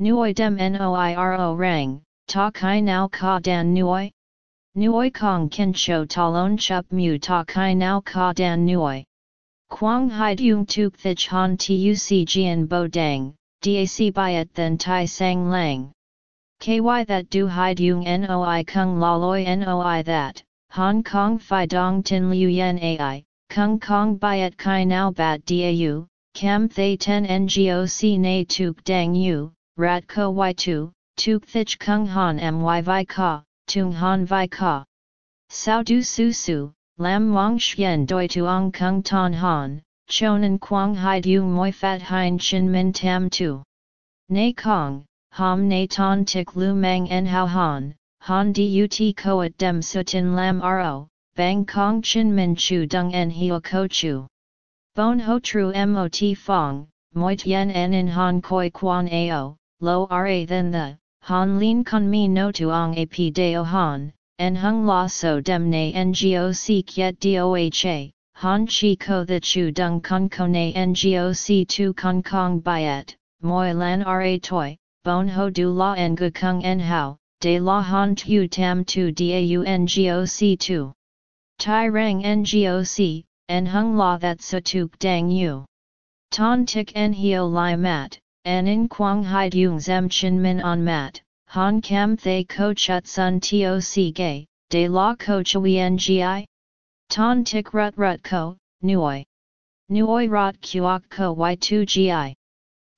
Nuoi dem noiro rang, ta kai nao ka dan nuoi? Nuoi kong kin cho talon chup mu ta kai nao ka dan nuoi. Quang hai dung tuk thich han tuc jian bo dang, dac byet then tai sang lang. Ky that du hai dung noi kung la loi noi that, Hong Kong Phi Dong Tin Liu Yen Ai, Kung Kong Byet Kai Nao Bat Dau, Cam Thay Ten Ngoc Na Tuk Dang U, Rat Ko Y2, Tuk Thich Kung Han My Vi Ka, Tung Han Vi Ka. Sao Du Su Su, Lam Wang Xian Doi Tuong Kung Ton Han, Chonan Quang Hai Dung Moi Fat Hein Chin Min Tam Tu. Na Kong, Ham Na Ton Tik Lu Mang En Hao Han, Han Dut Koat Dem Sutin Lam Ro, Bang Kong Chin Min Chu Dung En Hio Ko Chu. Bon Ho Tru Mot Fong, Moi Tien En In Han Koi Quan Ao, Lo Ra Then The, Han Lin Kun Mi No Tuong Ap Deo Han, En Hung La So Dem ne Na Ngoc Kiet Doha, Han Chi Ko The Chu Dung Kun Na Ngoc Tu Kun Kong Biet, Moi Lan Ra Toi, Bon Ho Du La En Gu Kung En Hao, De La Han Tu Tam Tu Dau Ngoc Tu. Tai Rang Ngoc, En Hung La That Satuk Dang Yu. Ton Tik En Hio Lai Mat, En In Quang Hai Dung Zem Chin Min On Mat, Han Cam Thay Ko Chut Sun Toc Gay, De La Ko Chui Ngi? Ton Tik Rut Rut Ko, Nuoi. Nuoi Rot Kuok Ko Y2 Gi.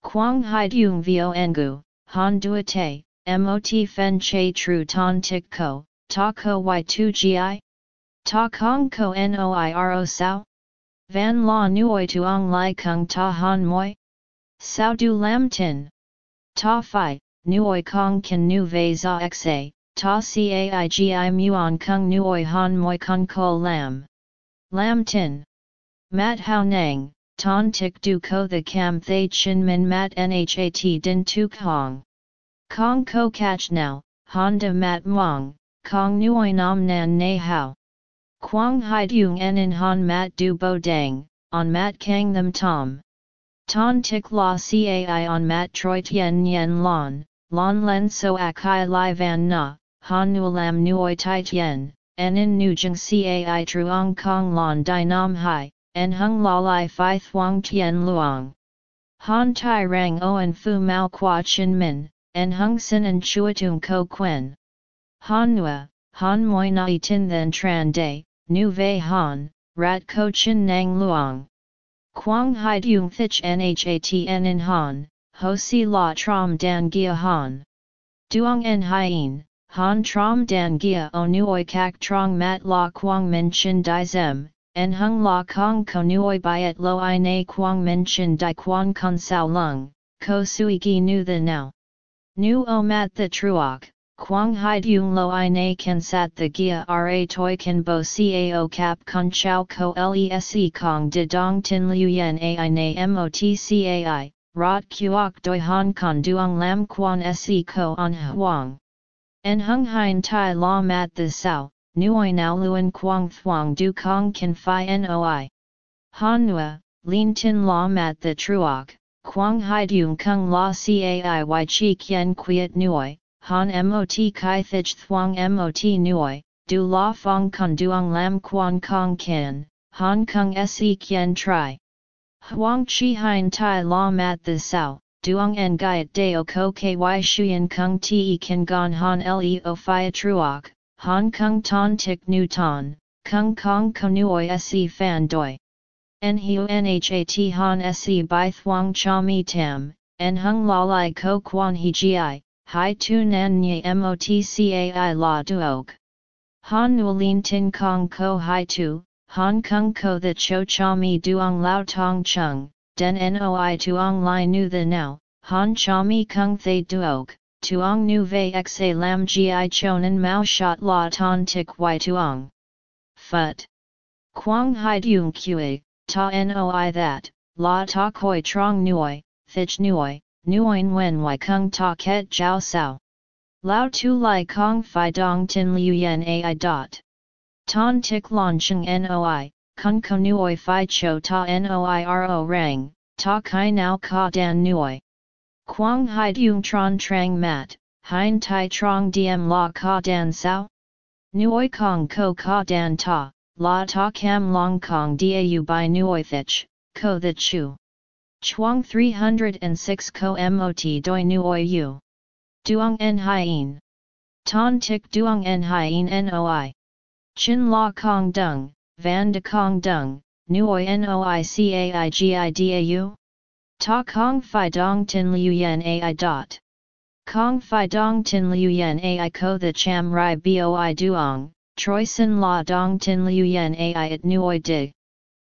Quang Hai Dung Vio Ngu, Han Duate, Mot Fen Che Tru Ton Tik Ko, Ta Ko Y2 Gi? Ta Kong Ko Noiro Sao? Van La Nuoi Tuong Lai Kung Ta Han Moi? Sao Du Lam Tin? Ta Phi, Nuoi Kong Kan Nu Ve Za Xa, Ta Caigi Muon Kung Nuoi Han Moi Kung Ko Lam. Lam Tin. Mat Hao Nang, Ton Tik Du Ko The Cam Thay Chin Min Mat Nhat Din Tuk Hong. Kong ko catch now, Honda mat mong, Kong nuoi nam nan na hao. Quang hai dung en in han mat du bo dang, on mat kang them tom. Ton tik la cai on mat troi tien yen lon, lon len so ak hai lai van na, han lam nuoi tai tien, en in nu jeng cai truong kong lon di nam hai, en hung la lai fi thuong tien luong. Han tai rang oen fu mao qua chin min, en hung sin and chuatung ko quen. Han nua, han moi nai tin then tran day, nu vei han, rat ko chin nang luang. Quang hai dung thich nhatn in han, ho si la trom dan gia han. Duong en hien, han trom dan gia o nuoi kak trong mat la quang min chin di zem, en hung la kong ko nuoi byet lo i na quang min chin di quang con sao lung, ko sui gi nu the now. Nu o mat the truok, quang hai dung lo i na kan sat the gia ra toi kan bo cao cap kun chao ko lese kong de dong tin liu yen ai na mot cai, rot kuok doi han kon duong lam quan se ko on huang. En hung hein tai la mat the sao, nuoi now luen quang thuang du kong kan fi noi. Han nua, lin tin la mat the truok, Quang hai dung kung la cai y chi kien quiet nuoi, han mot kai thich thuang mot nuoi, du la fong kun duong lam quan kong kin, han kung se kien tri. Huang chi hein tai la mat the sao, duong en gaiet deo ko ky shuyen kung te kan gon han leo phia truok, han kung ton tik nu ton, kung kong konuoi se fan doi. En hiu nhat han se by thuang cha mi tam, en hung la lai ko quan he gi, hai tu nan nye mot cai la duok. Han nuolin tin kong ko hai tu, han kung ko the cho cha mi duong lao tong chung, den noi tuong lai nu the now, han cha mi kung thay duok, tuong nu ve xa lam gi chonan mao shot la ton tik y tuong. Phut. Quang hai dung kue, ta noi that, la ta koi trong nuoi, thich nuoi, nuoin wen y kung ta ket jiao sao. Lao tu lai kong fi dong tin liu yen ai dot. Ton tik lon chung noi, kung ko nuoi fi cho ta noi ro rang, ta kai nao ka dan nuoi. Quang hai dung tron trang mat, hein tai trong diem la ka dan sao? Nuoi kong ko ka dan ta, la ta cam long kong dau by nuoi thich, ko the chu. Chuang 306 ko mot doi nuoi u. Duong en hien. Ton tik duong en hien noi. Chin la kong dung, van de kong dung, nuoi noi caigi dau? Ta kong fi dong tin liu yen ai dot. Kong fi dong tin liu yen ai ko the cham rai boi duong, troi sin la dong tin liu yen ai at nuoi dig.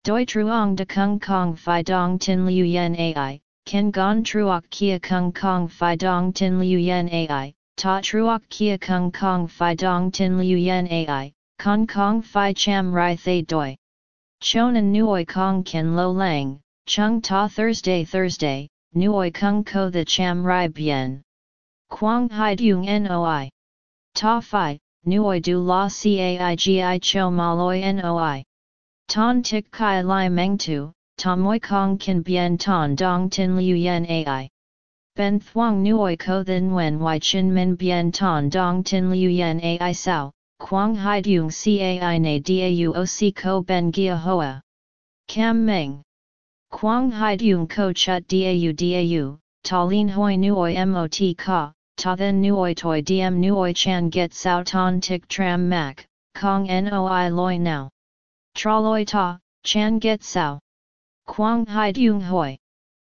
Doi truong de kung kong fi dong tin liu yen ai, ken gon truok kia kung kong fi dong tin liu yen ai, ta truok kia kung kong fi dong tin liu yen ai, kong kong fi cham rai thay doi. Chonan nuoi kong ken lo lang, chung ta Thursday Thursday, nuoi kung ko the cham rai bien. Quang hai dung noi. Ta phi, nuoi du la caigi cho maloi noi. Ton tik kai lai meng tu, ta moi kong kan bien ton dong tin liu yen ai. Ben thuang nuoi ko the Wen y chin min bien ton dong tin liu yen ai sao, quang hai dung cai Ai na dauoc ko ben gia hoa. Cam meng. Quang hai dung ko chut dau dau, ta lin hoi nuoi mot ka, ta then nuoi toi diem nuoi chan get sao ton tik tram mak, kong noi loi now. Tra loi ta, chan get sao. Quang hai dung hoi.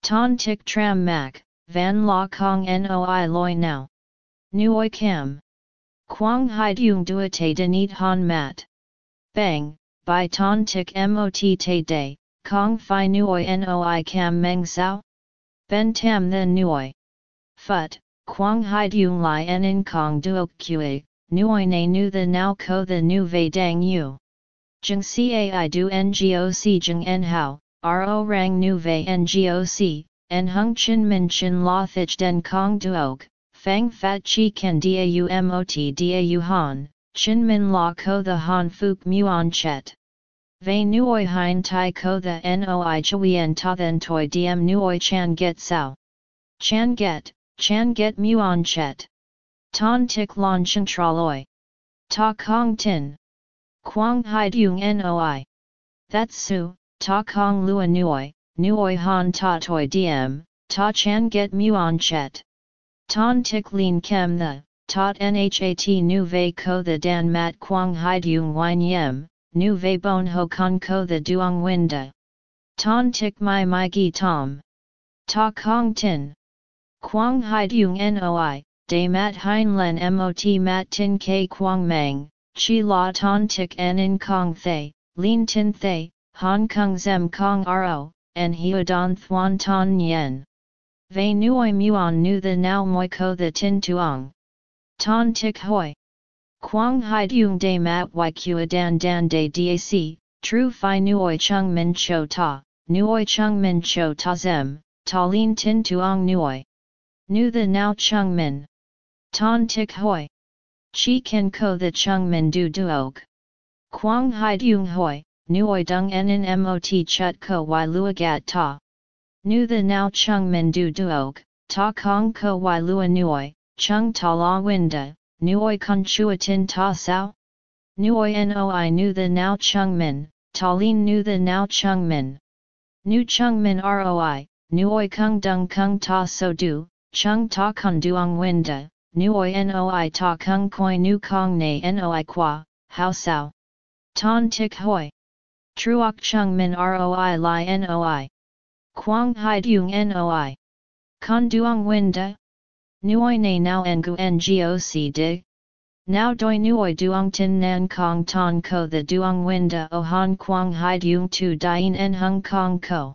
Ton tik tram mak, van la kong noi loi now. Nuoi cam. Quang hai dung duate denit han mat. Bang, by ton tik mot te day, kong fi nuoi noi cam meng sao? Ben tam then nuoi. Phut, Quang hai dung lai en in kong duok kue, nuoi na nu the now ko the nu vei dang yu. Jung cai du ngoc jung en hao, ro rang nu vei ngoc, en hung chin min chin la thich den kong duok, fang fat chi ken dau mot dau han, chin min la ko the han fuk muon chet. Vei nuoi hein tai ko the noi chuyen ta then toi diem nuoi chan get sao. Chan get, Chan get muon chet. Ton tik lon chen traloi. Ta kong tin. Quang hai dung noi. That's su, ta kong lua nuoi, nuoi han ta toi diem, ta chan get muon chet. Ton tik lin kem the, tot nhat nu vei ko the dan mat quang hai dung wine yem, nu vei bon ho con ko the duong winda. Ton tik mai mai gi tom. Ta kong tin. Quang hai dung noi, de mat hein len mot mat tin k quang mang, chi la ton tik en in kong thay, lin tin thay, hong kong zem kong ro, en don thuan ton yen. Ve nuoi muon nu the now moi ko the tin tuong. Ton tik hoi. Quang hai dung de mat y kua dan dan de dac, tru fi nuoi chung min cho ta, nuoi chung min cho ta zem, ta lin tin tuong nuoi. Nu the now chung min. Ton tik hoi. Chi ken ko the chung min du duok. Quang hai dung hoi, nuoi dung en in mot chut ko y lua gat ta. Nu the now chung min du duok, ta kong ko y lua nuoi, chung ta la winda, nuoi con chua tin ta sao? Nuoi noi nu the now chung min, ta lin nu the now chung min. Nu chung min roi, nuoi kung dung kung ta so du, chung ta kun duong winda, nuoi noi ta kung koi nu kong na noi qua, how sao? Ton tik hoi. Truok chung min roi li noi. Quang hai dung noi. Con duong winda? Nuoi na now engu ngoc dig? Now doi nuoi duong tin nan kong ton ko the duong winda o han quang hai dung tu dien en hung kong ko.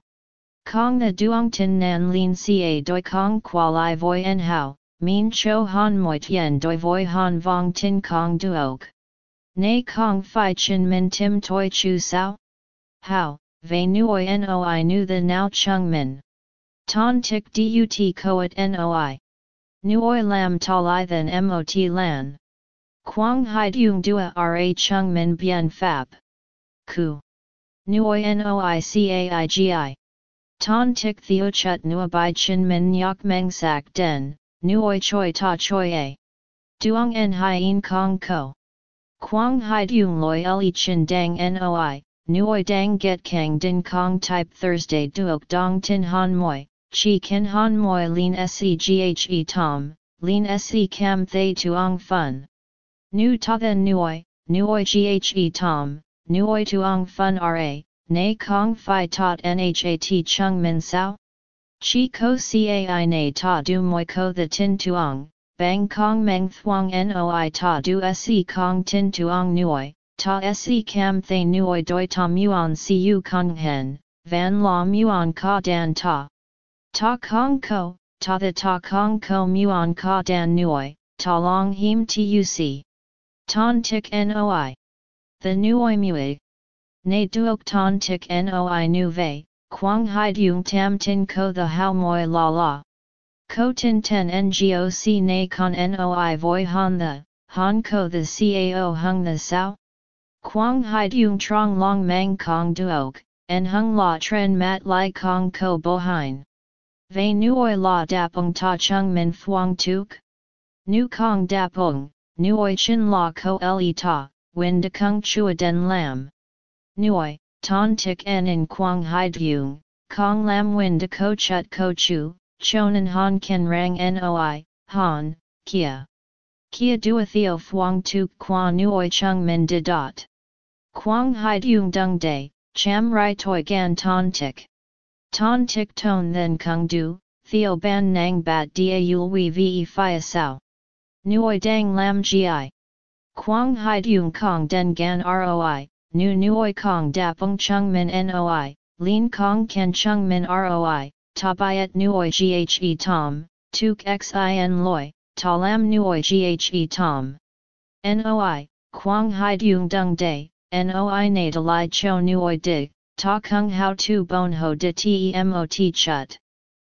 Kong the duong tin nan lin ca doi kong quali voi en hao, min cho han moi tien doi voi han vong tin kong duok. Nay kong fi chin min tim toi chu sao? How, ve nuoi noi nu the now chung min. Ton tik dut koat noi. Nuoi lam talai than mot lan. Quang hai dung dua ra chung min bien fab. Ku. Nuoi noi caigi. Ton tik theo chut nua bai chin min nyok meng sak den, nuoi choi ta choi a. Duong en hien kong ko. Quang hai dung loi li chin dang noi, nuoi dang get kang din kong type Thursday duok dong tin han moi, chi kin han moi lin seghe tom, lin se cam thay tuong fun. Nu ta then nuoi, nuoi ghe tom, nuoi tuong fun ra, nay kong fi tot nhat chung min sao? Chi ko cai nay ta du moi ko the tin tuong, bang kong meng thuong noi ta du se kong tin tuong nuoi, ta se cam thay nuoi doi ta muon siu kong hen, van la muon ka dan ta. Ta kong ko, ta the ta kong ko muon ka dan nuoi, ta long him tuc. Ton tik noi. The nuoi mui. Ne duok ton tik noi nu vei, quang hai dung tam tin ko the how moi la la. Ko tin ten ngoc na con noi voi han the, han ko the cao hung the sao? Quang hai dung trong long mang kong duok, en hung la tren mat lai kong ko bo hein. Ve nuoi la dapung ta chung min thuong tuk? Nu kong dapung, nuoi chin la ko le ta, win de kung chua den lam. Nuoi, ton tik en in quang dung, kong lam win de ko chut ko chu, chonan han ken rang noi, han, kia. Kia dua theo phuong tu qua nuoi chung min de dot. Quang hai dung day, cham rai toi gan ton tik. Ton tik ton then kung du, theo ban nang bat da yul we ve fi sao. Nuoi dang lam gi. Quang dung kong den gan roi, nu nuoi kong dapung chung min noi, lin kong ken chung min roi, tabayat nuoi ghe tom, tuk xin loi, talam nuoi ghe tom. Noi, quang hai dung dung day, noi na dalai cho nuoi dig, ta kung how tu bon ho de temot chut.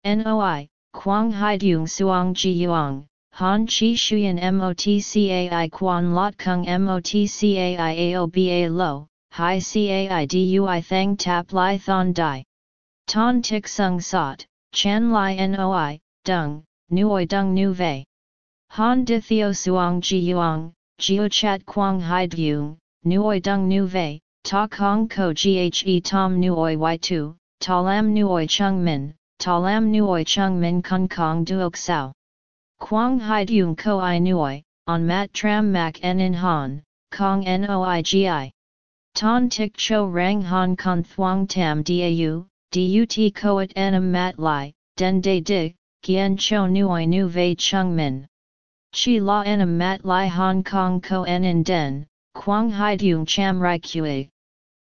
Noi, quang hai dung suang ji yuang, han chi shuyan motcai quan lot kung motcai aoba lo, hi cai dui thang tap li thon dai. Ton tik sung sot, chan li noi, dung, nuoi dung nu vei. Han di theo suang ji yuang, geo chat quang hai dung, nuoi dung nu vei, ta kong ko ghe tom nuoi y2, ta lam nuoi chung min, ta lam nuoi chung min kong kong duok sao. Quang hai dung ko i nuoi, on mat tram mak en in han, kong noi gi. Ton tik cho rang han con thuang tam dau, dut koat enam mat lai, den de dig, gien cho nuoi nu vei chung min. Chi la enam mat lai Hong Kong ko en in den, quang hai dung cham rai kue.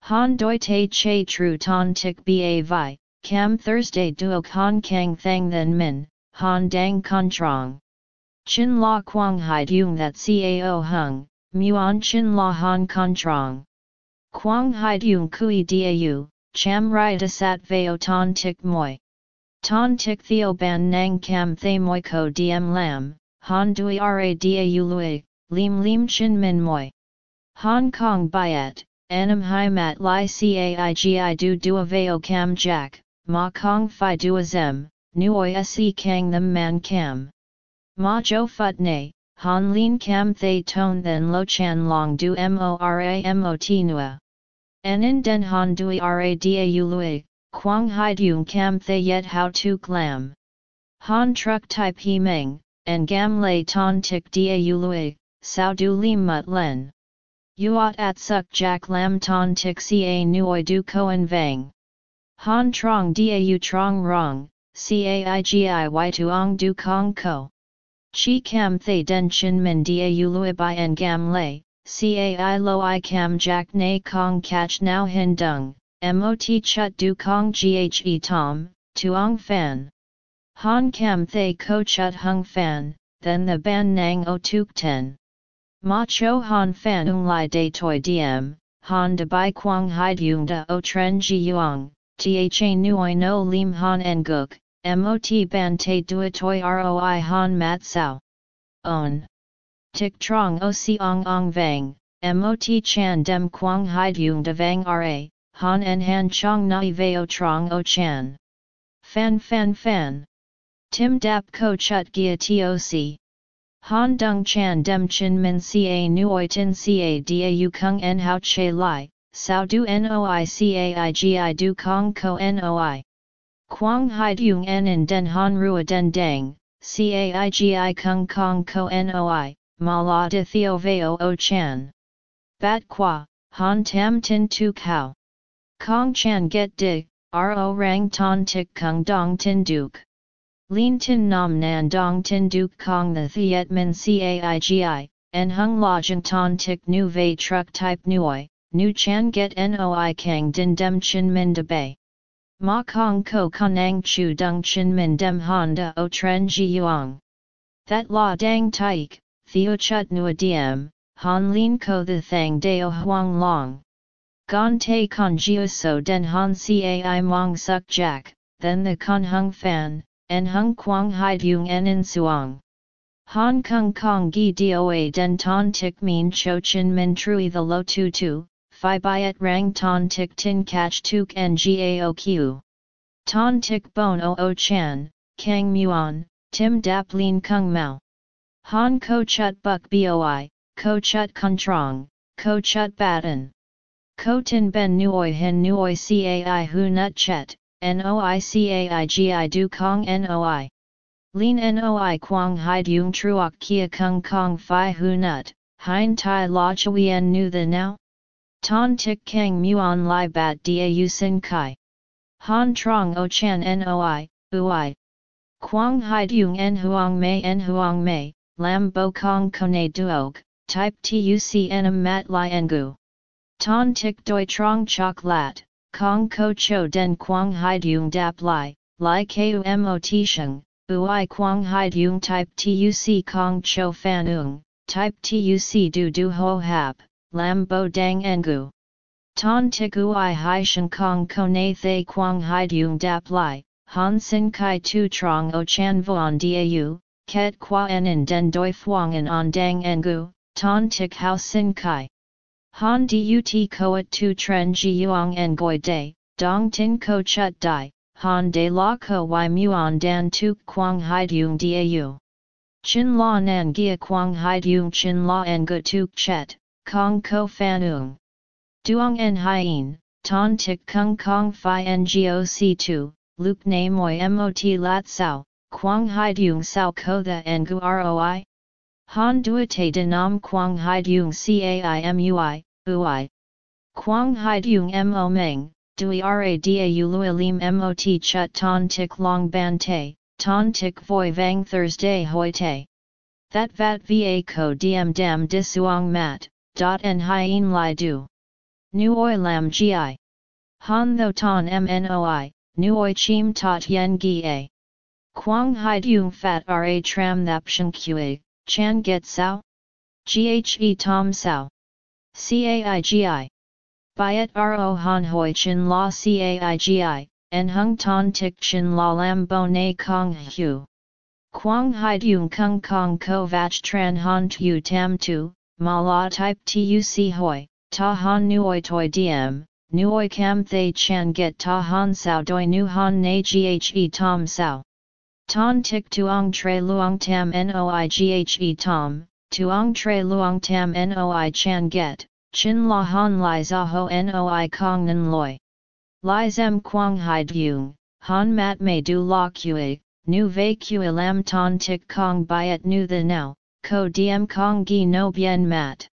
Han doi te che tru ton tik ba vi, cam Thursday duok han kang thang then min, han dang con trong. Chin la quang hai dung that cao hung, muon chin la han trong. Quang hai dung kui dau, cham rai de sat veo ton tik moi. Ton tik theo ban nang cam thay moi ko diem lam, han dui ra dau lui, lim lim chin min moi. Hong Kong byet, anam hai mat li caigi du dua veo cam jack, ma kong fi dua zem, nuoi se kang them man cam. Ma jo phut ne, han lin cam thay ton then lo chan long du mora mot nua. Nen den han dui ra da lui, quang hai dung cam thay yet how to glam. Han truck type he meng, and gam lay ton tik da lui, sao du lim mut len. Uat at suk jack lam ton tik ca nuoi du koan vang. Han trong da u trong rong, caigi y tuong du kong ko. Chi cam thay den chin min da lui by en gam lay, Cai lo i cam jack na kong catch now hin dung, mot chut du kong ghe tom, tuong fan. Han cam thay ko chut hung fan, then the ban nang o tuk ten. Ma cho han fan ung lai de toi diem, han de bai quang hai dung da o tren ji yuang, tha nuoi no lim han en guk, mot ban te dua toi roi han mat sao. On. Tik trong o siong ong vang, mot chan dem quang hai dung de vang ra, han en han chong nai veo trong o chan. Fan fan fan. Tim dap ko chut gia toc. Han dung chan dem chin min ca nuoi tin ca da u kung en hao che lai, sao du noi caigi du kong ko noi. Quang hai dung en in den han rua den dang, caigi kung kong ko noi, ma la de theo veo o chan. Bat qua, han tam tin tu kao. Kong chan get dig, ro rang ton tik kung dong tin duke. Lin tin nam nan dong tin duke kong the thiet min caigi, en hung la jeng ton tik nu vei truck type nuoi, nu chan get noi kang din dem chin min de bay. Ma kong ko kanang chu dung chin min dem honda o tren ji yuang. That la dang taik, theo chut nua diem, han lin ko the thang deo huang long. Gon te con jiu so den han cai mong suk jack, then the con hung fan, en hung quang hai dung en in suang. Han kung kong gi doa den ton tik min cho chin min trui the lo tu tu, phi byet rang ton tik tin catch tuk ngaoq. Ton tik bon o o chan, kang muon, tim dap lin kung mao. Han ko chut buk boi, ko chut trong, ko chut batten. Ko tin ben nuoi hin nuoi cai hu nut chet, noi caigi du kong noi. Lin noi quang hai dung truok kia kung kong fi hu nut, hein tai la chuyen nu the now? Ton tik kang muon lai bat da u sin kai. Han trong o chan noi, ui. Quang hai dung en huang mei en huang mei, lam bo kong kone duog, type tuc enam mat li engu. Ton tik doi trong chok lat, kong ko cho den quang hai dung dap li, li ku mot sheng, ui quang hai dung type tuc kong cho fan ung, type tuc du du ho hap, lam bo dang engu. Ton tik ui hai shen kong ko na thay quang hai dung dap li, han sin kai tu trong o chan vuan dau, ket qua en den doi fuang en on dang engu, ton tik hao sin kai. Han dut koat tu tren ji yuang en goi day, dong tin ko chut dai, han de la ko y muon dan tuk quang hai dung dau. Chin la nan gia quang hai dung chin la en gu tuk chet, kong ko fan ung. Duong en hien, ton tik kung kong fi ngoc 2, luke na moi mot lat sao, quang hai dung sao ko the en gu roi? Han duate de nam quang hai dung cai mui, ui. Quang hai dung mo meng, dui ra da u lui lim mot chut ton tik long ban te, ton tik voi vang Thursday hoi te. That vat va ko diem dam disuang mat, en hien lai du. Nu oi lam gi. Han tho ton mnoi, nu oi chim tot yen gi a. Quang hai dung fat ra tram thap shen qi, chan get sao? Ghe tom sao? Caigi. Byet ro han hoi chin la caigi, en hung ton tik chin la lam bo na kong hu. Quang hai dung kung kong ko vach tran han tu tam tu, ma la type tuc hoi, ta han nuoi toi diem, nuoi cam thay chan get ta han sao doi nu han na ghe tom sao. Ton tik tuong tre luong tam noi ghe tom, tuong tre luong tam noi chan get, chin la han lai za ho noi kong nan loi. Lai zem quang hai dung, han mat me du la kue, nu ve kue lam ton tik kong byet nu the now, ko diem kong gi no bien mat.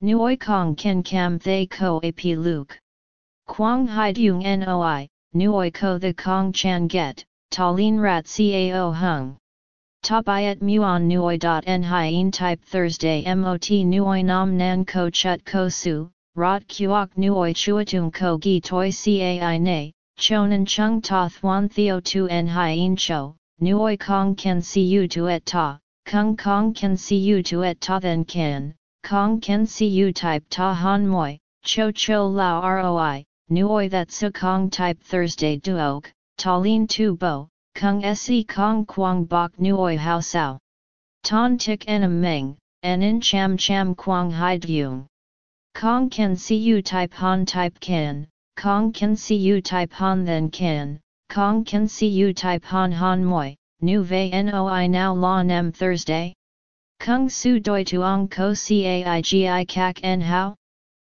Nuoi kong ken cam thay ko ap luke. Quang hai dung noi, nuoi ko the kong chan get, Tallinn rat cao hung. Ta byet muon nuoi dot en type Thursday mot nuoi nam nan ko chut ko su, rot kuok nuoi chuatung ko gi toi cai ne, chonan chung ta thuan theo tu en hien cho, nuoi kong can see you to et ta, kung kong can see you to et ta then can, kong can see you type ta han moi, cho cho lao roi, nuoi that su kong type Thursday duok, Tallinn tu bo, kung se kong quang bok nuoi hao sao. Ton tik enam meng, en in cham cham quang hai dung. Kong can see you type han type can, Kong can see you type han then can, Kong kan si u type han han moi, nu vei noi now la nem Thursday? Kung su doi tuong ko caigi kak en hao?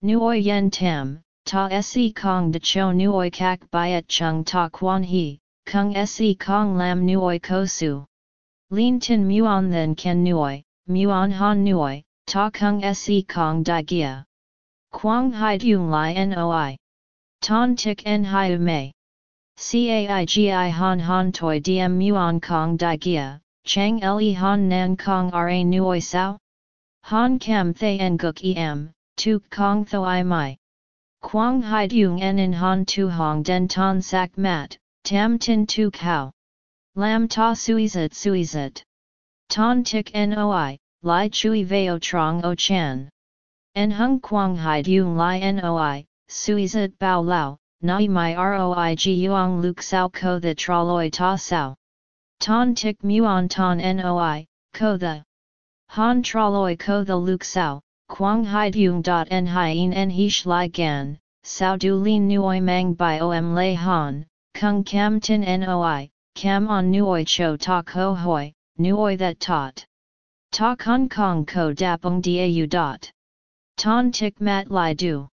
Nuoi yen tam, ta se kong de cho nuoi kak byet chung ta quan he, kung se kong lam nuoi ko su. Lin tin muon then ken nuoi, muon han nuoi, ta kung se kong di gia. Quang hai dung li noi. Ton tik en hai mei. Caigi han han toi DM muon kong di gia, chang le han nan kong ra nuoi sao? Han kam thay en em, tu kong tho i mai. Quang hai dung en in han tu hong den ton sak mat, tam tin tu kao. Lam ta suizet suizet. Ton tik noi, li chui veo trong o chan. En hung quang hai dung li noi, suizet bao lao, nai mai roi yuang luk sao ko the traloi ta sao. Ton tik muon ton noi, ko the. Han traloi ko the luk sao, quang hai dung dot en hien en he shlai gan, sao du lin nuoi mang by om lei han, kung cam tin noi, cam on nuoi cho ta ko hoi, nuoi that tot. Ta kong kong ko dapung dau dot. Ton tik mat lai du.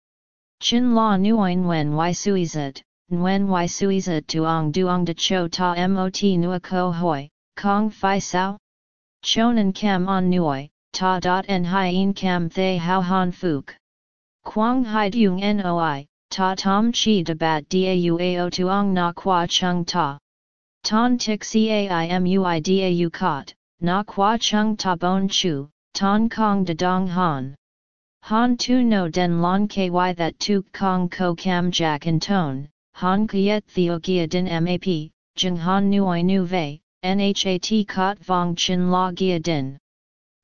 Chin la nuoin wen y suizet, nguen y suizet tuong duong de cho ta mot nua ko hoi, kong fi sao? Chonan kam on nuoi, ta dot en hien kam thay hao han fuk. Quang hai dung noi, ta tom chi de bat daao tuong na qua chung ta. Ton tik caimui dau kot, na qua chung ta bon chu, ton kong de dong han. Han tu no den lon ky that tu kong ko kam jack in tone, han kiet theo gia din map, jeng han nuoi nu vei, nhat kot vong chin la gia din.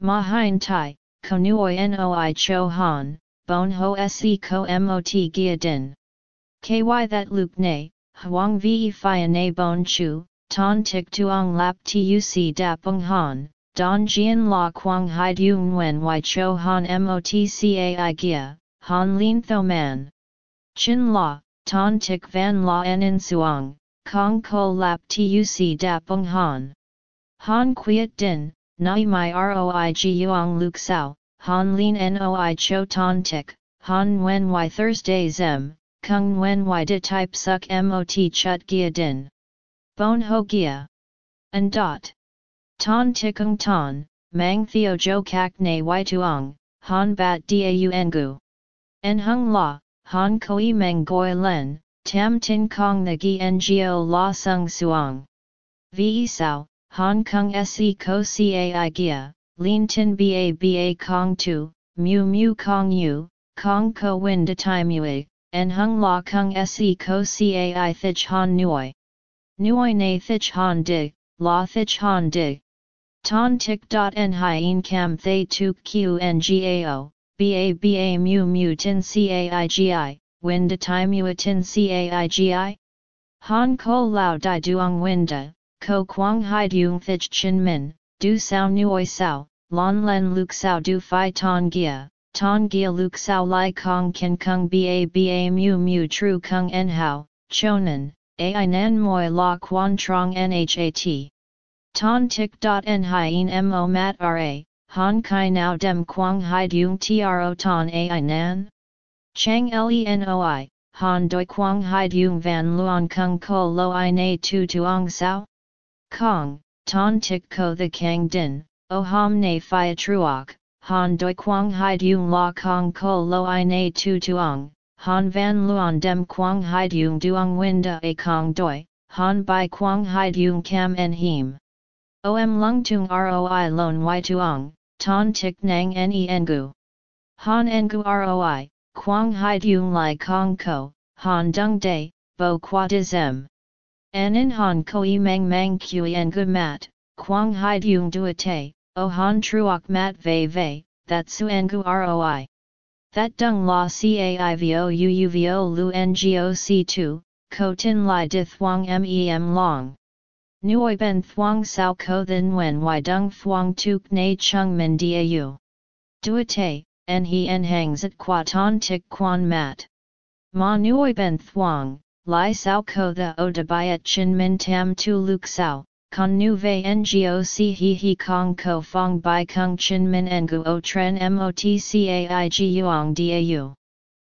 Ma hein tai, ko nuoi noi cho han, bon ho se ko mot gia din. Ky that luk ne, huang vi fi ne bon chu, ton tik tuong lap tuc dapung han, Don Jian La Quang Hai Dung Nguyen Y Cho Han Motcai Gia, Han Lin Tho Man. Chin La, Ton Tik Van La En Suang, Kong Ko Lap Tuc Dapung Han. Han Quiet Din, Nai Mai Roi Gi Yuang Luk Sao, Han Lin Noi Cho Ton Tik, Han Nguyen Y Thursday Zem, Kung Nguyen Y De Type Suk Mot Chut Gia Din. Bon Ho Gia. And Dot. Ton tikung ton, mang theo jo kak na y tuong, han bat dau engu. En hung la, han koi meng goi len, tam tin kong the gi ngo la sung suong. Ve sao, han kung se ko cai gia, lin tin ba ba kong tu, mu mu kong yu, kong ko win de tai mui, en hung la kung se ko cai thich han nuoi. Nuoi na thich han dig, la thich han dig. Ton tik dot en cam thay tuk qngao, ba ba mu mu tin caigi, win de tai mu tin caigi? Han ko lao di duong win winda, ko quang hai dung thich chin min, du sao nuoi sao, lon len luk sao du fi ton gia, ton gia luk sao lai kong kin kung ba ba mu mu tru kung en hao, chonan, ai nan moi la quan trong nhat. Ton tik dot en hien mo mat ra, han kai now dem quang hai dung tro ton ai nan? Chang lenoi, han doi quang hai dung van luon kung ko lo i na tu tuong sao? Kong, ton tik ko the kang din, o ham na fia truok, han doi quang hai dung la kong ko lo i na tu tuong, han van luon dem quang hai dung duong winda a kong doi, han bai quang hai dung cam en him. Om lung tung roi lon y tuong, ton tik nang ne engu. Han engu roi, quang hai dung lai kong ko, han dung day, bo qua dizem. En in han koi mang mang kui engu mat, quang hai dung duate, o han truok mat vei vei, that su engu roi. That dung la caivo uuvo lu ngoc 2, ko tin lai dithwang mem long. Nuoi ben thuang sao ko then wen y dung thuang tuk na chung min dau. Duate, en he en hangs at qua ton tik quan mat. Ma nuoi ben thuang, Lai sao ko the o de chin min tam tu luk sao, con nu ve ngoc he he kong ko fong bai kung chin min ngu o tren motcaig yuang dau.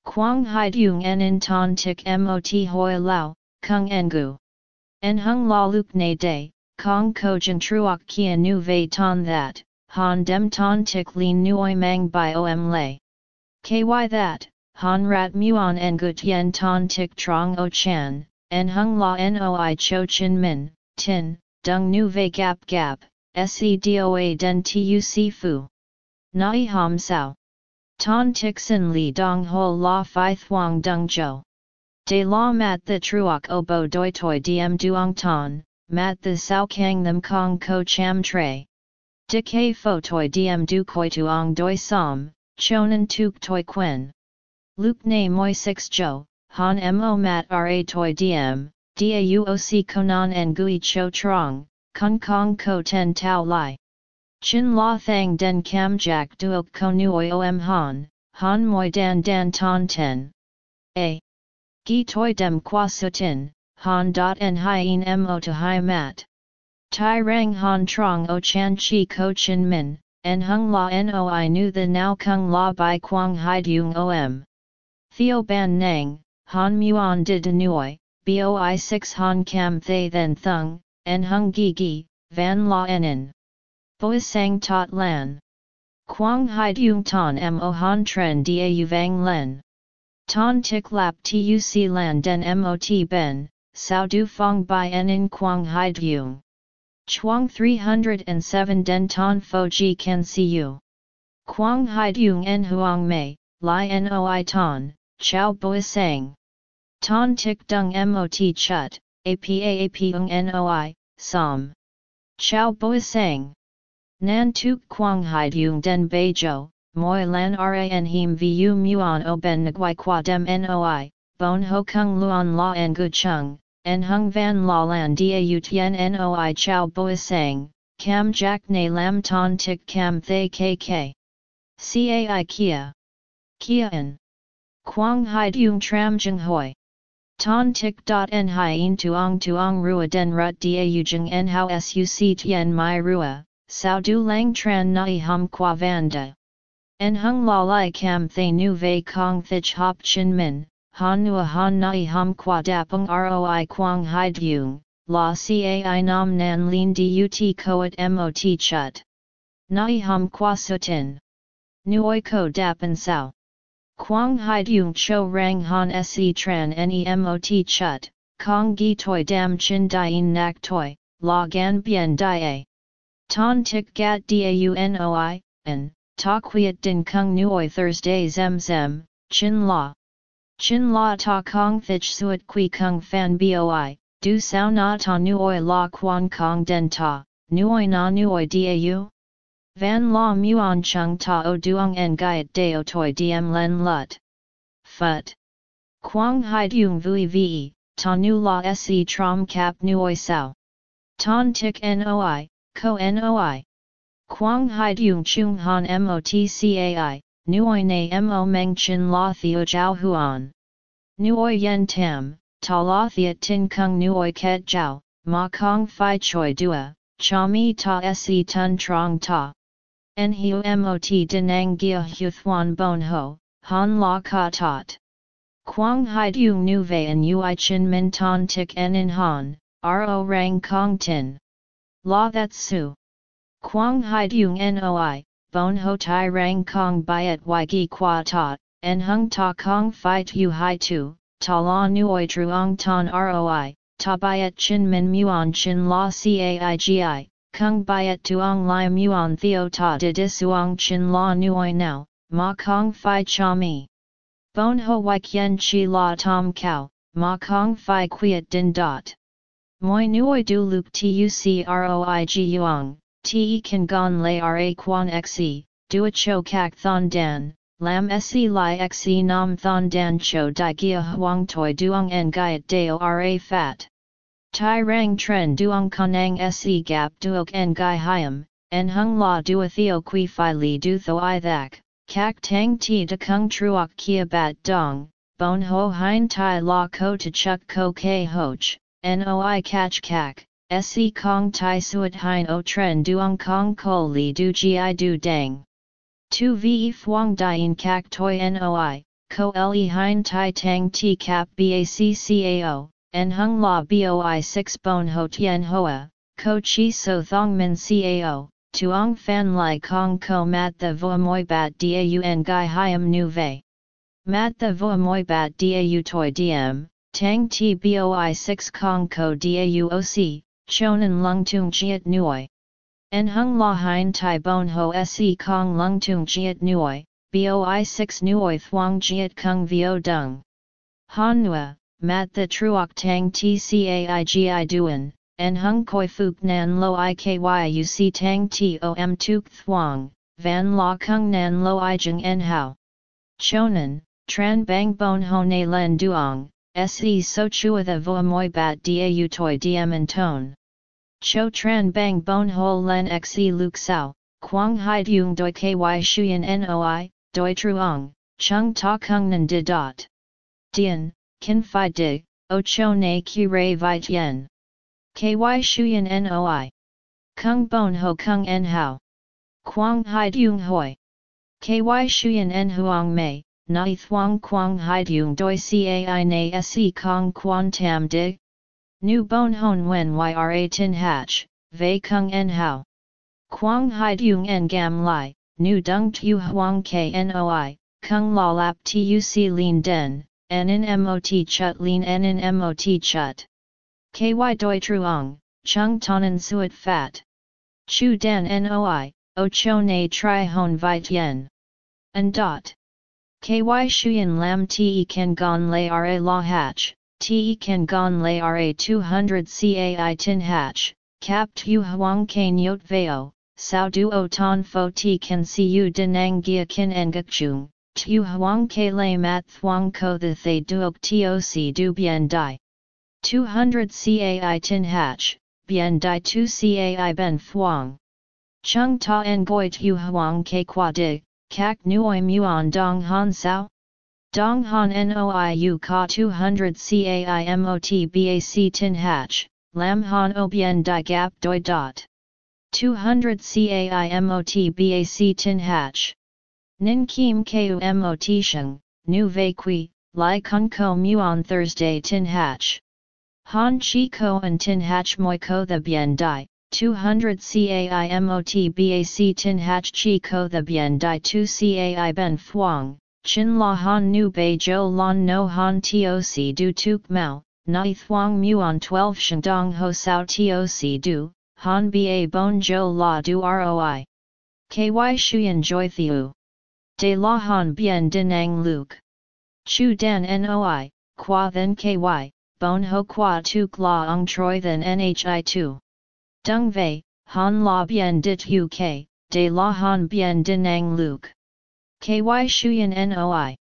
Quang hai dung en in ton tik mot hoi lao, kung ngu. En hung la luk ne day, kong ko jen truok kia nu ve ton that, han dem ton tik lin nuoi mang by om lay. Ky that, han rat muon en gut yen ton tik trong o chan, en hung la noi cho chin min, tin, dung nu ve gap gap, sedoa den tuc fu. Nai ham sao. Ton tik sin li dong ho la fi thuang dung jo. De la mat the truok obo doi toi diem duong ton, mat the sao kang them kong ko cham tre. De ke fo toi diem du koi tuong doi som, chonan tuk toi quen. Luke ne moi six jo, han mo mat ra toi diem, Dauoc konan en gui cho trong, kung kong ko ten tau lai. Chin la thang den kam jack duok ko nuoi om han, han moi dan dan ton ten. A. Gi toi dem qua sutin, han dot en hien mo to hai mat. Tai rang han trong o chan chi ko chin min, en hung la noi nu the now kung la by quang hai dung om. Theo ban nang, han muon de de nuoi, boi 6 han cam thay then thung, en hung gi gi, van la enen. Boi sang tot lan. Quang hai dung ton mo han tren da vang len. Ton tik lap tuc lan den mot ben, sao du fong by en quang hai dung. Chuang 307 den ton fo ji can see. Quang hai dung en huang mei, li noi ton, chao boi sang. Ton tik dung mot chut, apa ap ung noi, som. Chao boi sang. Nan tuk quang hai dung den bei jo, moi lan ran him vu muon o ben nguai qua dem noi, bon ho kung luon la en gu chung, en hung van la lan da u tien noi chao boi sang, cam jack ne lam ton tik cam thay kk. Cai kia. Kia en. Quang hai dung tram jeng hoi. Ton tik dot en hien tuong tuong rua den rut da u jeng en how suc tien mai rua, sao du lang tran nai hum qua vanda. En hung la lai cam thay nu ve kong thich hop chin min, han nua han nai hum qua dapung roi quang hai dung, la cai nam nan lin dut koat mot chut. Nai hum qua sutin. Nuoi ko dapan sao. Quang hai dung cho rang han se tran nemot chut, kong gi toi dam chin dien nak toi, la gan bien die. Ton tik gat daunoi, en, ta quiet din kung nuoi Thursday zem zem, chin la. Chin la ta kong thich suet qui kung fan boi, du sao na ta nuoi la quan kong den ta, nuoi na nuoi dau? Van la muon chung ta o duong en gaiet deo toi diem len lut. Phut. Quang hai dung vui vi, ta nu la se trom cap nuoi sao. Ton tik noi, ko noi. Quang hai dung chung han motcai, nuoi na mo meng chin la theo jiao huan. Nuoi yen tam, ta la thea tin kung nuoi ket jiao, ma kong fi choi dua, cha mi ta se tun trong ta. En hiu mot denang gia hu thuan bon ho, han la ka tot. Quang hai dung nu ve en ui chin min ton tik en in han, ro rang kong tin. La that su. Quang hai dung noi, bon ho tai rang kong byet y gi qua ta, en hung ta kong fi tu hai tu, ta la nuoi truong ton roi, ta byet chin min muon chin la caigi, kung byet tuong lai muon theo ta de disuong chin la nuoi now, ma kong fi cha mi. Bon ho y kien chi la tom cow, ma kong fi quiet din dot. Moi nuoi du luke tuc roi gi yuang, te kan gon lay ra quan xe, dua cho kak thon dan, lam se li xe nam thon dan cho di gia huang toi duong en gaiet deo ra fat. Tai rang tren duong konang se gap duok en gai hiam, en hung la dua theo qui fi li du tho i thak, kak tang ti de kung truok kia bat dong, bon ho hein tai la ko to chuk ko ke hoch, noi catch kak, se kong tai suat hein o tren duong kong ko li du gi du dang. Tu ve fuang dien kak toi noi, ko le hein tai tang ti cap baccao, en hung la boi 6 bon ho tien hoa, ko chi so thong min cao, tuong fan lai kong ko mat the vo moi bat daun gai hiam nu ve. Mat the vo moi bat dau toi diem, tang ti boi 6 kong ko dauoc, chonan lung tung jiet nuoi. En hung la hein tai bon ho se kong lung tung jiet nuoi, boi 6 nuoi thuang jiet kung vio dung. Han nua, mat the truok tang tcaigi duan, en hung koi fuk nan lo ikyu tang tom tuk thuang, van la kung nan lo i jeng en hao. Chonan, tran bang bon ho ne len duong, se so chua the moi bat u toi diem en tone. Cho tran bang bon ho len xe luk sao, quang hai dung doi ky shuyen noi, doi truong, chung ta kung nan di dot. Dien, kin fi di, o cho ne ki ray vit yen. KY Shuyan NOI. Kung Bon Ho Kung En Hao. Quang Hai Dung Hoi. KY Shuyan En Huang Mei, Nai Thuang Quang Hai Dung Doi Cai Na Se Kong Quan Tam Dig. Nu Bon Hon Wen Yra Tin Hatch, Vei Kung En Hao. Quang Hai Dung En Gam Lai, Nu Dung Tu Huang Knoi, Kung La Lap Tuc Lin Den, En in Mot Chut Lin En in Mot Chut. KY doi truong, chung tonan suet fat. Chu dan noi, o cho ne tri hon vit yen. And dot. KY shuyen lam te kan gon lay ra la hatch, te kan gon lay ra 200 cai tin hatch, cap tu huang kan yot veo, sao du o ton fo ti kan si u denang gia kin en gakchung, tu huang ke lay mat thuang ko the thay duok toc du bien dai. 200 cai tin hatch, bien dai 2 cai ben thuang. Chung ta en goi tu huang ke qua di, kak nuoi muon dong han sao? Dong han noiu ka 200 cai mot bac tin hatch, lam han o bien di gap doi dot. 200 cai mot bac tin hatch. Nin kim ku mot sheng, nu vei qui, lai kun ko muon Thursday tin hatch. Han Chi Ko and Tin Hatch Moi Ko the Bien Dai, 200 Cai Mot Bac Tin Hatch Chi Ko the Bien Dai 2 Cai Ben Phuong, Chin La Han Nu Bei Jo Lon No Han Toc Du Tuk Mao, Nai Thuong Muon 12 Shandong Ho Sao Toc Du, Han Ba Bon Jo La Du Roi. KY Shuyan Joy Thiu. De La Han Bien Dinang Luke. Chu Dan Noi, Qua Then KY bon ho qua tuk la ong troi than nhi tu. Dung vei, han la bien dit hu ke, de la han bien dinang luke. Ky shuyen noi.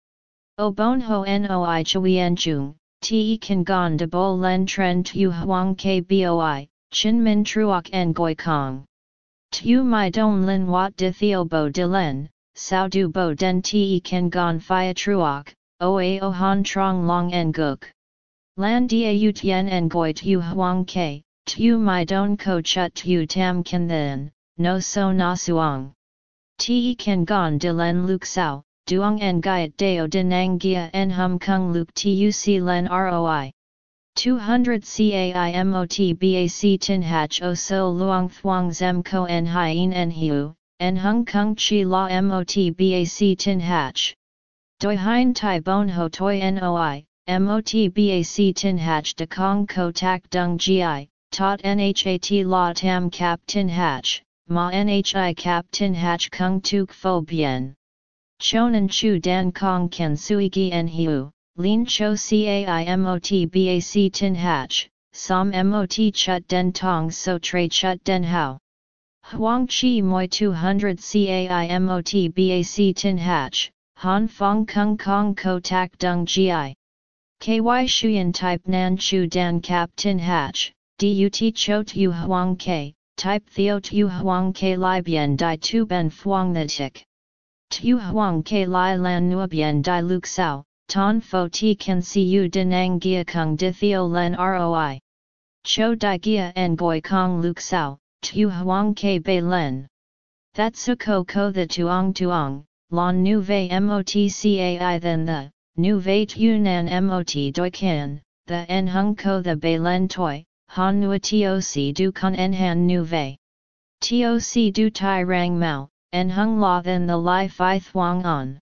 O bon ho noi chuyen chung, te kan gon de bo len tren tu huang ke boi, chin min truok goi kong. Tu mai don lin wat de theo bo de len, sao du bo den te kan gon fia truok, o a o han trong long en guk. Lan dia tien en goi tu huang ke, tu mai don ko chut tu tam kan then, no so na suang. Ti kan gon de len luk sao, duong en gaiet deo denang gia en hum kung luk tuc len roi. 200 cai mot bac tin hach o so luang thuang zem ko en hien en hiu, en hung kung chi la mot bac tin hach. Doi hein tai bon ho toi noi, mot bac tin hatch de kong ko tak dung gi, tot nhat la tam cap tin hatch, ma nhi cap tin hatch kung tuk fo bien. Chonan chu dan kong ken sui gi en hiu, lin cho cai motbac tin hatch, som mot chut den tong so tre chut den hao. Huang chi moi 200 cai motbac tin hatch, han fong kung kong ko tak dung gi. KY Shuyan type Nan Chu Dan Cap Tin Hatch, DUT Cho Tu Huang K, type Theo Tu Huang K Lai Bien Dai Tu Ben Phuong The Tik. Tu Huang K Lai Lan Nua Bien Dai Luk Sao, ton fo ti kan siu denang gia kung di theo len roi. Cho di gia en goi kong luk sao, tu huang ke bei len. That su ko ko the tuong tuong, lon nu vei motcai then the, nu vei tunan mot doi kan, the en hung ko the bei len toi, han nua toc du con en han nu vei. Toc du tai rang mao, en hung la then the li fi thuang on.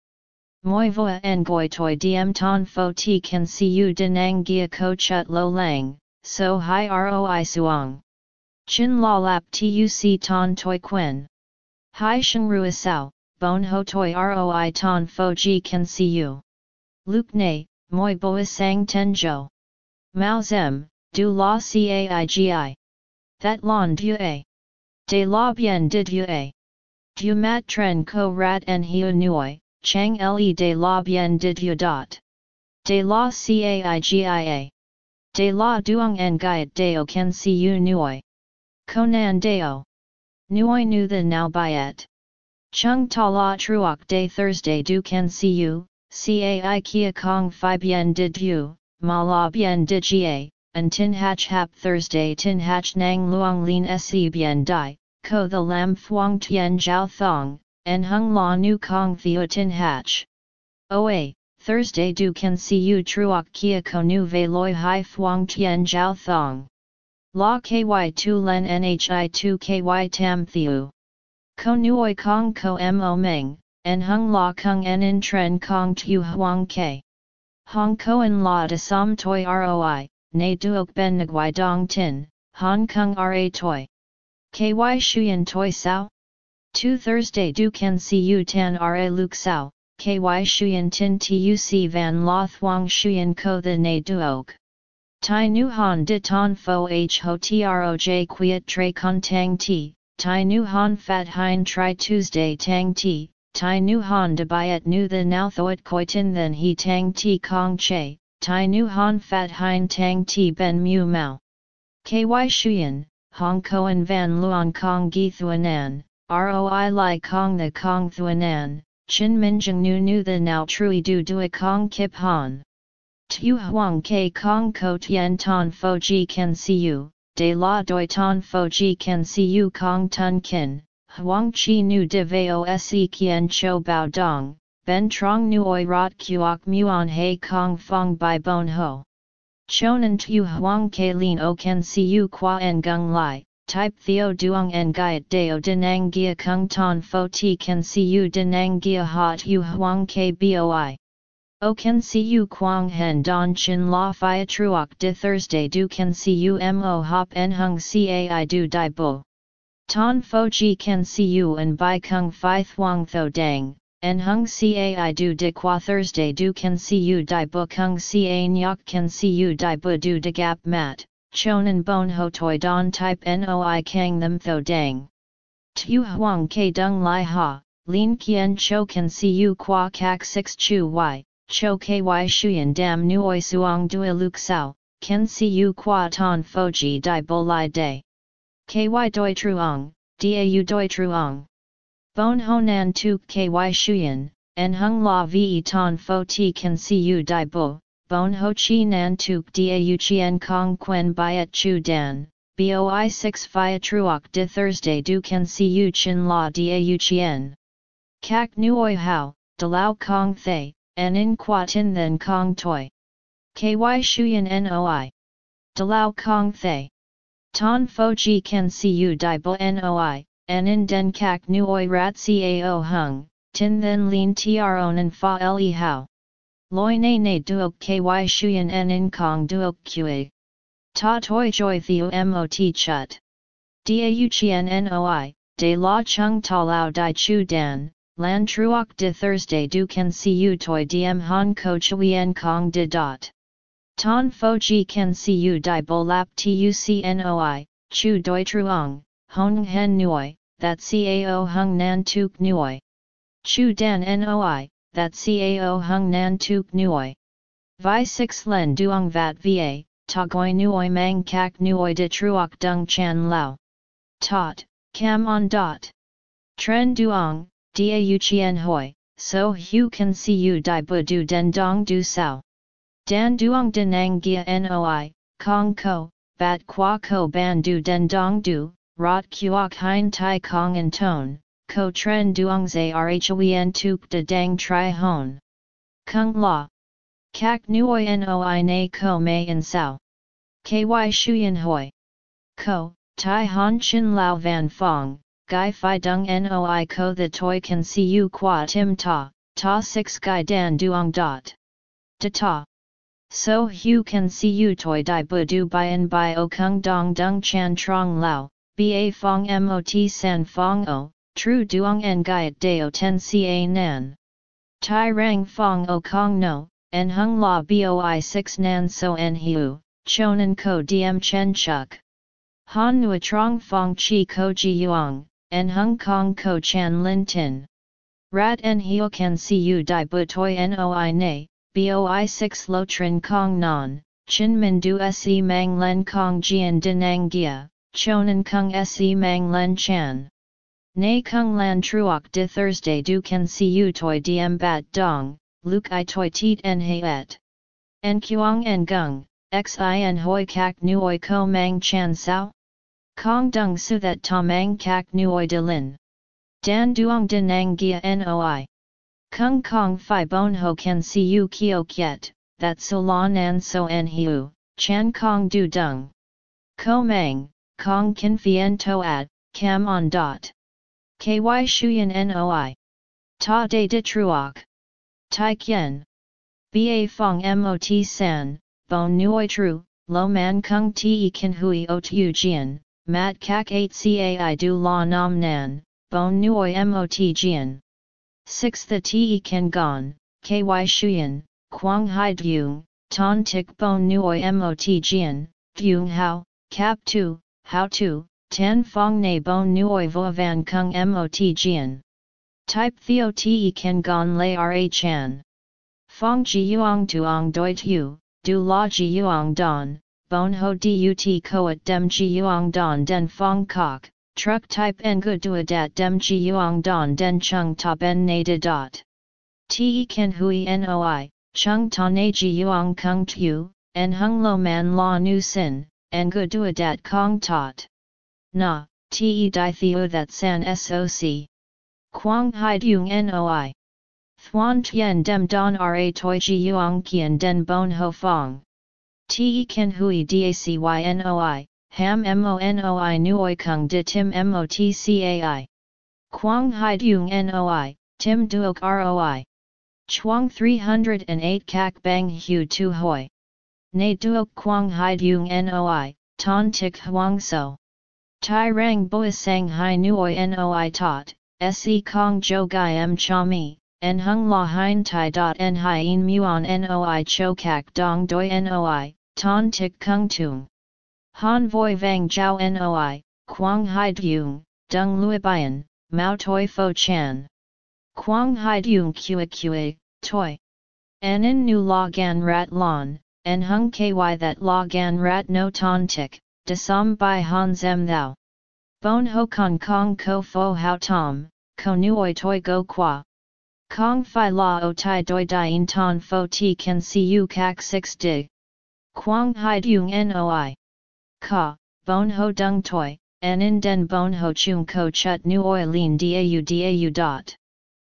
Moi voa en goi toi diem ton fo ti can see you denang gia ko chut lo lang, so hi roi suang. Chin la lap tuc ton toi quen. Hai sheng rua sao, bon ho toi roi ton fo ji can see you. Luke ne, moi boa sang ten jo. Mao zem, du la caigi. That lon du a. De la bien did you a. Du mat tren ko rat en hiu nuoi, chang le de la bien did you dot. De la caigia. De la duong en gaiet deo can see you nuoi. Conan deo. Nuoi nu the now byet. Chung ta la truok day Thursday du can see you, cai kia kong fi bien did you, ma la bien did jie, and tin hatch hap Thursday tin hatch nang luong lin se bien dai, ko the lam thuong tien jiao thong, en hung la nu kong theo tin hatch. Oa, Thursday du can see you truok kia ko nu ve loi hai thuong tien jiao thong. La ky tu len nhi tu ky tam thiu. Ko nuoi kong ko mo meng, en hung la kung en in tren kong tu huang ke. Hong en la de som toi roi, ne duok ben nguai dong tin, Hong Kong ra toi. Ky shuyen toi sao? Tu Thursday du can see you tan ra luk sao, ky shuyen tin tuc van la thuang shuyen ko the ne duok. Tai nu han de ton fo h ho troj quiet tre con tang ti, tai nu han fat hein tri Tuesday tang ti, tai nu han de byet nu the now thoit koi tin then he tang ti kong che, tai nu han fat hein tang ti ben mu mao. Ky shuyen, hong koen van luong kong gi thuanan, roi li kong the kong thuanan, chin minjeng nu nu the now trui du dua kong kip han. Tu huang ke kong ko tien ton fo ji can de la doi ton fo ji can kong tun kin, huang chi nu de veo se kien cho bao dong, ben trong nuoi rot kuok muon he kong fong by bon ho. Chonan tu huang ke lin o see you qua en gung lai, type theo duong en gaiet deo denang gia kung ton fo ti see you denang gia hot yu huang ke boi. O can see you quang hen don chin la fia truok de Thursday do can see you mo hop en hung cai do dai bo. Ton fo ji can see you and bai kung fi thuang tho dang, en hung cai du de qua Thursday du can see you dai bo kung ca nyok can see you dai bo du de gap mat, chonan bon ho toi don type noi kang them tho dang. Tu huang ke dung lai ha, lin kien cho can see you qua kak 6 chu y cho ky shuyen dam nuoi suong dua luk sao, can see you qua ton foji di bo lai day. Ky doi truong, da dau doi truong. Bon honan tu ky shuyen, en hung la ve ton fo ti can si u di bo, bon ho chi nan tuk dau chien kong quen byet chu dan. BOI 6 Phia Truoc de Thursday du can see you chin la dau chien. Kak nuoi hao, de lao kong thay, en in qua tin then kong toi. Ky shuyen noi. Dalao kong thay. Ton fo ji can see you di bo noi, en in den kak nuoi rat cao hung, tin then lin tron and fa le hao. Loi ne ne duok ky shuyen en in kong duok qa. Ta toi joy theo mot chut. Dau chien noi, de la chung ta lao di chu dan, Lan truok de Thursday du can see you toi diem han ko chuyen kong de dot. Ton fo ji can see you di bo lap tucnoi, chu doi truong, hong hen nuoi, that cao hung nan tuk nuoi. Chu dan noi, that cao hung nan tuk nuoi. Vi 6 len duong vat va, ta goi nuoi mang kak nuoi de truok dung chan lao. Tot, cam on dot. Tren duong, Da U Chien Hoi, so hu can see you di bu du den dong du sao. Dan duong denang gia noi, kong ko, bat qua ko ban du den dong du, rot kuok hein tai kong and tone, ko tren duong zay rhoen tuk de dang tri hon. Kung la. Kak nuoi noi na ko mei in sao. Ky shuyen hoi. Ko, tai han chin lao van fong, gai fi dung noi ko the toi can see you qua tim ta, ta six gai dan duong dot. Ta ta. So hu can see you toy di bu du and by o kung dong dung chan trong lao, ba fong mot san fong o, tru duong en gaiet deo ten ca nan. Tai rang fong o kong no, en hung la boi 6 nan so en hiu, chonan ko diem chen chuk. Han nua trong fong chi ko ji yuang, en hung kong ko chan lin tin. Rat en hiu can see you di bu toi noi ne, boi 6 lo trin kong non, chin min du se mang len kong jian denang gia, chonan kung se mang len chan. Nay kung lan truok de Thursday du can see you toi diem bat dong, luke i toi teet en et. En kuang en gung, xi en hoi kak nuoi ko mang chan sao? Kong dung su that ta mang kak nuoi de lin. Dan duong de nang gia noi. Kung Kong Phi Bon Ho can see you kio kiet, that so la nan so en hiu, chan Kong du dung. Ko mang, Kong kin fien to at, cam on dot. Ky shuyen noi. Ta de de truok. Tai kien. Ba fong mot san, bon nuoi tru, lo man kung ti kan hui o tu jian, mat kak 8 cai du la nam nan, bon nuoi mot jian. 6. The Te Kan Gon, Ky Shuyan, Quang Hai Dung, Ton Tik Bon Nuoi Mot Jian, Dung Hao, Cap 2, How to, Tan Fong Ne Bon Nuoi Vo Van Kung Mot Jian. Type Theo Te Kan Gon Lay Ra Chan. Fong Ji Yuang Tuong Doi Tu, Du La Ji Yuang Don, Bon Ho Dut Koat Dem Ji Yuang Don Den Fong Kok, Truck type ngu duadat dem ji yuang don den chung ta ben na de dot. Te ken hui noi, chung ta na ji yuang kung tu, en hung lo man la nu sin, ngu duadat kong tot. Na, te di theo that san soc. Quang hai dung noi. Thuan tien dem don ra toi ji yuang kien den bon ho fong. Te ken hui dacy noi, ham monoi nuoi kung de tim motcai. Quang hai dung noi, tim duok roi. Chuang 308 kak bang hu tu hoi. Ne duok quang hai dung noi, ton tik huang so. Tai rang boi sang hai nuoi noi tot, se kong jo gai em cha mi, en hung la hein tai dot en hien muon noi cho kak dong doi noi, ton tik kung tung. Han voi vang jiao noi, quang hai dung, dung lui bian, mao toi fo chan. Quang hai dung kua kua, toi. En in nu la gan rat lon, en hung ky that la gan rat no ton tik, de som bai han zem thou. Bon ho kong kong ko fo hao tom, ko nuoi toi go qua. Kong fi la o tai doi dien ton fo ti can see you kak 6 dig. Quang hai dung noi ka, bon ho dung toi, en in den bon ho chung ko chut nu oi lin dau dau dot.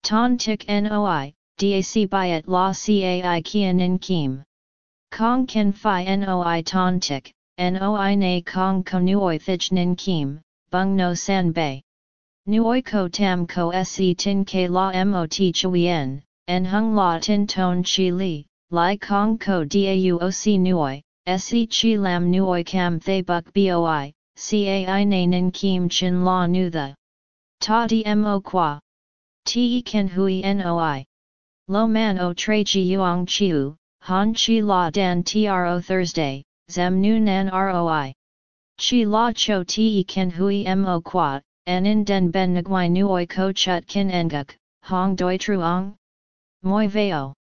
Ton tik noi, dac byet la cai kian in kim. Kong ken fi noi ton tik, noi na kong ko nuoi thich nin kim, bung no san bay. Nuoi ko tam ko se tin ke la mot chuyen, en hung la tin ton chi li, lai kong ko dau oc nuoi, Se chi lam nuoi cam thay buk boi, cai nanin kim chin la nu the. Ta di mo qua. Te ken hui noi. Lo man o tre ji yuang chiu, han chi la dan tro Thursday, zem nu nan roi. Chi la cho te ken hui mo qua, an in den ben nguai nuoi ko chut kin enguk, hong doi truong? Moi veo.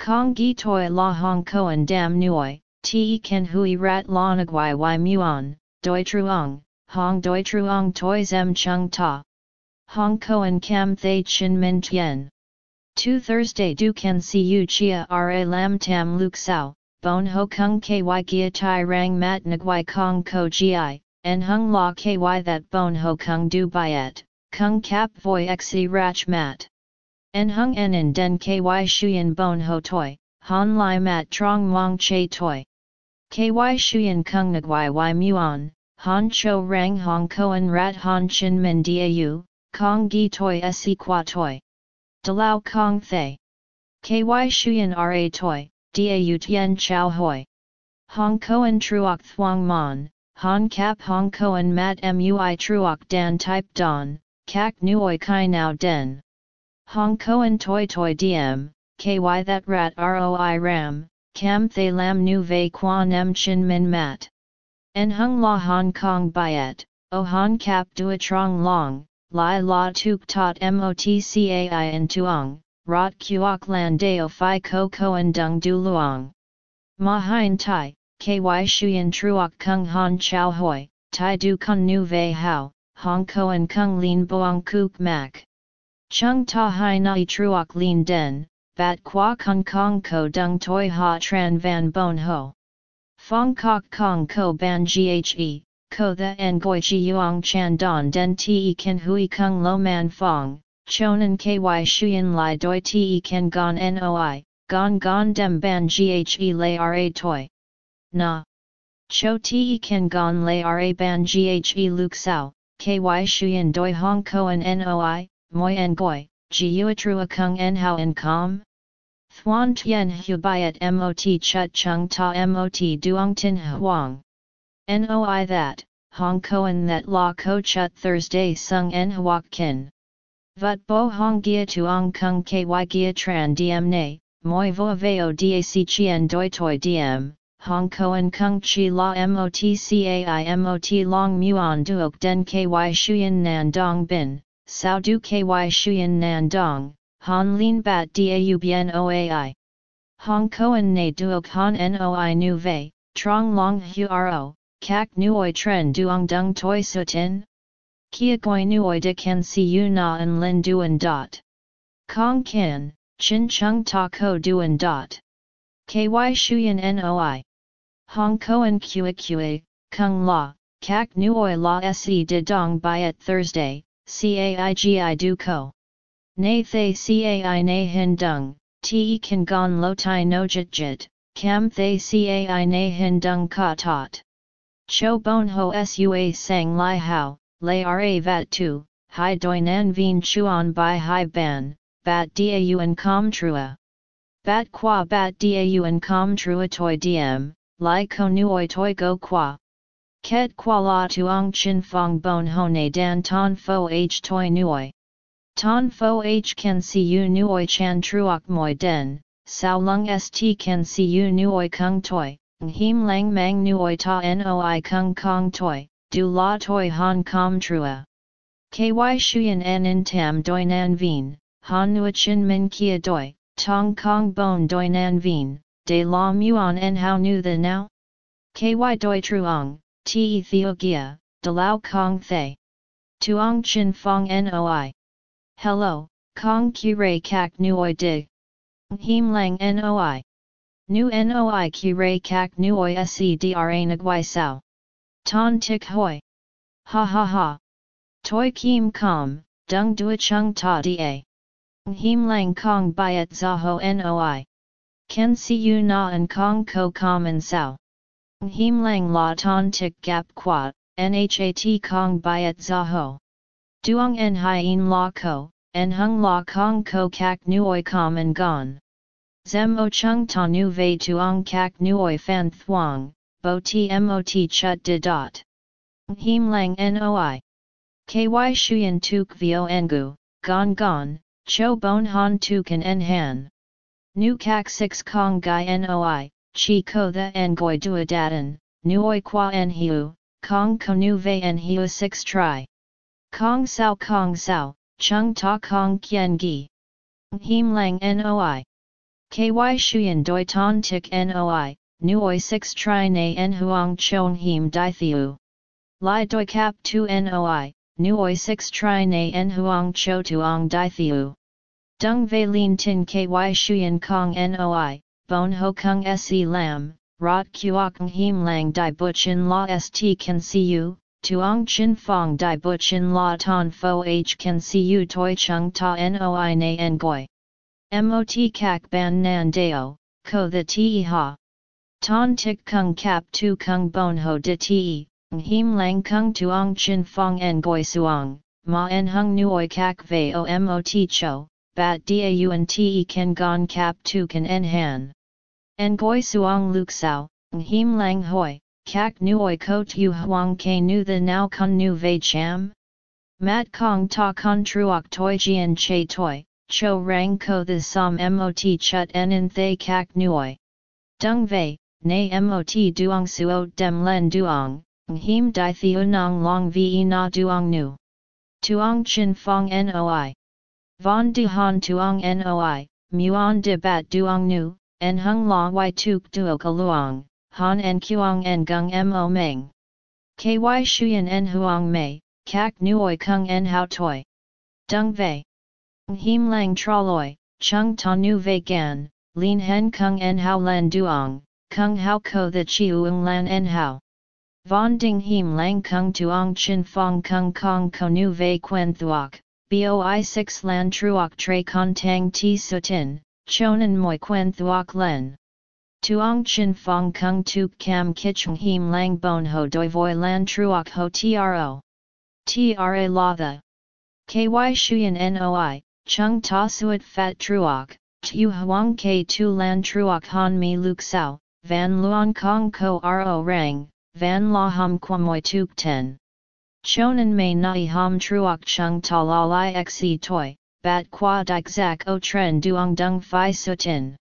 Kong gi toi la hong koan dam nuoi, Te ken hui rat lonagwai y muon, doi truong, hong doi truong toi zem chung ta. Hong koan kam thay chin min tien. 2 Thursday du can see you chia ra lam tam luk sao, bon ho kung ky gia tai rang mat nguai kong ko gi, en hung la ky that bon ho kung du byet, kung kap voi xe rach mat. En hung en in den ky shuyen bon ho toi, han lai mat trong mong che toi. Ky shuyen kung nguai y muon, han cho rang hong koan rat han chin min dau, kong gi toi se qua toi. Dalao Kong Thay. KY Shuyan Ra Toi, Dau Tien Chow Hoi. Hong Koan Truoc Thuong Mon, Hong Kap Hong Koan Mat Mui Truoc Dan Type Don, Kak Nuoi Kai Now Den. Hong Koan Toi Toi Diem, KY That Rat ROI Ram, Cam Thay Lam Nu Ve Quan M Chin Min Mat. En Hung La Hong Kong Biet, O Hong Kap Dua Trong Long, Lai la tuk tot motcai in tuong, rot kuok lan deo fi ko koen dung du luong. Ma hein tai, ky shuyen truok kung han chow hoi, tai du kun nu Ve hao, hong koen kung lin boang kuk mak. Chung ta hai nai truok lin den, bat qua kung kong ko dung toi ha tran van bon ho. Fong kok kong ko ban ghe, ko the ngoi chi yuang chan don den te ken hui kung lo man fong, chonan ky shuyen lai doi te ken gon noi, gon gon dem ban ghe lay ra toi. Na. Cho te ken gon lay ra ban ghe luk sao, ky shuyen doi hong koan noi, moi en goi, ji uatrua kung en hao en com? Thuan tien hu byet mot chut chung ta mot duong tin huang. Noi that, Hong Koan that la ko chut Thursday sung en huok kin. Vut bo hong gia tuong kung ky gia tran diem ne, moi vo veo dac chien doi toi diem, Hong Koan kung chi la mot cai mot long muon duok den ky shuyen nan dong bin, sao du ky shuyen nan dong, han lin bat dau bien oai. Hong Koan ne duok han noi nu vei, trong long hu ro, Kak nuoi tren duong dung toi sutin? Kia goi nuoi de kan si yu na en lin duan dot. Kong kin, chin chung ta ko duan dot. Ky shuyen noi. Hong koan kua kua, kung la, kak nuoi la se de dong byet Thursday, caigi du ko. Nay thay cai nay hin dung, te kan gon lo tai no jit jit, cam thay cai nay hin dung ka tot. Cho bon ho sua sang lai hao, lai ra vat tu, hai doi nan vien chuan by hai ban, bat dau en com trua. Bat qua bat dau en com trua toi diem, lai ko nuoi toi go qua. Ket qua la tuong chin fong bon ho ne dan ton fo h toi nuoi. Ton fo h can see you nuoi chan truok moi den, sao lung st can see you nuoi kung toi, Him lang mang nuoi ta noi kung kong toi, du la toi han com trua. Ky shuyen en in tam doi nan vien, han nua chin min kia doi, tong kong bon doi nan vien, de la muon en how nu the now? Ky doi truong, te theo gia, de lao kong thay. Tuong chin fong noi. Hello, kong ki ray kak nuoi dig. Him lang noi. Nu noi ki ray kak nuoi se dra nagwai sao. Ton tik hoi. Ha ha ha. Toi kim kom, dung dua chung ta da. Him lang kong byet zaho noi. Ken si u na and kong ko common sao. Him lang la ton tik gap quat, nhat kong byet zaho. Duong en hien la ko, en hung la kong ko kak nuoi common gon. Zem o chung ta nu vei tuong kak nuoi fan thuong, bo ti tmot chut de dot. Him lang noi. Ky shuyen tuk vio engu, gon gon, cho bon han tukan en han. Nu kak 6 kong gai noi, chi ko the ngoi duadadan, nuoi qua en hiu, kong ko nu vei en hiu 6 tri. Kong sao kong sao, chung ta kong kien gi. Him lang noi. KY Shuyan Doi Ton Tik Noi, Nuoi 6 Tri Na En Huang Chon Him Dai Thiu. Lai Doi Cap 2 Noi, Nuoi 6 Tri Na En Huang Cho Tuong Dai Thiu. Dung Vei Lin Tin Ky Shuyan Kong Noi, Bon Ho Kung Se Lam, Rot Kuok Him Lang Dai Buchin La St Can See You, Tuong Chin Fong Dai Buchin La Ton Fo H Can See You Toi Chung Ta Noi Na Ngoi. Mot Kak Ban Nan Deo, Ko The Te Ha. Ton Tik Kung Kap Tu Kung Bon Ho De Te, Him Lang Kung Tuong Chin Fong Ngoi Suong, Ma En Hung Nuoi Kak Ve O Mot Cho bat dau and te kan gon kap tu kan en han. En goi suong luk sao, him lang hoi, kak nuoi ko tu huang ke nu the now kun nu vei cham? Mat kong ta kun truok toi jian che toi, cho rang ko the som mot chut en in thay kak nuoi. Dung vei, nay mot duong suo dem len duong, him di theunong long ve na duong nu. Tuong chin fong noi. Von de han tuong noi, muon de bat duong nu, en hung la y tuk duok luong, han en kuong en gung mo meng. Ky shuyen en huang mei, kak nuoi kung en hao toi. Dung vei. Him lang traloi, chung ta nu vei gan, lin hen kung en hao lan duong, kung hao ko the chiuong lan en hao. Von ding him lang kung tuong chin fong kung kong ko nu vei quen thuok, boi 6 lan truok tre con tang ti sutin, chonan moi quen thuok len. Tuong chin fong kung tuk cam kichung him lang bon ho doi voi lan truok ho tro. Tra la the. Ky shuyen noi, chung ta suet fat truok, tu huang k tu lan truok han mi luk sao, van luong kong ko ro rang, van la hum moi tuk ten. Chonan may nai ham truok chung ta la li xe toi, bat qua dik o tren duong dung fi sutin.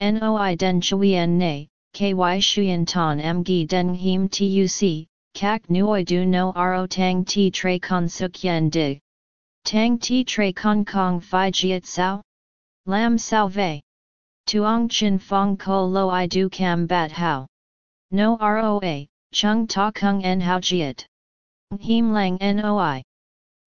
Noi den chuyen ne, ky shuyen ton mgi den him tuc, kak nuoi du no ro tang ti tre con suk yen dig. Tang ti tre con kong fi jiet sao? Lam sao vei. Tuong chin fong ko lo i du cam bat how. No roa, chung ta kung en how jiet. Him lang noi.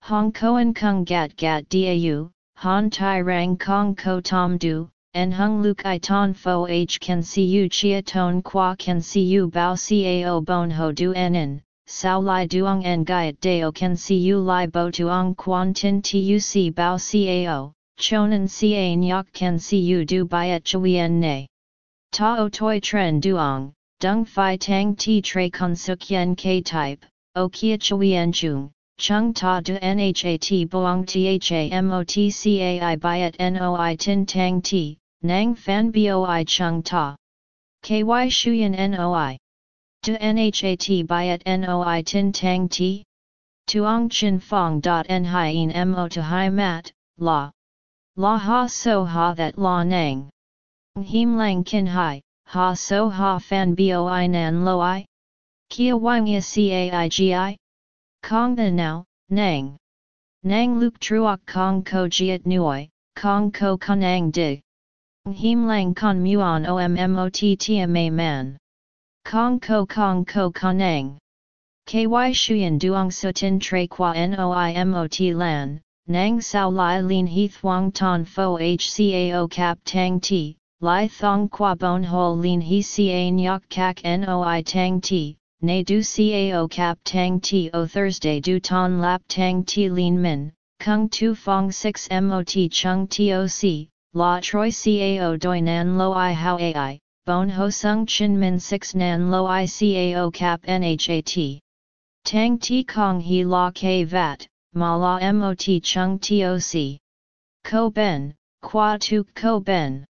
Hong koen kung gat gat dau, han tai rang kong ko tom du, en hung luk i ton fo h can see you chia ton qua can see you bao cao bon ho du en sao lai duong en gaiet deo can see you lai bo tuong quan tin tuc bao cao, chonan ca nyok can see you du byet chuyen ne. Ta o toi tren duong, dung fi tang ti tre con suk yen k type o kia chuyen chung, chung ta du nhat boang thamotcai byet noi tin tang ti, nang fan boi chung ta. Ky shuyen noi. Du nhat byet noi tin tang ti? Tuong chin fong dot en mo to hi mat, la. La ha so ha that la nang. Him lang kin hai, ha so ha fan boi nan lo i? Kia wang ya caigi? Kong the now, nang. Nang luk truok kong ko jiet nuoi, kong ko kanang dig. Him lang kon muon ommot tma man. Kong ko kong ko kanang. Ky shuyen duong sutin tre qua noimot lan, nang sao lai lin he thuong ton fo hcao cap tang ti, lai thong qua bon hol lin he ca nyok kak noi tang ti, Nay du cao cap tang ti o Thursday du ton lap tang ti lin min, kung tu fong 6 mot chung toc, la troi cao doi nan lo i how ai, bon ho sung chin min 6 nan lo i cao cap nhat. Tang ti kong he la k vat, ma la mot chung toc. Ko ben, qua tu ko ben.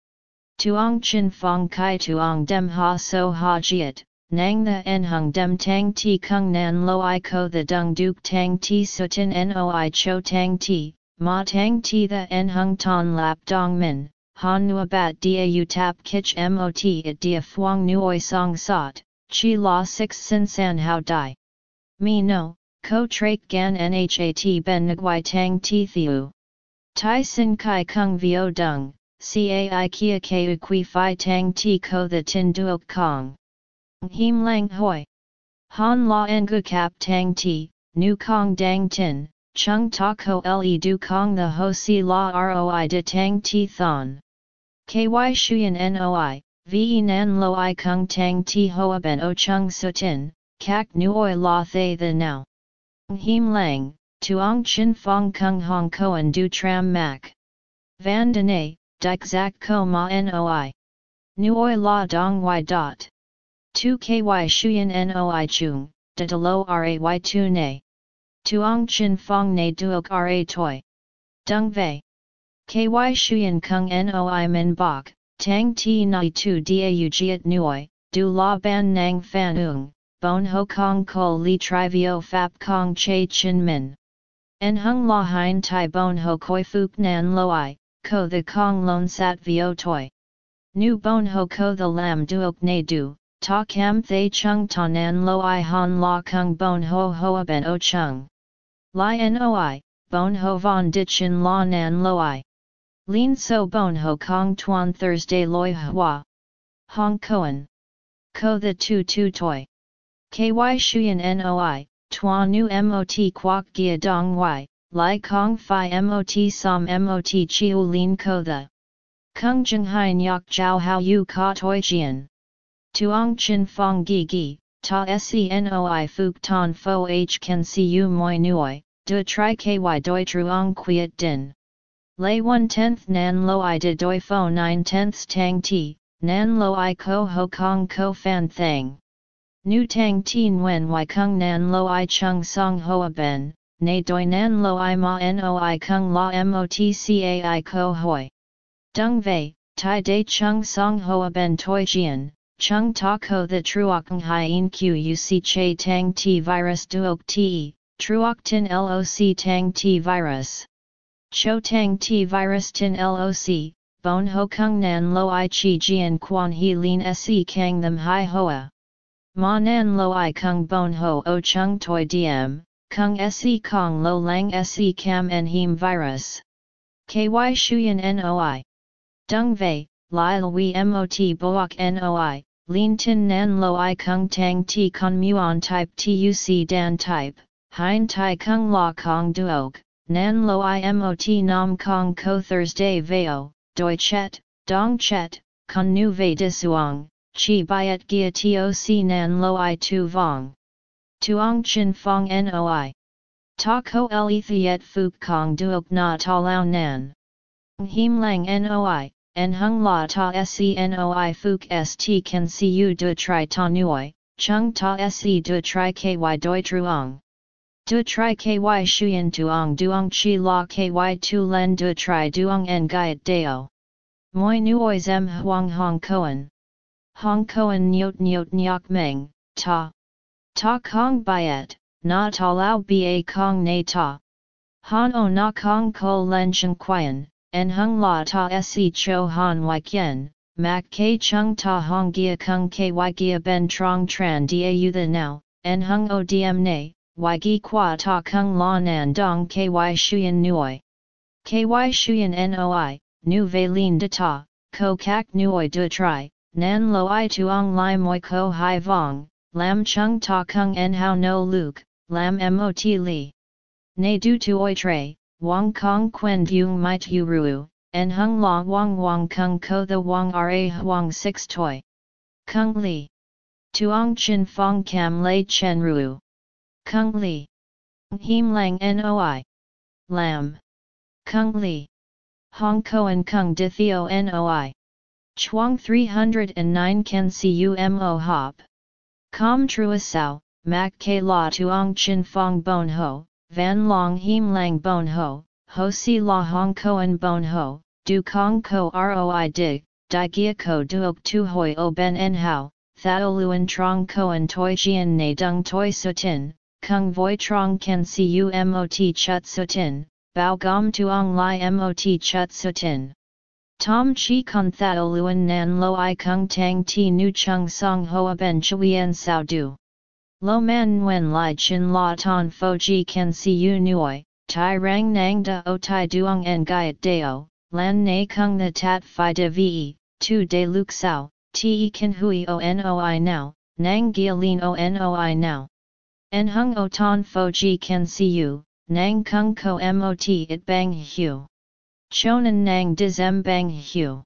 Tuong chin fong kai tuong dem ha so ha jiet, nang the en hung dem tang ti kung nan lo i ko the dung duk tang ti sutin noi cho tang ti, ma tang ti the en hung ton lap dong min, han nu bat u tap kich mot it dia fuang nuoi song sot, chi la six sin san how die. Me no, ko trak gan nhat ben nguai tang ti thiu. Tai sin kai kung vio dung, cai kia ke qui fi tang ti ko the tin duok kong. Him lang hoi. Han la ngu kap tang ti, nu kong dang tin, chung ta ko le du kong the ho si la roi de tang ti thon. Ky shuyen noi, ve nan lo i kung tang ti hoa ben o chung sutin, kak nuoi la thay the now. Him lang, tuong chin fong kung hong koan du tram mak. Van denay, dik zak ko ma noi. Nuoi la dong y dot. 2 ky shuyen noi chung, de de lo ray tu ne. Tuong chin fong ne duok ra toi. Dung vei. Ky shuyen kung noi min bok, tang ti nai tu dau jiet nuoi, du la ban nang fan ung, bon ho kong ko li trivio fap kong che chin min. En hung la hein tai bon ho koi fuk nan loi, ko the kong lon sat vio toi. Nu bon ho ko the lam duok ne du, ta kam thay chung ta nan loi han la kung bon ho hoa ben o chung. Li noi, bon ho von ditchin la nan loi. Lin so bon ho kong tuan Thursday loi hua. Hong koan. Ko the tu tu toi. Ky shuyen noi, tuan nu mot quoc gia dong y, Lai Kong Phi Mot Som Mot Chiu Lin Ko The. Kung Jung Hai Nyok Jiao Hao Yu Ka Toi Jian. Tuong Chin Fong Gi Gi, Ta Senoi Fuk Ton Fo H Can See You Moi Nuoi, De Tri Ky Doi Truong Quiet Din. Lay 1 tenth Nan Lo I De Doi Fo 9 tenths Tang Ti, Nan Lo I Ko Ho Kong Ko Fan Thang. Nu Tang Ti Nguyen Y Kung Nan Lo I Chung Song Hoa Ben na doi nan lo i ma noi kung la motcai ko hoi. Dung vei, tai de chung song hoa ben toi jian, chung ta ko the truok hien quc che tang t virus duok te, truok tin loc tang t virus. Cho tang t virus tin loc, bon ho kung nan lo i chi jian quan he lin se kang them hai hoa. Ma nan lo i kung bon ho o chung toi diem, Kung se kong lo lang se cam en heme virus. Ky shuyen noi. Dung vei, li lui mot boak noi, lin tin nan lo i kung tang ti con muon type tuc dan type, hein tai kung la kong duok, nan lo i mot nam kong ko Thursday veo, doi chet, dong chet, con nu vei disuong, chi byet gia toc nan lo i tu vong. Tuong Chin Fong Noi. Ta ko le thiet fuk kong duok na ta lao nan. Him lang noi, en hung la ta se noi fuk st can see you du tri ta nuoi, chung ta se du tri ky doi truong. Du tri ky shuyen tuong duong chi la ky tu len du tri duong en gaiet deo. Moi nuoi zem huang hong koan. Hong koan nyot nyot nyok meng, ta. Ta kong byet, na ta lao ba kong na ta. Han o na kong ko len chen quian, en hung la ta se cho han wai kien, mak ke chung ta hong gia kung ky gia ben trong tran da u the now, en hung o diem na, wai gi qua ta kung la nan dong ky shuyen nuoi. Ky shuyen noi, nu ve lin de ta, ko kak nuoi du tri, nan lo i tuong lai moi ko hai vong, lam chung ta kung en hao no luke, lam mot li. Ne du tuoi tre, wang kong quen dung might ruu, en hung la wang wang kung ko the wang ra huang six toi. Kung li. Tuong chin fong cam lei chen ru. Kung li. Him lang noi. Lam. Kung li. Hong Koan Kung De Theo Noi. Chuang 309 Can See Mo Hop. Com Truasao, Mac K La Tuong Chin Fong Bon Ho, Van Long Him Lang Bon Ho, Ho Si La Hong Koan Bon Ho, Du Kong Ko Roi Dig, Di Gia Ko Duok Tu Hoi O Ben En Hao, Thao Luan Trong Koan Toi Jian Ne Dung Toi Sutin, Kung Voi Trong Ken Si Mot Chut Sutin, Bao Gom Tuong Lai Mot Chut Sutin. Tom Chi Kun Thao Luan Nan Lo I Kung Tang Ti Nu Chung Song Hoa Ben Chuyen Sao Du. Lo man nguyen lai chin la ton fo ji can see you nuoi, tai rang nang da o tai duong en gaiet deo, lan na kung the tat fi de ve, tu de luk sao, te kan hui o noi now, nang gia lin o noi now. En hung o ton fo ji can see you, nang kung ko mot it bang hu. Chonan nang dizem bang hu.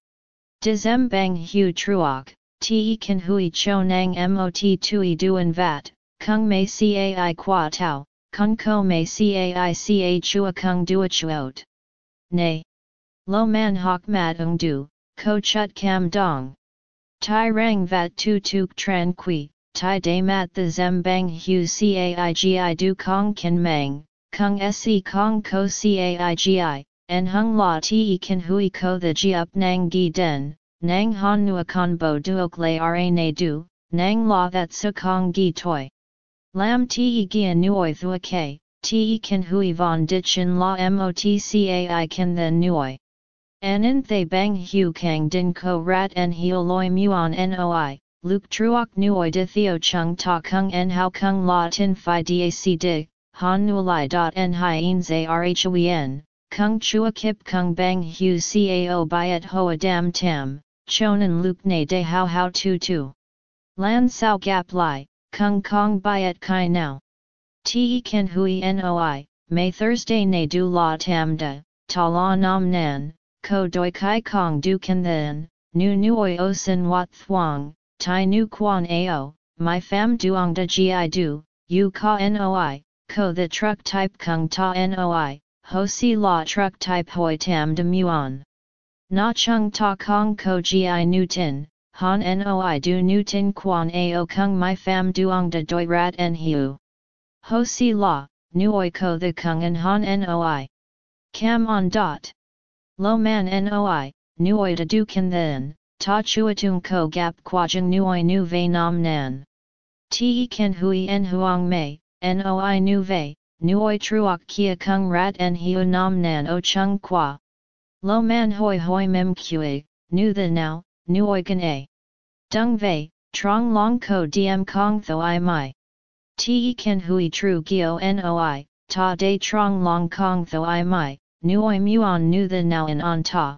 Dizem bang hu truok, te kan hui cho nang mot tui duan vat, kung mei cai qua tau, kung ko mei cai ca chua kung dua chuot. Nay. Lo man hok mat ung du, ko chut cam dong. Tai rang vat tu tuk tran qui, tai de mat the zem bang hu caigi du kong kin mang, kung se kong ko caigi, en hung la te kan hui ko the ji up nang gi den, nang han nua con bo duok le ra na du, nang la that su kong gi toi. Lam te gia nuoi thua ke, te kan hui von ditchin la motcai kan then nuoi. Anin thay bang hu kang din ko rat en heo loi muon noi, luk truok nuoi de theo chung ta kung en hao kung la tin phi dac di, han nuolai dot en hien zay rhuyen, kung chua kip kung bang hu cao byet hoa dam tam, chonan luke ne de how how tu tu. Lan sao gap lai, kung kong byet kai now. Te ken hui noi, may Thursday ne du la tam da, ta la nam nan, ko doi kai kong du kan then, nu nuoi o sin wat thuang, tai nu quan ao, my fam duong da gi du, u ka noi, ko the truck type kung ta noi, ho si la truck type hoi tam de muon. Na chung ta kong ko gi nu tin, han noi du nu tin quan ao kung my fam duong da doi rat en hiu. Ho si la, nuoi ko the kung en han noi. Cam on dot. Lo man noi, nuoi da du kan then, ta chuatung ko gap quajang nuoi nu ve nam nan. Te ken hui en huang mei, noi nu ve, nuoi truok kia kung rat en hiu nam nan o chung qua. Lo man hoi hoi mem kue, nu the now, nuoi gan a. Dung ve, trong long ko diem kong tho i mai. Te ken hui tru gio noi, ta de trong long kong tho i mai, nuoi muon nu the now in on ta.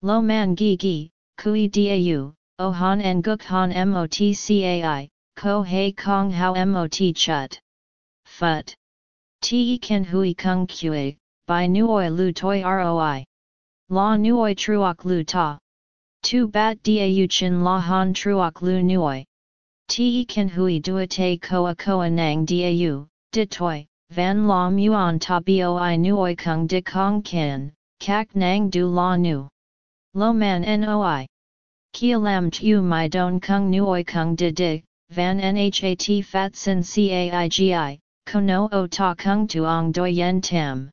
Lo man gi gi, kui dau, o han en guk han mot cai, ko kong how mot chut phut. Te ken hui kung kue, by nuoi lu toi roi. La nuoi truok lu ta. Tu bat dau chin la han truok lu nuoi. Te ken hui dua te koa koa nang dau, dit toi, van la muon ta boi nuoi kung de kong kin, kak nang du la nu. Lo man noi. Kia lam tu my don kung nuoi kung di di, van nhat fat sin caigi, kono o ta kung tuong doi yen tam.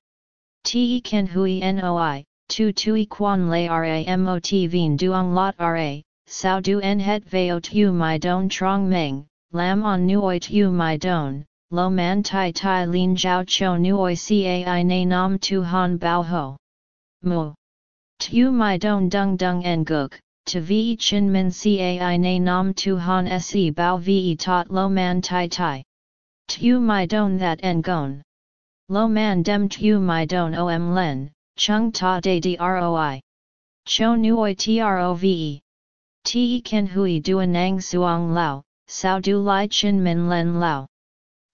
Te ken hui noi, tu tui quan le ra mot vien duong lot ra, sao du en het veo tu my don trong meng, lam on nuoi tu my don, lo man tai tai lin jiao cho nuoi cai na nam tu han bao ho. Mu. Tu my don dung dung en guk, to vi chin min cai na nam tu han se bao vi tot lo man tai tai. Tu my don that en gon. Lo man dem tu my don om len, chung ta de droi. Cho nuoi trove. Te ken hui duan nang suang lao, sao du lai chin min len lao.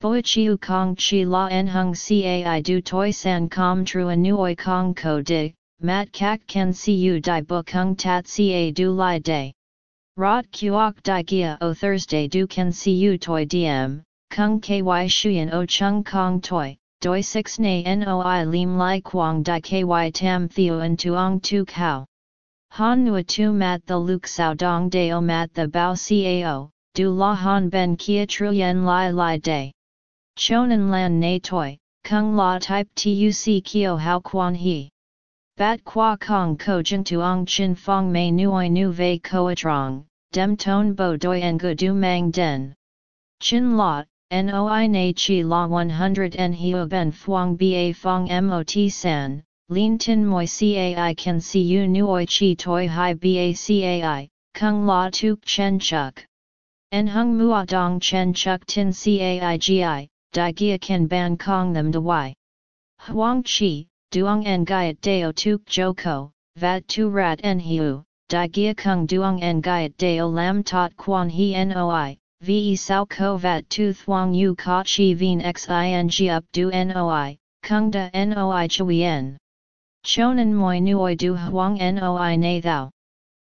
Boi chiu kong chi la en hung cai du toi san com trua nuoi kong ko di, mat kak ken siu di bu kung tat ca du lai day. Rot kuok di gia o Thursday du ken siu toi diem, kung ky shuyen o chung kong toi, doi 6 na noi lim lai quang di ky tam theo en tuong tu kao. Han nua tu mat the luk sao dong deo mat the bao cao, du la han ben kia truyen lai lai day. Chonan lan na toi, kung la type tuc kio hao quan he. Bat qua kong ko jin tuong chin fong mei nuoi nu vei koa trong, dem ton bo doi en gu du mang den. Chin la, Noi na chi la 100 en hio ben fuang ba fong mot san, lin tin moi cai can see you nuoi chi toi hai ba cai, kung la tuk chen chuk. En hung mua dong chen chuk tin cai gi, di gia can ban kong them de y. Huang chi, duong en gaiet deo tuk joko, vat tu rat en hiu, di gia kung duong en gaiet deo lam tot quan hi noi, ve sao ko vat tu thuang yu ka chi vien xing up du noi, kung da noi chuyen. Chonan moi nuoi du huang noi na thou.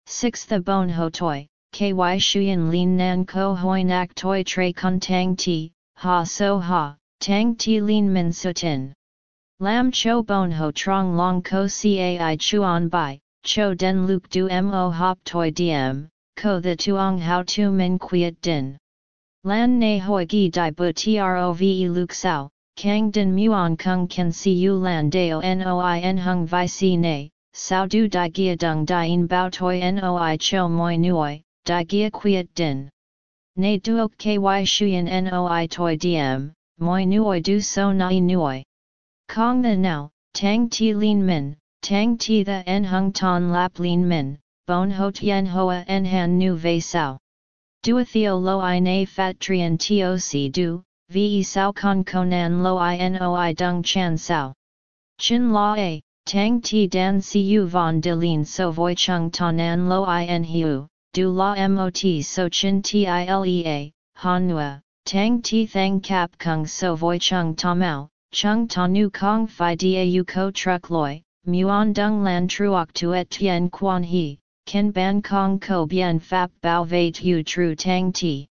6 The bon ho toi, ky shuyen lin nan ko hoi nak toi tre kun tang ti, ha so ha, tang ti lin min sutin. Lam cho bon ho trong long ko cai chuan bai, cho den luk du mo hop toi diem, ko the tuong how tu min quiet din. Lan na hoi gi di bu trove luk sao, kang din muon kung kan si u lan deo noi en hung vi si ne, sao du di gia dung dien bao toi noi cho moi nuoi, di gia quiet din. Ne duok ky shuyen noi toi diem, moi nuoi du so nai nuoi. Kong the now, tang ti lin min, tang ti the en hung ton lap lin min, bon ho tien hoa en han nu ve sao. Duatheo lo i na fat trian toc du, ve sao con conan lo i noi dung chan sao. Chin la a, tang ti dan siu von de lin so voi chung tonan lo i en hiu, du la mot so chin tilea, hanua, tang ti thang kap kung so voi chung tamao, chung ta nu kong fi dau ko truck loi, muon dung lan truok tuet tien quan he, ken ban kong ko bien fap bao vei tu tru tang ti.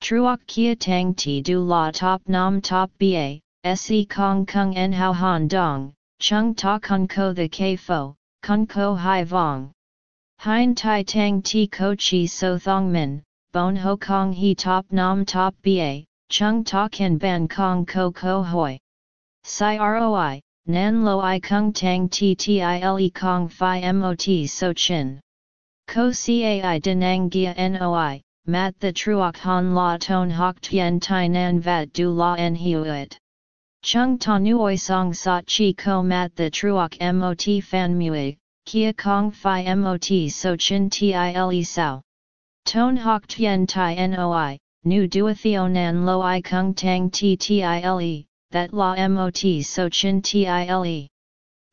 Truok kia tang ti du la top nam top ba, se kong kung en hao han dong, chung ta kun ko the k fo, kun ko hai vong. Hein tai tang ti ko chi so thong min, bon ho kong he top nam top ba, chung ta ken ban kong ko ko hoi. Sai roi, nan lo i kung tang ttile kong fi mot so chin. Ko cai denang gia noi, mat the truok han la ton hok tien tai nan vat du la en huet. Chung ta nuoi song sat chi ko mat the truok mot fan mui, kia kong fi mot so chin tile sao. Ton hok tien tai noi, nu duatheo nan lo i kung tang ttile, that la mot so chin tile.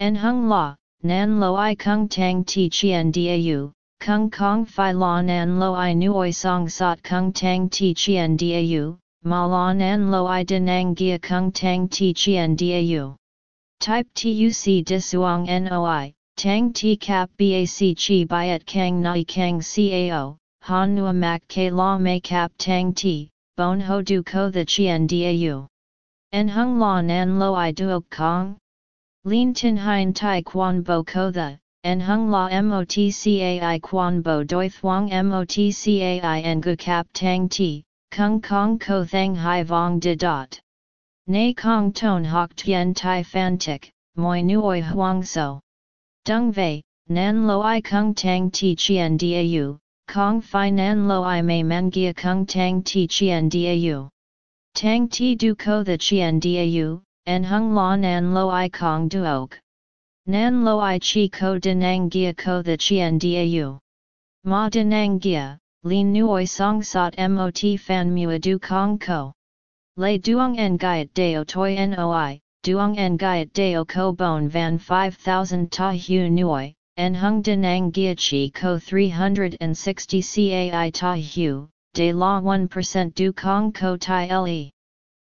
En hung la, nan lo i kung tang ti chien dau, kung kong fi la nan lo i nuoi song sot kung tang ti chien dau, ma la nan lo i denang gia kung tang ti chien dau. Type tuc disuang noi, tang ti cap bac chi byet kang nai kang cao, han nua mak ke la me cap tang ti, bon ho du ko the chien dau. En hung la nan lo i duok kong? Lin tin hein tai quan bo ko the, en hung la motcai quan bo doi thuang motcai en gu kap tang ti, kung kong ko thang hai vong de dot. Nay kong ton hok tien tai fan tik, moi nuoi huang so. Dung vei, nan lo i kung tang ti chien dau, kong fi nan lo i mei man gia kung tang ti chien dau. Tang ti du ko the chien dau, en hung la nan lo i kong duok. Nan lo i chi ko denang gia ko the chien dau. Ma denang gia, lin nuoi song sot mot fan mua du kong ko. Lei duong en gaiet deo toi noi, duong en gaiet deo ko bon van 5000 ta hu nuoi, en hung denang gia chi ko 360 cai ta hu, de la 1% du kong ko tai le.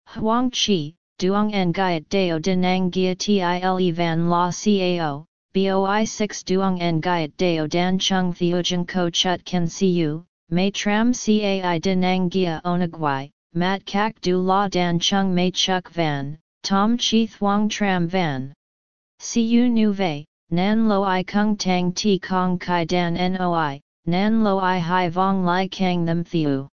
Huang chi, duong en gaiet deo denang gia tile van la cao, boi 6 duong en gaiet deo dan chung theojeng ko chut ken siu, mei tram cai denang gia onagwai, mat kak du la dan chung mei chuk van, tom chi thuang tram van. Siu nu vei, nan lo i kung tang ti kong kai dan noi, nan lo i hai vong lai kang them thiu.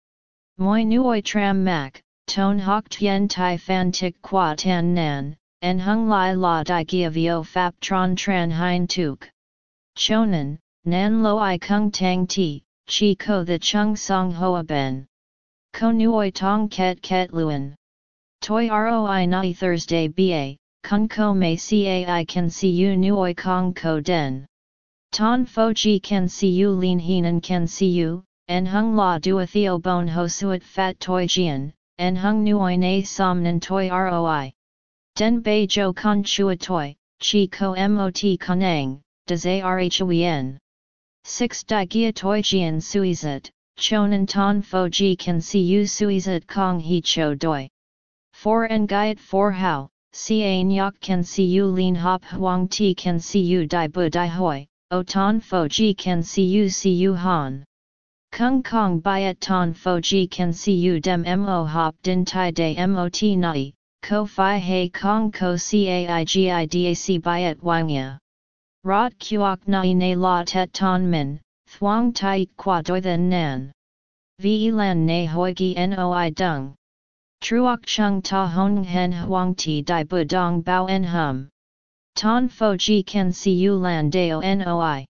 Moi nuoi tram mak, ton hok tien tai fan tik qua tan nan, en hung lai la di gia vio fap tron tran hein tuk. Chonan, nan lo i kung tang ti, chi ko the chung song hoa ben. Ko nuoi tong ket ket luen. Toi roi nai Thursday ba, kun ko mei cai can see you nuoi kong ko den. Ton fo ji can see you lin hinan can see you, en hung la dua theo bon ho suet fat toi jian, en hung nuoi na som nan toi roi. Den bei jo con chua toi, chi ko mot kanang, des arhuyen. 6 Di gia toi jian suizet, chonan ton fo ji can see you suizet kong he cho doi. 4 En gaiet 4 how, ca nyok can see you lean hop huang ti can see you dai bu dai hoi, o ton fo ji can see you see you han. Kung kong byet ton fo ji can see you dem mo hop din tai de mot nai, ko fi hei kong ko caigi dac byet ya. Rot kuok nai ne la tet ton min, thuang tai qua doi then nan. Vi lan ne hoi gi noi dung. Truok chung ta hong hen huang ti dai bu dong bao en hum. Ton fo ji can see you lan deo noi.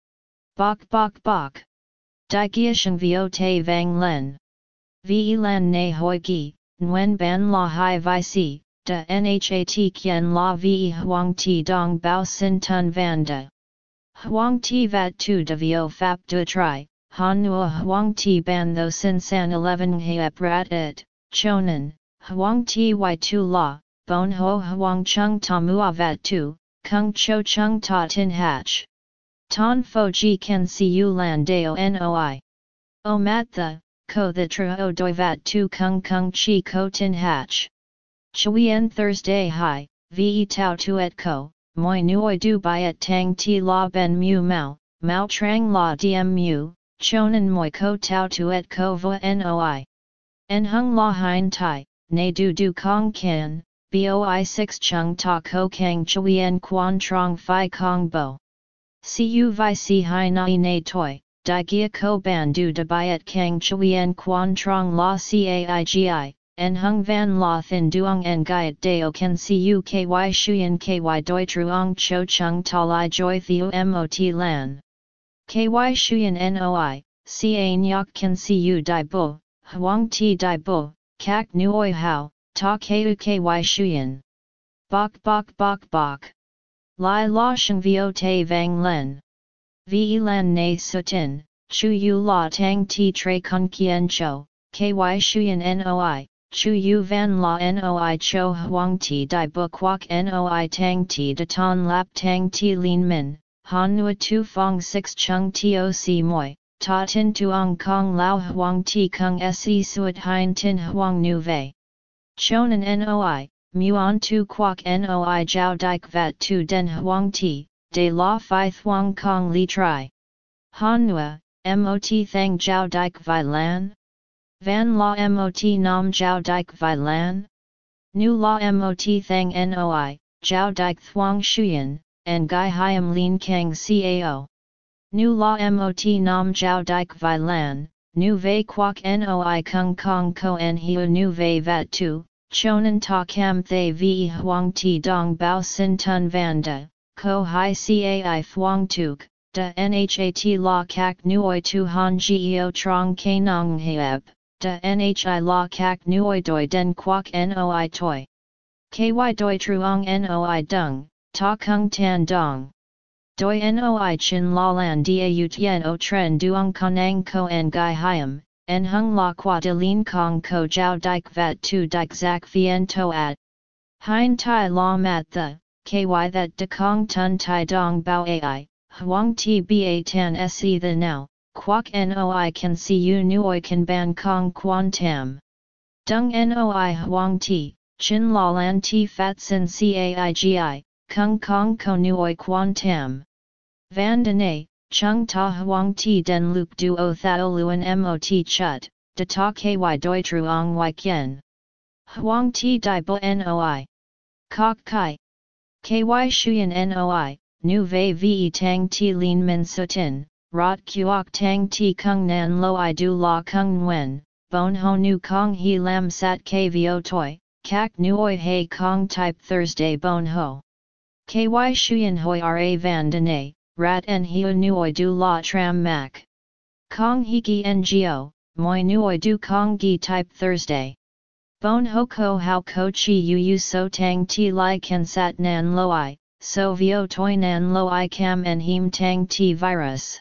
Bok bok bok. Dai giasheng vio te vang len. Vi lan ne hoi gi, nguen ban la hai vi si, da nhat kien la vi huang ti dong bao sin tun vanda. Huang ti vat tu de vio fap du tri, han nua huang ti ban tho sin san 11 heap rat it, chonan, Huang Ti Tu La, Bon Ho Huang Chung Mua Vat Tu, Kung Cho Chung Ta Tin Hatch. Ton Fo Ji Ken Si U Lan Deo Noi. O Mat The, Ko The Tro Doi Vat Tu Kung Kung Chi Ko Tin Hatch. Chuyen Thursday Hi, Ve Tao Tu Et Ko, Moi Nuoi Du Biat Tang Ti La Ben Mu Mao, Mao Trang La Diem Mu, Chonan Moi Ko Tao Tu Et Ko Vo Noi. En Hung La Hein Tai ne du du kong kin, boi 6 chung ta ko kang chuyen quan trong fi kong bo. Cu vi si hai nai ne toi, di gia ko ban du de byet kang chuyen quan trong la caigi, en hung van la thin duong en gaiet deo ken cu ky shuyen ky doi truong cho chung ta lai joy theo mot lan. Ky shuyen noi, ca nyok ken cu di bo, huang ti di bo, kak nuoi hao, ta keu ky shuyen. Bok bok bok bok. Lai la sheng vio te vang len. Vi lan ne sutin, chu yu la tang ti tre kun kien cho, ky shuyen noi, chu yu van la noi cho huang ti di bu kwak noi tang ti de ton lap tang ti lin min, han nua tu fong six chung toc moi, ta tin tuong kong lao huang ti kung se suet hein tin huang nu vei. Chonan noi, muon tu quoc noi jiao dik vat tu den huang ti, de la fi thuang kong li tri. Han nua, mot thang jiao dik vi lan? Van la mot nam jiao dik vi lan? Nu la mot thang noi, jiao dik thuang shuyen, and gai hiam lin kang cao. Nu la mot nam jiao dik vi lan, nu vei quoc noi kung kong ko en hiu nu vei vat tu, chonan ta cam thay vi huang ti dong bao sin tun vanda, ko hai cai thuang tuk, da nhat la kak nuoi tu han geo trong ke nong heab, da nhi la kak nuoi doi den quoc noi toi. Ky doi truong noi dung, ta kung tan dong. Doi noi chin la lan dia u tien o tren duong konang ko en gai hiam, en hung la qua de lin kong ko jiao dik vat tu dik zak vien to at. Hein tai la mat the, ky that de kong tun tai dong bao ai, huang ti ba tan se the now, quoc noi can see you nuoi can ban kong quan tam. Dung noi huang ti, chin la lan ti fat sin caigi, kung kong ko nuoi quan tam. Van denay, chung ta huang ti den lup duo thao luan mot chut, de ta ky doi truong y kien. Huang ti di bo noi. Kok kai. Ky shuyen noi, nu vei ve tang ti lin min sutin, rot kuok tang ti kung nan lo i du la kung nguyen, bon ho nu kong he lam sat kvo toi, kak nuoi hei kong type Thursday bon ho. Ky shuyen hoi ra van denay, rat en hiu nuoi du la tram mak. Kong hiki ngo, moi nuoi du kong gi type Thursday. Bon ho ko how ko chi yu yu so tang ti lai ken sat nan lo i, so vio toi nan lo i cam en him tang ti virus.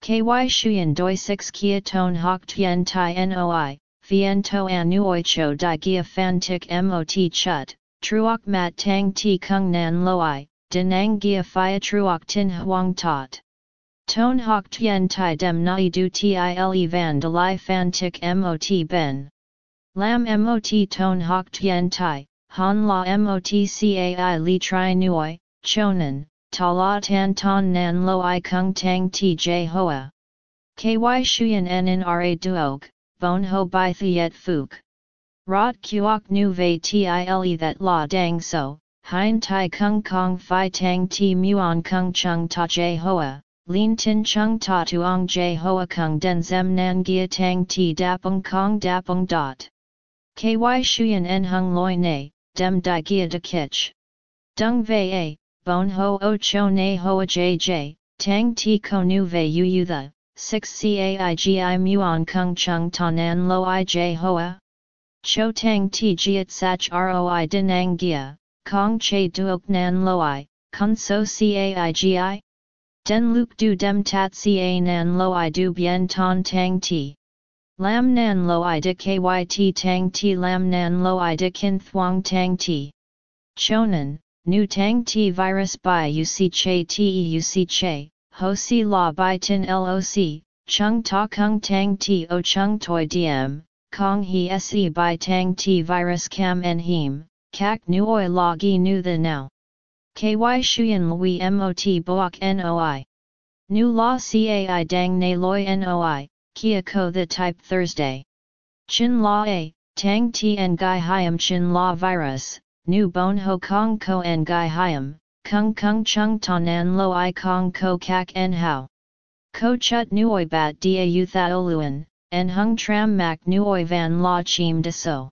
Ky shuyen doi 6 kia ton hok tien tai noi, vien to an nuoi cho di gia fan tik mot chut, truok mat tang ti kung nan lo i, Denang gia phia truok tin huang tot. Ton hok tien tai dem nai du tile van de lai fan tik mot ben. Lam mot ton hok tien tai, han la motcai li tri nuoi, chonan, ta la tan ton nan lo i kung tang ti j hoa. Ky shuyan en in ra duok, bon ho bai thiet fuk. Rot kuok nu ve tile that la dang so, hein tai kung kong fi tang ti muon kung chung ta j hoa, lin tin chung ta tuong j hoa kung den zem nan gia tang ti dapung kong dapung dot. Ky shuyan en hung loi ne, dem di gia de kich. Dung ve a, bon ho o cho ne hoa jj, tang ti ko nu ve yu yu the, 6 caigi muon kung chung tanan lo i j hoa. Cho tang ti jiat sach roi dinang gia, kong che duok nan loi, kun so caigi? Den luk du dem tat ca nan loi du bien ton tang ti. Lam nan loi de kyt tang ti lam nan loi de kin thuang tang ti. Chonan, nu tang ti virus by uc che te uc che, ho si la by tin loc, chung ta kung tang ti o chung toi diem, kong he se by tang ti virus cam en him, kak nuoi la gi nu the now. Ky shuyen lui mot boak noi. Nu la cai dang ne loi noi, kia ko the type Thursday. Chin la a, tang ti en gai hiam chin la virus, nu bon ho kong ko en gai hiam, kung kung chung tonan lo i kong ko kak en how. Ko chut nuoi bat dia u thaoluan, en hung tram mak nuoi van la chim de so.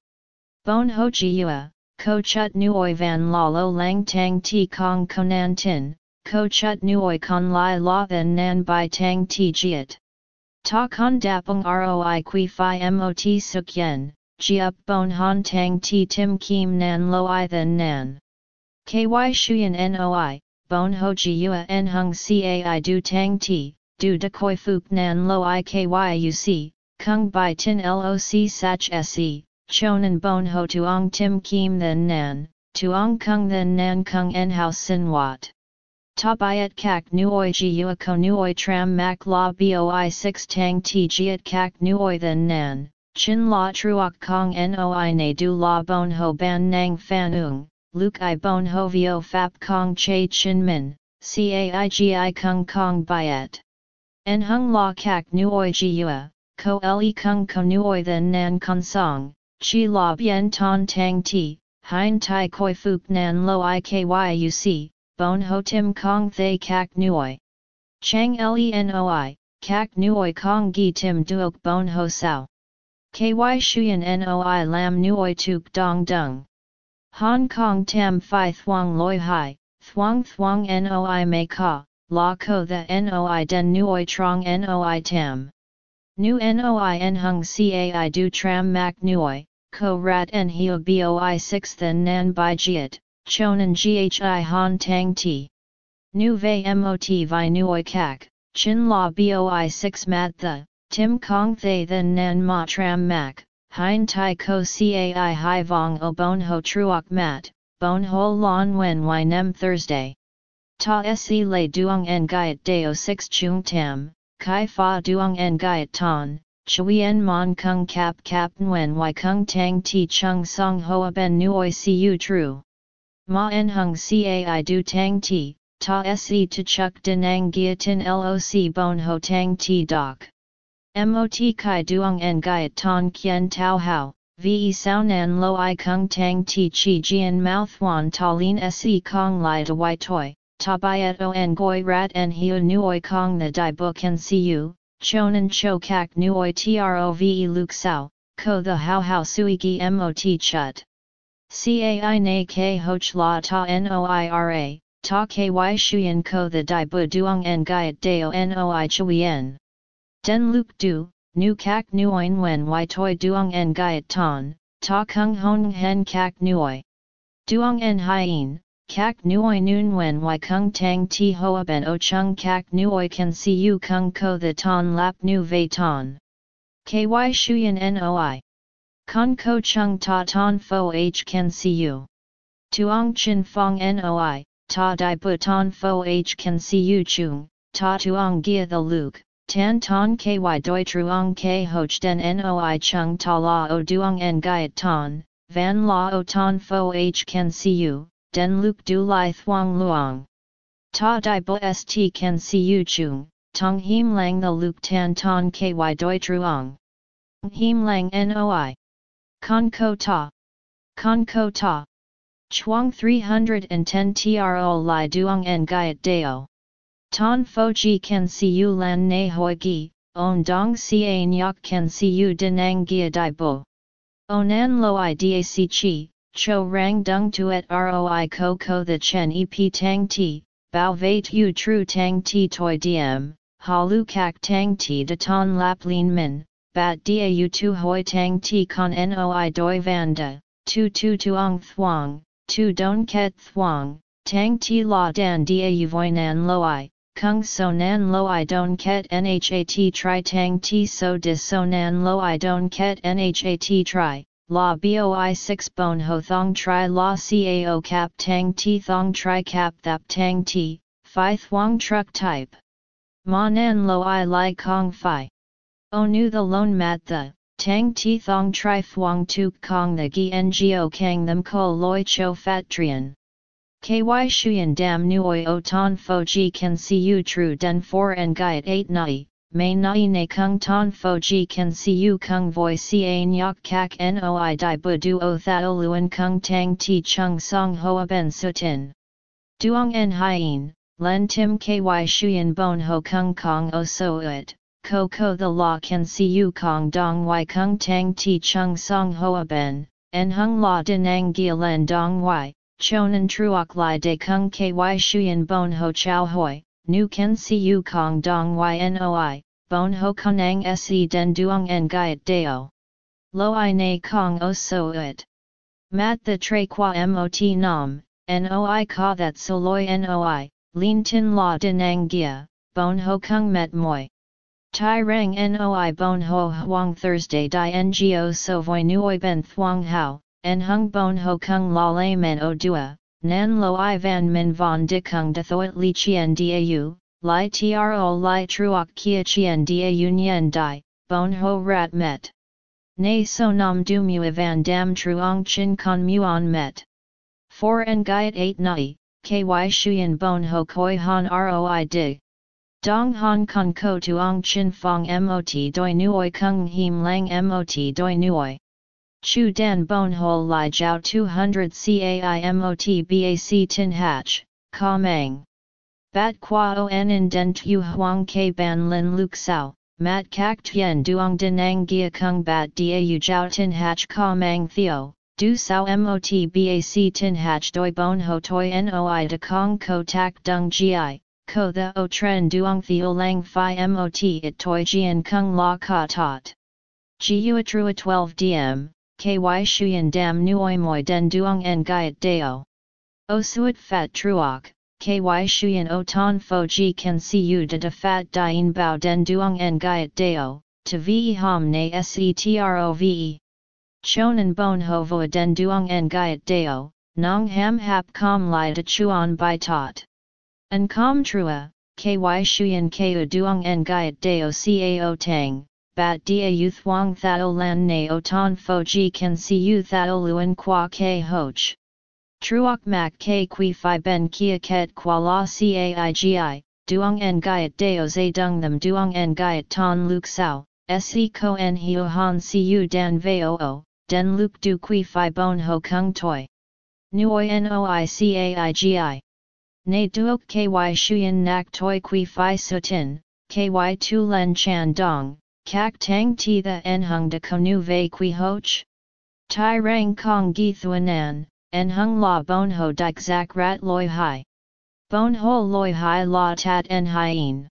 Bon ho chi yua, ko chut nuoi van la lo lang tang ti kong konan tin, ko chut nuoi kon lai la then nan by tang ti jiet. Ta kon dapung roi qui fi mot suk yen, ji up bon han tang ti tim kim nan lo i then nan. Ky shuyen noi, bon ho ji yua en hung cai du tang ti, du de koi fuk nan lo i kyuc, kung bai tin loc sach se, chonan bon ho tuong tim kim then nan, tuong kung then nan kung en hao sin wat. Ta biat kak nuoi ji ua ko nuoi tram mak la boi 6 tang ti jiat kak nuoi then nan, chin la truok kong noi ne du la bon ho ban nang fan ung, luk i bon ho vio fap kong che chin min, caigi kung kong biat. En hung la kak nuoi ji ua, ko le kung ko nuoi then nan kon song, chi la bien ton tang ti, hein tai koi fuk nan lo i kyuc, bon ho tim kong thay kak nuoi. Chang lenoi, kak nuoi kong gi tim duok bon ho sao. Ky shuyen noi lam nuoi tuk dong dung. Hong Kong tam phi thuang loi hai, thuang thuang noi me ka, la ko the noi den nuoi trong noi tam. Nu noi en hung cai du tram mak nuoi, ko rat en hio boi 6 then nan by jiet, chonan ghi han tang ti. Nu ve mot vi nuoi kak, chin la boi 6 mat the, tim kong thay then nan ma tram mak, hein tai ko cai hai vong o bon ho truok mat, bon ho lon wen y nem Thursday. Ta se le duong en gaiet deo 6 chung tam, kai fa duong en gaiet ton, chuyen mon kung kap kap nguyen y kung tang ti chung song hoa ben nuoi siu tru. Ma en hung cai du tang ti, ta se to chuk denang gia tin loc bon ho tang ti doc. Mot kai duong en gaiet ton kien tau hao, ve sao nan lo i kung tang ti chi jian mouth wan ta lin se kong lai de y toi, tabayet o en goi rat en hiu nuoi kong the di book en siu, chonan cho kak nuoi trove luk sao, ko the hao hao sui gi mot chut. Cai na k hoch la ta noira, ta ky shuyen ko the di bu duong en gaiet deo noi chuyen. Den luk du, nu kak nuoin wen y toi duong en gaiet ton, ta kung hong hen kak nuoi. Duong en hien, Kak nuoi noon wen y kung tang ti hoa ben o chung kak nuoi can see you kung ko the ton lap nu ve ton. Ky shuyen noi. Con ko chung ta ton fo h can see you. Tuong chin fong noi, ta di bu ton fo h can see you chung, ta tuong gia the luke. Tan ton ky doi truong k hoch den noi chung ta la o duong en gaiet ton, van la o ton fo h can siu, den luk du lai thuang luang. Ta di bo st can siu chung, tong him lang the luk tan ton ky doi truong. Him lang noi. Con ko ta. Con ko ta. Chuang 310 tro li duong en gaiet deo. Ton fo ji can siu lan ne hoi gi, on dong si a nyok can siu denang gia di bo. Onan lo i dac chi, cho rang dung tuet roi ko ko the chen ep tang ti, bao vei tu tru tang ti toi diem, ha lu kak tang ti de ton lap lin min, bat da u tu hoi tang ti con noi doi vanda, tu tu tuong thuong, tu don ket thuong, tang ti la dan da u voinan lo i, kung so nan lo i don ket nhat tri tang ti so dis so nan lo i don ket nhat tri, la boi 6 bon ho thong tri la cao cap tang ti thong tri cap thap tang ti, phi thuong truck type. Ma nan lo i li kong phi. O nu the lone mat the, tang ti thong tri thuong tu kong the gi ngo kang them ko loi cho fat trian. Ky shuyen dam nuoi o ton fo ji can see you true den 4 and guide 8 nai, may nai ne kung ton fo ji can you kung voi ca nyok kak noi di bu du o thao luen kung tang ti chung song hoa ben sutin. Duong en hien, len tim ky shuyen bon ho kung kong o so it, ko ko the law can see you kong dong y kung tang ti chung song hoa ben, en hung la dinang gia len dong y, chonan truok lai de kung ky shuyen bon ho chow hoi, nu ken si yu kong dong ynoi, bon ho konang se den duong en gaiet deo. Lo i na kong o so it. Mat the tre qua mot nam, noi ka that so loi noi, lin tin la dinang gia, bon ho kung met moi. Tai rang noi bon ho huang Thursday di ngo so voi nuoi ben thuang hao, en hung bon ho kung la lay men o dua, nan lo i van min von de kung de thoit li chien dau, li tro lai truok kia chien dau nyen di, bon ho rat met. Nay so nam du mu van dam truong chin con muon met. 4 en gaiet 8 nai, ky shuyen bon ho koi han roi dig. Dong han con ko tuong chin fong mot doi nuoi kung him lang mot doi nuoi. Chu Dan Bon Ho Lai Jiao 200 CAIMOT BAC Tin Hatch, Ka Mang. Bat Qua On In Den Tu Huang Ke Ban Lin Luk Sao, Mat Kak Tien Duong Denang Gia Kung Bat Da U Jiao Tin Hatch Ka Mang Theo, Du Sao Mot BAC Tin Hatch Doi Bon Ho Toi Noi De Kong Ko Tak Dung Gi, Ko The O Tren Duong Theo Lang Phi Mot It Toi Jian Kung La Ka Tot. Gi Trua 12 DM ky shuyen dam nuoi moi den duong en gaiet deo. O suet fat truok, ky shuyen o ton fo ji can see you de de fat dien bao den duong en gaiet deo, to ve ham ne setrove. Chonan bon ho vo den duong en deo, nong ham hap com li de chuan bai tot. An com trua, ky shuyen ku duong en gaiet deo cao tang, bat dia yu thuang thao lan na o ton fo ji can see you thao luen qua ke hoch. Truok mak ke qui fi ben kia ket qua la caigi, duong en gaiet deo ze dung them duong en gaiet ton luk sao, se ko en hio han si you dan veo o, den luk du qui fi bon ho kung toi. Nuoi noi caigi. Ne duok ky shuyen nak toi qui fi sutin, ky tu len chan dong, Kak tang ti the en hung de konu vei qui hoch? Tai rang kong gi thuanan, en hung la bon ho dik zak rat loi hai. Bon ho loi hai la tat en hien.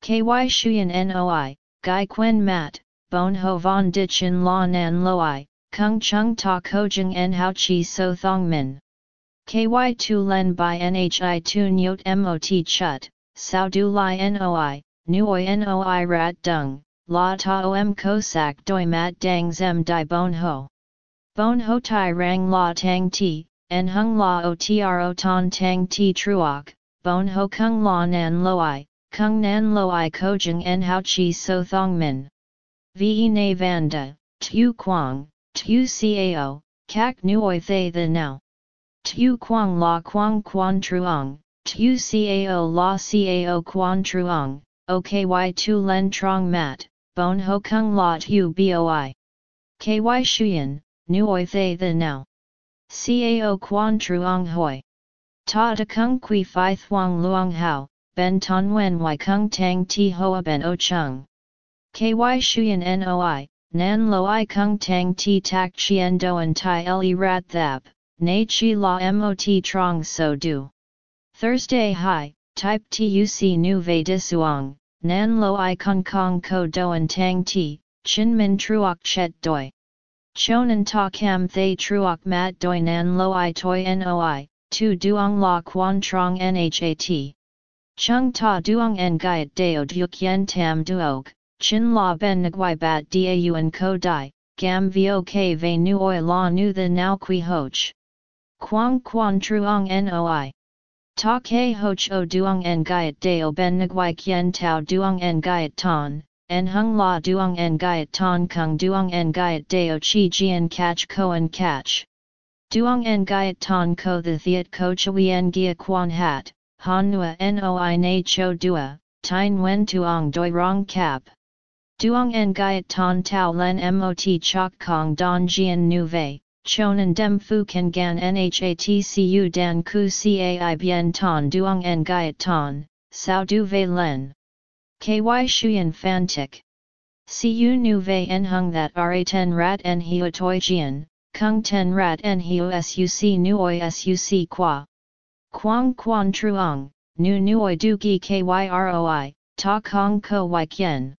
Ky shuyen noi, gai quen mat, bon ho von dichin la nan loi, kung chung ta kojeng en hao chi so thong min. KY tu len by NHI tu nyot MOT chut, sao du li NOI, nuoi NOI rat dung, la ta om kosak doi mat dang zem di bon ho. Bon ho tai rang la tang ti, en hung la o tro ton tang ti truok, bon ho kung la nan loi, kung nan loi kojeng en hao chi so thong min. Ve na vanda, tu quang, tu cao, Kak nuoi thay the now. Tu quang la quang quan truong, tu cao la cao quan truong, oky tu len trong mat, bon ho kung la tu boi. Ky shuyen, nuoi thay the now. Cao quan truong hoi. Ta de kung kui fi thuang luang hao, ben ton wen y kung tang ti hoa ben o chung. Ky shuyen noi, nan lo i kung tang ti tak chien doan tai le rat thap, na chi la mot trong so du. Thursday hi, type tuc nu ve disuang, nan lo i kung kong ko doan tang ti, chin min truok chet doi. Chonan ta kam thay truok mat doi nan lo i toi noi, tu duong la quan trong nhat. Chung ta duong en gaiet deo duok yen tam duok, chin la ben nguai bat dau en ko dai, gam vok ve nu oi la nu the now qui hoch. Quang quan truong noi. Ta ke hoch o duong en gaiet deo ben nguai kien tau duong en gaiet ton, en hung la duong en gaiet ton kung duong en gaiet deo chi jian catch koan catch. Duong en gaiet ton ko the theat ko chui en gia quan hat, han nua noi na cho dua, tine wen tuong doi rong cap. Duong en gaiet ton tau len mot chok kong don jian nu vei, chonan dem fu kan gan nhatcu dan ku cai bien ton duong en gaiet ton, sao du vei len. Ky shuyen fan tik. Cu nu vei en hung that ra ten rat en hiu toi jian, kung ten rat en hiu suc nuoi suc qua. Quang quan truong, nu nuoi du gi kyroi, ta kong ko y kien.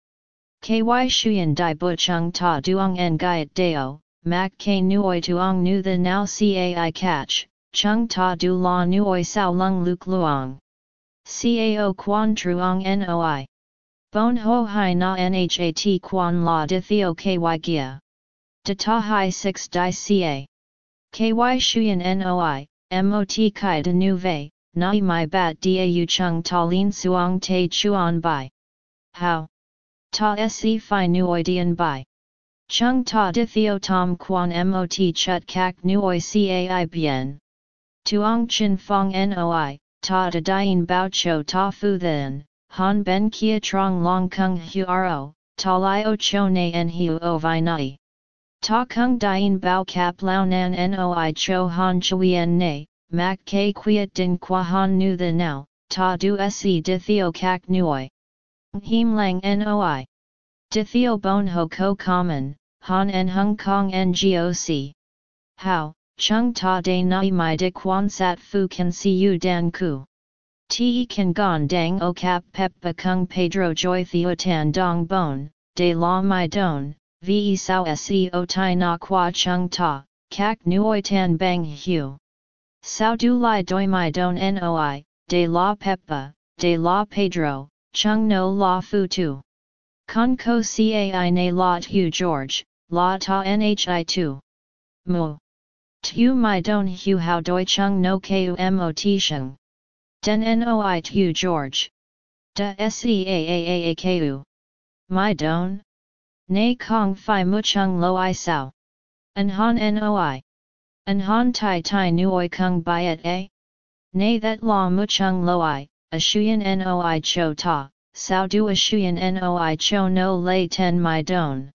Ky shuyen Dai bu chung ta duong en gaiet deo, mak k nuoi tuong nu the now cai catch, chung ta du la nuoi sao lung luk luong. Cao quan truong noi. Bon ho hai na nhat quan la di theo ky gia. De ta hai 6 di ca. Ky shuyen noi, mot kai de nu vei, nai mai bat dau chung ta lin suong te chuan bai. How? Ta se fi nuoidian bai. Chung ta di theo tom quan mot chut kak nuoi cai bien. Tuong chin fong noi, ta de dien bao cho ta fu then, han ben kia trong long kung huaro, lio cho na en hiu o vi nai. Ta kung dien bao kap lao nan noi cho han chuyen ne, mak ke quiet din qua han nu the now, ta du se di theo kak nuoi. Him lang noi. Di theo bon ho ko common, han en hong kong ngoc. How, chung ta de nai mai de quan sat fu can see you dan ku. Te kan gon dang o kap pep kung Pedro joy theo tan dong bon, de la mai don, ve sao o tai na qua chung ta, kak nuoi tan bang hu. Sao du lai doi mai don noi, de la peppa, de la Pedro, chung no la fu tu. Con ko cai na la tu George, la ta nhi tu. Mu. Tu mai don hu how doi chung no ku mot sheng. Den noi tu George. Da seaaaku. Mai don. Nei kong fi muchung lo i sao. An han noi. An han tai tai nuoi kung byet a? Nay that la muchung lo i, a shuyen noi cho ta, sao du a shuyen noi cho no lay ten my don.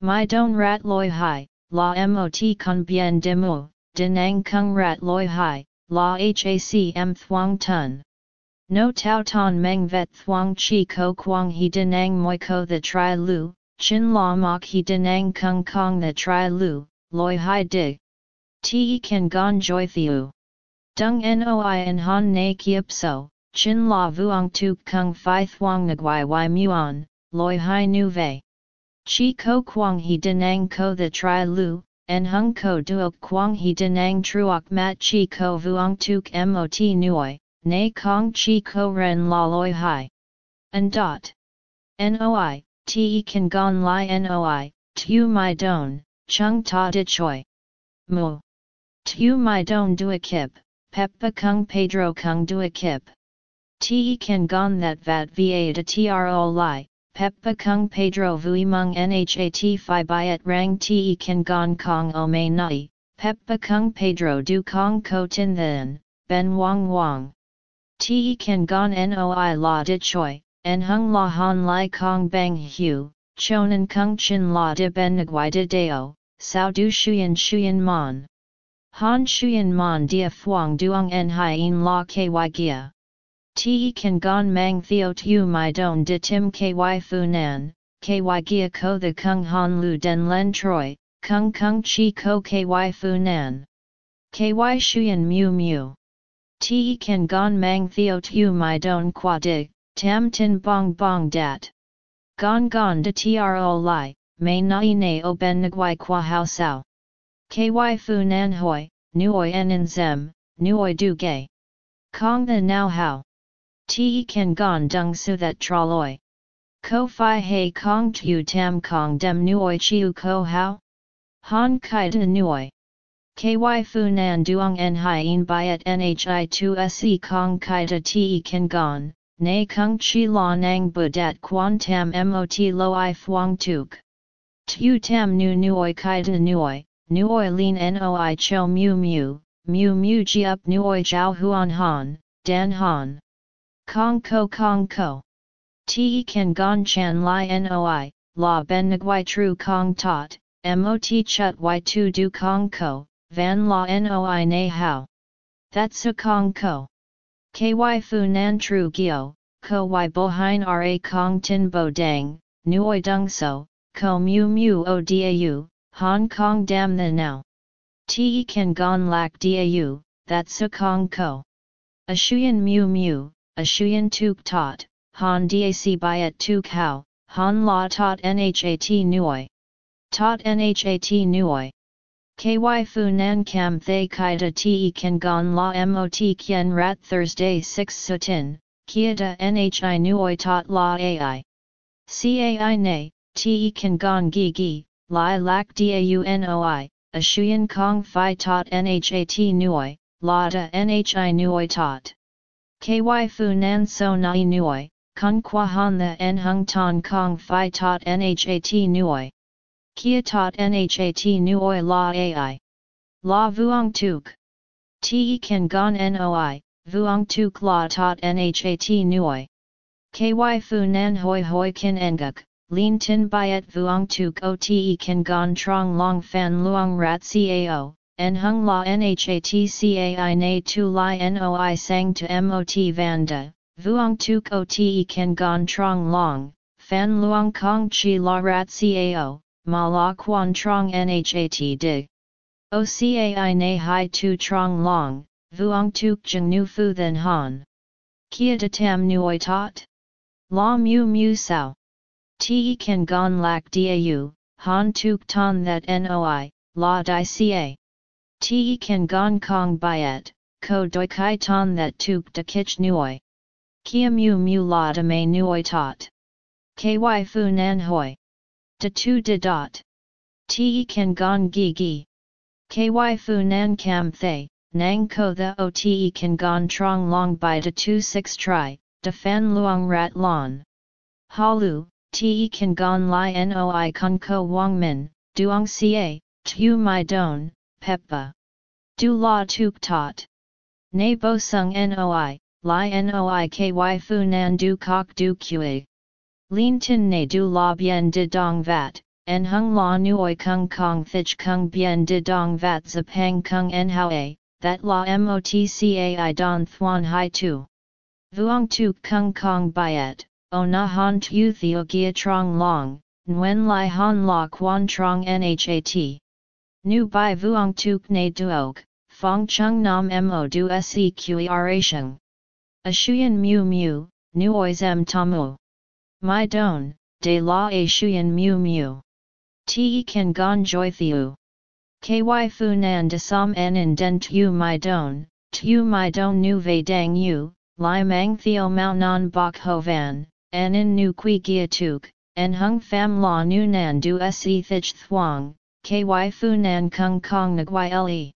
My don rat loi hai, la mot con bien de mu, denang kung rat loi hai, la hacm thuang tun. No tau ton meng vet thuang chi ko quang he denang moi ko the tri lu, Chin la mok he denang kung kong the tri lu, loi hai dig. Te kan gon joy thiu. Dung noi en han na kiep so, chin la vuong tu kung fi thuang nguai y muon, loi hai nu vei. Chi ko quang he denang ko the tri lu, en hung ko duok quang he denang truok mat chi ko vuong tuk mot nuoi, na kong chi ko ren la loi hai. And dot. Noi, te kan gon li noi, tu mai don, chung ta de choi. Mu. Tu mai don dua kip, peppa kung pedro kung dua kip. Te kan gon that vat va de tro li, peppa kung pedro vui mung nhat fi byet rang te kan gon kong o may nai, Peppa Kung Pedro du Kong Ko Tin Then, Ben Wang Wang. Te Kan Gon Noi La Di Choi, En Hung La Han Lai Kong Bang Hu, Chonan Kung Chin La Di Ben Nguai Di Deo, Sao Du Shuyan Shuyan Mon. Han Shuyan Mon Dia Phuong Duong En Hien La Ky Gia. Te Kan Gon Mang Theo Tu My Don de Tim Ky Fu Nan, Ky Gia Ko The Kung Han Lu Den Len Troy, Kung Kung Chi Ko Ky Fu Nan. Ky Shuyan Mu Mu. Te Kan Gon Mang Theo Tu My Don Qua Dig, Tam Tin Bong Bong Dat. Gon Gon De Tro Lai, May Nai Ne O Ben Nguai Qua Hao Sao. Ky Fu Nan Hoi, Nuoi En Zem, Nuoi Du Gay. Kong The Now How. Te kan gon dung su that traloi. Ko fi hei kong tu tam kong dem nuoi chiu ko hao? Han kai de nuoi. Ky fu nan duong en hien byet nhi tu se kong kai de te kan gon, na kung chi la nang budat quan tam mot lo i fuang tuk. Tu tam nu nuoi kai de nuoi, nuoi lin noi cho mu mu, mu mu ji up nuoi jiao huan han, dan han. Kong ko kong ko. Te kan gon chan li noi, la ben nguai tru kong tot, mot chut y tu du kong ko, van la noi na hao. That's a kong ko. Ky fu nan tru gyo, ko y bo hein ra kong tin bo dang, nuoi dung so, ko mu mu o dau, Hong Kong dam the now. Te kan gon lak dau, that's a kong ko. A shuyan mu mu, a shuyan tuk tot, han dac byet tuk hao, han la tot nhat nuoi. Tot nhat nuoi. Ky fu nan kam thay kaida te kan gon la mot kien rat Thursday 6 sutin, kia da nhi nuoi tot la ai. Cai ne, te kan gon gi gi, lai lak daunoi, a shuyan kong fi tot nhat nuoi, la da nhi nuoi tot. Ky fu nan so nai Nui, kun qua han the en hung ton kong fi tot nhat Nui. Kia tot nhat Nui la ai. La vuong tuk. Te kan gon noi, vuong tuk la tot nhat Nui. Ky fu nan hoi hoi kin enguk, lin tin byet vuong tuk o te kan gon trong long fan luong rat cao, en hung la nhatcai na tu li noi sang to mot vanda, vuong tuk o kan gon trong long, fan luong kong chi la rat cao, ma la quan trong nhat dig. O cai na hai tu trong long, vuong tuk jeng nu fu then han. Kia de tam nuoi tot? La mu mu sao. Te kan gon lak dau, han tuk ton that noi, la di ca. Te kan gong kong byet, ko doi kai ton that tuk de kich nuoi. Kia mu mu la de me nuoi tot. Ky fu nan hoi. De tu de dot. Te kan gong gi gi. Ky fu nan kam thay, nang ko the o te kan gong trong long by de tu six tri, de fan luong rat lon. Halu, te kan gong li noi kun ko wang min, duong ca, tu my don, Peppa. Du la tuk tot. Ne bo sung noi, li noi ky fu nan du kok du kue. Lin tin ne du la bien de dong vat, en hung la nuoi kung kong thich kung bien de dong vat zapang kung en hao that la motcai don thuan hai tu. Vuong tuk kung kong byet, o na han tu theo gia trong long, nguen lai han la quan trong nhat. Nu bai vuong tuk ne duog, fong chung nam mo du sequeration. A shuyan mu mu, nuoi zem tamu. My don, de la a shuyan mu mu. Te kan gon joy thiu. Ky fu nan de som en in den tu my don, tu my don nu ve dang yu, li mang theo mao non bok ho van, en in nu qui gia tuk, en hung fam la nu nan du se thich thuang, ky fu nan kung kong nguai le.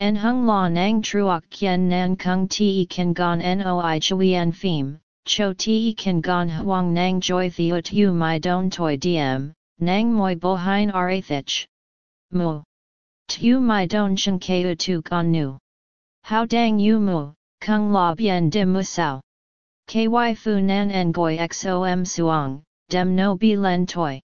En hung la nang truok kien nan kung ti kan gon noi chuyen phim, cho ti kan gon huang nang joy theot u my don toi diem, nang moi bo hein arathich. Mu. Tu mai don chen keu tu gon nu. How dang yu mu, kung la bien de mu sao. Ky fu nan ngoi xom suang, dem no bi len toi.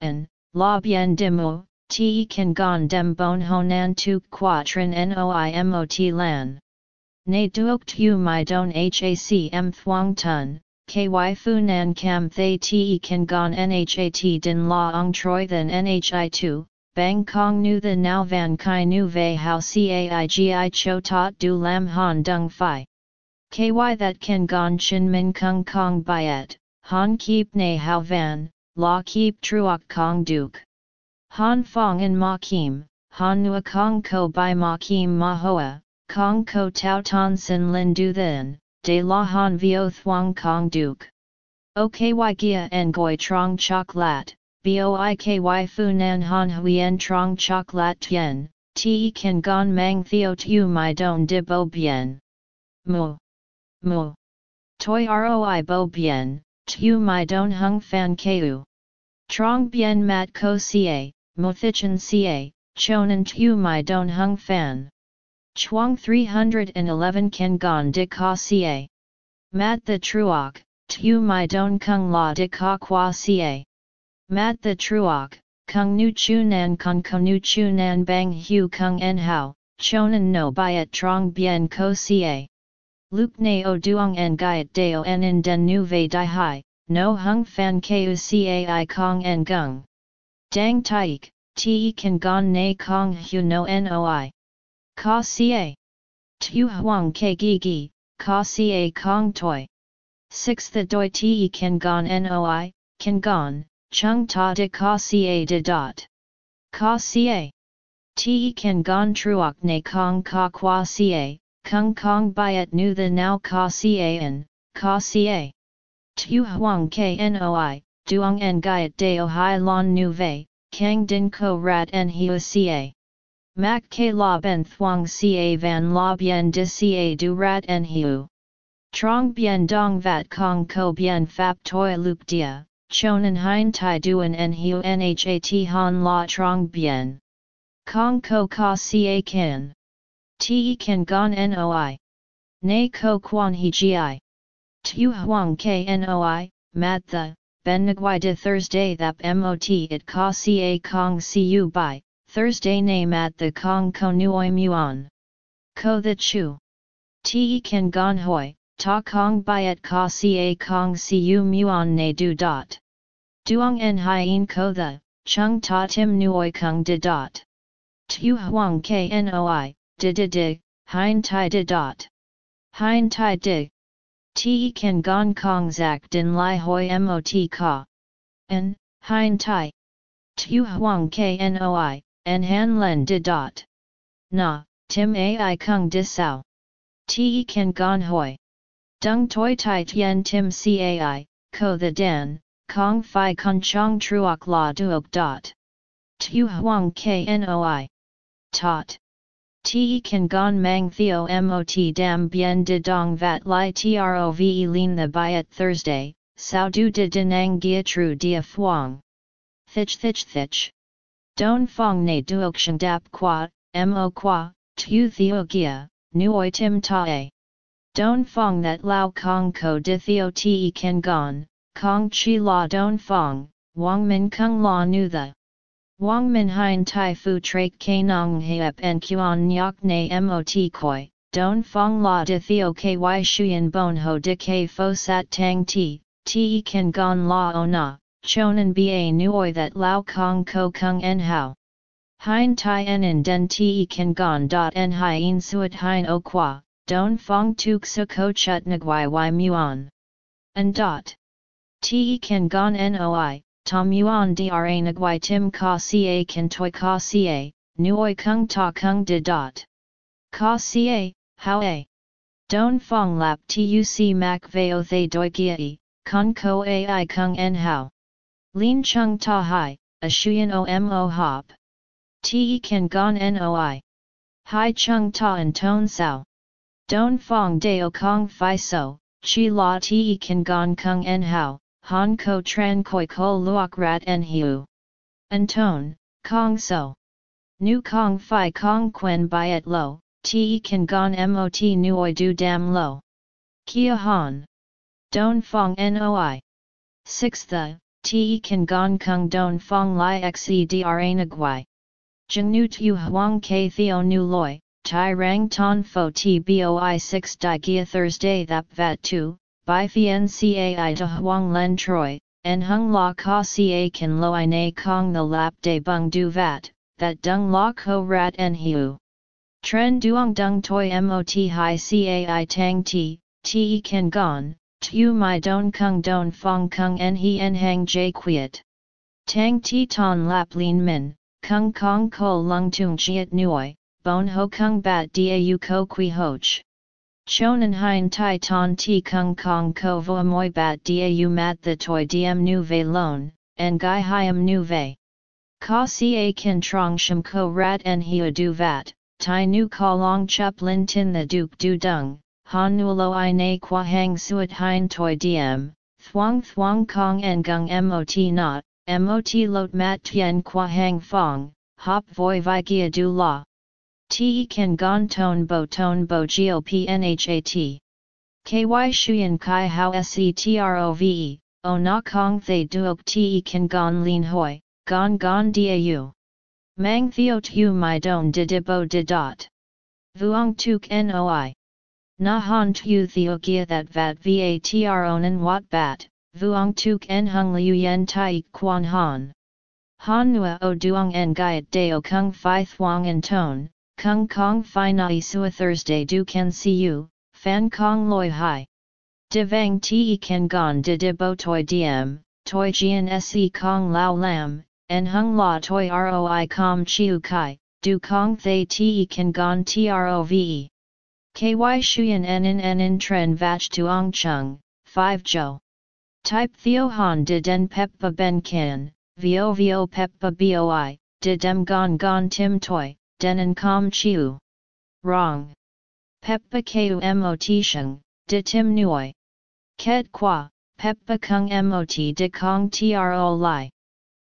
En, la bien de mu, te kan gon dem bon honan tu quatrin noi mot lan. Ne duok tu mai don hacm thuang tun, ky fu nan cam thay te kan gon nhat din la ong troi than nhi tu, bang kong nu the now van kai nu ve how caigi cho tot du lam han dung fi. Ky that kan gon chin min kung kong byet, han keep ne how van, la keep truok kong duke. Han fong in ma kim, han nua kong ko by ma kim ma hoa, kong ko tau ton sin lin du then, de la han vio thuang kong duke. OKY gia en goi trong chok lat, boiky fu nan han huyen trong chok lat tien, te kan gon mang theo tu my don de bo bien. Mu. Mu. Toi roi bo bien, tu my don hung fan keu. Trong bien mat ko ca, mo thichin ca, chonan tu my don hung fan. Chuang 311 kan gon de ka ca. Mat the truok, tu my don kung la de ka qua ca. Mat the truok, kung nu chu nan kong ko nu chu nan bang hu kung en hao, chonan no byet trong bien ko ca. Luke ne o duong en gaiet deo en in den nu ve di hai, no hung fan ku cai kong en gung. Dang taik, te kan gon ne kong hu no noi. Ka ca. Tu huang ke gi gi, ka ca kong toi. 6 The doi te kan gon noi, kan gon, chung ta de ka ca de dot. Ka ca. Te kan gon truok ne kong ka qua ca, kung kong byet nu the now ka ca ka ca. Tu huang knoi, duong en gaiet deo hai lon nu vei, kang din ko rat en hiu ca. Mac k la ben thuang ca van la bien de ca du rat en hiu. Trong bien dong vat kong ko bien fap toi lup dia, chonan hein tai duen en hiu nhat han la trong bien. Kong ko ka ca kan. Te kan gon noi. Ne ko quan he gi. Tu huang knoi, mat the, ben nguai de Thursday thap mot it ka ca kong cu by, Thursday name at the kong ko nuoi muon. Ko the chu. Te kan gon hoi, ta kong byet ka ca kong cu muon ne du dot. Duong en hien ko the, chung ta tim nuoi kung de dot. Tu huang knoi, de de de, hein tai de dot. Hein tai de. Te kan gong kong zak din lai hoi mot ka. En, hein tai. Tu huang knoi, en han len de dot. Na, tim ai kung di sao. Te kan gon hoi. Dung toi tai tien tim cai, ko the dan, kong fi kun chong truok la duok dot. Tu huang knoi. Tot. Te kan gon mang theo mot dam bien de dong vat li trove lin the byet Thursday, sao du de denang gia tru dia phuong. Thich thich thich. Don fong ne duok dap qua, mo qua, tu theo gia, nuoi tim tae. Don fong that lao kong ko de theo te kan gon, kong chi la don fong, wang min kung la nu the. Wang Min Hein Tai Fu Trak K Nong Heap En Kuan Nyok Ne Mot Koi, Don Fong La De Theo Ky Shuyan Bon Ho De K Fo Sat Tang Ti, Ti Kan Gon La O Na, Chonan Ba Nuoi That Lao Kong Ko Kung En Hao. Hein Tai En Den Ti Kan Gon Dot En Hien Suat Hein O Qua, Don Fong Tuk Su Ko Chut Nguai Y Muon. And Dot. Ti Kan Gon Noi. Tom yuan dra nagwai tim ka ca kan toi ka ca, nuoi kung ta kung de dot. Ka ca, how a. Don fong lap tuc mak veo thay doi giai, kung ko ai kung en how. Lin chung ta hai, a shuyan omo hop. Te kan gon noi. Hai chung ta en ton sao. Don fong deo kong fi so, chi la te kan gon kung en how, Han ko tran koi ko luok rat en hiu. Anton, Kong so. Nu kong fi kong quen byet lo, te kan gon mot nuoi du dam lo. Kia han. Don fong noi. 6 the, te kan gon kung don fong li xedra nagui. Jeng nu tu huang ke theo nu loi, tai rang ton fo tboi 6 di gia Thursday thap vat 2, by fien cai de huang len troi, en hung la ka ca kan lo i na kong the lap de bung du vat, that dung la ko rat en hiu. Tren duong dung toi mot hi cai tang ti, ti kan gon, tu mai don kung don fong kung en He en hang jay quiet. Tang ti ton lap lin min, kung kong ko lung tung chiat nuoi, bon ho kung bat dau ko qui hoch. Chonan hein tai ton ti kung kong ko vo moi bat dau mat the toi diem nu ve lon, en gai hiam nu ve. Ka ca kin trong shim ko rat en hiu du vat, tai nu ka long chup lin tin the duke du dung, han nu lo i na qua hang suet hein toi diem, thuang thuang kong en gung mot not, mot lot mat tien qua hang fong, hop voi vi gia du la. Te kan gon ton bo ton bo gop nhat. Ky shuyen kai how setrove, o na kong thay duok te kan gon lin hoi, Gon gon dau. Mang theo tu my don de de bo de dot. Vuong tuk noi. Na han tu theo gia that vat vatr onan wat bat, vuong tuk en hung liu yen tai quan han. Han nua o duong en gaiet deo kung fi thuong en ton, kung kong fi nai sua Thursday du can see you, fan kong loi hai. De vang te kan gon de de bo toi diem, toi jian se kong lao lam, en hung la toi roi com chiu kai, du kong thay te kan gon trove. Ky shuyen en en en en tren vach tuong chung, 5 jo. Type theo han de den peppa ben kan, vo vo peppa boi, de dem gon gon tim toi, den en com chiu. Wrong. Peppa ku mot sheng, de tim nuoi. Ket qua, peppa kung mot de kong tro li.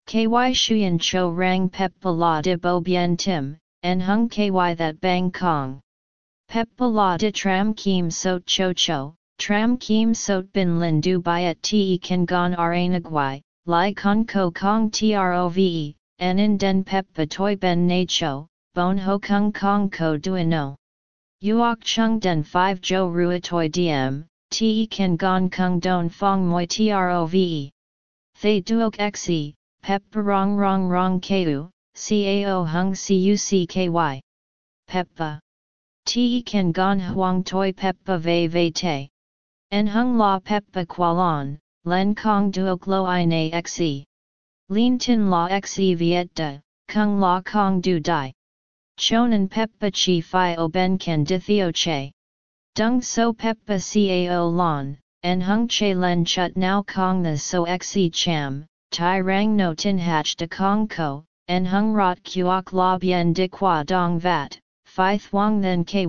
Ky shuyen cho rang peppa la de bo bien tim, en hung ky that bang kong. Peppa la de tram kim sot cho cho, tram kim sot bin lin du byet te kan gon aranagwai, li con ko kong trove, en in den peppa toi ben na cho, bon ho kung kong ko duino. Uok chung den 5 jo rua toi diem, te kan gon kung don fong moi trove. Thay duok xe, Peppa rong rong rong ku, cao hung cucky. Peppa. Te kan gon huang toi peppa ve ve te. En hung la peppa qualon, len kong duok lo i na xe. Lin tin la xe viet de, kung la kong du dai. Chonan peppa chi fi ben kan dithio che. Dung so peppa cao lon, en hung che len chut now kong the so xe cham, tai rang no tin hach de kong ko, en hung rot kuok la bien de qua dong vat, phi thuang then ky.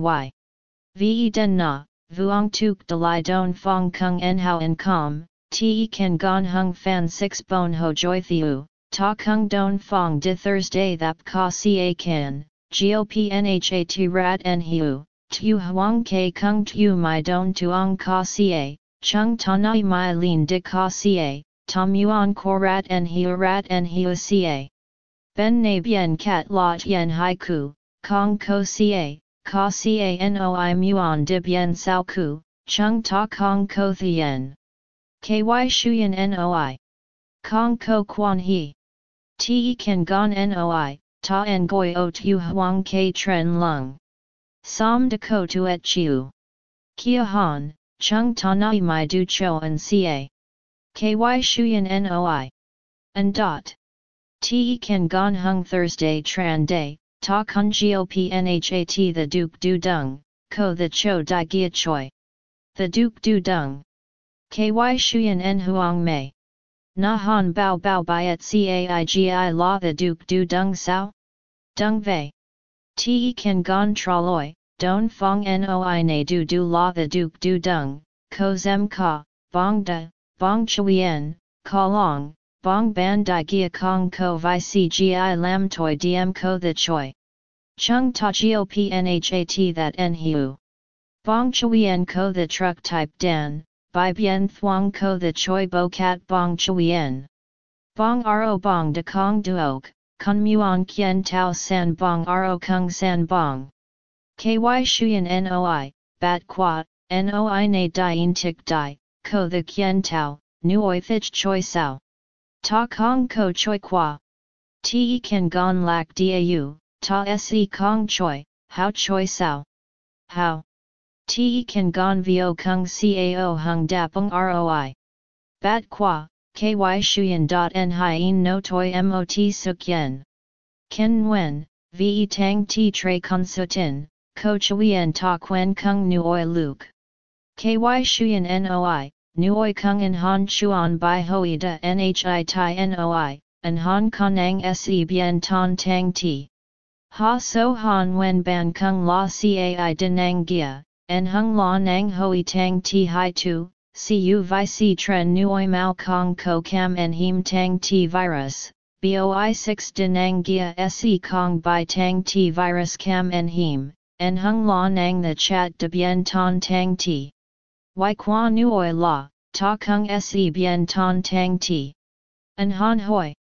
Ve den na, vuong tuk de li don fong kung en hao en com, te kan gon hung fan six bon ho joy thiu, ta kung don fong de Thursday thap ka ca kan, gop nhat rat hiu, tu huang kung tu my don tuong ka ca, chung tanai my lin de ka ca, Tom Yuan Korat en Hiu Rat Hiu Ca. Ben Na Bien Kat La Tien Hai Ku, Kong Ko Ca, Ka Ca Noi De Bien Sao Ku, Chung Ta Kong Ko Thien. Ky Shuyan Noi. Kong Ko Quan He. Te Kan Gon Noi, Ta En Goi O Tu Huang K Tren Lung. Som De Ko Tuet Chiu. Kia Han, Chung Ta Nai Mai Du Cho and Ca. Ky Shuyan Noi. And dot. Te kan gon hung Thursday tran day, ta kun gop nhat the duke du dung, ko the cho di gia choi. The duke du dung. Ky Shuyan en huang mei. Na han bao bao byet caigi la the duke du dung sao? Dung vei. Te kan gon traloi, don fong noi na du du la the duke du dung, ko zem ka, bong da, Bong Chuyen, Ka Long, bong ban di gia kong ko vi cgi lam toi diem ko the choi. Chung ta gio pnhat that en hiu. Bong chuyen ko the truck type dan, bai bien thuong ko the choi bo cat bong chuyen. Bong ro bong de kong duok, kun muon kien Tao san bong ro kung san bong. Ky shuyen noi, bat qua, noi na dien tik di, ko the kien Tao, nuoi thich choi sao. Ta kong ko choi qua. Te kan gon lak dau, ta se kong choi, how choi sao. How? Te kan gon vio kung cao hung dapung roi. Bat qua, ky shuyen dot en hien no toi mot suk yen. Ken wen, ve tang ti tre consutin, ko chuyen ta quen kung nuoi luke. Ky shuyen noi, nuoi kung in han chuan bai hoi da nhi tai noi, an han konang se bien ton tang ti. Ha so han wen ban kung la cai denang gia, en hung la nang hoi tang ti hai tu, cu vi si tren nuoi mao kong ko cam en him tang ti virus, boi 6 denang gia se kong bai tang ti virus cam en him, en hung la nang the chat de bien ton tang ti. Wai qua nuoi la, ta kung se bien ton tang ti. An han hoi.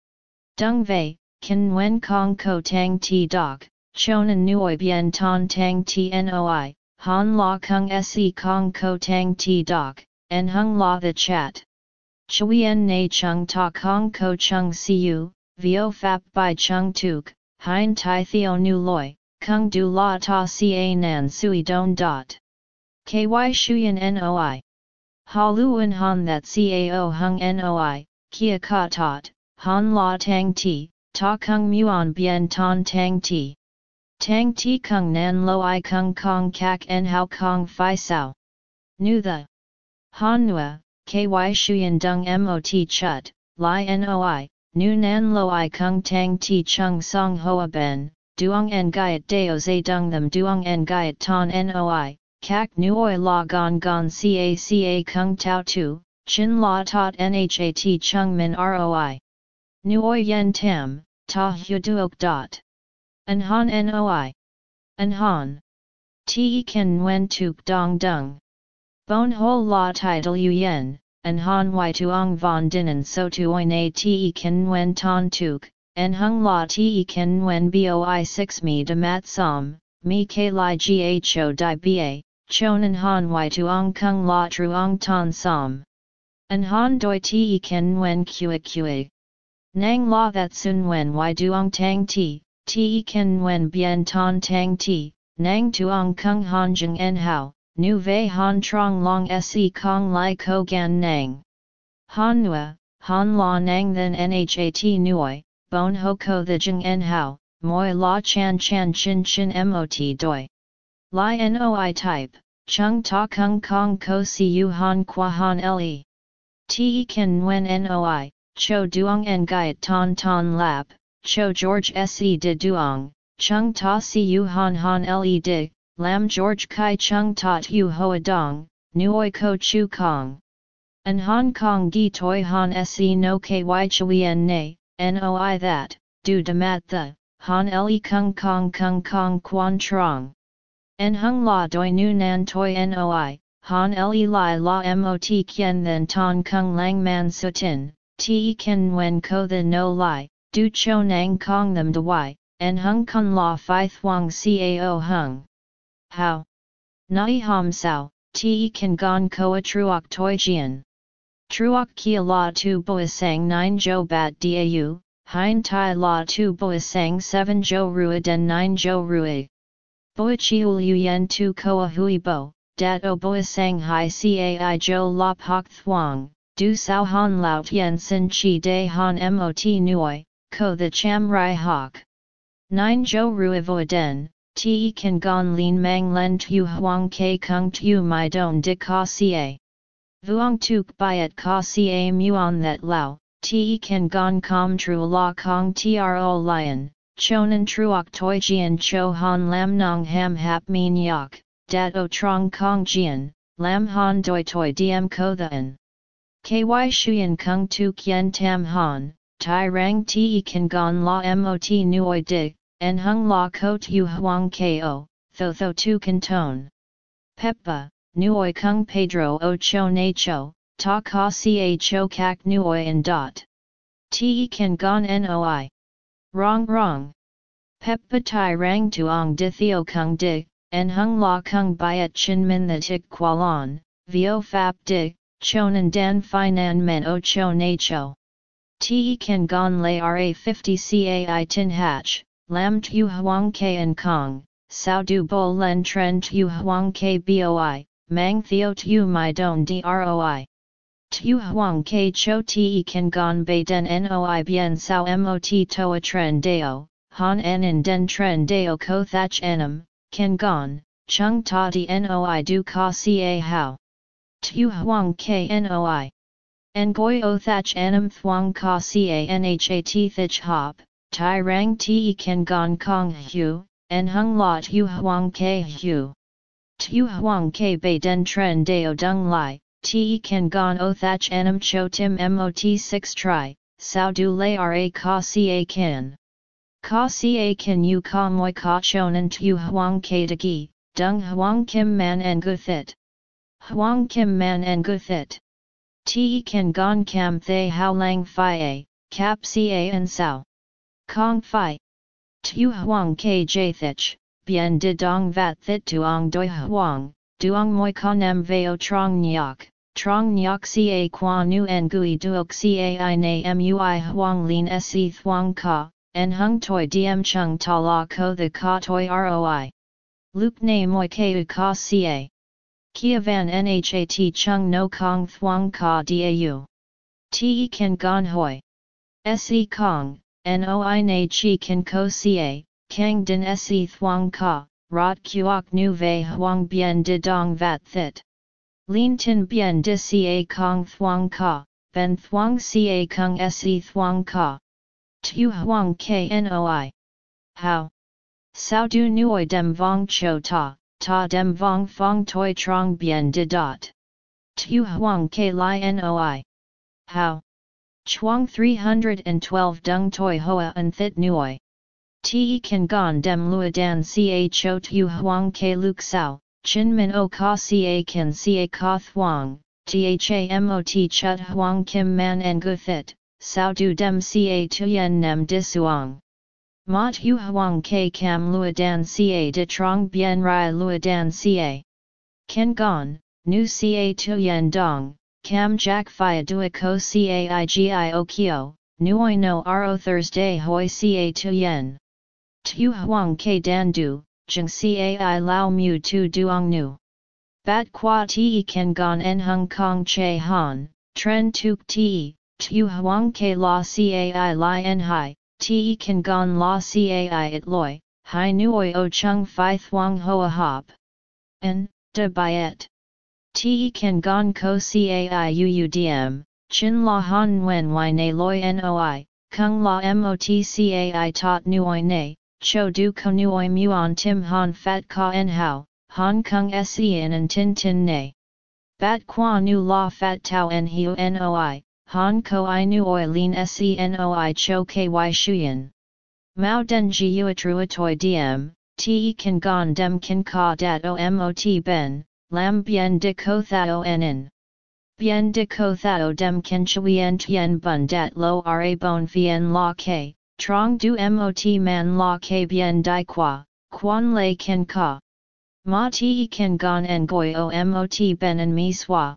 Dung vei, kin wen kong ko tang ti dok, chonan nuoi bien ton tang ti noi, han la kung se kong ko tang ti dok, en hung la the chat. Chuyen na chung ta kong ko chung siu, vio fap by chung tuk, hein tai theo nu loi, kung du la ta ca nan sui don dot. Ky shuyen noi. Ha luan han that cao hung noi, kia ka tot, han la tang ti, ta kung muon bien ton tang ti. Tang ti kung nan lo i kung kong kak en hao kong fi sao. Nu the. Han nua, ky shuyen dung mot chut, li noi, nu nan lo i kung tang ti chung song hoa ben, duong en gaiet deo zay dung them duong en gaiet ton noi, kak nuoi la gon gon ca ca kung tau tu, chin la tot nhat chung min roi. Nuoi yen tam, ta hu duok dot. An han noi. An han. Te ken nguen tuk dong dung. Bon ho la title yu yen, an han y tuong von dinan so tuoi na te ken nguen ton tuk, en hung la te ken nguen boi 6 mi de mat som, mi ke li gho di ba, chonan han y tuong kung la truong ton som. An han doi te ken nguen kue kue. Nang la that sun wen y duong tang ti, te ken wen bien ton tang ti, nang tuong kung han jeng en hao, nu vei han trong long se kong lai ko gan nang. Han nua, han la nang then nhat nuoi, bon ho ko the jeng en hao, moi la chan chan chin chin mot doi. Lai noi type, chung ta kung kong ko siu han qua han le. Te ken nguen noi, cho duong en gaiet ton ton lap, cho George se de duong, chung ta Si Yu han han le de, lam George kai chung ta tu hoa dong, nuoi ko chu kong. An Hong Kong gi toi han se no ky chui en ne, noi that, du mat the, han le kung kong kung kong quan trong. En hung la doi nu nan toi noi, han le li la mot kien then ton kung lang man sutin, te ken wen ko the no li, du cho nang kong them de y, en hung kun la fi thuang cao hung. How? Nai ham sao, te ken gon koa truok toi jian. Truok kia la tu boisang 9 jo bat dau, hein tai la tu boisang 7 jo rua den 9 jo rui. Boi chiul yen tu koa hui bo, dat o boisang hai cai jo la pak thuang, du sao han lao tien sin chi de han mot nuoi, ko the cham rai hok. 9 jo rui vo den, te kan gon lin mang len tu huang ke kung tu mai don de ka ca. Vuong tuk byet ka ca muon that lao, te kan gon com tru la kong tro lion, chonan truok toi jian cho han lam nong ham hap min yak, dat o trong kong jian, lam han doi toi diem ko the an. ky shuyan kung tu kien tam han, tai rang te kan gon la mot nuoi dig, en hung la ko tu huang ko, tho tho tu canton. Peppa, nuoi kung Pedro o cho na cho, ta ka cho kak nuoi en dot. Te kan gon noi. Wrong wrong. Peppa tai rang tuong di theo kung dig, en hung la kung byet chin min the tik qualon, vio fap dig, chonan dan finan men o cho na cho. Te kan gon lay ra 50 cai tin hatch, lam tu huang ke en kong, sao du bo len tren tu huang ke boi, mang theo tu my don droi. Tu huang ke cho te kan gon bei den noi bien sao mot toa tren deo, han en den tren deo ko thach enam, kan gon, chung ta di noi du ka ca how. Tu huang ke noi. Ngoi o thach anam thuang ka ca nhat thich hop, tai rang te kan gon kong hu, en hung la tu huang ke hu. Tu huang ke bei den tren deo dung lai, te kan gon o thach anam cho tim mot 6 tri, sao du lay ra ka ca kan. Ka ca kan yu ka moi ka chonan tu huang ke de gi, dung huang kim man en gu thit. Huang kim man en gu thit. Te kan gon kam thay hao lang phi a, cap ca and sao. Kong phi. Tu huang ke jathich, bien de dong vat thit tuong doi huang, duong moi konem veo trong nyok, trong nyok ca qua nu en gui duok ca i na mui huang lin se thuang ka, en hung toi diem chung ta la ko the ka toi roi. Luke na moi ke ka ca. Kia van Nhat chung no kong thuang ka dau. Te kan gon hoi. Se kong, noi na chi kan ko ca, kang din se thuang ka, rot kuok nu ve huang bien de dong vat thit. Lin tin bien de ca kong thuang ka, ben thuang ca kung se thuang ka. Tu huang knoi. How? Sao du nuoi dem vong cho ta, ta dem vong fong toi trong bien de dot. Tu huang ke li noi. How? Chuang 312 dung toi hoa an thit nuoi. Te kan gon dem lua dan Ca cho tu huang ke luk sao, chin min o ka ca kan ca ka thuang, thamot chut huang kim man en gu thit, sao du dem ca tuyen nem disuang. Mot hu huang ke cam lua dan ca de trong bien rai lua dan ca. Ken gon, nu ca tu yen dong, cam jack fia dua ko ca igi o kio, nuoi no ro Thursday hoi ca tu yen. Tu huang ke dan du, jeng cai lao mu tu duong nu. Bat qua te ken gon en hong kong che han, tren tuk te, tu huang ke la cai li en hai, te kan gon la cai it loi, hai nuoi o chung fi thuang hoa hop. En, de byet. Te kan gon ko cai uudm, chin la han wen y na loi noi, kung la mot cai tot nuoi ne, cho du ko nuoi muon tim han fat ka en hao, han kung se en an tin tin ne. Bat qua nu la fat tau en hiu noi, Han ko i nu oi lin senoi cho ky shuyen. Mao den ji uatrua toi diem, te kan gon dem kan ka dat o mot ben, lam bien de ko thao en Bien de ko thao dem kan chuyen tien bun dat lo ra bon vien la ke, trong du mot man la ke bien di qua, quan le kan ka. Ma te kan gon en goi o mot ben en mi swa,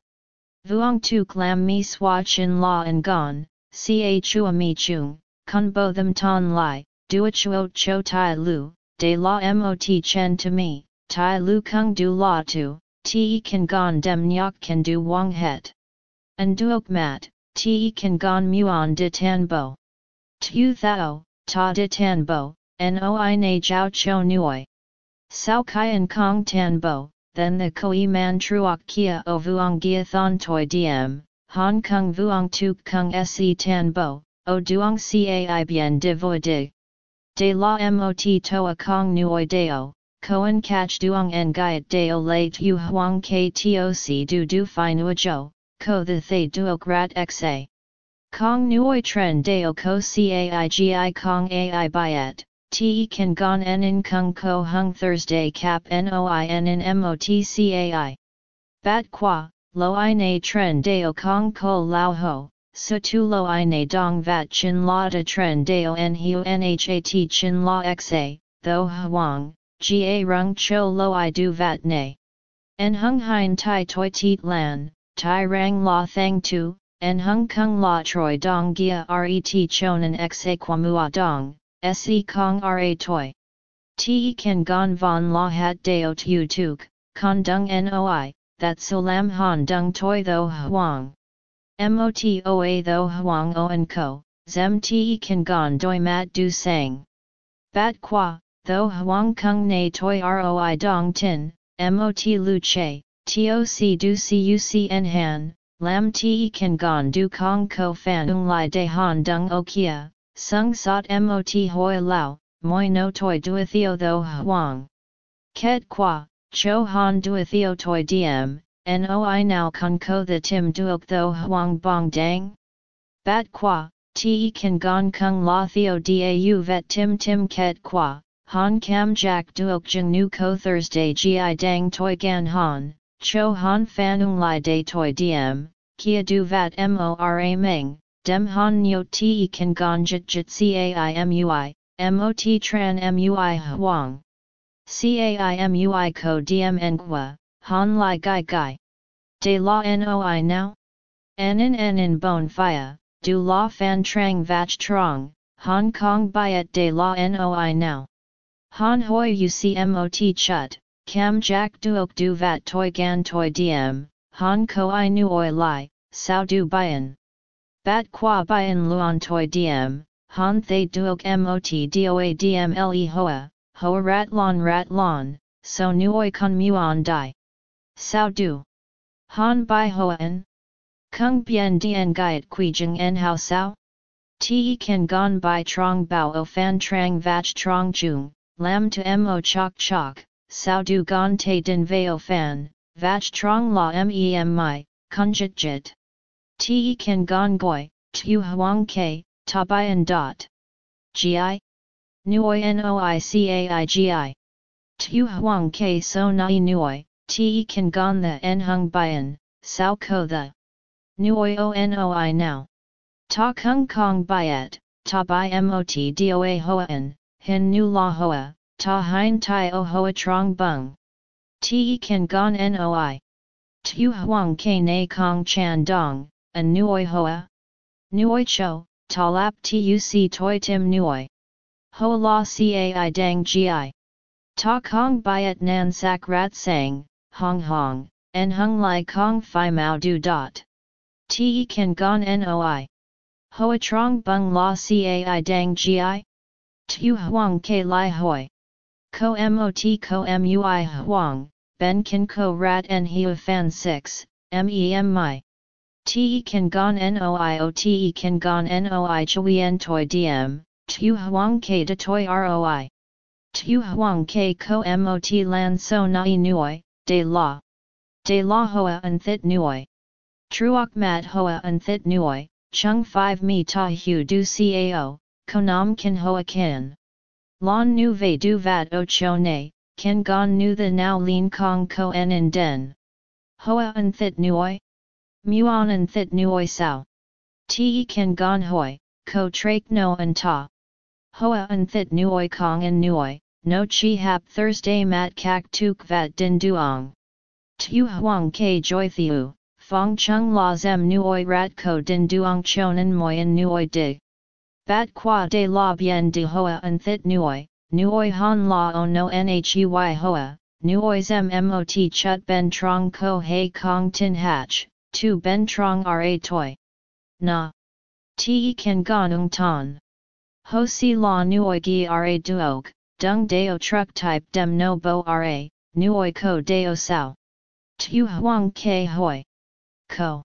Vuong tu lam mi swa chin la and gon, ca chua mi chung, kun bo them ton lai, dua chuo cho tai lu, de la mot chen to me, tai lu kung du la tu, te kan gon dem nyok kan du wang het. And duok mat, te kan gon muon de tan bo. Tu thao, ta de tan bo, noi na jiao cho nuoi. Sao kai and kong tan bo, then the koi man truok kia o vuong gia thon toi diem, hong kong vuong tuk kung se tan bo, o duong cai bien de voi de. De la mot toa kong nuoi deo, koan catch duong en gaiet deo late yu huang k toc du du fi nuo jo, ko the thay duok rat xa. Kong nuoi tren deo ko caigi kong ai byet, te kan gon en in kung ko hung Thursday cap noi en in motcai. Bat qua, lo i na tren deo kong ko lao ho, su tu lo i dong vat chin la de tren deo en hiu nhat chin la xa, tho huang, ga rung cho lo i du vat ne. En hung hein tai toi tiet lan, tai rang la thang tu, en hung kung la troi dong gia ret chonan xa kwamua dong, se kong ra toi. Te kan gon von la hat deo tu tuk, con dung noi, that sulam han dung toi tho huang. Motoa tho huang o en ko, zem te kan gon doi mat du sang. Bat qua, tho huang kung na toi roi dong tin, mot lu che, toc du cucn han, lam te kan gon du kong ko fan ung lai de han dung o kia, sung sot mot hoi lao, moi no toi theo tho huang. Ket qua, cho han duethio toi diem, noi now con ko the tim duok tho huang bong dang? Bat qua, te kan gon kung la theo dau vet tim tim ket qua, han cam jack duok jeng nu ko Thursday gi dang toi gan han, cho han fan ung lai de toi diem, kia du vat mora meng, dem han nyo te kan gon jit jit caimui, mot tran mui huang. Caimui ko diem qua, han lai gai gai. De la noi now? Nen en in bon fia, du la fan trang vach trong, Hong Kong byet de la noi now. Han hoi ucmot chut, cam jack duok du vat toi gan toi diem, han ko i nu oi lai, sao du bien. Bat qua bien luon toi diem, han thay duok mot doa diem le hoa, hoa rat lon rat lon, so nu oi con muon di. Sao du. Han bai hòa hoan? Kung bien dien gaiet qui jeng en hao sao? Te kan gon bai trong bao o fan trang vach trong chung, lam to mo chok chok, sao du gon te din veo fan, vach trong la mem mai, kunjit jit. Te kan gon goi, tu huang ke, tabayan dot. Gi? Nuoi noi cai gi. Tu huang ke so nai nuoi, te kan gon the en hung bayan, sao ko the. Nuoi o noi now. Ta kung kong byet, ta by mot doa hoan, hin nu la hoa, ta hein tai o hoa trong bung. Te kan gon noi. Tu huang ke na kong chan dong, a nuoi hoa. Nuoi cho, ta lap tuc toi tim nuoi. Ho la cai dang gi. Ta kong byet nan sak rat sang, hong hong, en hung lai kong fi mao du dot. Te kan gon noi. Hoa trong bung la cai dang gi? Tu huang ke lai hoi. Ko mot ko mui huang, ben kan ko rat en hiu fan 6, mem mai. Te kan gon noi o te kan gon noi chuyen toi diem, tu huang ke de toi roi. Tu huang ke ko mot lan so nai nuoi, de la. De la hoa an thit nuoi. Truok mat hoa an thit nuoi, chung 5 mi ta hu du cao, konam kin hoa kin. Lon nu ve du vat o cho ne, kin gon nu the now lean kong ko en den. Hoa an thit nuoi? Muon an thit nuoi sao. Te kin gon hoi, ko trake no an ta. Hoa an thit nuoi kong en nuoi, no chi hap Thursday mat kak tuk vat din duong. Tu huang ke joy thiu, fong chung la zem nuoi rat ko din duong chonan moyen nuoi dig. Bat qua de la bien de hoa an thit nuoi, nuoi han la o no nhui hoa, nuoi zem mot chut ben trong ko hei kong tin hatch, tu ben trong ra toi. Na. Te kan gonung ton. Ho si la nuoi gi ra duog, dung deo truck type dem no bo ra, nuoi ko deo sao. Tu huang ke hoi. Ko.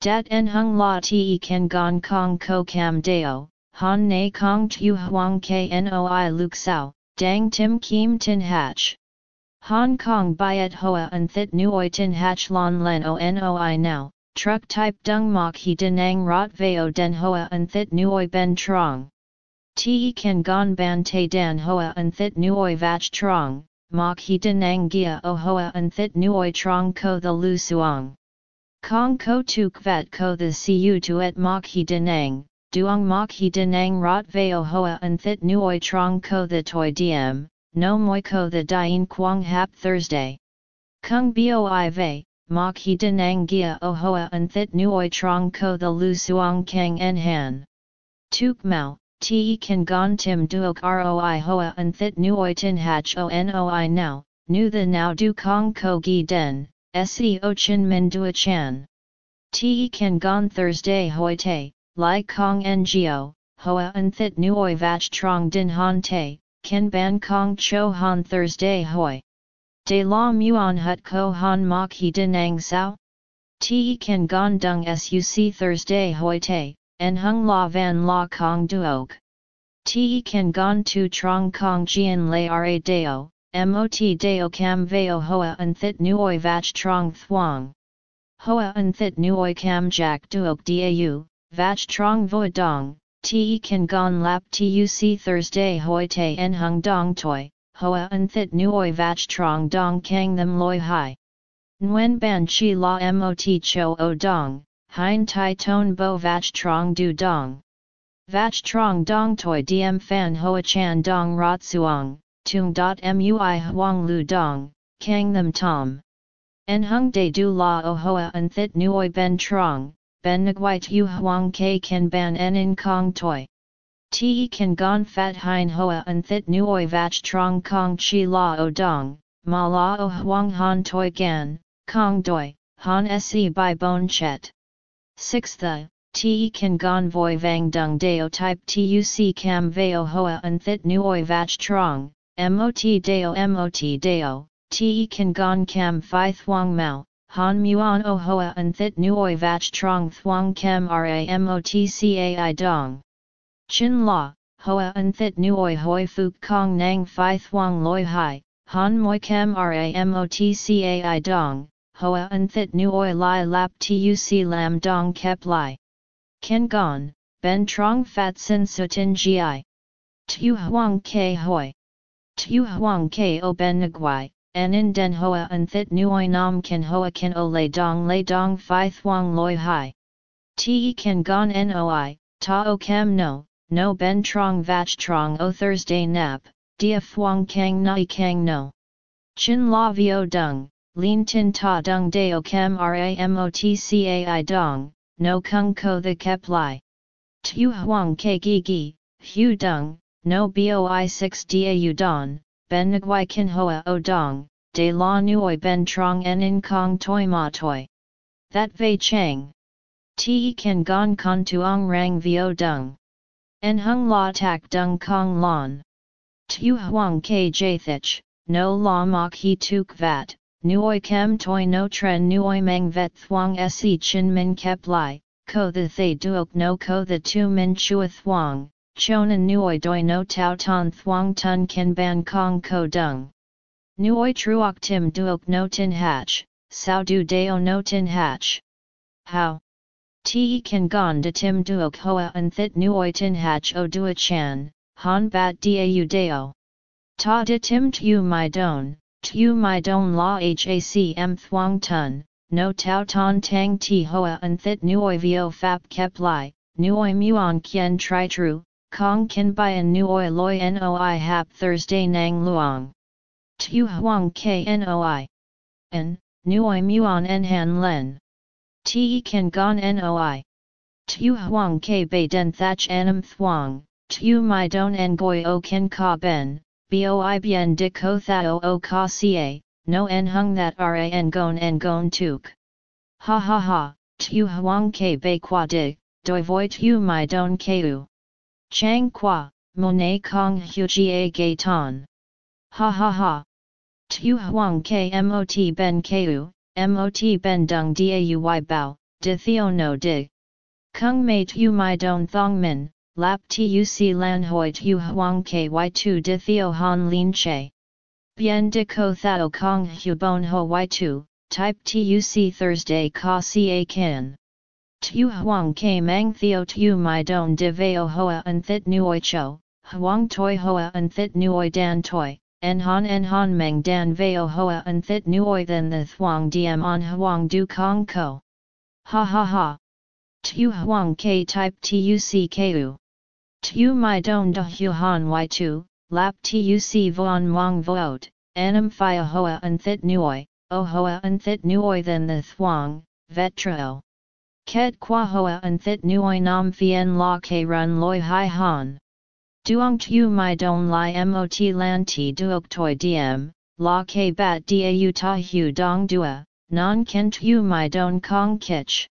Dat en hung la te kan gon kong ko cam deo, han ne kong tu huang ke noi luk sao, dang tim kim tin hatch. Hong Kong byet hoa an thit nuoi tin Hach lon len o noi now, truck type dung mok he denang rot veo den hoa an thit nuoi ben trong. Te kan gon ban te dan hoa an thit nuoi vach trong, mok he denang gia o hoa an thit nuoi trong ko the lu Suong. Kong ko tuk vat ko the siu tuet mok he denang, duong mok he denang rot veo hoa an thit nuoi trong ko the toi diem, no moi ko the dien quang hap Thursday. Kung boi ve, mok he denang gia o hoa an thit nuoi trong ko the lu suang kang en han. Tuk mau, te kan gon tim duok roi hoa an thit nuoi tin hach o noi now, nu the now du kong ko gi den, se o chin min dua chan. Te kan gon Thursday hoi te, lai kong ngo, hoa an thit nuoi vach trong din han te, ken ban kong cho han Thursday hoi. De la muon hut ko han mok he denang sao? Te Ken gon dung suc Thursday hoi te, en hung la van la kong duok. Te Ken gon tu trong kong jian lay ra deo, mot deo cam veo hoa an thit nuoi vach trong Thuong. Hoa an thit nuoi cam jack duok dau, vach trong voi dong, te kan gon lap tuc Thursday hoi te en hung dong toi, hoa an thit nuoi vach trong dong kang them loi hai. Nguyen ban chi la mot cho o dong, hein tai ton bo vach trong du dong. Vach trong dong toi diem fan hoa chan dong rot suong, tung dot mui huang lu dong, kang them tom. En hung de du la o hoa an thit nuoi ben trong, ben nguai tu huang ke ken ban en in kong toi. Te kan gon fat hein hoa an thit nuoi vach trong kong chi la o dong, ma la o huang han toi gan, kong doi, han se by bon chet. 6 the, te kan gon voi vang dung deo type tuc cam veo hoa an thit nuoi vach trong, mot deo mot deo, te kan gon cam phi thuang mao, Han muon o hoa an thit nuoi vach trong thuong kem ramotcai dong. Chin la, hoa an thit nuoi hoi fuk kong nang phi thuong loi hai, han moi kem ramotcai dong, hoa an thit nuoi lai lap tuc lam dong kep lai. Ken gon, ben trong fat sin sutin gi. Tu huang ke hoi. Tu huang ke o ben nguai, en den hoa an thit nuoi nam kan hoa kan o lay dong lay dong phi thuang loi hai. Te kan gon noi, ta o cam no, no ben trong vach trong o Thursday nap, dia thuang kang nai kang no. Chin la vio dung, lin tin ta dung deo cam ramotcai dong, no kung ko the kep lai. Tu huang ke gi gi, hu dung, no boi 6 da u don, ben nguai kin hoa o dong, de la nuoi ben trong en in kong toi ma toi. That vei chang. Ti kan gong con tuong rang vio dung. En hung la tak dung kong lon. Tu huang ke jathich, no la mok he tuk vat, nuoi kem toi no tren nuoi meng vet thuang se chin min kep lai, ko the thay duok no ko the tu min chua thuang, chonan nuoi doi no tau ton thuang tun ken ban kong ko dung. Nuoi truok tim duok no tin hatch, sao du deo no tin hatch. How? Te kan gon de tim duok hoa an thit nuoi tin hatch o dua chan, han bat dau deo. Ta de tim tu my don, tu my don la hacm thuang tun, no tau ton tang ti hoa an thit nuoi vio fap kep lai, nuoi muon kien tri tru, Kong Kin Bian Nuoi Loi Noi Hap Thursday Nang Luong. Tu Huang Knoi. N, Nuoi Muon En Han Len. Te Kan Gon Noi. Tu Huang K Bei Den Thach Anam Thuang, Tu Mai Don En Goi O Ken Ka Ben, Boi Bien De Ko Thao O Ka Ca, No En Hung That Ra En Gon En Gon Tuk. Ha ha ha, Tu Huang K Bei Qua Di, Doi Voi Tu Mai Don Ku. Chang qua, Monet Kong Hu Jie Gay Ton. Ha ha ha. Tu Huang Kmot Ben Ku, Mot Ben Dung Dau Bao, De Theo No Di. Kung Mei Tu Mai Don Thong Min, Lap Tuc Lan Hoi Tu Huang Ky Tu De Theo Han Lin Che. Bien De Ko Thao Kong Hu Bon Ho Y Tu, type tuc Thursday ka ca kin. Tu huang ke mang theo tu my don de veo hoa an thit nuoi cho, huang toi hoa an thit nuoi dan toi, en han en han meng dan veo hoa an thit nuoi than the thuang diem on huang du kong ko. Ha ha ha. Tu huang ke type tuc ku. Tu my don da hu han y tu, lap tuc vuan mong voot, anam phia hoa an thit nuoi, o hoa an thit nuoi than the thuang, vetrao. Ket qua hoa an thit nuoi nam fien la ke run loi hai han. Duong tu my don li mot lan ti duok toi diem, la ke bat da ta hu dong dua, non ken tu my don kong kich.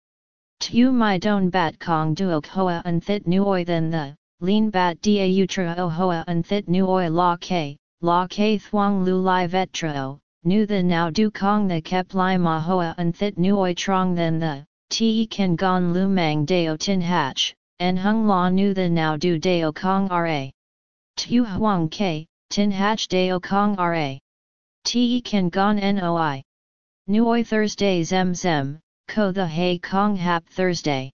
Tu my don bat kong duok hoa an thit nuoi than the, lean bat da tra o hoa an thit nuoi la ke, la ke thuang lu li vetrao, nu the now du kong the kep li ma hoa thit nuoi trong than the, te kan gon lu mang deo tin hatch, en hung la nu the now du deo kong ra. Tu huang ke, tin hatch deo kong ra. Te kan gon noi. Nuoi Thursday zem zem, ko the hay kong hap Thursday.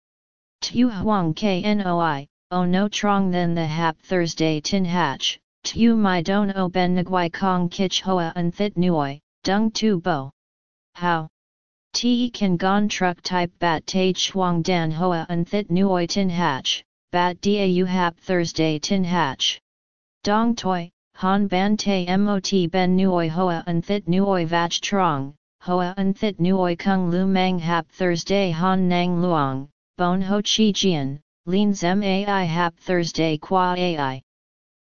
Tu huang ke noi, o no trong then the hap Thursday tin hatch, tu my don o ben nguai kong kich hoa an thit nuoi, dung tu bo. How? Te kan gon truck type bat tai chuang dan hoa an thit nuoi tin hatch, bat u hap Thursday tin hatch. Dong toi, han ban te mot ben nuoi hoa an thit nuoi vach trong, hoa an thit nuoi kung lu mang hap Thursday han nang luang, bon ho chi jian, lin zem ai hap Thursday qua ai.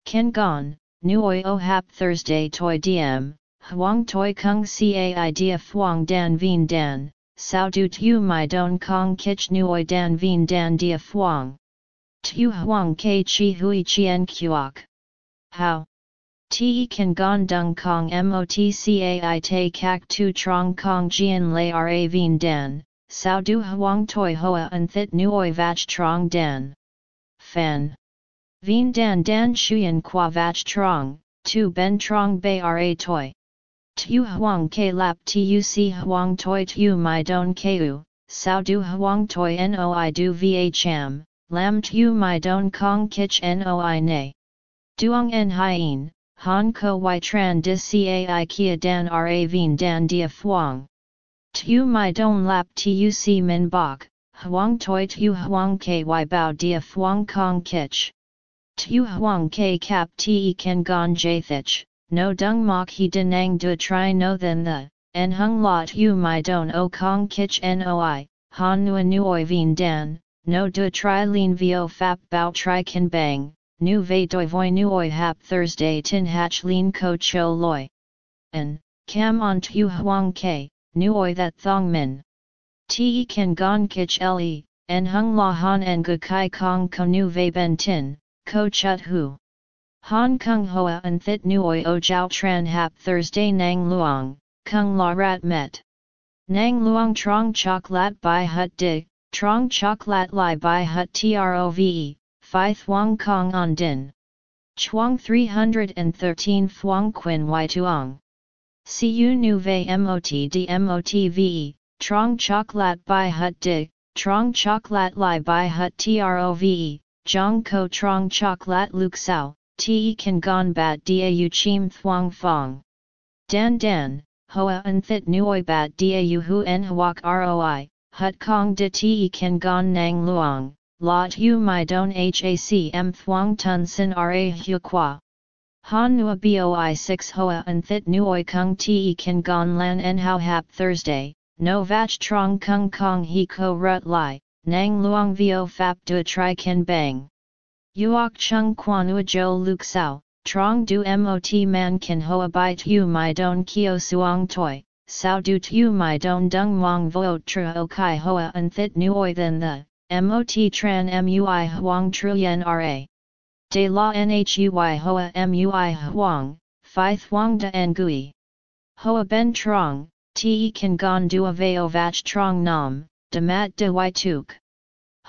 Ken gon, nuoi o hap Thursday toi diem, Huang toi kung cai dia phuong dan vien dan, sao du tu my don kong kich nuoi dan vien dan dia phuong. Tu huang ke chi hui chien kuok. How? Te kan gon dung kong mot cai te kak tu trong kong jian lay ra vien dan, sao du huang toi hoa an thit nuoi vach trong dan. Fan. Vien dan dan shuyen qua vach trong, tu ben trong bay ra toi. Tu huang ke lap tu si huang toi tu my don keu, sao du huang toi noi du va lam tu my don kong kich noi ne. Duong en hien, han ko y tran dis cai kia dan ra vien dan dia phuong. Tu my don lap tu si min bok, huang toi tu huang ky bao dia phuong kong kich. Tu huang ke kap te ken gon jathich no dung mok he denang du tri no then the, en hung lot yu my don o kong kich noi, han nua nuoi vien dan, no du tri lin vio fap bao tri kan bang, nu ve doi voi nuoi hap Thursday tin hatch lin ko cho loi. En, cam on tu huang ke, nuoi that thong min. Te kan gong kich le, en hung la han en gu kai kong ko nu ve ben tin, ko chut hu. Hong Kong Hoa and Thit Nuoi O Jiao Tran Hap Thursday Nang Luong, Kung La Rat Met. Nang Luong Trong Chok Lat Bai Hut Dig, Trong Chok Lat Lai Bai Hut Trove, Phi Thuong Kong On Din. Chuang 313 Phuong Quin Y Tuong. Cu Nu Ve Mot Dmotve, Trong Chok Lat Bai Hut Dig, Trong Chok Lat Lai Bai Hut Trove, Jong Ko Trong Chok Lat Luk Sao. Te kan gon bat u chim thuang fong. Dan dan, hoa an thit nuoi bat u hu en huak roi, hut kong de te kan gon nang luang, lot u my don hac m thuang tun sin ra hu qua. Han nua boi 6 hoa an thit nuoi kung te kan gon lan en hao hap Thursday, no vach trong kung kong he ko rut lai, nang luang vio fap du tri kan bang. Uok chung quan ua jo luk sao, trong du mot man kan hoa bai tu my don kio suong toi, sao du tu my don dung mong vo tru o kai hoa an thit nuoi than the, mot tran mui huang truyen ra. De la nhui hoa mui huang, phi thuang de ngui. Hoa ben trong, te kan gon dua veo vach trong nam, de mat de y tuk.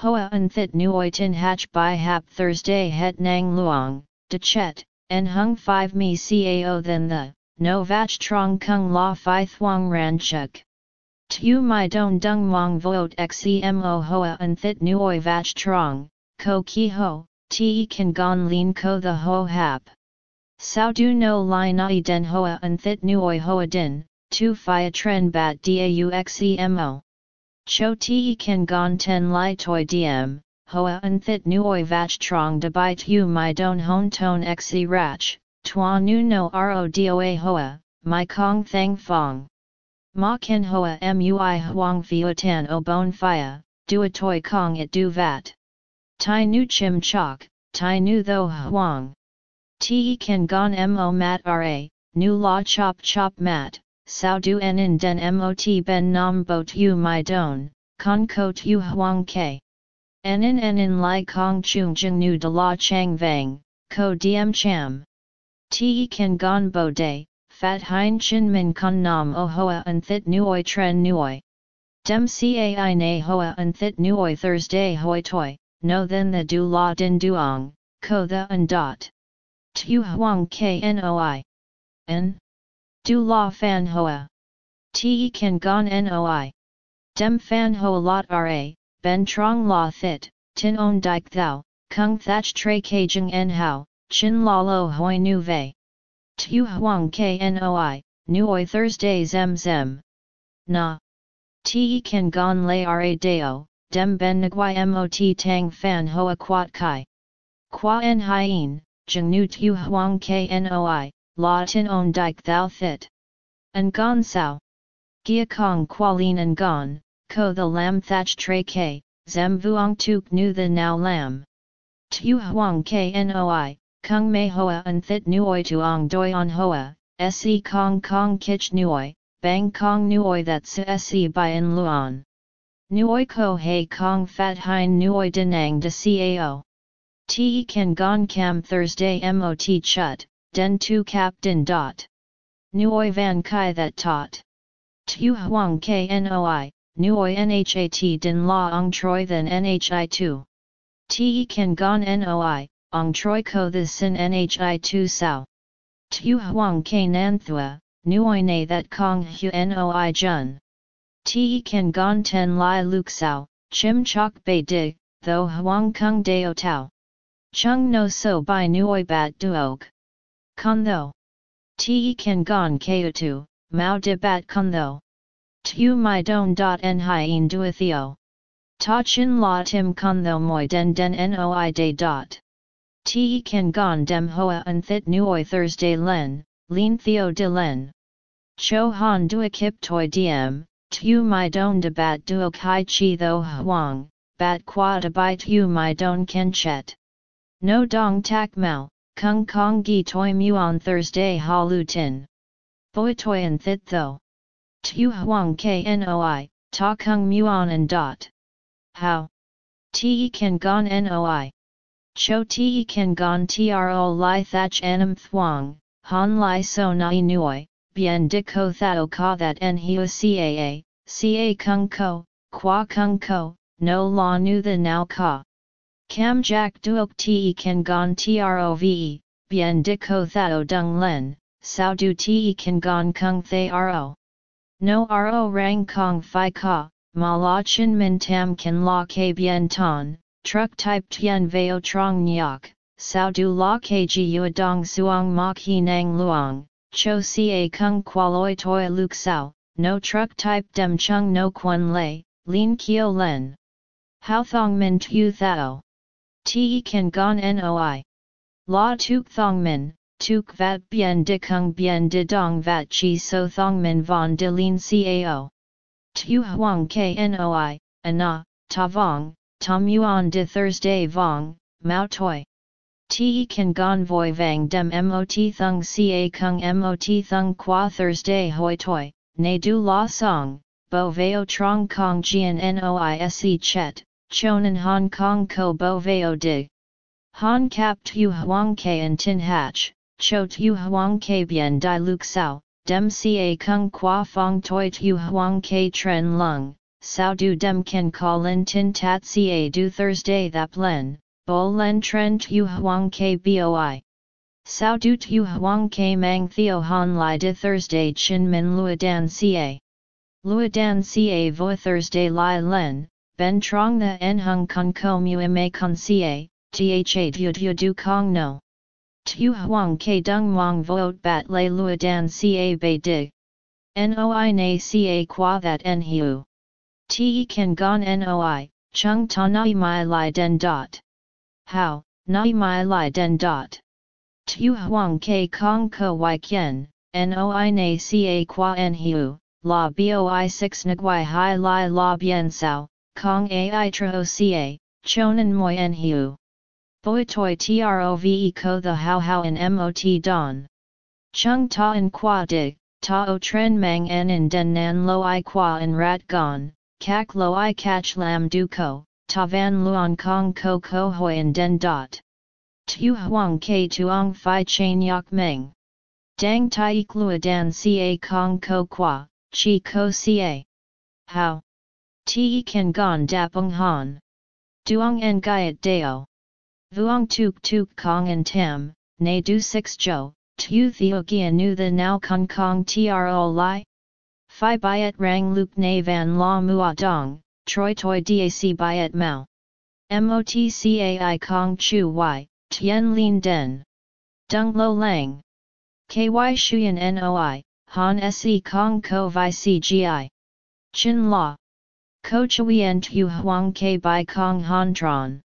Hoa an thit nuoi tin hatch by hap Thursday het nang luang, de chet, en hung 5 mi cao than the, no vach trong kung la phi thuang ran chuk. Tu mai don dung mong vote xemo hoa and thit nuoi vach trong, ko ki ho, te kan gon lin ko the ho hap. Sao du no li nai den hoa and thit nuoi hoa din, tu fia tren bat dauxemo. Cho te kan gon ten li toi diem, hoa and thit nuoi vach trong de bai tu mai don hon ton xe rach, tua nu no ro doa hoa, my kong thang fong. Ma ken hoa mui huang fio tan o bon fia, dua toi kong it du vat. Tai nu chim chok, tai nu tho huang. Te kan gon mo mat ra, nu la chop chop mat, sao du en in den mot ben nam bo tu my don, con ko tu huang ke. En in en in lai kong chung jing nu de la chang vang, ko diem cham. Te kan gon bo day, fat hein chin min con nam o hoa and thit nuoi tren nuoi. Dem cai na hoa and thit nuoi Thursday hoi toi, no then the du la din duong, ko the and dot. Tu huang knoi. N. Du la fan hoa. Te kan gon noi. Dem fan hoa lot ra, ben trong la thit, tin on dik thou, kung thach tre kajing en hao, chin la lo hoi nu vei. Tu huang knoi, nuoi Thursday zem zem. Na. Te kan gon lay ra deo, dem ben nguai mot tang fan hoa quat kai. Qua en hien, jeng nu tu huang knoi, la tin on dike thou thit. And gon sao. Gia kong qualin and gon, ko the lam thach tre k, zem vuong tuk nu the now lam. Tu huang knoi, Kung mei hoa un thit nuoi tuong doi on hoa, se kong kong kich nuoi, bang kong nuoi that se by in luon. Nuoi ko hei kong fat hein nuoi denang de cao. Te kan gon cam Thursday mot chut, den tu cap din dot. Nuoi van kai that taught. Tu huang knoi, nuoi nhat din la ong troi than nhi tu. Te kan gon noi, Ong Troi Ko The Sin Nhi Tu Sao. Tu Huang K Nanthua, Nuoi Ne That Kong Hu Noi Jun. Te Kan Gon Ten Lai Luk Sao, Chim Chok Bei Dig, Tho Huang Kung Deo Tao. Chung No So by Nuoi Bat Duok. Con Tho. Te Kan Gon Tu, Mao De Bat Con Tho. Tu Mai Don Dot En Hien Duathio. Ta Chin La Tim Con Tho Moi Den Den Noi De Dot. Te kan gon dem hoa un thit nuoi Thursday len, lin theo de len. Cho han dua kip toi diem, tu mai don de bat duo kai chi tho huang, bat qua de bai tu mai don ken chet. No dong tak mau, kung kong gi toi on Thursday Halu tin. Boi toi and thit tho. Tu huang knoi, ta kung Muon and dot. How? Te kan gon noi. Cho te kan gon tro li thach anam thuang, han li so nai nuoi, bien ko thao ka that en hiu caa, ca kung ko, qua kung ko, no la nu the now ka. Cam jack duok te kan gon trove, bien de ko thao dung len, sao du te kan gon kung thay ro. No ro rang kong fi ka, ma la chin min tam kan la ke bien ton, truck type Tian Veo Trong Nyak, Sao Du La Kg Uadong Suong ma He Nang Luong, Cho Ca Kung Qualoi Toi Luk Sao, No Truck Type Dem Chung No Quan Lei, Lin Kio Len. How Thong Min Tu Thao. Te Kan Gon Noi. La Tuk Thong Min, Tuk Vat Bien De Kung Bien De Dong Vat Chi So Thong Min Von De Lin Cao. Tu Huang Knoi, Ana, Ta Vong, Tom Yuan de Thursday Vong, Mao Toi. Te kan gon voi vang dem mot thung ca kung mot thung qua Thursday hoi toi, ne du la song, bo veo trong kong jian noise chet, chonan Hong Kong ko bo veo dig. Han kap tu huang ke and tin hatch, cho tu huang ke bien di luk sao, dem ca kung qua fong toi tu huang ke tren lung, sao du dem ken call len tin tat ca du Thursday that len, bo len tren tu huang k boi. Sao du tu huang k mang theo han li de Thursday chin min lua dan ca. Luadan ca vo Thursday Lai Len, Ben Trong the En Hung Con Co Mu Ma Con ca, Tha Du Du Kong No. Tu Huang ke Dung Mong Vote Bat Le Luadan ca Bei Dig. Noi Na ca Qua That En Hiu. Te Kan Gon Noi, Chung Ta Nai Mai Lai Den Dot. How, Nai Mai Lai Den Dot. Tu Huang ke Kong Ko Wai Kien, Noi Na ca Qua En Hiu, La Boi 6 Nguai Hai Lai La Bien Sao, Kong Ai Tro Ca, Chonan Moi En Hiu. Boi toi trove ko the how how in mot don. Chung ta in qua dig, ta o tren mang en in den nan lo i qua in rat gon, kak lo i catch lam du ko, ta van luon kong ko ko hoi in den dot. Tu huang ke tuong fi chen yak meng. Dang tai lua dan ca kong ko qua, chi ko ca. How? Ti kan gon dapung han. Duong en gaiet deo. Vuong tuk tuk kong and tam, ne du six jo, tu theo gia nu the now kong kong tro li? Phi byet rang luk ne van la mua dong, troi toi dac byet mao. Motcai kong chu y, tien lin den. Dung lo lang. Ky shuyan noi, han se kong ko vi cgi. Chin la. Ko chuyen tu huang ke bai kong han tron.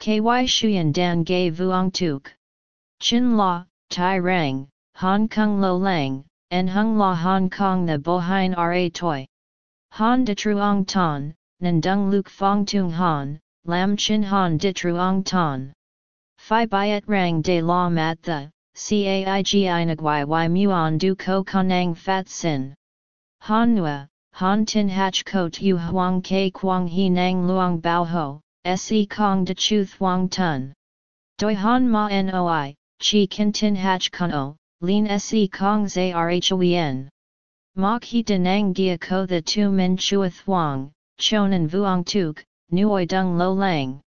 KY Shuyan Dan Gay Vuong Tuk. Chin La, Tai Rang, Hong Kong Lo Lang, and Hung La Hong Kong the Bohine Ra Toi. Han de Truong Ton, Nandung Luke Fong Tung Han, Lam Chin Han de Truong Ton. Phi Biat Rang de La Mat the, Caigi Inagwai Y Muon Du Ko Kanang Fat Sin. Han Nua, Han Tin Hach Ko Tu Huang Ke Quang He Nang Luang Bao Ho, se kong de chu thuang tun. Doi han ma noi, chi kin tin hach kun o, lin se kong zarhoen. Mok he denang dia ko the tu min chua thuang, chonan vuong tuk, nuoi dung lo lang.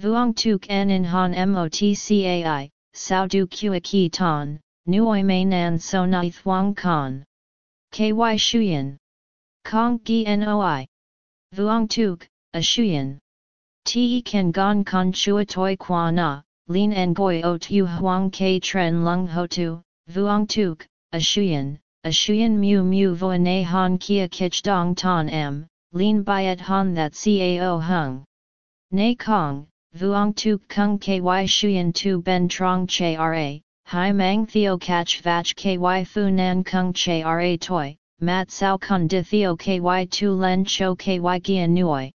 Vuong tuk en in han motcai, sao du kua ki ton, nuoi may nan so nai thuang con. Ky shuyen. Kong gi noi. Vuong tuk, a shuyen. Te kan gon con chua toi qua na, lin en goi o tu huang ke tren lung ho tu, vuong tuk, a shuyen, a shuyen mu mu vo ne han kia kich dong ton m, lin byet han that cao hung. Ne kong, vuong tuk kung ky shuyen tu ben trong che ra, hai mang theo catch vach ky fu nan kung che ra toi, mat sao kun de theo ky tu len cho ky gian nuoi.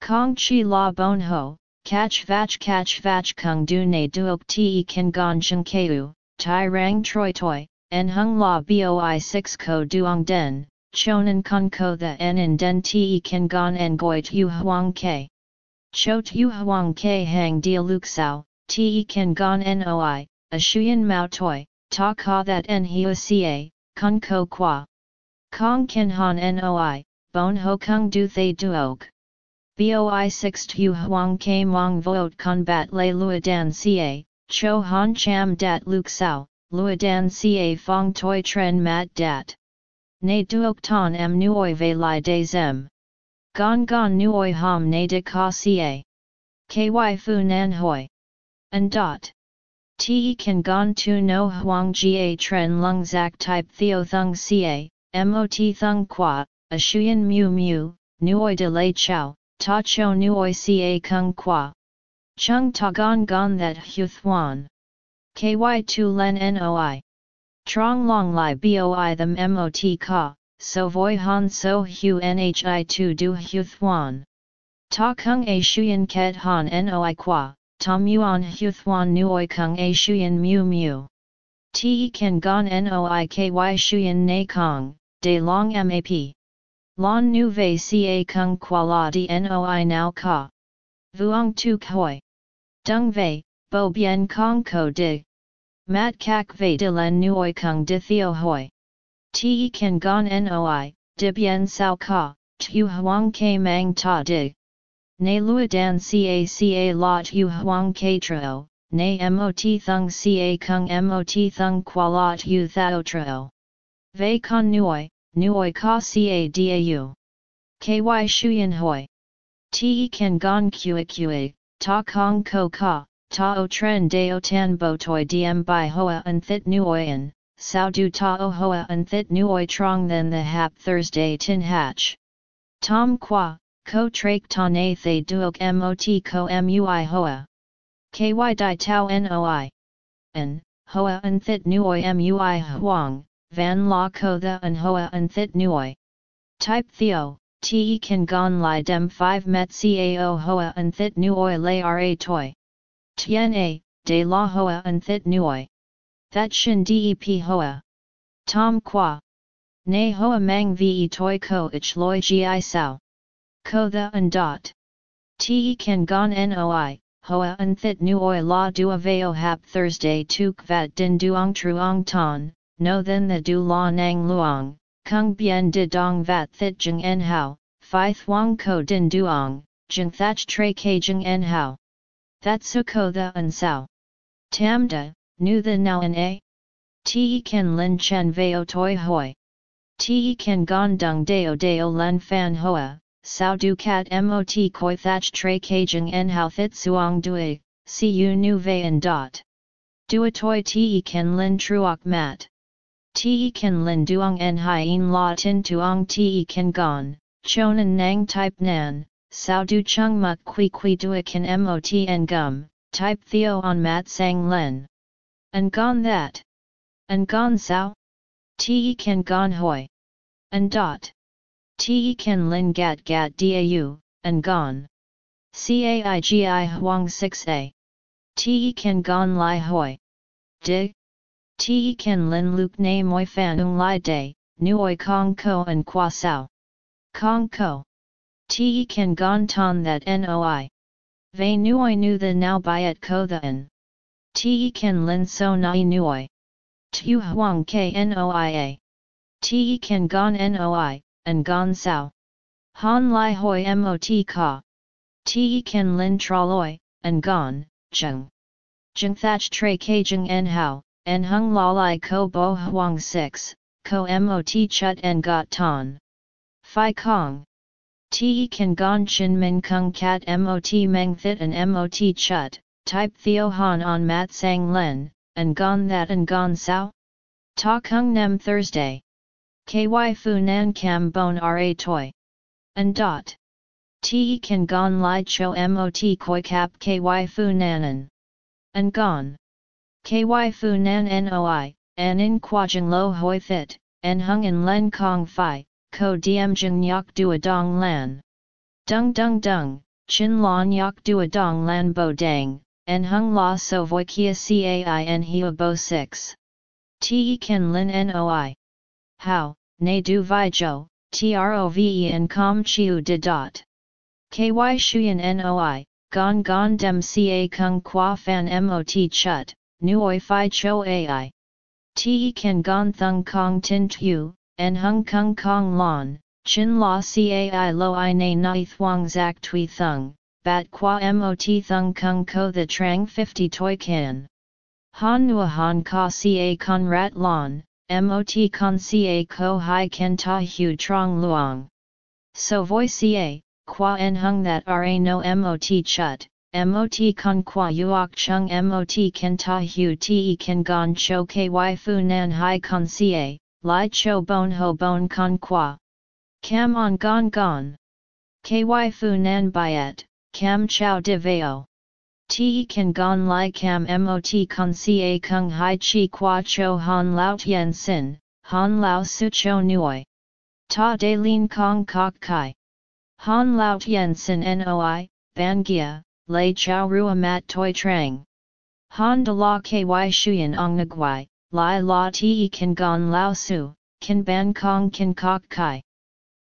Kong chi la bon ho, catch vach catch vach kung du ne duok te kan gon chen keu, tai rang troi toi, en hung la boi 6 ko duong den, chonan kun ko the en in den te kan gon en goi tu huang ke. Cho tu huang ke hang dia luk sao, te kan gon noi, a shuyen mao toi, ta ka that en hiu ca, kun ko qua. Kong ken han noi, bon ho kung du thay duok. Boi 6 Tu Huang Ke Mong Vote Combat Le Luodan Ca, Cho Han Cham Dat Luk Sao, Luodan Ca Fong Toi Tren Mat Dat. Ne Duok Ton M Nuoi Ve Lai De Zem. Gon Gon Nuoi Ham Ne De Ka Ca. Ky Fu Nan Hoi. And Dot. Te Kan Gon Tu No Huang Ga Tren Lung Zak Type Theo Thung Ca, Mot Thung Qua, A Shuyan Mu Mu, Nuoi De Lei Chow. Ta cho nuoi ca kung qua. Chung ta gon gon that hu thuan. KY 2 len noi. Trong long li boi them mot ka, so voi han so hu nhi 2 du hu thuan. Ta kung a shuyen ket han noi qua, ta muon hu thuan nuoi kung a shuyen mu mu. Te kan gon noi ky shuyen na kong, de long map. Lon nu ve ca kung qua di noi now ka. Vuong tu hoi. Dung ve, bo bien kong ko di. Mat kak ve de len nuoi kung di theo hoi. Te kan gon noi, di bien sao ka, tu huang ke mang ta di. Ne lua dan ca ca la tu huang ke tro, ne mot thung ca kung mot thung qua la tu thao tro. Ve con nuoi, nuoi ka ca dau. Ky shuyen hoi. Te kan gon kue kue, ta kong ko ka, ta o tren deo tan bo toi diem by hoa and thit nuoyen, sao du ta o hoa and thit nuoi trong then the hap Thursday tin hatch. Tom qua, ko trake ta na thay duok mot ko mui hoa. Ky di tau noi. An, hoa and thit nuoi mui huang, van la ko the an hoa and thit nuoi. Type theo, te kan gon li dem 5 met cao hoa and thit nuoi lay ra toi. Tien a, de la hoa and thit nuoi. That shin dep hoa. Tom qua. Nay hoa mang ve toi ko ich loi gi sao. Ko the and dot. Te kan gon noi, hoa an thit nuoi la dua veo hap Thursday tuk vat din duong truong ton, no then the du la nang luong, kung bien de dong vat thit jeng en hao, phi thuong ko din duong, jeng thach tre ke jeng en hao. That su ko the an sao. Tam da, nu the now an a? Te ken lin chen veo toi hoi. Te ken gon dung deo deo len fan hoa, sao du cat mot koi thach tre kajang en hao thit suong dui, si u nu vayan dot. Dua toi te ken lin truok mat. Te kan lin duong en hien la tin tuong te kan gon, chonan nang type nan, sao du chung muk qui qui dua kan mot en gum, type theo on mat sang len. And gon that. And gon sao? Te kan gon hoi. And dot. Te kan lin gat gat dau, and gon. Caigi huang 6a. Te kan gon li hoi. Dig. Te kan lin luk na moi fan ung li day, nuoi kong ko and qua sao. Kong ko. Te kan gon ton that noi. Ve nuoi nu the now byet ko the an. Te kan lin so nai nuoi. Tu huang knoia. Te kan gon noi, and gon sao. Han lai hoi mot ka. Te kan lin traloi, and gon, jeng. Jeng thach tre kajeng en hao, en hung la lai ko bo huang 6, ko mot chut en got ton. Phi kong. Te kan gon chin min kung cat mot meng thit and mot chut, type theo han on mat sang len, and gon that and gon sao? Ta kung nem Thursday. KY Fu Nan Cam Bon Ra toy. And dot. Te kan gon li cho mot koi cap KY Fu Nanan. And gon. KY Fu Nan Noi, an in quajang lo hoi fit, en hung in len kong fi, ko diem jing nyok dua dong lan. Dung dung dung, chin la nyok dua dong lan bo dang, en hung la so voi kia cai en hia bo 6. Te Ken lin noi. How, ne du vi jo, trove en com chiu de dot. Ky shuyen noi, gon gon dem ca kung qua fan mot chut, nuoi fi cho ai. Te kan gon thung kong tin tu, en hung kung kong lon, chin la cai lo i na nai thuang zak tui thung, bat qua mot thung kung ko the trang 50 toi kan. Han nua han ka ca con rat lon, mot con ca ko hai ken ta hu trong luong. So voi ca, qua en hung that ra no mot chut, mot con qua uok chung mot ken ta hu te ken gon cho ky fu nan hai con ca, li cho bon ho bon con qua. Cam on gon gon. Ky fu nan byet, cam chow de veo. Te kan gon lai cam mot con ca kung hai chi qua cho han lao tien sin, han lao su cho nuoi. Ta de lin kong kok kai. Han lao tien sin noi, ban gia, lei chow rua mat toi trang. Han de la ky shuyen ong nagwai, lai la te kan gon lao su, kan ban kong kan kok kai.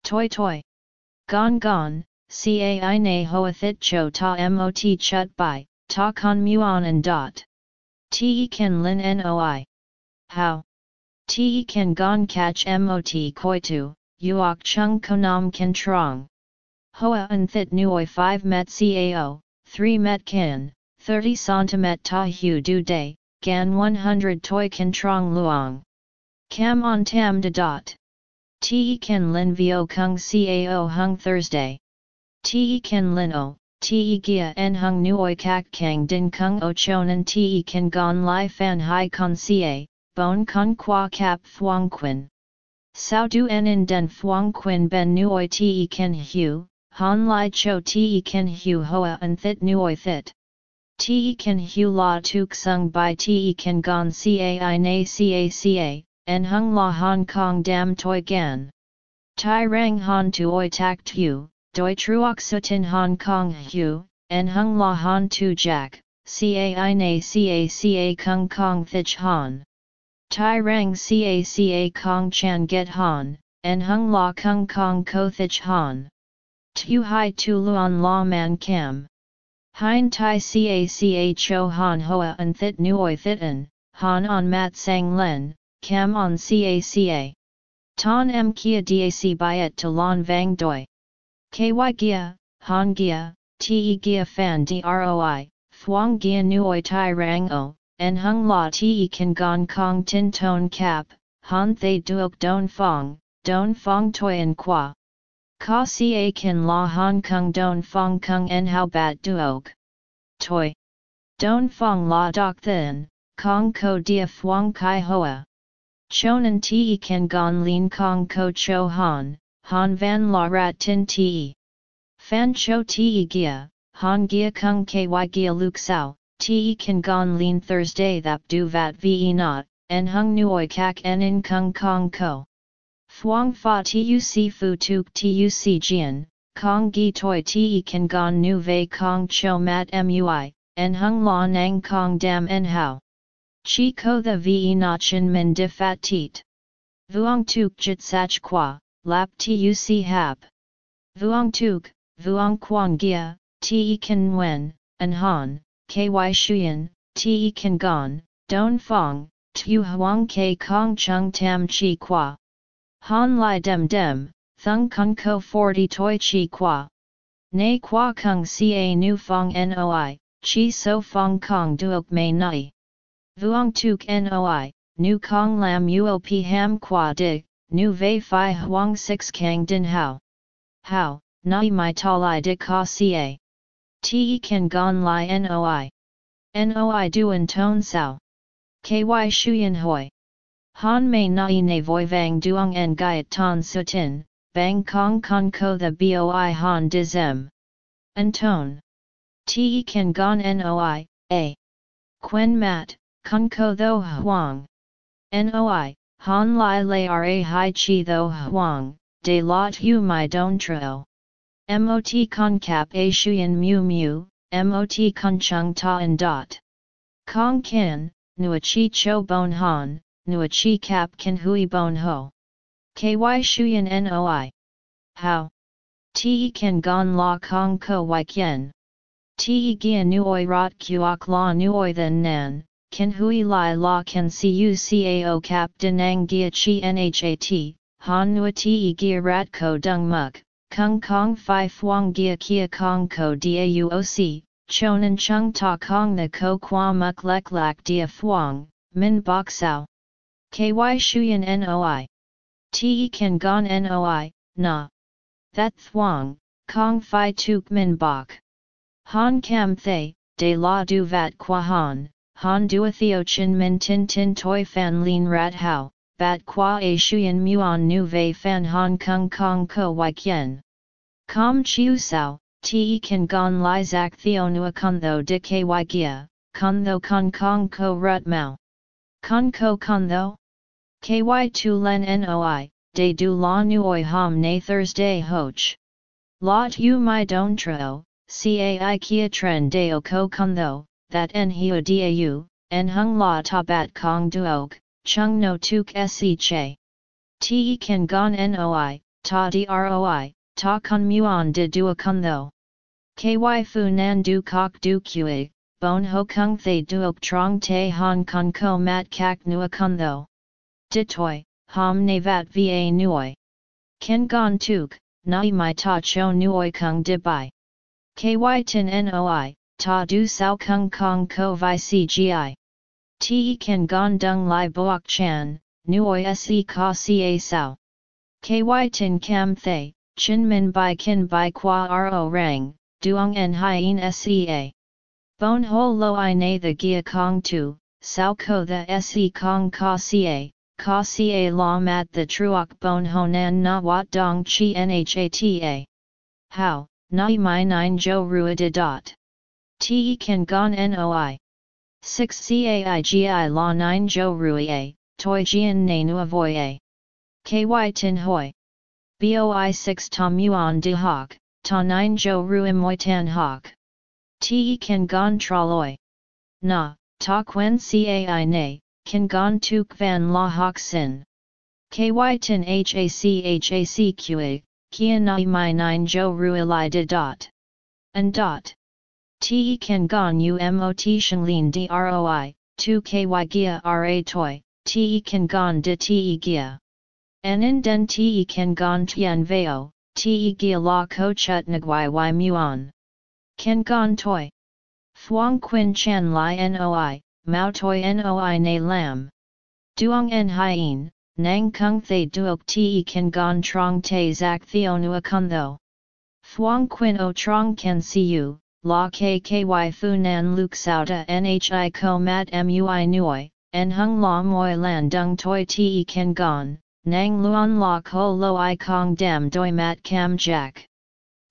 Toi toi. Gon gon, cai na hoa thit cho ta mot chut bai, Ta con muon and dot. Te kan lin noi. How? Te kan gon catch mot koi tu, uok chung konam kan trong. Hoa an thit nuoi 5 met cao, 3 met kan, 30 centimet ta hu du day, gan 100 toi kan trong luong. Cam on tam de dot. Te kan lin vio kung cao hung Thursday. Te kan lin o, te gia en hung nuoi kak kang din kung o chonan te kan gon lai fan hai con ca, bon con qua cap thuong quin. Sao du en in den thuong quin ben nuoi te kan hu, han lai cho te kan hu hoa an thit nuoi thit. Te kan hu la tuk sung by te kan gon cai na ca ca, en hung la Hong Kong dam toi gan. Tai rang han tuoi tak tu, doi truok sutin Hong Kong hu, en hung la han tu jack, cai na ca ca kung kong thich han. Tai rang ca ca kong chan get han, en hung la kung kong ko thich han. Tu hai tu luon la man cam. Hein tai ca ca cho han hoa an thit nuoi thitan, han on mat sang len, cam on caca. Ton m kia dac byet to lon vang doi. Ky gia, han gia, te gia fan droi, thuong gia nuoi tai rang o, en hung la te kan gong kong tin ton cap, han thay duok don fong, don fong toi en qua. Ka ca kan la hong kong don fong kong en how bat duok. Toi. Don fong la doc thin, kong ko dia thuong kai hoa. Chonan te kan gon lin kong ko cho han, han van la rat tin te. Fan cho te gia, han gia kung ky gia luk sao, te kan gon lin Thursday thap du vat ve not, en hung nuoi kak en in kung kong ko. Thuong fa tuc fu tuk tuc jian, kong gi toi te kan gon nu ve kong cho mat mui, en hung la nang kong dam en hao. Chi ko the ve chin min di fat teet. Vuong tuk jit sach qua, lap tuc hap. Vuong tuk, vuong quang gia, te kan wen, an han, ky shuyen, te kan gon, don fong, tu huang ke kong chung tam chi qua. Han lai dem dem, thung kung ko 40 toi chi qua. Nei qua kung ca nu fong noi, chi so fong kong duok may nai. Vuong tuk noi, nu kong lam uop ham qua dig, nu vei fi huang six kang din hao. Hao, nai mai talai di ka ca. Te kan gon lai noi. Noi duan ton sao. Ky shuyen hoi. Han mei nai ne voi vang duong en gaiet ton sutin, bang kong con ko the boi han dizem. Anton. Te kan gon noi, a. Quen mat, Kun ko tho huang. Noi, han lai lai ra hai chi tho huang, de lot hu mai don tro. Mot con cap a shuyen mu mu, mot con chung ta and dot. Kong kin, nua chi cho bon han, nua chi cap kin hui bon ho. Ky shuyen noi. How? Te kan gon la kong ko wai kien. Te gia nuoi rot kuok la nuoi then nan, Ken hui lai la can cu cao cap denang gia chi nhat, han nua ti gia rat ko dung muk, kung kong fi fuang gia kia kong ko dauoc, chonan chung ta kong the ko qua muk lek lak dia fuang, min bok sao. Ky shuyen noi. Te kan gon noi, na. That thuang, kong fi tuk min bok. Han kam thay, de la du vat qua han, Han dua theo chin min tin tin toi fan lin rat hao, bat qua a shuyen muon nu vei fan hong kong kong ko wai kien. Com chiu sao, te kan gon li zak theo nua con tho de ky gia, con tho con kong ko rut mau. Con ko con tho? Ky tu len noi, de du la nuoi ham na Thursday hoch. Lot u my don tro, cai kia tren deo ko con tho, that en hiu dau, en hung la ta bat kong duok, chung no tuk se che. Te kan gon noi, ta droi, ta con muon de dua kun tho. Ky fu nan du kok du kue, bon ho kung thay duok trong te hong kong ko mat kak nua kun tho. Ditoi, ham ne vat va nuoi. Ken gon tuk, nai mai ta cho nuoi kung di bai. Ky tin noi, ta du sao kung kong ko vi cgi. Te kan gong dung lai boak chan, nuoi se ka ca sao. ky tin cam thay, chin min bai kin bai qua ro rang, duong en hien sea. Bon ho lo i na the gia kong tu, sao ko the se kong ka ca, ka ca la mat the truok bon honan na wat dong chi nhata. How, nai mai nine jo rua de dot. Te kan gon noi. 6 caigi la 9 jo rui a, toi jian na nu avoy a. Ky tin hoi. Boi 6 tom yuan de hoc, ta 9 jo rui moi tan hoc. Te kan gon traloi. Na, ta quen cai na, kan gon tuk van la hoc sin. Ky tin hac hac qa, kia nai mai 9 jo rui li de dot. And dot. Te kan gon umot shenlin droi, 2 ky gia ra toi, te kan gon de te gia. Anin den te kan gon tian veo, te gia la ko chut nagwai y muon. Kan gon toi. Thuong quin chan li noi, mao toi noi na lam. Duong en hien, nang kung thay duok te kan gon trong te zak theo nua kun tho. Thuong quin o trong see you, la kky fu nan luk sauta nhi ko mat mui nuoi, en hung la moi lan dung toi te ken gon, nang luon la ko lo i kong dem doi mat kam jack.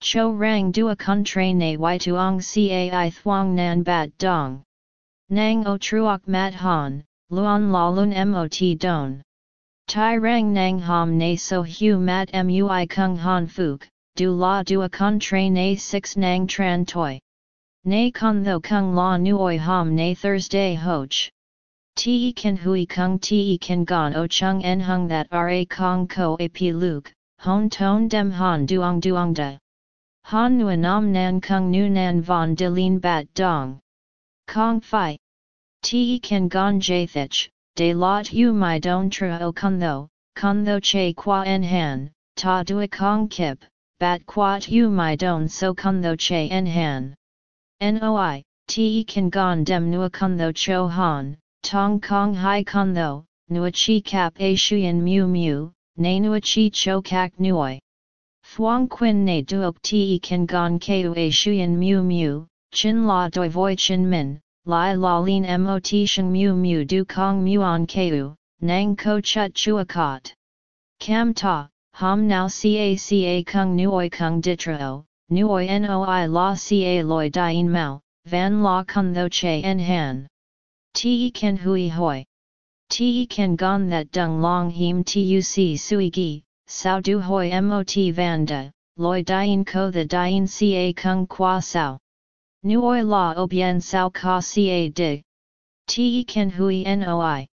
Cho rang dua contre na y tuong cai thuong nan bat dong. Nang o truok mat han, luon la lun mot don. Tai rang nang ham na so hu mat mui kung han fuk, du la dua contre na 6 nang tran toi. Nay con tho kung la nuoi ham nay Thursday hoch. Te kan hui kung te kan gon o chung en hung that ra kong ko ap luke, hon ton dem han duong duong da. Han nu nam nan kung nu nan von de lin bat dong. Kong fi. Te kan gon jathich, de lot hu my don tra o kun tho, kun tho che qua en han, ta dua kong kip, bat quat hu my don so kun tho che en han. Noi, te kan gon dem nua kun tho cho han, tong kong hai kun tho, nua chi kap a shuyen mu mu, na nua chi cho kak nuoi. Thuong quin na duok te kan gon keu a shuyen mu mu, chin la doi voi chin min, lai la lin mot sheng mu mu du kong muon keu, nang ko chut chua kot. Cam ta, ham now ca ca kung nuoi kung ditrao, nuoi noi la ca loi dien mao, van la kun tho che en han. Te ken hui hoi. Te ken gon that dung long him tuc sui gi, sao du hoi mot vanda, loi dien ko the dien ca kung qua sao. Nuoi la obien sao ka ca dig. Te ken hui noi.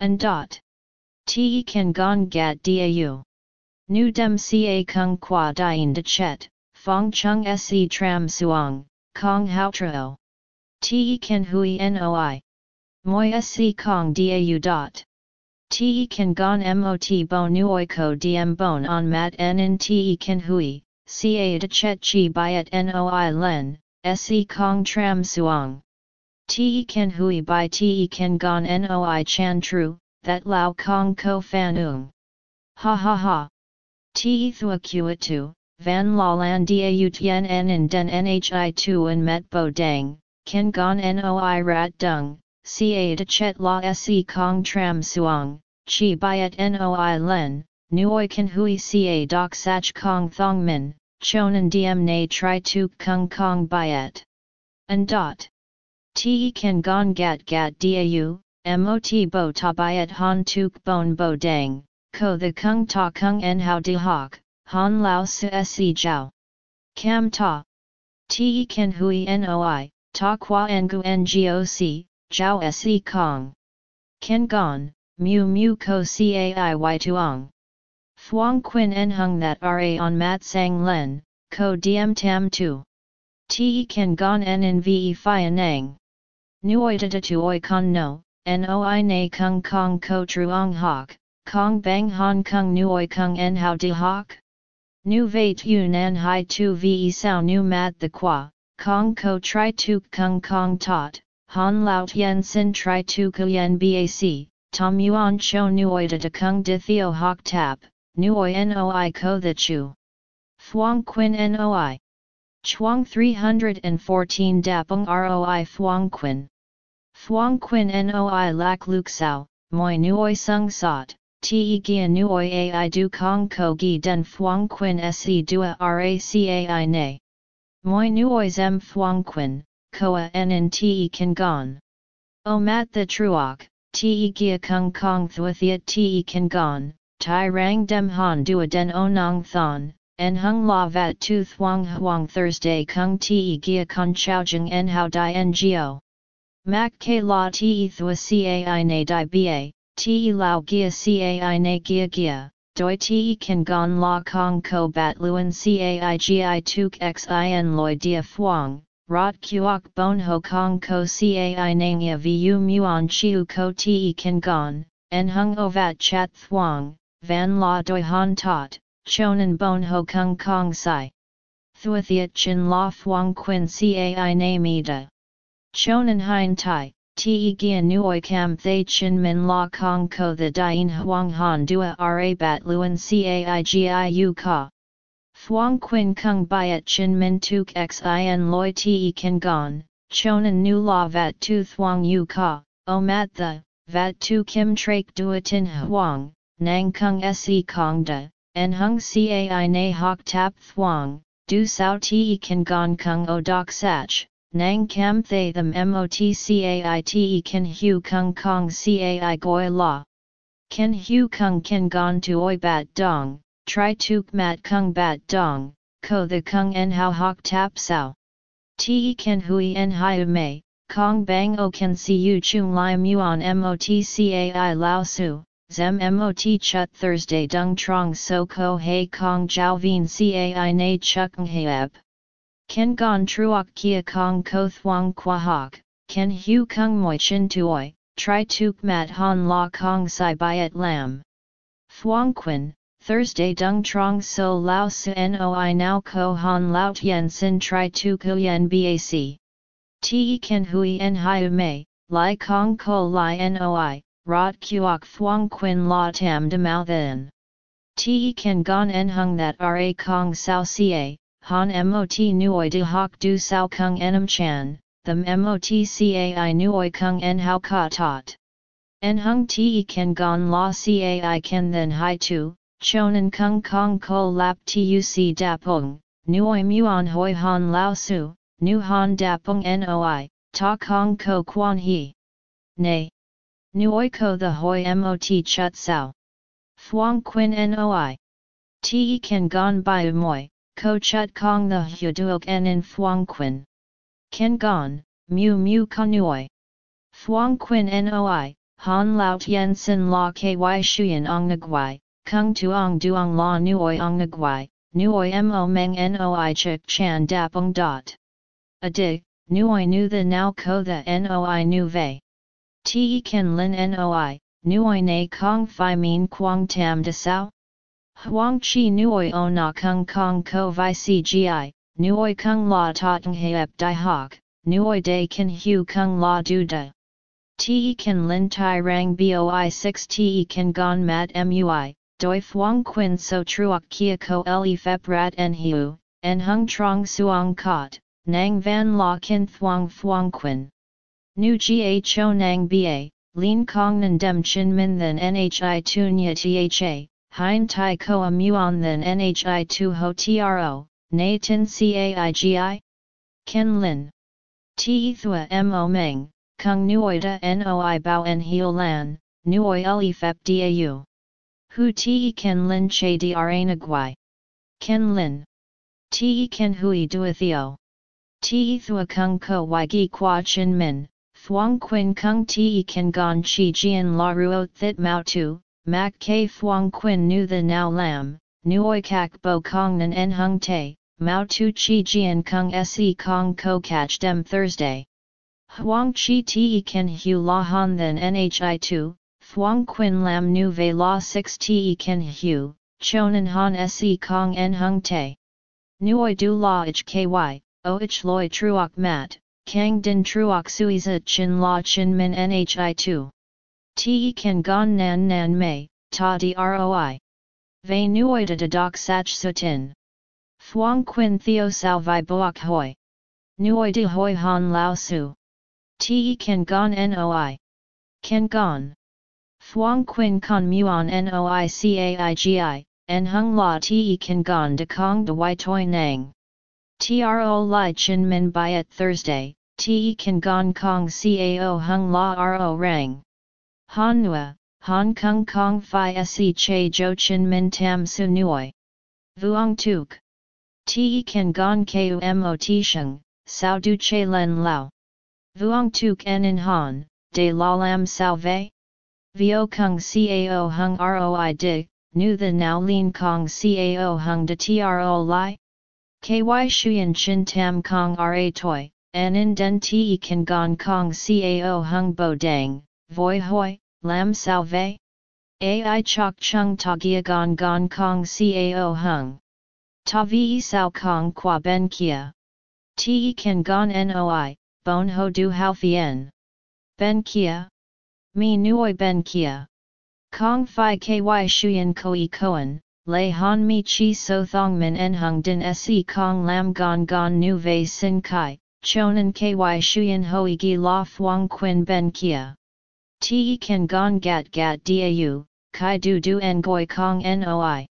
And dot. Te ken gon gat dau. Nu dem ca kung qua dien de chet, Fong chung se tram suong, kong hao trao. Te kan hui noi. Moi se kong dau dot. Te kan gon mot bo nuoi ko diem bon on mat en in te kan hui, ca de chet chi byet noi len, se kong tram suong. Te kan hui by te kan gon noi chan tru, that lao kong ko fan ung. Ha ha ha. Te thua kua tu, Van la lan dau tien en in den nhi tu en met bo dang, ken gon noi rat dung, ca de chet la se kong tram suang, chi byet noi len, nuoi kan hui ca doc sach kong thong min, chonan diem na tri tu kung kong byet. And dot. Te kan gong gat gat dau, mot bo ta byet han tuk bon bo dang, ko the kung ta kung en how de hoc, Han Lao Su Se Jiao. Cam Ta. Te Ken Hui Noi, Ta Qua Ngu Ngoc, Jiao Se Kong. Ken Gon, Mu Mu Ko Cai Y Tuong. Thuong Quin En Hung That Ra On Mat Sang Len, Ko Diem Tam Tu. Te Ken Gon En In Ve Phi Anang. Nuoi Da Tuoi Con No, Noi Na Kung Kong Ko Truong Hoc, Kong Bang Han Kung Nuoi Kung En How De Hoc? Nu vei tu nan hai tu ve sao nu mat the qua, kong ko tri tu kung kong tot, han lao tien sin tri tu yen bac, tom yuan cho nuoida de kung de theo hok tap, nuoi noi ko the chu. Thuong quin noi. Chuang 314 Dapung ROI Thuong quin. Thuong quin noi lak luk sao, moi nuoi sung sot, te gia nuoi ai du kong ko gi den Thuong quin se dua racai ne. Moi nuoi zem Thuong quin, koa en in te kan gon. O mat the truok, te gia kung kong thuathiat te kan gon, tai rang dem han dua den onong thon, en hung la vat tu thuang huang Thursday kung te gia con choujing en hao di ngo. Mac ke la te thua cai na di ba, te lao gia cai na gia gia, doi te kan gon la kong ko bat luen cai gi tuk xin loi dia thuang, rot kuok bon ho kong ko cai nang vu muon chiu ko te kan gon, en hung o vat chat thuang, van la doi han tot, chonan bon ho kung kong sai. Thuathiat chin la thuang quin cai na mi da. Chonan hein tai, te gian nuoi cam thay chin min la kong ko the dien huang han dua ra bat luen cai giu ka. Thuong quin kung byet chin min tuk xin loi te kan gon, chonan nu la vat tu thuong yu ka, o mat the, vat tu kim trak dua tin huang, nang kung se kong da, en hung cai na hok tap thuong, du sao te kan gon kung o dok sach, nang kam thay them mot cai te kan hu kung kong cai goi la. Ken hu kung ken gon tu oi bat dong, tri tuk mat kung bat dong, ko the kung en hao hok tap sao. Te ken hui en hiu mei, kong bang o ken si u chung lai muon mot cai lao su, zem mot chut Thursday dung trong so ko hei kong jiao vien cai na chuk heb. Ken gon truok kia kong ko thuang qua hok, ken hu kung moi chin tuoi, tri tuk mat han la kong sai byet lam. Thuong quin, Thursday dung trong so lao su noi now ko han lao tien sin tri tuk yen bac. Te ken hui en hiu mei, lai kong ko lai noi, rot kuok thuong quin la tam de mao then. Te ken gon en hung that ra kong sao ca, Han mot nuoi de hoc du sao kung enam chan, them mot cai nuoi kung en hao ka tot. En hung te ken gon la cai ken then hai tu, chonan kung kong ko lap tuc dapung, nuoi muon hoi han lao su, nu han dapung noi, ta kong ko quan he. Nay. Nuoi ko the hoi mot chut sao. Thuong quin noi. Te ken gon bai moi, ko chut kong the huduok en in thuong quin. Ken gon, mu mu konuoi. Thuong quin noi, han lao tien sin la ky shuyen ong nagwai, kung tuong duong la nuoi ong nagwai, nuoi mo meng noi chik chan dapong dot. Adig, nuoi nu the now ko the noi nu vei. Te ken lin noi, nuoi na kong fi min quang tam de sao? Huang chi nuoi o na kung kong ko vi cgi, nuoi kung la toteng heep di hoc, nuoi de kan hu kung la du da. Te kan lin tai rang boi 6 te kan gon mat mui, doi thuong quin so truok kia ko le fep rat en hiu, en hung trong suong kot, nang van la kin thuong thuong quin. Nu ga cho nang ba, lin kong nan dem chin min than nhi tunya tha, Hein tai koa muon than nhi tu ho tro, na tin caigi? Ken lin. Ti thua mo meng, kung nuoida noi bao en heo lan, nuoi uli fep dau. Hu ti ken lin che dra nagwai. Ken lin. Ti ken hui duathio. Ti thua kung ko wai gi qua chin min, thuong quin kung ti ken gon chi jian la ruot thit mao tu, Mac K Phuong Quin Nu The Now Lam, Nuoi Kak Bo Kong Nan En Hung Te, Mao Tu Chi Jian Kung Se Kong Ko Catch Dem Thursday. Huang Chi Te Ken Hu La Han Then Nhi Tu, Phuong Quin Lam Nu Ve La 6 Te Ken Hu, Chonan Han Se Kong En Hung Te. Nuoi Du La Ich Ky, O Ich Loi Truok Mat, Kang Din Truok Suiza Chin La Chin Min Nhi Tu. Te kan gon nan nan mei, ta droi. Ve nuoi de doc sach sutin. Thuong quin theo sao vi boak hoi. Nuoi de hoi han lao su. Te kan gon noi. Kan gon. Thuong quin con muon noi caigi, en hung la te kan gon de kong de wai toi nang. Tro li chin min byet Thursday, te kan gon kong cao hung la ro rang. Han nua, Hong Kong Kong Phi Se Che Jo Chin Min Tam Su Nuoi. Vuong Tuk. Te Kan Gon Ku Mot Sheng, Sao Du Che Len Lao. Vuong Tuk En In Han, De La Lam Sao Ve. Vio Kung Cao Hung Roi Dig, Nu The Now Lin Kong Cao Hung De Tro Lai. KY Shuyan Chin Tam Kong Ra Toi, En In Den Te Kan Gon Kong Cao Hung Bo Dang, Voi Hoi. Lam Salve? Ai Chok Chung Tagia Gon Gon Kong Cao Hung. Ta Vi Sao Kong Qua Ben Kia. Te Kan Gon Noi, Bon Ho Du Hao Fien. Ben Kia? Mi Nuoi Ben Kia. Kong Phi Ky Shuyan Koi Koan, Lei Han Mi Chi So Thong Min En Hung Din Se Kong Lam Gon Gon Nu Vei Sin Kai, Chonan Ky Shuyan Hoi Gi La Thuong Quin Ben Kia. Te kan gong gat gat dau, kai du du ngoi kong noi.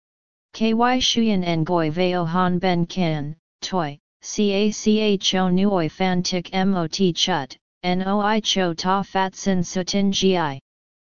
Ky shuyen ngoi veo han ben kan, toi, ca cho nuoi fan tik mot chut, noi cho ta fat sin sutin gi.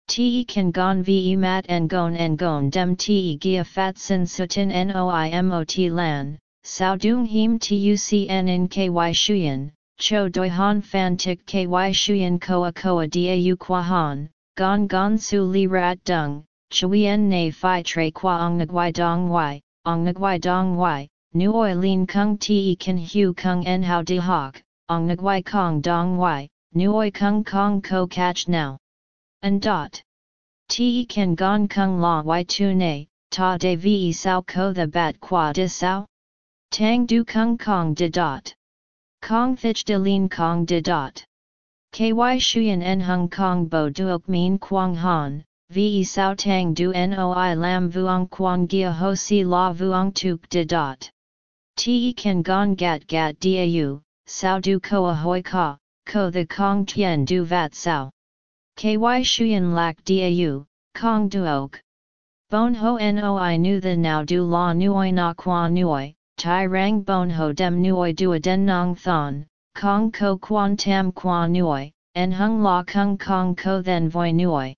Te kan gon ve mat ngon ngon dem te gia fat sin sutin noi mot lan, sao dung him tucn in ky shuyen, cho doi han fan tik ky shuyen koa koa dau qua han, gon gon su li rat dung, chuyen na fi tre qua ong nagwai dong wai, ong nagwai dong wai, nu oi lin kung ti kan hu kung en hao di hok, ong nagwai kong dong wai, nu oi kung kong ko catch now. And dot. Ti kan gon kung la wai tu ne, ta de vi sao ko the bat qua di sao? Tang du kung kong de dot. Kong Thich De Lin Kong De Dot. KY Shuyan En Hong Kong Bo Duok Min Quang Han, Ve Sao Tang Du Noi Lam Vuong Quang Gia Ho Si La Vuong Tuk De Dot. Te Kan Gon Gat Gat Dau, Sao Du Koa Hoi Ka, Ko The Kong Tien Du Vat Sao. KY Shuyan Lak Dau, Kong Duok. Bon Ho Noi Nu The Now Du La Nuoi Na Qua Nuoi, tai rang bon ho dem nuoi du a den nong thon, kong ko quan tam qua nuoi, en hung la kung kong ko then voi nuoi.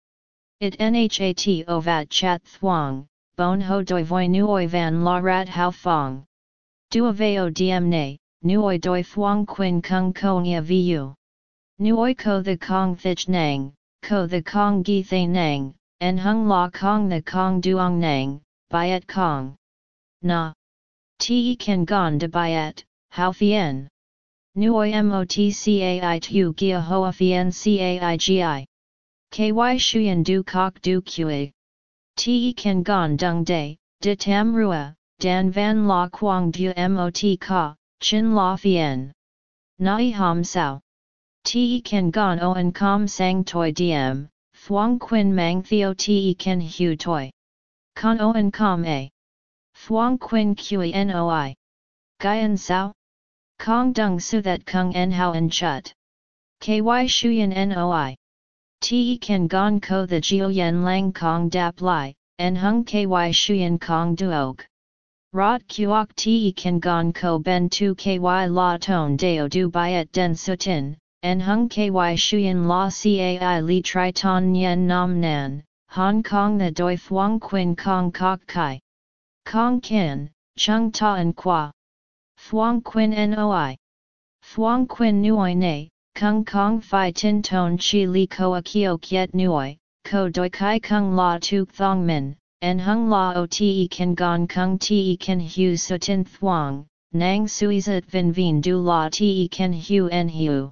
It nhat o vat chat thuong, bon ho doi voi nuoi van la rat hao fong. Dua veo diem ne, nuoi doi thuong quin kung ko nia vu. Nuoi ko the kong thich nang, ko the kong gi thay nang, en hung la kong the kong duong nang, byet kong. Na. Te kan gon de byet, how fien. Nuoi motcai tu gia hoa fien caigi. Ky shuyen du kok du kui. Te kan gon dung de, de tam rua, dan van la quang du mot ka, chin la fien. Nai ham sao. Te kan gon oan Kam sang toi diem, thuong quin mang theo te kan hu toi. Con oan kom a. Thuong Quin Kui Noi. Gaian Sao? Kong Dung Su That Kung En Hao En Chut. KY Shuyan Noi. Te Kan Gon Ko The Gio Yen Lang Kong Dap Lai, En Hung KY Shuyan Kong Duok. Rot Kuok Te Kan Gon Ko Ben Tu KY La Ton Deo Du Byet Den Sutin, En Hung KY Shuyan La Cai Li Triton Yen Nam Nan, Hong Kong The Doi Thuong Quin Kong Kok Kai. Kong Kin, Chung Ta and Qua. Thuong Quin Noi. Thuong Quin Nuoi Ne, Kung Kong Phi Tin Ton Chi Li Koa Kio Kiet Nuoi, Ko Doi Kai Kung La Tuk Thong Min, En Hung La O Te Kan Gon Kung Te Kan Hu So Tin Thuong, Nang Suizat Vin Vin Du La Te Kan Hu En Hu.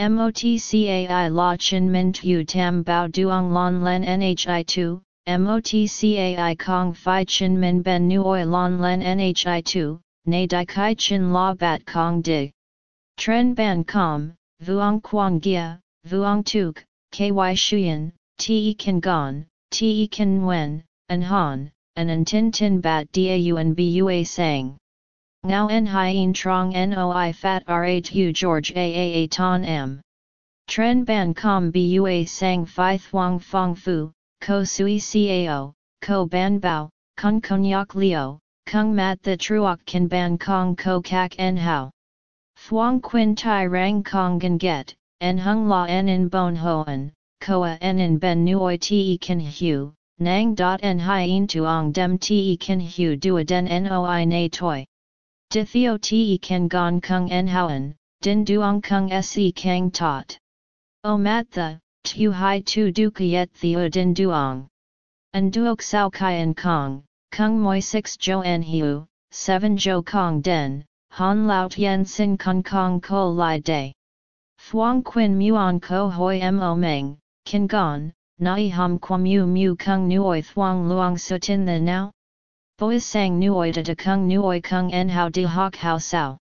MOTCAI La Chin Min Tu Tam Bao Duong Lon Len NHI 2, MOTCAI Kong Phi Chin Min Ben Nuoi Lon Len Nhi 2, Ne Dai Kai Chin La Bat Kong di. Tren Ban Com, Vuong Quang Gia, Vuong Tuk, KY Shuyan, Te Kan Gon, Te Kan Nguyen, An Han, an an tin tin bat dau and bua sang. Now en hien trong noi fat r8 u George aaa ton m. Tren ban com bua sang phi thuang fong fu, ko sui cao, ko ban bao, kung konyak leo, kung mat the truok kan ban kong ko kak en hao. Thuong quin tai rang kong gan get, en hung la en in bon hoen, koa en in ben nuoi te kan hu, nang dot en hien tuong dem te kan hu dua den noi na toi. Di theo te kan gon kung en hoen, din duong kung se kang tot. O mat the, tu hai tu du yet theo din duong. An duok sao kai en kong, kung moi 6 jo en hiu, 7 jo kong den, han lao tien sin kong kong ko lai day. Thuong quin muon ko hoi mo meng, kin gon, nai ham qua mu kung nuoi thuong luong sutin the now? Boi sang nuoi da da kung nuoi kung en hao di hok hao sao.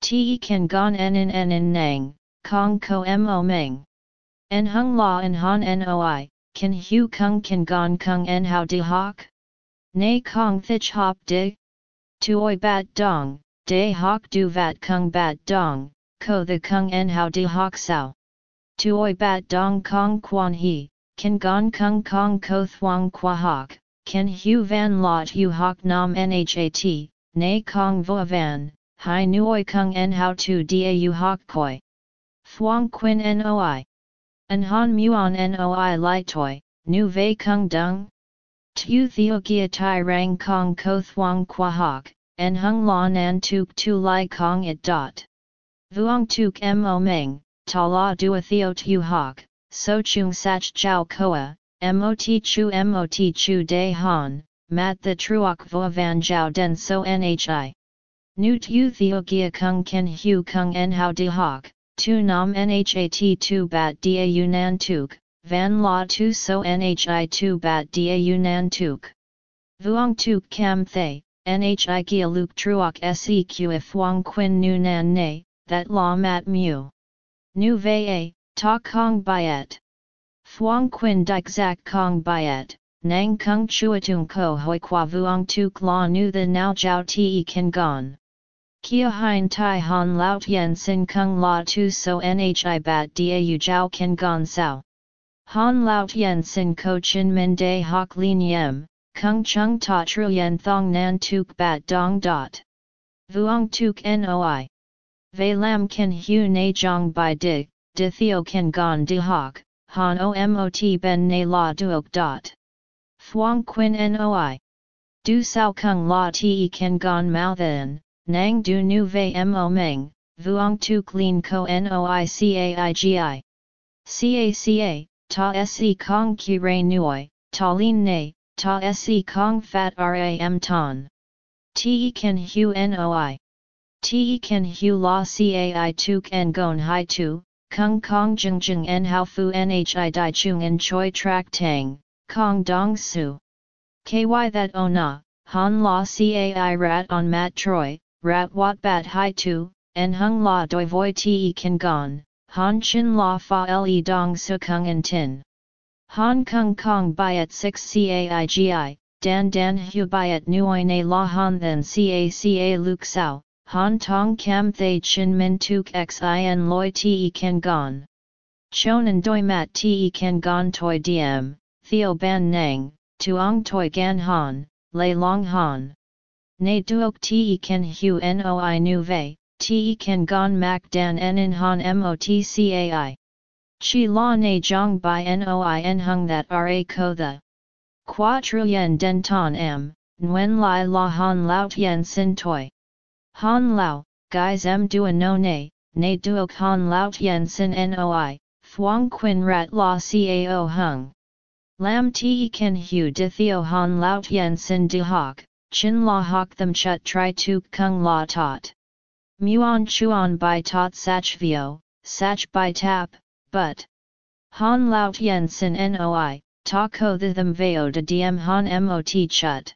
Te kan gon en en en in nang, kong ko mo meng. En hung la en han noi, kan hu kung kan gon kung en hao di hok? Nay kong thich hop de? Tuoi bat dong, de hok du vat kung bat dong, ko the kung en hao di hok sao. Tuoi bat dong kong quan he, kan gon kung kong ko thuang qua hok, Ken hu van lot hu hoc nam nhat, nay kong vo van, hi nuoi kung en how to da hoc koi. Thuong quin noi. An han muon noi li toi, nu vei kung dung? Tu theo gia tai rang kong ko thuong qua hoc, en hung la nan tuk tu li kong it dot. Vuong tuk mo meng, ta la dua theo tu hoc, so chung sach chow koa, Mot chu mot chu de han, mat the truok vo van jiao den so nhi. Nut u theo gia kung ken hu kung en hao de hoc, tu nam nhat tu bat da nan tuk, van la tu so nhi tu bat da nan tuk. Vuong tuk cam thay, nhi gia luk truok seq if wang quin nu nan ne, that la mat mu. Nu ve a, ta kong byet. Thuong Quin Dik Zak Kong Biet, Nang Kung Chuatung Ko Hoi Kwa Vuong Tuk La Nu The Nao Jiao Te Kan Gon. Kia Hein Tai Han Lao Tien Sin Kung La Tu So Nhi Bat Dau Jiao Kan Gon Sao. Han Lao Tien Sin Ko Chin Min De Hok Lin Yem, Kung Chung Ta Truyen Thong Nan Tuk Bat Dong Dot. Vuong Tuk Noi. Ve Lam Ken Hu Ne Jong Bai Di, Di Theo Kan Gon Di Hok han omot ben na la duok dot. Thuong quin noi. Du sao kung la te ken gon mao then, nang du nu vei mo meng, vuong tu clean ko noi caigi. Caca, ta se kong ki re nuoi, ta lin ne, ta se kong fat ram ton. Te ken hu noi. Te ken hu la cai tuk en gon hai tu, Kung Kong Jung Jung En Hao Fu Nhi Dai Chung En Choi Trak Tang, Kong Dong Su. KY that o na, Han La Cai Rat on Mat Troy, Rat Wat Bat Hai Tu, En Hung La Doi Voi Te Kan Gon, Han Chin La Fa Le Dong Su Kung En Tin. Han Kung Kong Byet 6 Caigi, Dan Dan Hu Byet Nuoi Ne La Han Then Caca Luke Sao, Han tong thay chin min tuk xin loi te ken gon. Chonan doi mat te ken gon toi diem, theo ban nang, tuong toi gan han, lay long han. Ne duok te ken hu noi nu vei, te ken gon mak dan en han motcai. Chi la ne jong by noi en hung that ra ko the. Qua truyen den ton m, nguen lai la han lao tien sin toi. Han Lao, guys m dua no ne, ne duok Han Lao tien sin noi, thuong quin rat la cao hung. Lam te ken hu di theo Han Lao tien sin di hok, chin la hok them chut tri tuk kung la tot. Muon chuan by tot sach vio, sach by tap, but. Han Lao tien sin noi, ta ko the them veo de diem Han mot chut.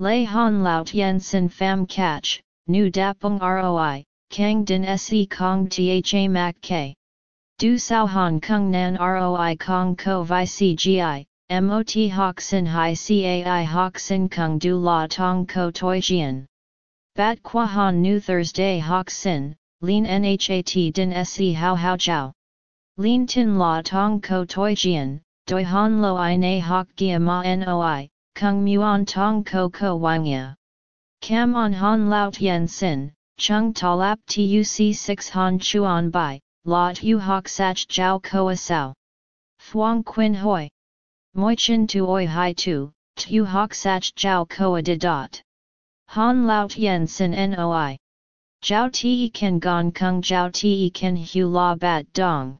Lay Han Lao tien sin fam catch, nu dapung roi, kang din se kong tha mak k. Du sao hong kung nan roi kong ko vi cgi, mot hoc sin hai cai hoc sin kung du la tong ko toi jian. Bat qua han new Thursday hoc sin, lin nhat din se hao hao chow. Lin tin la tong ko toi jian, doi han lo i na hoc gia ma noi, kung muon tong ko ko wangya. Cam on han lao tien sin, chung talap tuc 6 han chuan bai, la tu hoc sach jiao koa sao. Thuong quin hoi. Moi chin tu oi hai tu, tu hoc sach jiao koa de dot. Han lao tien sin noi. Jiao ti kan gon kung jiao ti kan hu la bat dong.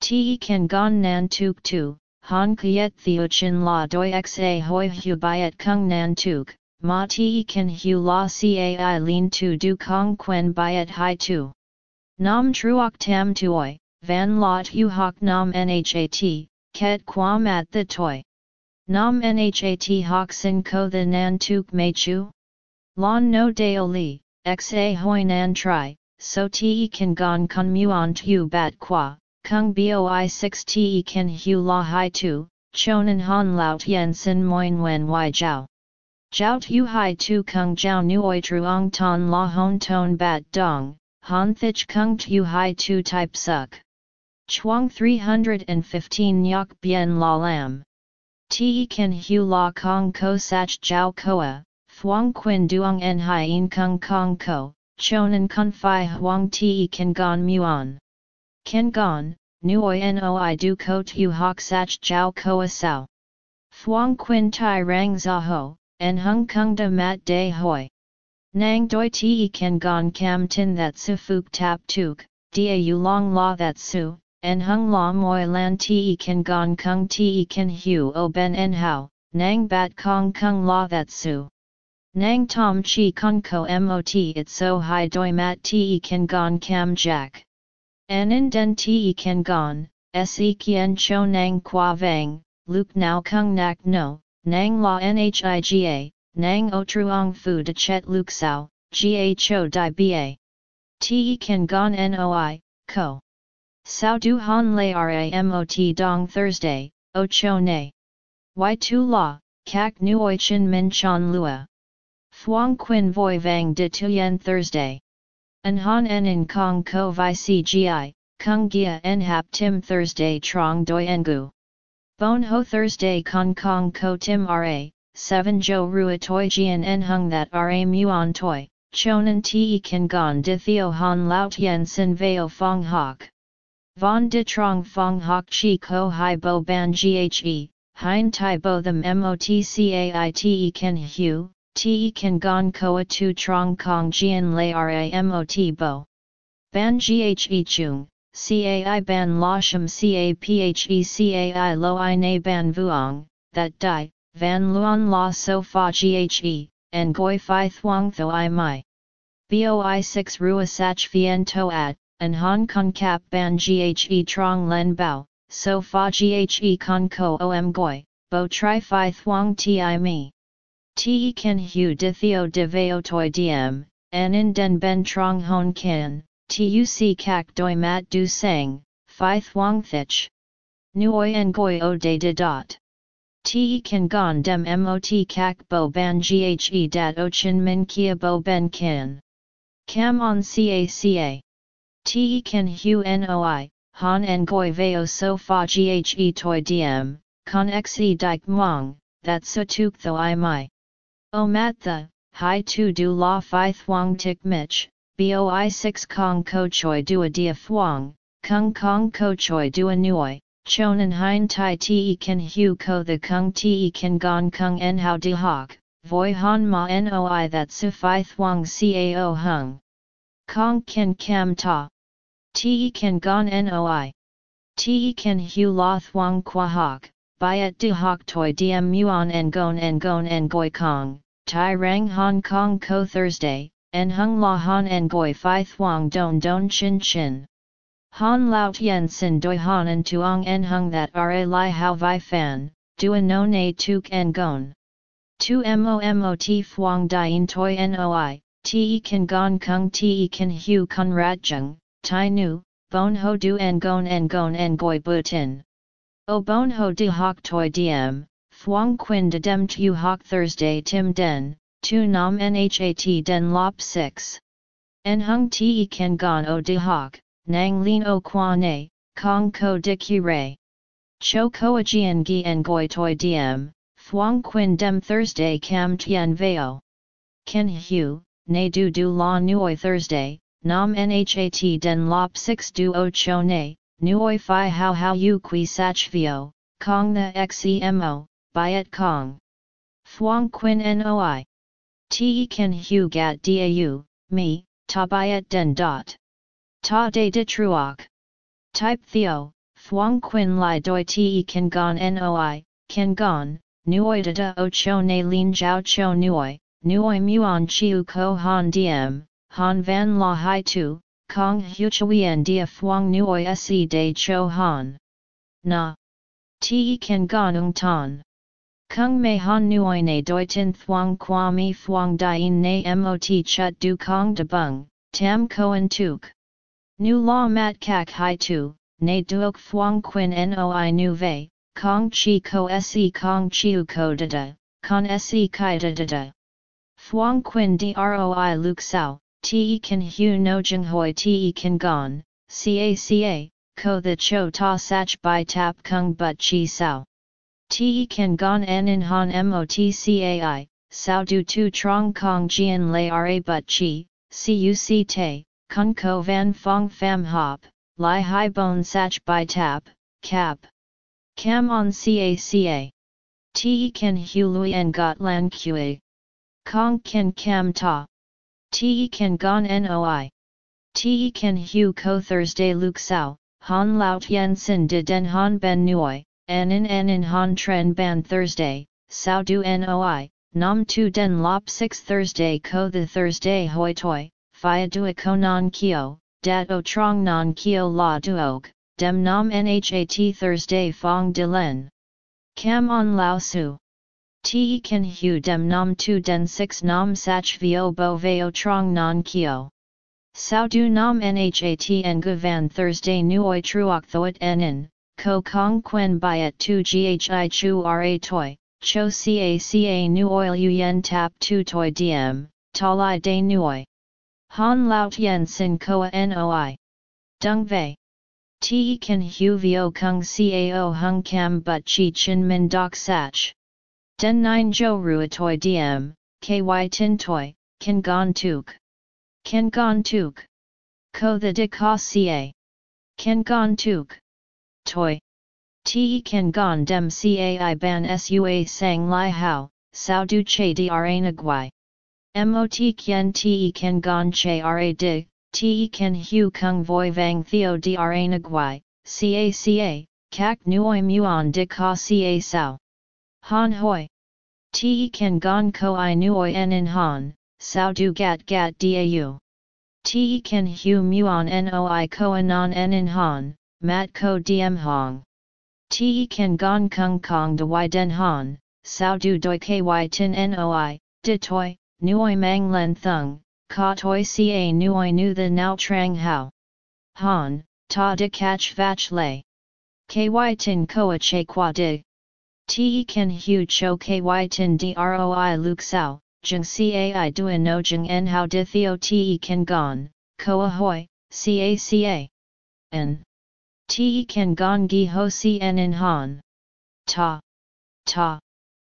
Ti kan gon nan tuk tu, han kiet theo chin la doi xa hoi hu byet kung nan tuk, ma ti kan hu la cai lin tu du kong quen byet hai tu. Nam truok tam tuoi, van lot hu hoc nam nhat, ket quam at the toy. Nam nhat hoc sin ko the nan tuk mei chu? Lon no deo li, xa hoi nan tri, so te kan gon kun muon tu bat qua, kung boi 6 te kan hu la hai tu, chonan han lao tien sin moin wen y jiao. Jiao tu hai tu kung jiao nuoi truong ton la hon ton bat dong, han thich kung tu hai tu type suck. Chuang 315 Nyok Bien La Lam. Te kan hu la kong ko sach jiao koa, Thuong Quin Duong En In Kung Kong Ko, Chonan Kun Phi Huang Te Kan Gon Muon. Ken Gon, Nuoi Noi Du Ko Tu Hoc Sach Jiao Koa Sao. Thuong Quin Tai Rang Za Ho, En Hung Kung Da Mat De Hoi. Nang Doi Te Kan Gon Cam Tin That Su Fuk Tap Tuk, Dia Yu Long La That Su, En Hung La Moi Lan Te Kan Gon Kung Te Kan Hu O Ben En Hao, Nang Bat Kong Kung La That Su. Nang tom chi con ko mot it so hai doi mat te kan gon cam jack. Anin den te kan gon, se kien cho nang qua vang, luke now kung nak no, nang la nhiga, nang o truong fu de chet luke sao, ga cho di ba. Te kan gon noi, ko. Sao du han lay ramot dong Thursday, o cho ne. Y tu la, kak nuoi chin min chan lua. Thuong Quin Voi Vang De Tuyen Thursday. An Han En In Kong Ko Vi CGI, Kung Gia En Hap Tim Thursday Trong Doi Engu. Bon Ho Thursday Kong Kong Ko Tim Ra, 7 Jo Rua Toi Jian En Hung That Ra Muon Toi, Chonan Te Kan Gon De Theo Han Lao Tien Sin Veo Fong Hok. Von De Trong Fong Hok Chi Ko Hai Bo Ban Ghe, Hein Tai Bo Them Motcaite Ken Hu, te kan gon koa tu trong kong jian lay ramot bo. Ban ghe chung, cai ban la sham ca phe cai lo i na ban vuong, that di, van luon la so fa ghe, and goi fi thuong tho i mai. Boi 6 rua sach fien to at, and hong kong cap ban ghe trong len bao, so fa ghe con ko om goi, bo tri fi thuong ti mi. Te kan hu de theo de veo toi diem, an in den ben trong hon kin, tuc kak doi mat du sang, phi thuong thich. Nuoi en goi o de de dot. Te kan gon dem mot kak bo ban ghe dat o chin min kia bo ben kin. Cam on caca. Te kan hu noi, han en goi veo so fa ghe toi diem, con xe dik mong, that so tuk tho i mai. O mat the, hi tu du la fi thuong tik mich, boi 6 kong ko choi dua dia thuong, kung kong ko choi dua nuoi, chonan hein tai te kan hu ko the kung te kan gon kung en hao di hok, voi han ma noi that su fi cao hung. Kong kan kam ta. Te kan gon noi. Te kan hu la thuong qua hok, byet di hok toi diem muon en gon en gon en goi kong. Tai Rang Hong Kong Ko Thursday, En Hung La Han En Goi Phi Thuong Don Don Chin Chin. Han Lao Tien Sin Doi Han En Tuong En Hung That Ra Lai How Vi Fan, Dua No Ne Tuk En Gon. Tu Mo Mo T Phuong Dien Toi Noi, Te Kan Gon Kung Te Kan Hu Kun Rat Jung, Tai Nu, Bon Ho Du En Gon En Gon En Goi Bu Tin. O bon ho de hoc toi diem, thuong quin de dem tu hoc Thursday tim den, tu nam nhat den lop 6. En hung te ken gon o de hoc, nang lin o qua ne, kong ko de ki re. Cho koa jian gi en goi toi diem, thuong quin dem Thursday cam tien veo. Ken hu, ne du du la nuoi Thursday, nam nhat den lop 6 du o cho ne, nuoi fi how how yu qui sach vio, kong the xemo, byet kong. Thuong quin noi. Te ken hu gat dau, me, ta byet den dot. Ta de de truoc. Type theo, thuong quin li doi te ken gon noi, ken gon, nuoi da da o cho ne lin jiao cho nuoi, nuoi muon chiu ko han diem, han van la hai tu, kong hu chuyen dia thuong nuoi se de cho han. Na. Te ken gon ung ton. Kung mei han nuoi ne doi tin thuong qua mi thuong dien ne mot chut du kong de bung, tam koan tuk. Nu la mat kak hai tu, ne duok thuong quin noi nu vei, kong chi ko se kong chiu ko da da, con se kai da da da. Thuong quin droi luk sao, te kan hu no jing hoi te kan gon, ca ca, ko the cho ta sach by tap kung but chi sao. Te kan gon en in han motcai, sao du tu trong kong jian lay ra but chi, cuc te, kun ko van fong fam hop, li hai bon sach by tap, cap. Cam on caca. Te kan hu lui en got lan kue. Kong kan cam ta. Te kan gon noi. Te kan hu ko Thursday luk sao, han lao tien sin de den han ben nuoi, en in han tren ban Thursday, sao du noi, nam tu den lop 6 Thursday ko the Thursday hoi toi, fia dua ko non kio, dat o trong non kio la duog, dem nam nhat Thursday fong de len. Cam on lao su. Te kan hu dem nam tu den 6 nam sach vio bo veo trong non kio. Sao du nam nhat en gu van Thursday nuoi truok thoit en ko kong quen byet tu ghi chu ra toi, cho ca ca nu oil yen tap tu toi diem, talai de nuoi. Han lao tien sin koa noi. Dung vei. Te kan hu vio kung cao hung cam but chi chin min dok sach. Den nine jo rua toi diem, ky tin toi, kan gon tuk. Kan gon tuk. Ko the de ka ca. Kan gon tuk. Toi. Te kan gon dem cai ban sua sang lai hao, sao du che dra nagwai. Mot kien te kan gon che ra dig, te kan hu kung voi vang theo dra nagwai, ca ca, kak nuoi muon de ka ca sao. Han hoi. Te kan gon ko i nuoi en in han, sao du gat gat da dau. Te kan hu muon noi ko anon en in han, mat ko diem hong. Te kan gon kung kong de y den han, sao du doi ky tin noi, de toi, nuoi mang len thung, ka toi ca nuoi nu the nao trang hao. Han, ta de catch vach lay. Ky tin koa che qua de. Te kan hu cho ky tin droi luk sao, jeng cai duan no jeng en how de theo te kan gon, koa hoi, ca ca. N. Te kan gon gi ho cn in han. Ta. Ta.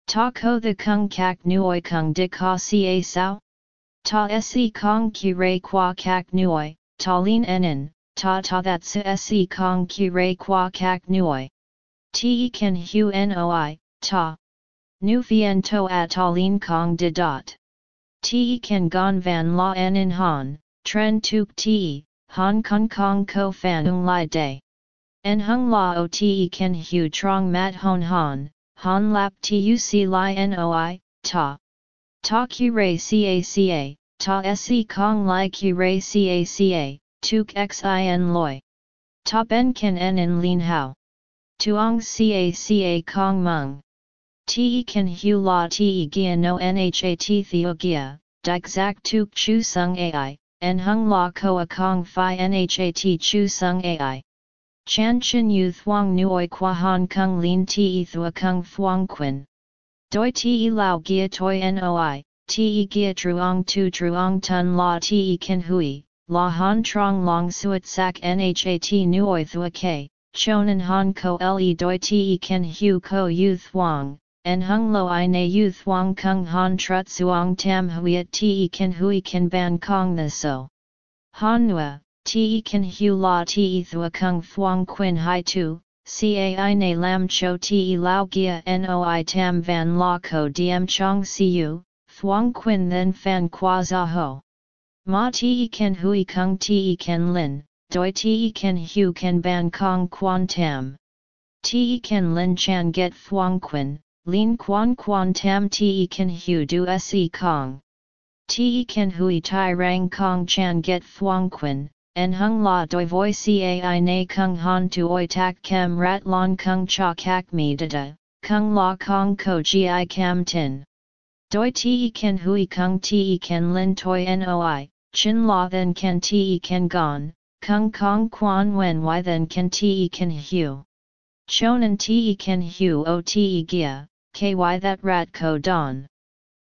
Ta ko the kung kak nuoi kung de ka ca sao? Ta se kong ki re qua kak nuoi, ta lin enen, ta ta that se kong ki re qua kak nuoi. Te kan hu noi, ta. Nu vien to at ta lin kong de dot. Te kan gon van la en in han, tren tuk te, han kong kong ko fan ung lai day. En hung la o te ken hu trong mat hon han, han lap tuc li noi, ta. Ta ki re ca ca, ta se kong li ki re ca ca, tuk xin loi. Ta ben ken en in lin hao. Tuong ca ca kong mung. Te ken hu la te gia no nhat theo gia, dik tuk chu sung ai, en hung la koa kong fi nhat chu sung ai. Chan chin yu thuong nuoi qua han kung lin ti thua kung thuong quin. Doi ti lao gia toi noi, ti gia truong tu truong tun la ti kan hui, la han trong long suet sak nhat nuoi thua ke, chonan han ko le doi ti kan hu ko yu thuong, en hung lo i na yu thuong kung han trut suong tam huiet ti kan hui kan ban kong the so. Han nua, te kan hu la te thua kung thuong quin hai tu, cai na lam cho te lao gia noi tam van la ko diem chong siu, thuong quin then fan qua za ho. Ma te kan hui kung te kan lin, doi te kan hu kan ban kong quan tam. Te kan lin chan get thuong quin, lin quan quan tam te kan hu du se kong. Te kan hui tai rang kong chan get thuong quin, en hung la doi voi cai na kung han tu oi tak kem rat long kung cha kak mi dada, kung la kong ko gi kam tin. Doi te ken hui kung te ken lin toi noi, chin la then ken te ken gon, kung kong quan wen y then ken te ken hu. Chonan te ken hu o te gia, ky that rat ko don.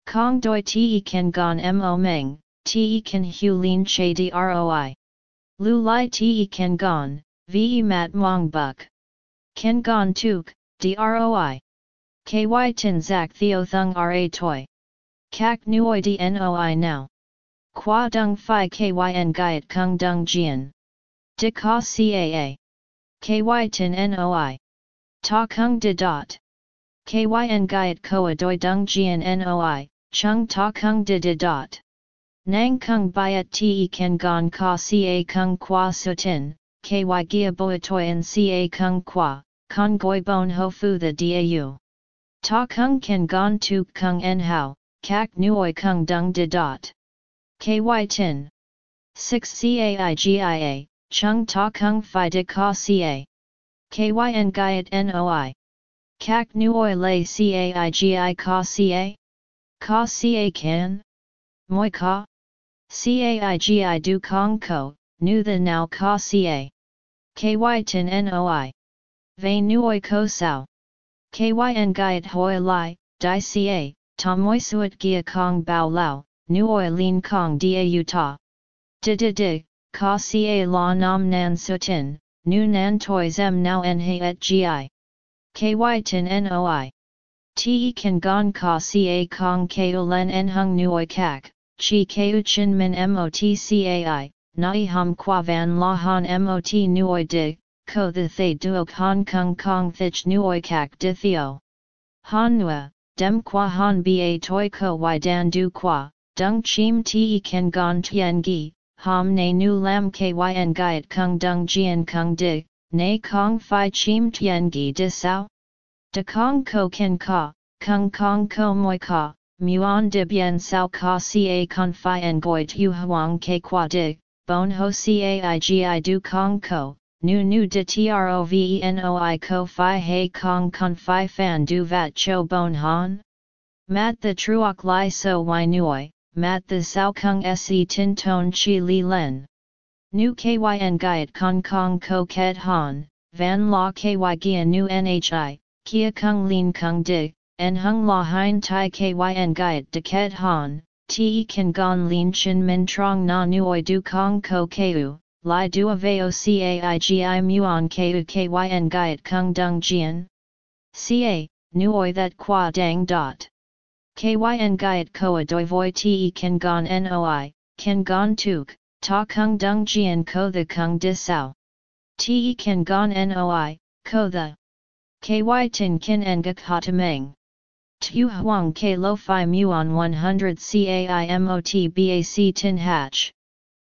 Kong doi te ken gon mo meng, te ken hu lin che droi. Lu Lai Te Ken Gon, Ve Mat Mong Buk. Ken Gon Tuk, Droi. Ky Tin Zak Theo Thung Ra Toy. Kak Nuoi Dnoi Now. Qua Dung Phi Kyn Gaiet Kung Dung Jian. De Ka Caa. Ky Tin Noi. Ta Kung De Dot. Kyn Gaiet Koa Doi Dung Jian Noi, Chung Ta Kung De De Dot. Nang kung byet te kan gon ka ca kung qua sutin, ky gia boatoyan ca kung qua, con goi bon ho fu the dau. Ta kung kan gon tu kung en hao, kak nuoi kung dung de dot. Ky tin. 6 caigia, chung ta kung fi de ka ca. Kyn gyat noi. Kak nuoi lay caigi ka ca? Ka ca kan? Moi ka? Caigi du kong ko, nu the now ka ca. Ky tin noi. Ve nuoi ko sao. Kyn gyat hoi lai, di ca, ta moi suet gia kong bao lao, nuoi lin kong da u ta. Di di di, ka ca la nam nan sutin, nu nan toi zem now en he et gi. Ky tin noi. Te kan gon ka ca kong ko len en hung nuoi kak, chi keu chin min motcai, nai hum qua van la han mot nuoi di, ko the thay duok hong kong kong thich nuoi kak di theo. Han nua, dem qua han ba toi ko y dan du qua, dung chim te ken gon tien gi, ham ne nu lam kyn gaiet kung dung jian kung di, ne kong fi chim tien gi di sao? De kong ko ken ka, kung kong ko moi ka, muon de bien sao ka ca con fi en goi tu huang ke qua di, bon ho caigi du kong ko, nu nu de trovenoi ko fi he kong con fi fan du vat cho bon han? Mat the truok lai so y nuoi, mat the sao kung se tin ton chi li len. Nu kyn gaiet kong kong ko ket han, van la ky gia nu nhi, kia kung lin kung di, en hung la hein tai kyn gaiet de ket han, te kan gon lin chin min trong na nuoi du kong ko keu, li du aveo caigi muon keu kyn gaiet kung dung jian. Ca, nuoi that qua dang dot. Kyn gaiet koa doi voi te kan gon noi, kan gon tuk, ta kung dung jian ko the kung disao. Te kan gon noi, ko the. Ky tin kin engak hatameng. Tu huang ke lo fi muon 100 caimot bac tin hatch.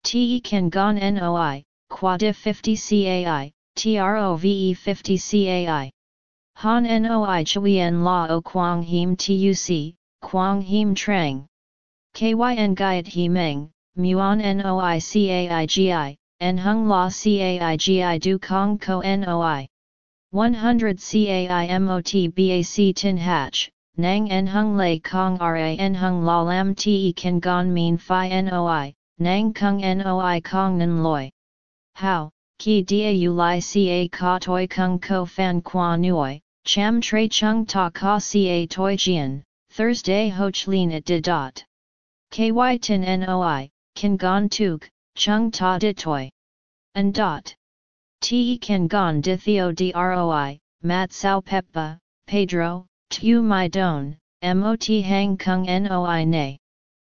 Te kan gon noi, quadi 50 cai, trove 50 cai. Han noi chuyen la o quang him tuc, quang him trang. Kyn gaiet he meng, muon noi caigi, en hung la caigi du kong ko noi. 100 caimot bac tin hatch. Nang en hung lei kong ra en hung la lam te kan gon mean phi noi, nang kung noi kong nan loi. How, ki dia u li ca ka toi kung ko fan qua nuoi, cham tre chung ta ka ca toi jian, Thursday hoch lin at de dot. Ky tin noi, kan gon tuk, chung ta dit toi. And dot. Te kan gon di theo droi, mat sao peppa, Pedro, tu my don, mot hang kung noi ne.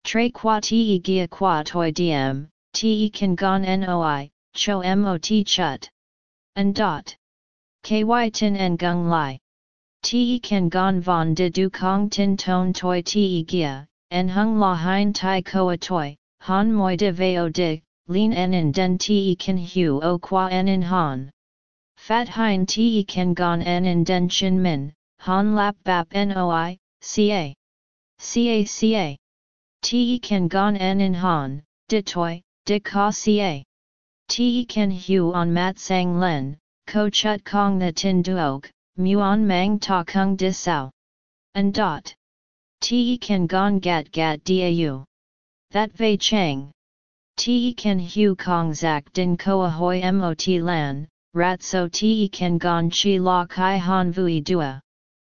Tre qua te gia qua toi diem, te kan gon noi, cho mot chut. And dot. Ky tin en gung lai. Te kan gon von de du kong tin ton toi te gia, en hung la hein tai koa toi, han moi de veo de, lin en in den te kan hu o qua en in han. Fat hein te kan gon en in den chin min, han lap bap noi, ca. Ca ca. Te kan gon en in han, de toi, de ka ca. Te kan hu on mat sang len, ko chut kong the tin duok, muon mang ta kung di sao. And dot. Te kan gon gat gat dau. That vei chang. Te kan hu kong zak din Ko hoi mot lan, rat so te kan gon chi la kai han vui dua.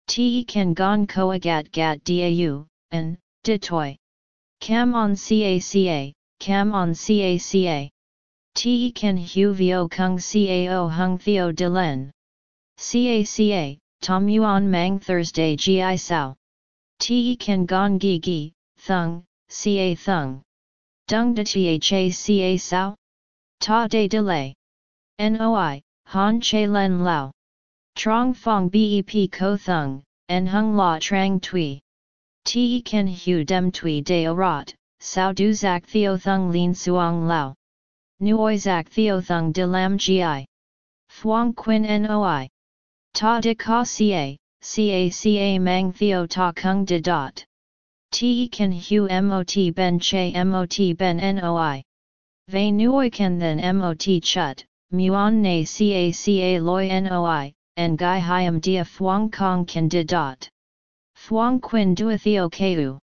Te kan gon koa gat gat dau, and, ditoi. Cam on caca, cam on caca. Te kan hu vio kung cao hung theo de len. Caca, tom yuan mang Thursday gi sao. Te kan gon gi gi, thung, ca thung. Dung de tha ca sao? Ta de delay. Noi, han che len lao. Trong fong bep ko thung, en hung la trang tui. Te kan hu dem tui de rot, sao du zak theo thung lin suong lao. Nuoi zak theo thung de lam gi. Phuong quin noi. Ta de ka ca, ca ca mang theo ta kung de dot. Te kan hu mot ben che mot ben noi. Ve nuoi kan then mot chut, muon ne ca ca loi noi, en gai hiam dia phuong kong kan de dot. Phuong quin duathio keu.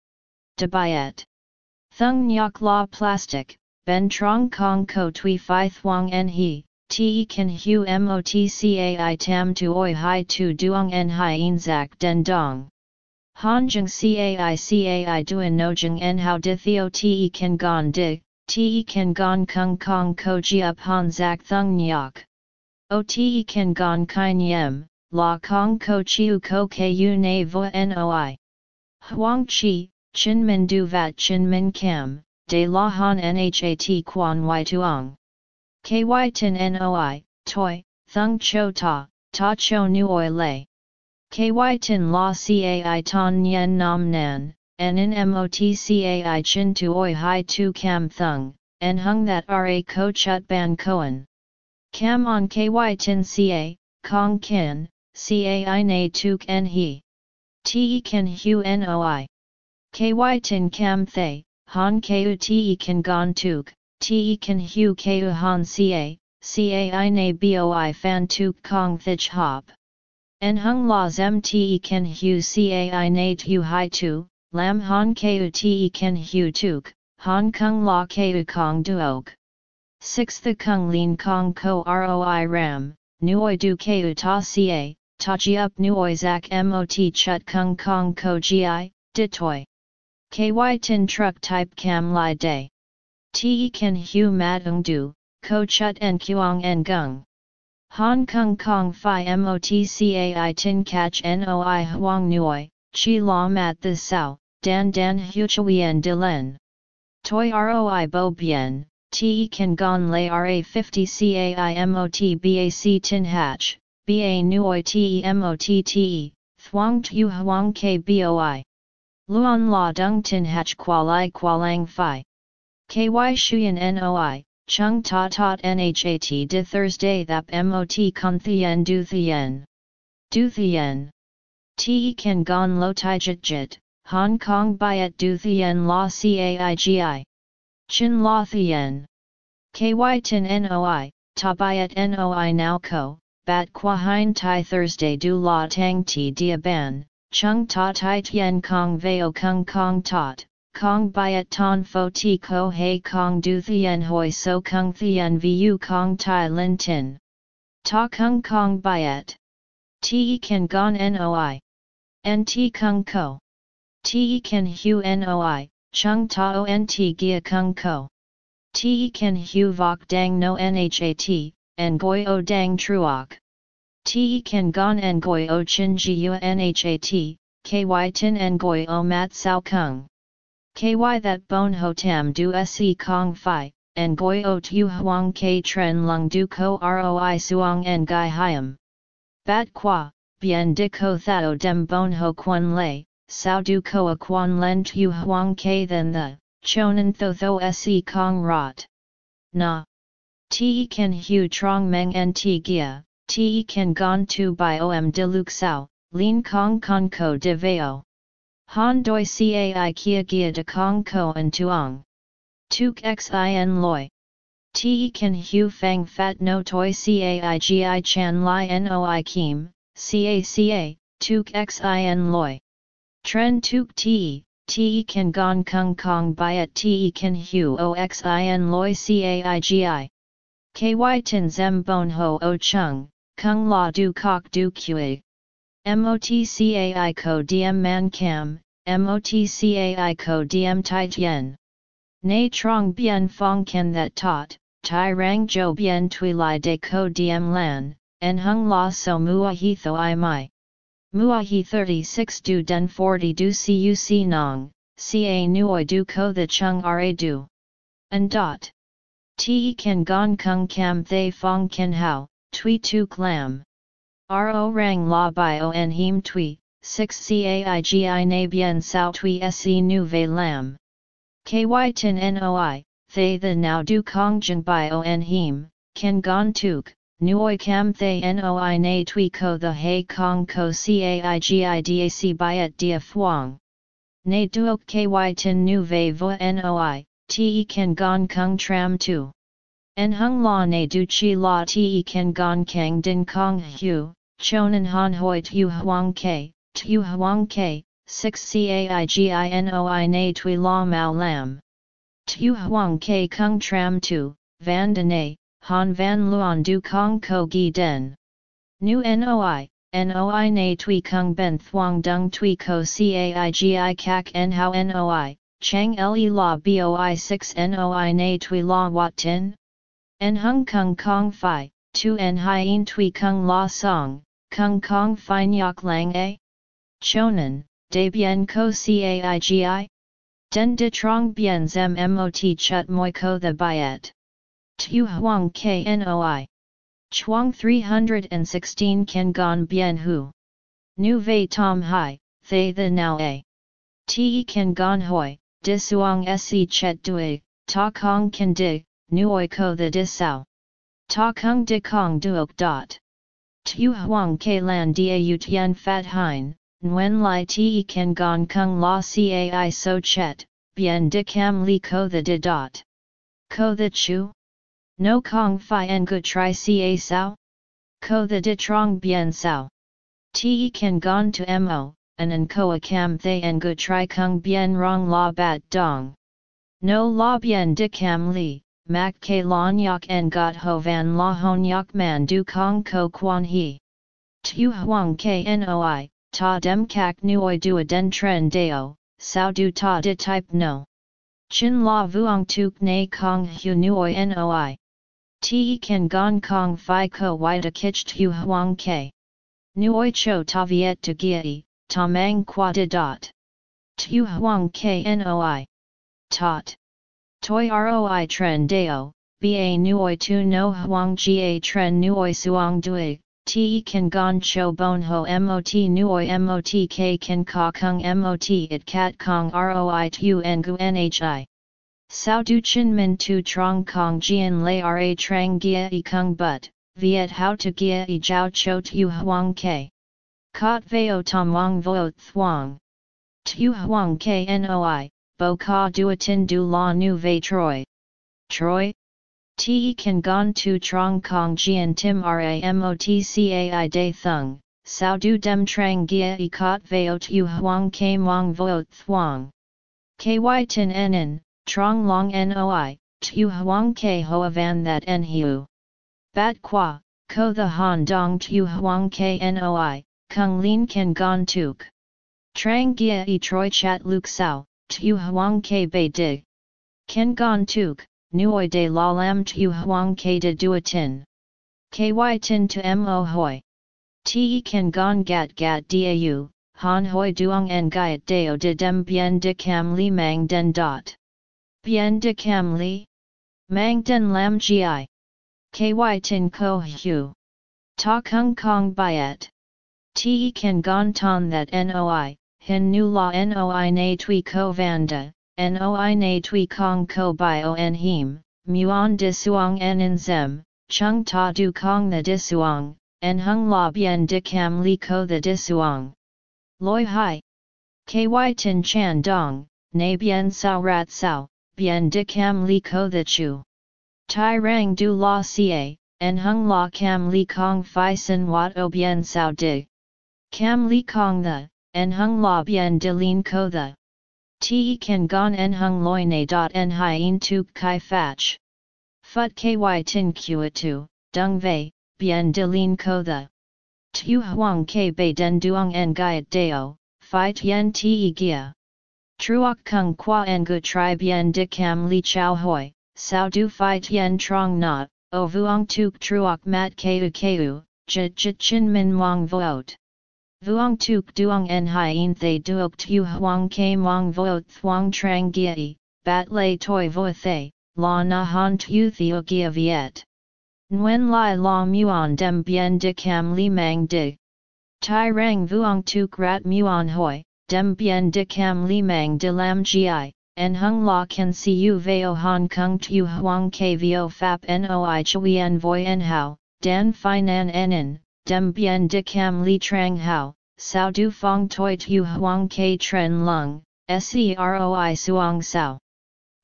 De Debayet. Thung nyok la plastic, ben trong kong ko tui fi thuong en he, te kan hu motcai tam tu oi hai tu duong en hai zak den dong. Hanjung cai cai duan nojung en how di theo te kan gon di, te kan gon kung kong ko ji up han zak thung nyok. O te kan gon kai yem, la kong ko chiu ko ku na vo noi. Huang chi, chin min du vat chin min kam, de la han nhat quan y tuong. Ky tin noi, toi, thung cho ta, ta cho nuoi lei. Ky tin la cai ton nyen nam nan, en in mot cai chin tu oi hai tu cam thung, en hung that ra ko chut ban koan. Cam on ky tin ca, kong kin, cai na tuk en he. Te kan hu noi. Ky tin cam thay, han ku te kan gon tuk, te kan hu ku han ca, ca i na boi fan tuk kong thich hop. En hung la zem te kan hu ca i na tu hai tu, lam han ku te kan hu tuk, han kong la ku kong duok. 6 The kung lin kong ko roi ram, nuoi du ku ta ca, ta ji up nuoi zak mot chut kung kong ko gi, ditoi. Ky tin truck type cam li day. Te kan hu mat ung du, ko chut en kuang en gung. Hong Kong Kong Phi MOTCAI Tin Catch NOI Huang Nuoi, Chi La Mat The Sao, Dan Dan Huchuyen De Len. Toi ROI Bo Bien, Te Kan Gon Lay RA 50 CAI MOT BAC Tin Hatch, BA Nuoi TE MOTTE, Thuong Tu Huang K BOI. Luan La Dung Tin Hatch Kualai Kualang Phi. KY Shuyan NOI, Chung Ta Tot Nhat De Thursday Thap Mot Con Thien Du Thien. Du Thien. Te Kan Gon Lo Tai Jit Jit, Hong Kong Biat Du Thien La Caigi. Chin La Thien. KY Tin NOI, Ta Biat NOI Now Ko, Bat Qua Hein Tai Thursday Du La Tang Ti Dia Ban, Chung Ta Tai Tien Kong Veo Kung Kong Tot. kong byet ton fo ti ko hei kong du thien hoi so kung thien vu kong tai lin tin. Ta kung kong byet. Te kan gon noi. Nt kung ko. Te kan hu noi, chung ta o nt gia kung ko. Te kan hu vok dang no nhat, en goi o dang truok. Te kan gon goi o chin ji u nhat, ky tin goi o mat sao kung. Ky that bon ho tam du se kong en goi o tu huang k tren lung du ko roi suang en gai hiam. Bat qua, bien di ko thao dem bon ho quan lei, sao du ko a quan len tu huang ke then the, chonan tho tho se kong rot. Na. Te kan hu trong meng en ti gia, te kan gon tu by om de luk sao, lin kong con ko de veo. Han doi cai kia gia de kong ko en tuong. Tuk xin loi. Te kan hu fang fat no toi cai gi chan li noi kim, caca, tuk xin loi. Tren tuk te, te kan gon kung kong byet te kan hu oxin xin loi cai gi. Ky tin zem bon ho o chung, kung la du kok du kui. MOTCAI ko diem man cam, MOTCAI ko diem tai tien. Nay trong bien fong ken that tot, tai rang jo bien tui lai de ko diem lan, en hung la so mua he tho i mai. Mua he 36 du den 40 du cuc nong, ca nuoi du ko the chung ra du. And dot. Te ken gon kung cam thay fong ken hao, tui tu clam. Ro rang la by o en him tui, 6 caigi na bien sao tui se nu ve lam. Ky tin noi, they the now du kong jeng by o en him, ken gon tuk, nuoi cam they noi na tui ko the he kong ko caigi dac byet dia fuang. Na duok ky tin nu ve vo noi, te ken gon kung tram tu. En hung la na du chi la te ken gon kang din kong hu, Chonan han hoi tu huang ke, tu huang ke, 6 caiginoi na tui la mao lam. Tu huang ke kung tram tu, van de han van luan du kong ko gi den. Nu noi, noi na tui kung ben thuang dung tui ko caigi kak en hao noi, chang le la boi 6 noi na tui la wat tin? En hung kung kong fi, tu en hien tui kung la song, Kung Kong Fine Yak Lang A? Chonan, De Bien Ko Caigi? Den De Trong Bien Zem Mot Chut Moi Ko The Biet. Tu Huang Knoi. Chuang 316 Ken Gon Bien Hu. Nu Ve Tom Hai, Thay The Now A. Te Ken Gon Hoi, Disuang Se Chet Dui, Ta Kong Ken Di, Nuoi Ko The Disao. Ta Kung Di Kong Duok Dot. Tu huang ke lan dia u tien fat hein, nguen lai te ken gong kung la cai so chet, bien de cam li ko the de dot. Ko the chu? No kong fi en gu tri ca sao? Ko the de trong bien sao? Te ken gong to mo, an en ko a cam they en gu tri kung bien rong la bat dong. No la bien de cam li, mak ke lon yak en got ho van la hon yak man du kong ko quan he. Tu huang ke noi, ta dem kak nuoi du a den tren deo, sao du ta de type no. Chin la vuong tuk na kong hu nuoi noi. Ti kan gong kong fi ko wai da kich tu huang ke. Nuoi cho ta viet to giai, ta mang qua de dot. Tu huang ke noi. Tot. Toi roi tren deo, ba nuoi tu no huang ga tren nuoi suang dui, te kan gon cho bon ho mot nuoi mot k kan ka kung mot it kat kong roi tu ngu nhi. Sao du chin min tu trong kong jian lay ra trang gia i kung but, viet how to gia i jiao cho tu huang ke. Kot veo tom wang vo thuang. Tu huang k noi, bo ka duatin du la nu ve Troy. Troy? Te kan gon tu trong kong jian tim ramotcai de thung, sao du dem trang gia i kot veo tu huang ke mong vo thuang. ky tin enen, trong long noi, tu huang ke hoa van that en hiu. Bat qua, ko the han dong tu huang ke noi, kung lin kan gon tuk. Trang gia e troi chat luk sao, tu huang ke bei dig. Ken gon tuk, nuoi de la lam tu huang ke de duatin. Ky tin to mo hoi. Te ken gon gat gat dau, han hoi duong en gaiet deo de dem bien de cam li mang den dot. Bien de cam li? Mang den lam gi. Ky tin ko hu. Ta kung kong byet. Te ken gon ton that noi, hin nu la noi na tui ko vanda, noi na tui kong ko bio en him, muon de suong en in zem, chung ta du kong the disuang, en hung la bien de cam li ko the disuang. Loi hai. Ky tin chan dong, na bien sao rat sao, bien de cam li ko the chu. Tai rang du la ca, en hung la cam li kong fi sin wat o bien sao dig. Cam li kong the, en hung la bien de lin ko the. Te kan gon en hung loi na dot en hien tuk kai fach. Phut ky tin kua tu, dung vei, bien de lin ko the. Tu huang ke bei den duong en gaiet deo, fi tien te gia. Truok kung qua en gu tri bien de cam li chow hoi, sao du fi tien trong not, o vuong tuk truok mat keu keu, jit jit chin min wang voot. Vuong tuk duong en hien thay duok tu huang ke mong voot thuong trang giai, bat lay toi vo thay, la na han tu theo gia viet. Nguyen lai la muon dem bien de cam li mang Di. Tai rang vuong tuk rat muon hoi, dem bien de cam li mang de lam gi, en hung la can si u veo hong kong tu huang kvo fap noi chuyen voi en hao, dan finan enen, dem bien de cam li trang hao, sao du fong toi tu huang ke tren lung, seroi suang sao.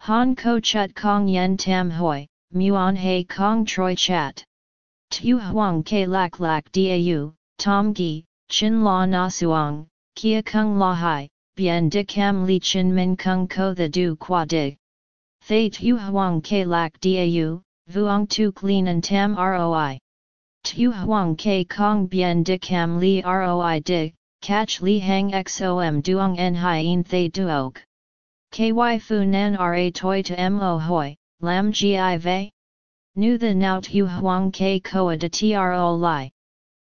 Han ko chut kong yen tam hoi, muon he kong troi chat. Tu huang ke lak lak dau, tom gi, chin la na suang, kia kung la hai, bien de cam li chin min kung ko the du qua de. Thay tu huang ke lak dau, vuong tu clean and tam roi. Tu huang ke kong bien de cam li roi dig, catch li hang xom duong en hien thay duok. Ky fu nan ra toi to mo hoi, lam gi ve? Nu the now tu huang ke koa de tro li.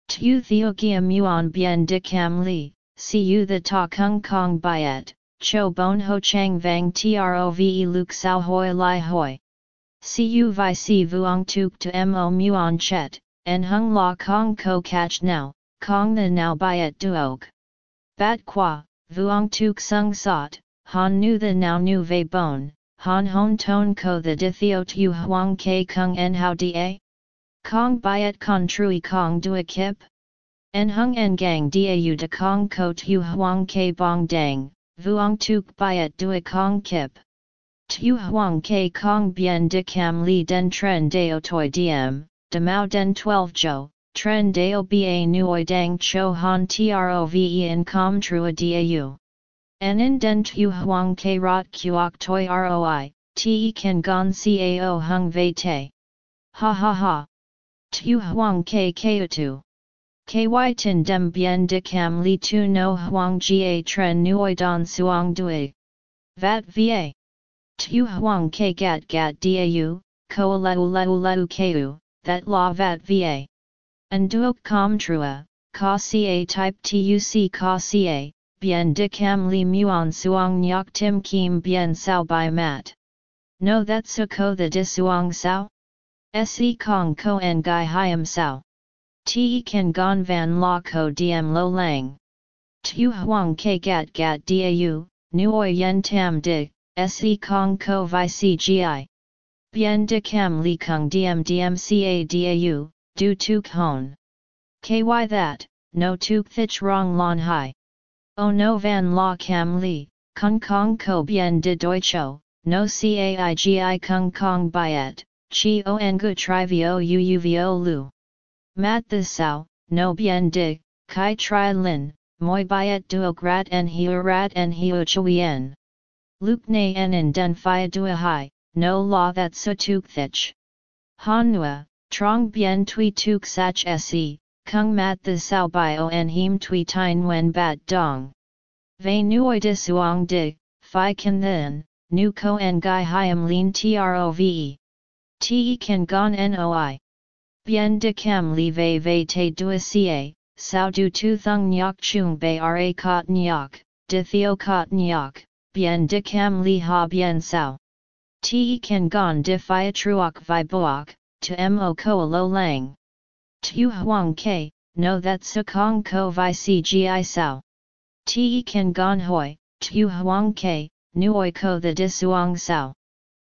Tu theo gia muon bien de cam li, see you the ta kung kong byet, cho bon ho chang vang trove luk sao hoi li hoi. See you vi si vuong tuk to mo muon chet, en hung la kong ko catch now, kong the now byet duog. Bat qua, vuong tuk sung sot, han nu the now nu ve bon, han hon ton ko the di theo tu huang ke kung en how da? Kong byet con trui kong dua kip? En hung en gang u de kong ko tu huang ke bong dang, vuong tuk byet dua kong kip. Tu huang ke kong bien de cam li den tren deo toi diem, de mao den 12 jo, tren deo ba nuoi dang cho han trove in com trua dau. Nen den tu huang ke rot kuok toi roi, te kan gon cao hung vei te. Ha ha ha. Tu huang ke tu. Ky tin dem bien de cam li tu no huang ga tren nuoi don suang dui. Vat va. Tu huang ke gat gat dau, ko leu leu leu keu, that la vat va. And duok com trua, ka ca type tuc ka ca, bien de cam li muon suang nyok tim kim bien sao by mat. No that su ko the di suong sao? Se kong ko en gai hiam sao. Te kan gon van la ko diem lo lang. Tu huang ke gat gat dau, nuoi yen tam di, se kong ko vi cgi. Bien de cam li kung diem diem ca dau, du tuk hon. Ky that, no tuk thich rong lon hai. O no van la cam li, kung kong ko bien de doicho, no caigi kung kong byet, chi o gu tri vo uuvo lu. Mat the sao, no bien de, kai tri lin, moi byet duok rat en hiu rat en hiu chuyen. Luke na en in den fia dua hai, no la that su tuk thich. Han nua, trong bien tui tuk sach se, kung mat the sao bio en him tui tine wen bat dong. Ve nuoi disuang di, phi kan then, nu ko en gai hiam lin trove. Te kan gon noi. Bien de cam li ve ve te dua ca, sao du tu thung nyok chung bei ra kot nyok, de theo kot nyok, bien de cam li ha bien sao. Te kan gon de phia truok vi boak, to mo ko lo lang. Tu huang ke, no that su kong ko vi cgi sao. Te kan gon hoi, tu huang ke, nuoi ko the disuang sao.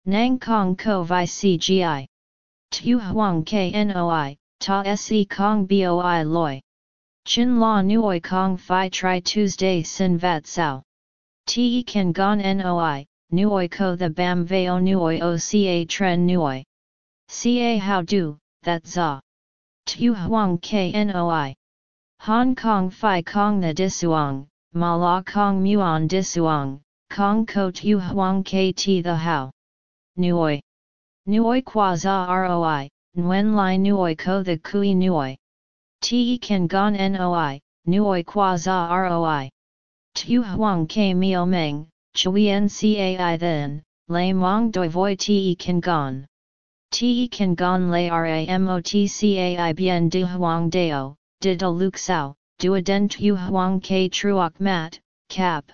Nang kong ko vi cgi. Tu huang ke noi, ta se kong boi loi. Chin la nuoi kong fi tri Tuesday sin vat sao. Te kan gon noi, nuoi ko the bam veo nuoi o ca tren nuoi. Ca how do, that za. Tu huang knoi. Hong Kong fi kong the disuang, ma la kong muon disuang, kong ko tu huang kt the how. Nuoi. Nuoi qua za roi, nguen lai nuoi ko the kui nuoi. Te kan gon noi, nuoi qua za roi. Tu huang ke mio meng, chui ncai then, lay mong doi voi te kan gon. Te kan gon lay ramotcai bien de huang deo, de de luk sao, dua den tu huang ke truok mat, cap.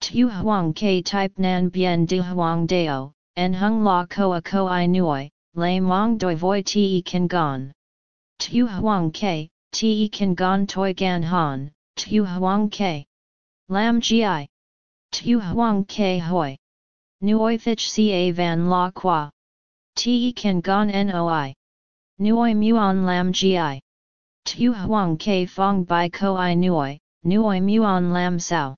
Tu huang ke type nan bien de huang deo, en hung la koa ko i nuoi, lay mong doi voi te kan gon. Tu huang ke, te kan gon toi gan han, tu huang ke. Lam gi. Tu huang ke hoi. Nuoi thich ca van la qua. Te kan gon noi. Nuoi muon lam gi. Tu huang ke fong bai ko i nuoi, nuoi muon lam sao.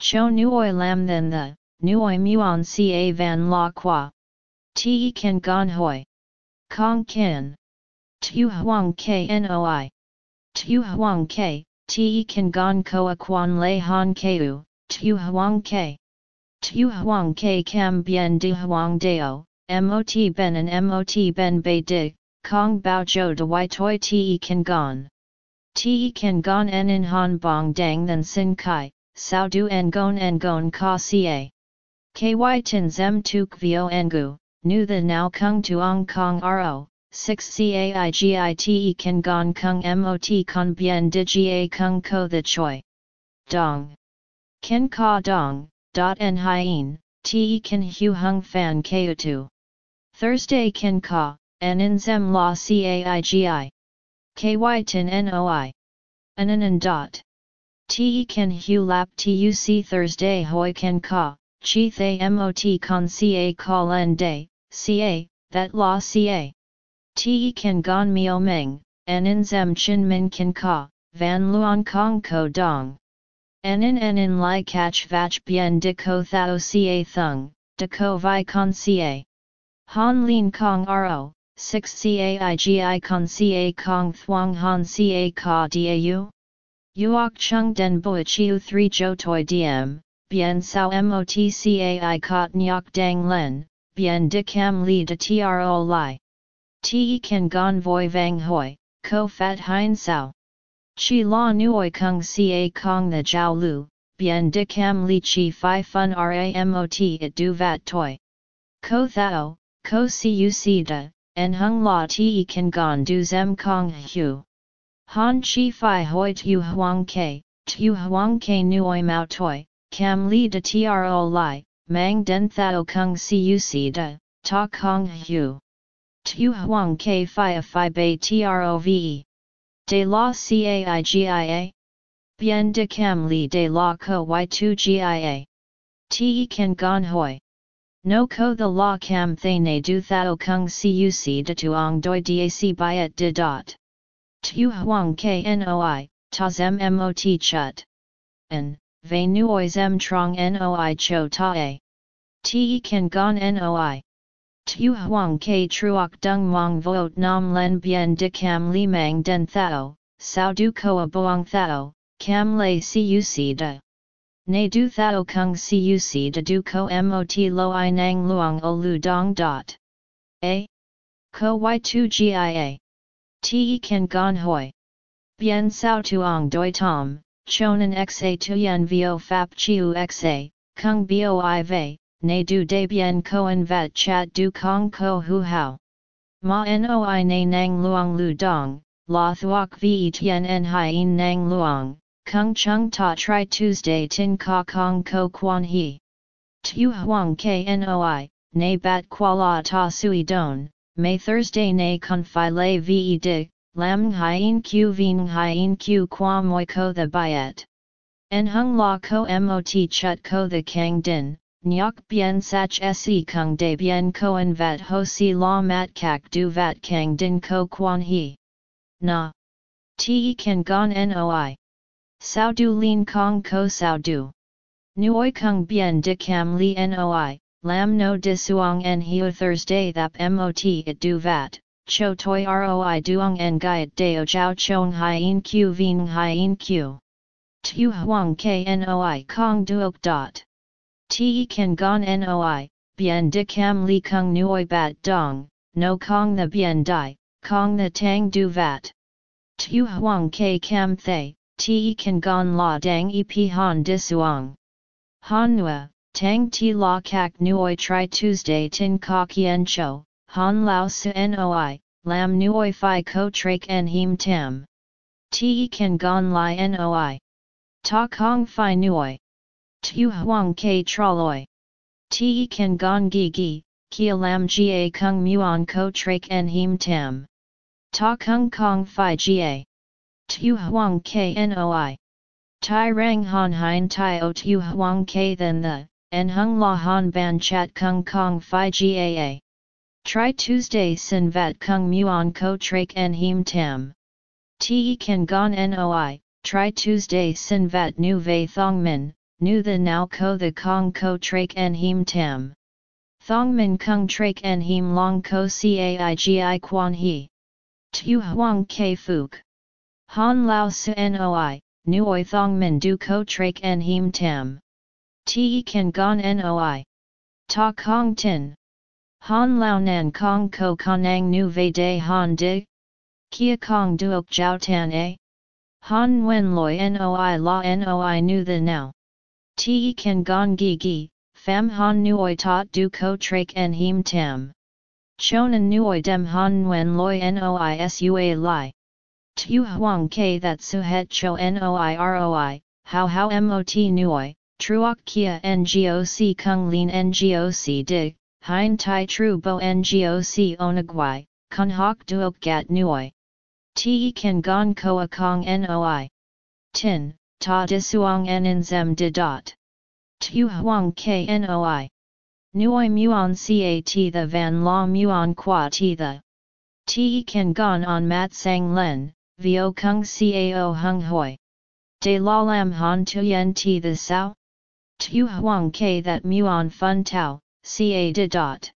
Cho nuoi lam then the, nuoi muon ca van la qua. Te kan gon hoi. Kong kin. Tu huang ke noi. Tu huang ke, te kan gon koa quan lei han keu, tu huang ke. Tu huang ke cam bien de huang deo, mot ben and mot ben bei di, kong bao jo de y toi te kan gon. Te kan gon en in han bong dang than sin kai, sao du en gon en gon ka ca. Ky tin zem tuk vio engu, nu the now kung tuong kong ro, 6 caigite kan gon kung mot con bien digi kung ko the choi. Dong. Ken ka dong, dot en hien, te kan hu hung fan tu. Thursday ken ka, en in zem la caigi. Ky tin noi. Ananan dot. Te kan hu lap tuc Thursday hoi ken ka, chi thay mot con ca call en day, ca, that la ca. Te kan gon mio meng, en in zem chin min kan ka, van luon kong ko dong. En in en in lai catch vach bien de ko thao ca thung, de ko vi con ca. Han lin kong ro, 6 caigi con ca kong thuang han ca ka dau? Uok chung den boi chiu 3 jo toi diem, bien sao mot cai kot nyok dang len, bien de cam li de tro lai. Te kan gon voi vang hoi, ko fat hein sao. Chi la nuoi kung ca kong the jiao lu, bien de cam li chi fi fun ramot it du vat toi. Ko thao, ko cuc da, en hung la te kan gon du zem kong hu. Han chi fi hoi tu huang ke, tu huang ke nuoi mao toi, cam li de tro lai, mang den thao kung siu cuc de, ta kong hu. Tu huang ke fi fi bei trove. De la caigia? Bien de cam li de la ko y2 gia. Te kan gon hoi. No ko the la cam thay ne du thao kung cuc de tuong doi dac byet de dot. Tu huang noi, ta zem mot chut. En, ve nuoi zem trong noi cho ta a. Te kan gon noi. Tu huang ke truok dung mong voot nam len bien de cam li mang den thao, sao du koa boang thao, cam le cuc de. Ne du thao kung cuc de du ko mot lo i nang luang o lu dong dot. A. Ko y2 gia. Te kan gon hoi. Bien sao tuong doi tom, chonan xa tuyen vo fap chiu xa, kung boi ve, ne du de bien koen vat chat du kong ko hu hao. Ma noi na nang luang lu dong, la thuok vi tien en hien nang luang, kung chung ta tri Tuesday tin ka kong ko quan he. Tu huang knoi, ne bat qua la ta sui don, may Thursday ne con fi le ve di, lam hien q ving hien q qua moi ko the byet. En hung la ko mot chut ko the kang din, Nyok bien sach se kung de bien koen vat ho si la mat kak du vat kang din ko quan he. Na. Te kan gon noi. Sao du lin kong ko sao du. Nuoi kung bien de cam li noi, lam no disuang en hiu Thursday thap mot it du vat, cho toi roi duong en gaiet deo jiao chong hien q ving hien q. Tu huang knoi kong duok dot. Te kan gon noi, bien de cam li kung nuoi bat dong, no kong the bien dai, kong the tang du vat. Tu huang ke cam thay, te kan gon la dang ep han disuang. Han nua, tang ti la kak nuoi tri Tuesday tin ka kien cho, han lao su noi, lam nuoi fi ko trak en him tam. Te kan gon li noi. Ta kong fi nuoi. Tu huang ke traloi. Te kan gong gi gi, kia lam ga kung muon ko trak en him tam. Ta kung kong fi ga. Tu huang ke noi. Tai rang han hein tai o tu huang ke then the, en hung la han ban chat kung kong fi gaa. Try Tuesday sin vat kung muon ko trak en him tam. Te kan gon noi, try Tuesday sin vat nu ve thong min, nu the now ko the kong ko trak en him tam. Thong min kung trak en him long ko caigi quan he. Tu huang ke fuk. Han lao su noi, nuoi thong min du ko trak en him tam. Te kan gon noi. Ta kong tin. Han lao nan kong ko kanang nu ve de han di. Kia kong duok jiao tan a. Han wen loi noi la noi nu the now. Te kan gon gi gi, fam han nuoi tot du ko trak en him tam. Chonan nuoi dem han wen loi noi sua li. Tu huang ke that su het cho noi roi, how how mot nuoi, truok kia ngoc kung lin ngoc dig, hein tai tru bo ngoc onagwai, kun hok duok gat nuoi. Te kan gon koa kong noi. Tin, ta disuang en zem de dot. Tu huang knoi. Nuoi muon cat the van la muon qua ti the. Te kan gon on mat sang len, vio kung cao hung hoi. De la lam han tu yen ti the sao? Tu huang ke that muon fun tau, ca de dot.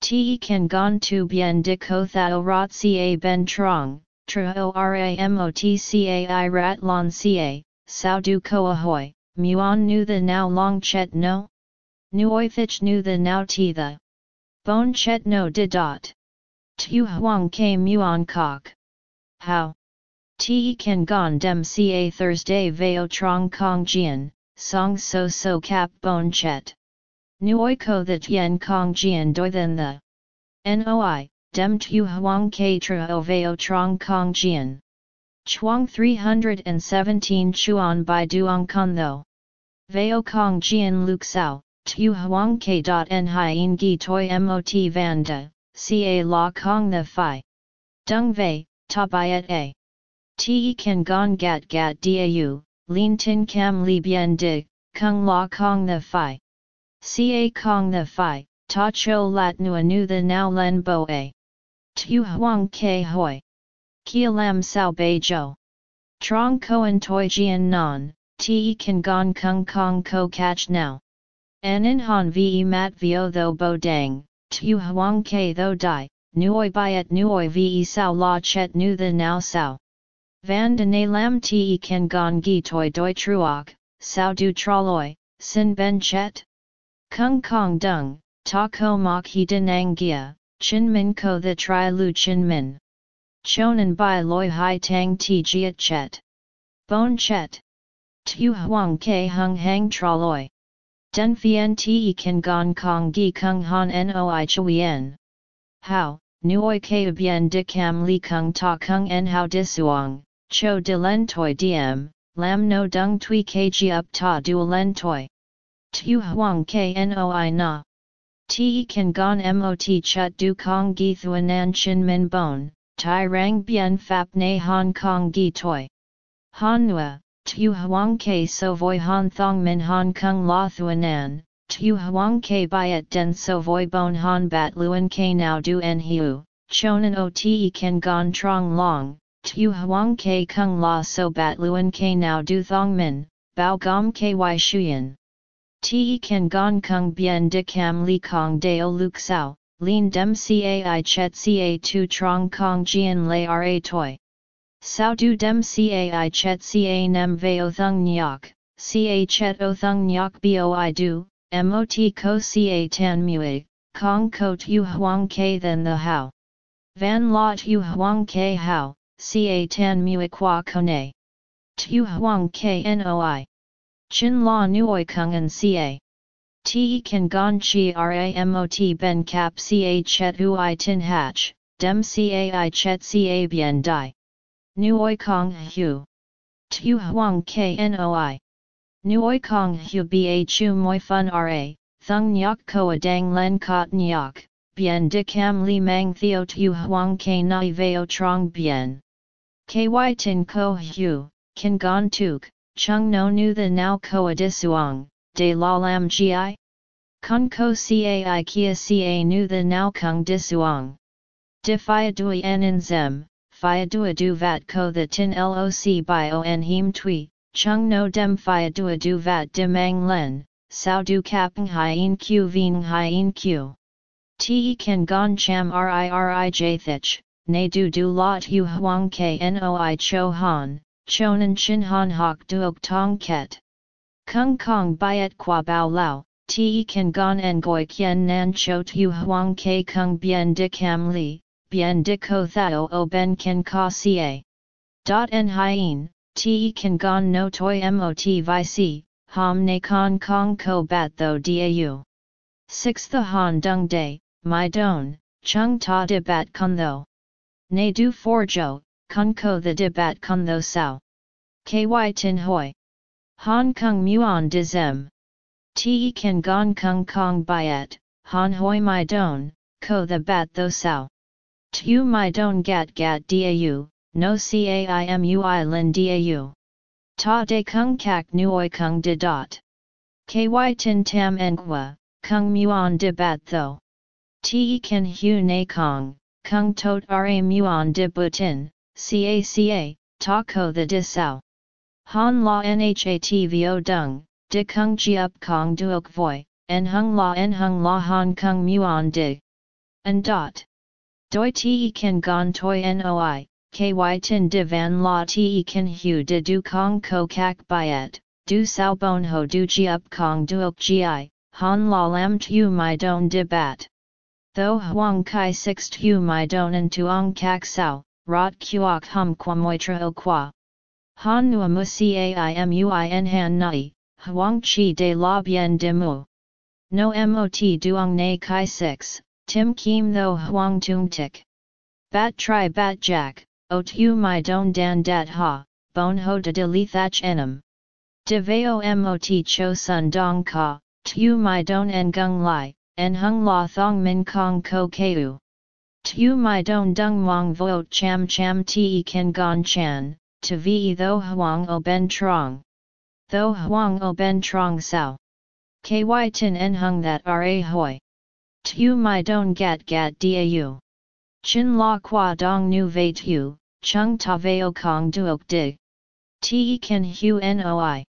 Te kan gon tu bien de ko thao rot ca ben trong, tro ramotcai rat lon ca, sao du ko ahoy, muon nu the now long chet no? Nuoi fich nu the now ti the. Bon chet no de dot. Tu huang ke muon kok. How? Te kan gon dem ca Thursday veo trong kong jian, song so so cap bon chet. Nuoi ko the tien kong jian doi than the. Noi, dem tu huang ke o veo trong kong jian. Chuang 317 Chuan by Duong Con tho. Veo Kong Jian Luk Sao, Tu Huang K. N Hien Gi Toi Mot Vanda, Ca La Kong the Phi. Dung Vei, Ta Biet A. Te Kan Gon Gat Gat Dau, Lin Tin Cam Li Bien Dig, Kung La Kong the Phi. Ca Kong the Phi, Ta Cho Lat Nua Nu the Now Len Bo A. Tu Huang K. Hoi. Kia Lam Sao Bei Jo. Trong Koan Toi Jian Non, Te Kan Gon Kung Kong Ko Catch Now. Anin Han Ve Mat Vio Tho Bo Dang, Tu Huang K Tho Dai, Nuoi Biet Nuoi Ve Sao La Chet Nu The Now Sao. Van de Lam Te Kan Gon Gi Toi Doi Truok, sao du traloi, sin ben chet? Kung kong dung, ta ko mok he denang gia, chin min ko the tri lu chin min. Chonan bai loi hai tang ti jiat chet. Bon chet. Tu huang ke hung hang traloi. Den fien Ti kan gong kong gi kung han noi chuyen. How, nuoi ke bien de cam li kung ta kung en how disuang, cho de len toi diem, lam no dung tui kg up ta du len toi. Tu huang knoi na. Te kan gon mot chut du kong gi thuanan chin min bon, tai rang bien fap na hong kong gi toi. Han nua, tu huang ke so voi han thong min hong kong la thuanan, tu huang ke byet den so voi bon han bat luan ke now du en hiu, chonan o te kan gon trong long, tu huang ke kung la so bat luan ke now du thong min, bao gom ky shuyen. Te kan gong kung bien de cam li kong deo luk sao, lin dem cai chet ca tu trong kong jian lay ra toi. Sao du dem cai chet ca nem veo thung nyok, ca chet o thung nyok boi du, mot ko ca tan mui, kong ko tu huang ke then the how. Van la tu huang ke how, ca tan mui qua kone. Tu huang ke noi. Chin la nuoi kung ca. Te kan gon chi ramot ben cap ca chet ui tin hatch, dem cai chet ca bien di. Nuoi kong hu. Tu huang knoi. Nuoi kong hu ba chu moi fun ra, thung nyok koa dang len kot nyok, bien de cam li mang theo tu huang k nai veo trong bien. Ky tin ko hu, kan gon tuk, chung no nu the now koa disuang, de la lam gi? Kun ko cai kia ca nu the now kung disuang. De fia dui en in zem, fia dua du vat ko the tin loc by o en him tui, chung no dem fia dua du vat de mang len, sao du kapang hien q ving hien q. Te kan gon cham ri j thich, ne du du lot hu huang knoi cho han, chonan chin han hok duok tong ket. Kung kong byet qua bao lao, te kan gon en goi kien nan cho tu huang ke kung bien di cam li, bien di ko thao o ben kan ka ca. Dot en hien, te kan gon no toi mot vi si, ham ne con kong ko bat tho dau. 6 the han dung day, my don, chung ta de bat kun tho. Ne du for jo, kun ko the debat kun tho sao. Ky tin hoi. Hong Kong muon de zem. Te kan gong kong kong byet, han hoi my don, ko the bat tho sao. Tu my don gat gat dau, no caimui lin dau. Ta de kung kak nuoi kung de dot. Ky tin tam enqua, kung muon de bat tho. Te kan hu na kong, kung tot ra muon de butin, caca, ta ko the de sao. Han la nhat vo dung, de kung ji up kong duok voi, en hung la en hung la han kung muon de. En dot. Doi te kan gon toi noi, ky tin de van la te kan hu de du kong ko kak byet, du sao bon ho du ji up kong duok gi, han la lam tu my don de bat. Tho huang kai six tu my don en tuong kak sao, rot kuok hum qua moitra o qua. Han nua mu caimui han nai, huang chi de la bien de mu. No mot duong na kai 6, tim kim tho huang tung tik. Bat tri bat jack, o tu my don dan dat ha, bon ho de de li thach enam. De veo mot cho sun dong ka, tu my don en gung lai, en hung la thong min kong ko keu. Tu my don dung mong vo cham cham te kan gon chan, to ve tho huang o ben trong. Tho huang o ben trong sao. Ky tin en hung that ra hoi. Tu my don gat gat dau. Chin la qua dong nu ve tu, chung ta veo kong duok dig. Te kan hu noi.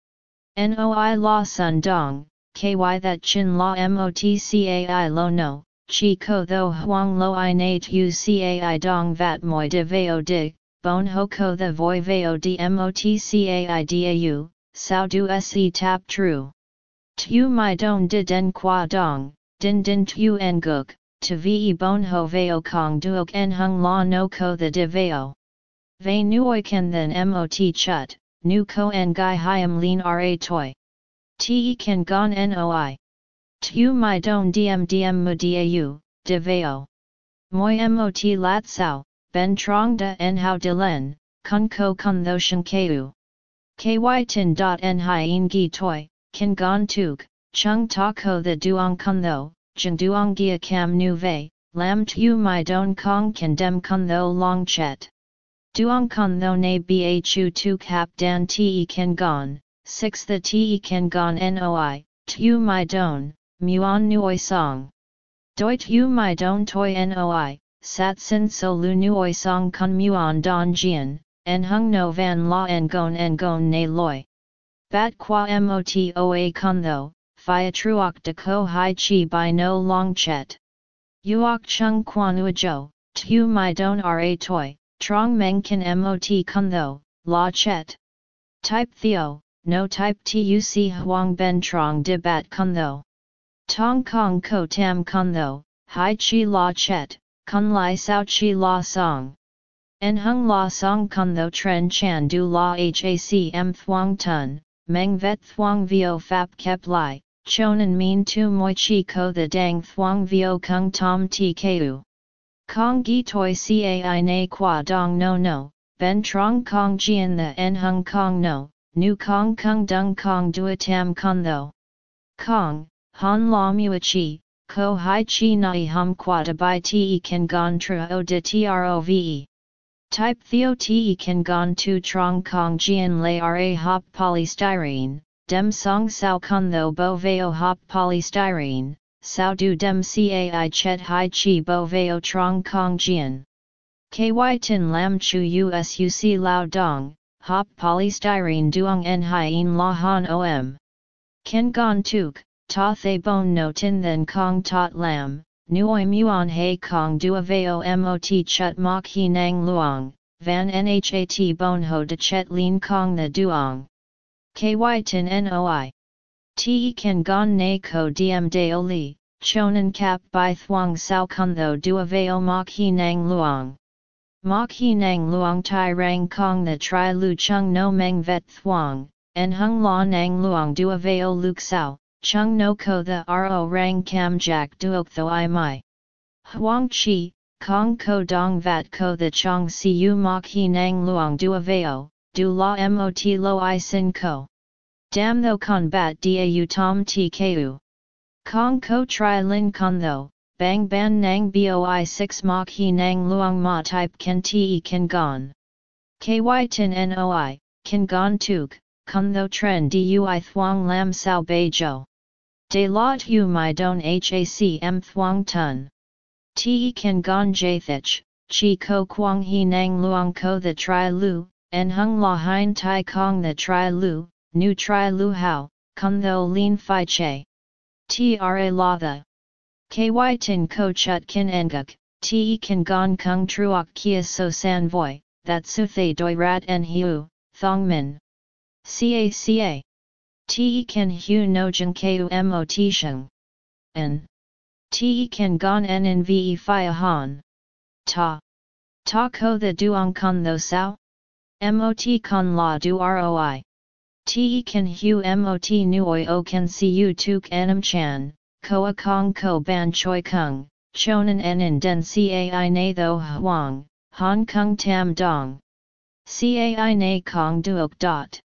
Noi la sun dong, ky that chin la motcai lo no, chi ko tho huang lo i na tu cai dong vat moi de veo dig, bon ho ko the voi veo dmotcai dau, sao du se tap true. Tu mai don de den qua dong, din din tu en guk, to ve bon ho veo kong duok en hung la no ko the de veo. Ve nuoi ken then mot chut, nu ko en gai hiam lean ra toi. Te ken gon noi. Tu mai don dm dm mu dau, de veo. Moi mot lat sao, ben trong da en hao de len, kun ko kun tho shen keu. Ky tin dot en hien gi toi, ken gon tuk, chung ta ko the duong kun tho, jeng duong gia cam nu vei, lam tu mai don kong ken dem kun tho long chet. Duong kun tho na ba chu tu kap dan te ken gon, 6 the te ken gon noi, tu mai don, muon nuoi song. Doi tu mai don toi noi, sat sin so lu nuoi song kun muon don jian, en hung no van la en gon en gon na loi. Bat qua motoa kun tho, phia truok de ko hai chi by no long chet. Uok chung quan ujo, tu mai don ra toi, trong meng kan mot kun tho, la chet. Type theo, no type tuc huang ben trong de bat kun tho. Tong kong ko tam kun tho, hai chi la chet, kun lai sao chi la song. En hung la song kun tho tren chan du la hac m thuang tun, meng vet thuang vio fap kep lai, chonan mean tu moi chi ko the dang thuang vio kung tom keu. Kong gi toi cai na qua dong no no, ben trong kong jian the en hung kong no, nu kong kung dung kong dua tam kun tho. Kong, han la mua chi, ko hai chi nai hum qua de bai te kan gon tra o de trove. Type theo te kan gon tu trong kong jian lay ra hop polystyrene, dem song sao kun tho bo veo hop polystyrene, sao du dem cai chet hai chi bo veo trong kong jian. Ky tin lam chu usuc lao dong, hop polystyrene duong en hien la han om. Ken gon tuk, ta thay bon no tin then kong tot lam, nuoi muon hay kong dua veo mot chut mok he nang luong, van nhat bon ho de chet lin kong the duong. Ky tin noi. Te kan gon na ko diem deo li, chonan kap by thuang sao kun tho dua veo mok he nang luong. Mok he nang luong tai rang kong the tri lu chung no meng vet thuang, en hung la nang luong dua veo luk sao, chung no ko the ro rang kam jack duok tho i mai. Huang chi, kong ko dong vat ko the chong siu mok he nang luong dua veo, du la mot lo i sin ko. Dam tho con bat da tom ti ku. Kong ko tri lin con tho, bang ban nang boi 6 mok he nang luang ma type ken te kan gon. Ky tin noi, kan gon tuk, kun tho tren dui thuang lam sao bei jo. De la tu my don hac m thuang tun. Te kan gon jathich, chi ko quang he nang luang ko the tri lu, en hung la hein tai kong the tri lu, nu tri lu hao, kun tho lin fi che. Tra la the. Ky tin ko chut kin enguk, te kan gon kung truok kia so san voi, that su thay doi rat en hiu, thong min. Caca. Te kan hu no jeng ku mot sheng. En. Te kan gon en ve fi han. Ta. Ta ko the duong kun tho sao? Mot con la du roi. Te kan hu mot nuoi o kan siu tuk enam chan, koa kong ko ban choi kung, chonan en en den cai na tho huang, hong kong tam dong. Cai na kong duok dot.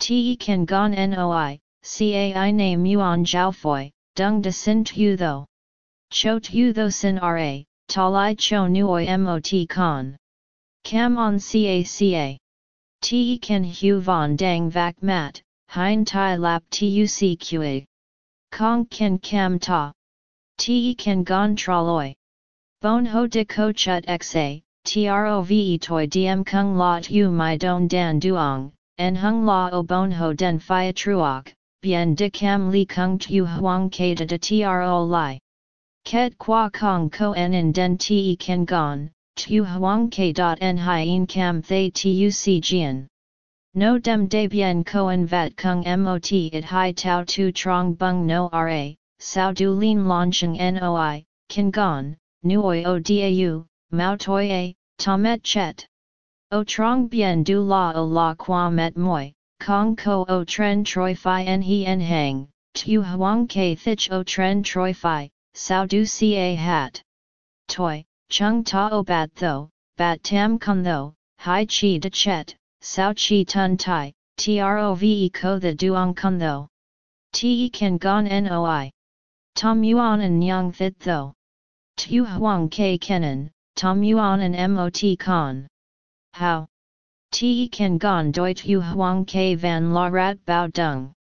Te kan gon noi, cai na muon jiao foi, dung de sin tu tho. Cho tu tho sin ra, talai cho nuoi mot con. Cam on caca. Te kan hu von dang vak mat, hein tai lap tuc qa. Kong kan cam ta. Te kan gon traloi. Bon ho de ko chut xa, trove toi diem kung la tu my don dan duong, en hung la o bon ho den phia truok, bien de cam li kung tu huang ke de de tro li. Ket qua kong ko en en den te kan gon, tu huang k dot en hien cam thay tu si jian. No dem de bien koan vat kung mot it hai tau tu trong bung no ra, sao du lin launching noi, kan gon, nuoi o dau, mao toi a, tomet chet. O trong bien du la o la qua met moi, kong ko o tren troi fi en he en hang, tu huang ke thich o tren troi fi, sao du ca hat. Toi, chung ta o bat tho, bat tam kun tho, hai chi de chet, sao chi tun tai, trove ko the duong kun tho. Te kan gon noi. Tom yuan and nyang thit tho. Tu huang ke kenan, tom yuan and mot con. How? Te kan gon doi tu huang ke van la rat bao dung.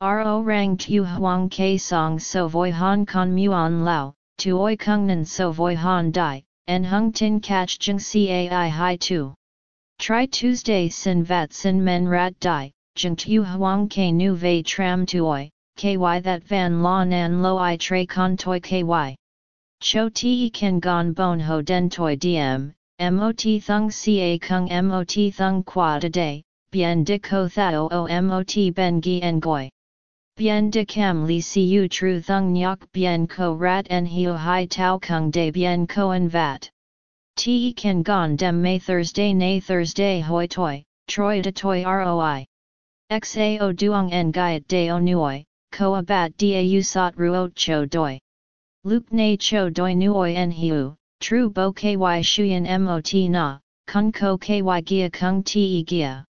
Ro rang tu huang ke song so voi han con muon lao, tu oi kung nan so voi han dai, and hung tin catch jung cai hai tu. Try Tuesday sin vat sin men rat dai, jung tu huang ke nu ve tram tuoi, ky that van la nan lo i tre con toi ky. Cho te kan gon bon ho den toi diem, mot thung ca kung mot thung qua today, bien de ko thao o mot ben gi en goi. Bien de cam li siu tru thung nyok bien ko rat en hiu hai tau kung de bien en vat. Te kan gon dem may Thursday nay Thursday hoi toi, troi de toi roi. Xao duong en gaiet de o nuoi, ko abat da sat ruot cho doi. Lup na cho doi nuoi en hiu, tru bo ky shuyen mot na, kun ko ky gia kung te gia.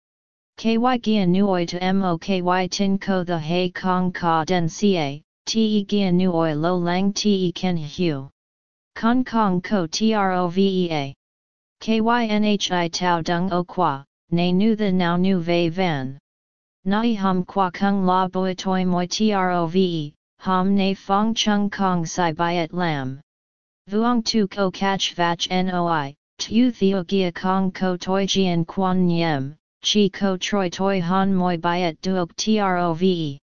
Ky gia nuoi to mo ky tin ko the hei kong ka den ca, te gia nuoi lo lang te ken hiu. Kong kong ko trovea. Kynhi tau dung o qua, ne nu the now nu ve van. Nai hum qua kung la boi toi moi trove, hum ne fong chung kong sai byet lam. Vuong tu ko catch vach noi, tu theo gia kong ko toi jian quan nyem, chi ko troi toi han moi byet duok trove.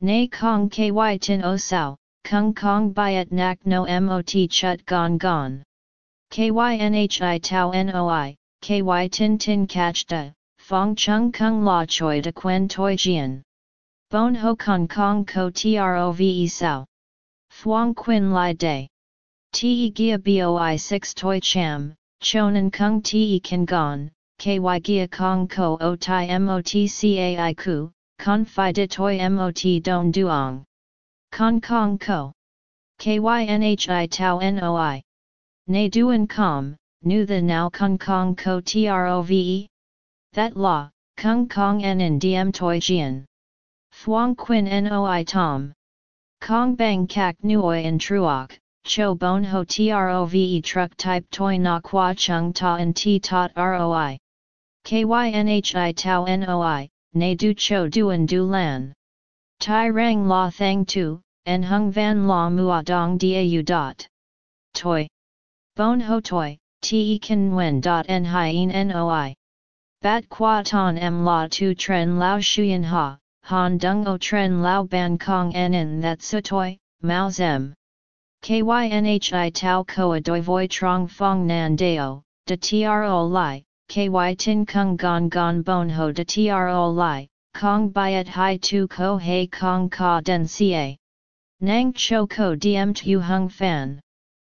Ne kong ky tin o sao, kung kong byet nak no mot chut gon gon. Kynhi tau noi, ky tin tin catch da, Fong Chung Kung La Choi De Quen Toi Jian. Bon Ho Kong Kong Ko Trove Sao. Thuong Quin Lai Day. Te Gia Boi 6 Toi Cham, Chonan Kung Te Kan Gon, Ky Gia Kong Ko O Tai Mot Cai Ku, Con Phi De Toi Mot Don Duong. Kong Kong Ko. Kynhi Tau Noi. Ne Duan Com, Nu The Now Kong Kong Ko Trove? That la, kung kong en in diem toi jian. Thuong quin noi tom. Kong bang kak nuoi in truok, cho bon ho trove truck type toi na qua chung ta en ti tot roi. Kynhi tau noi, ne du cho duan du lan. Tai rang la thang tu, en hung van la mua dong dau dot. Toi. Bon ho toi, te kan wen dot en noi. Bat qua ton M la tu tren lao shuyen ha, han dung o tren lao ban kong en that sutoi, mao zem. Kynhi tau koa doi voi trong fong nan deo, de tro li, ky tin kung gon gon bon ho de tro li, kong byet hai tu ko hei kong ka den ca. Nang cho ko diem tu hung fan.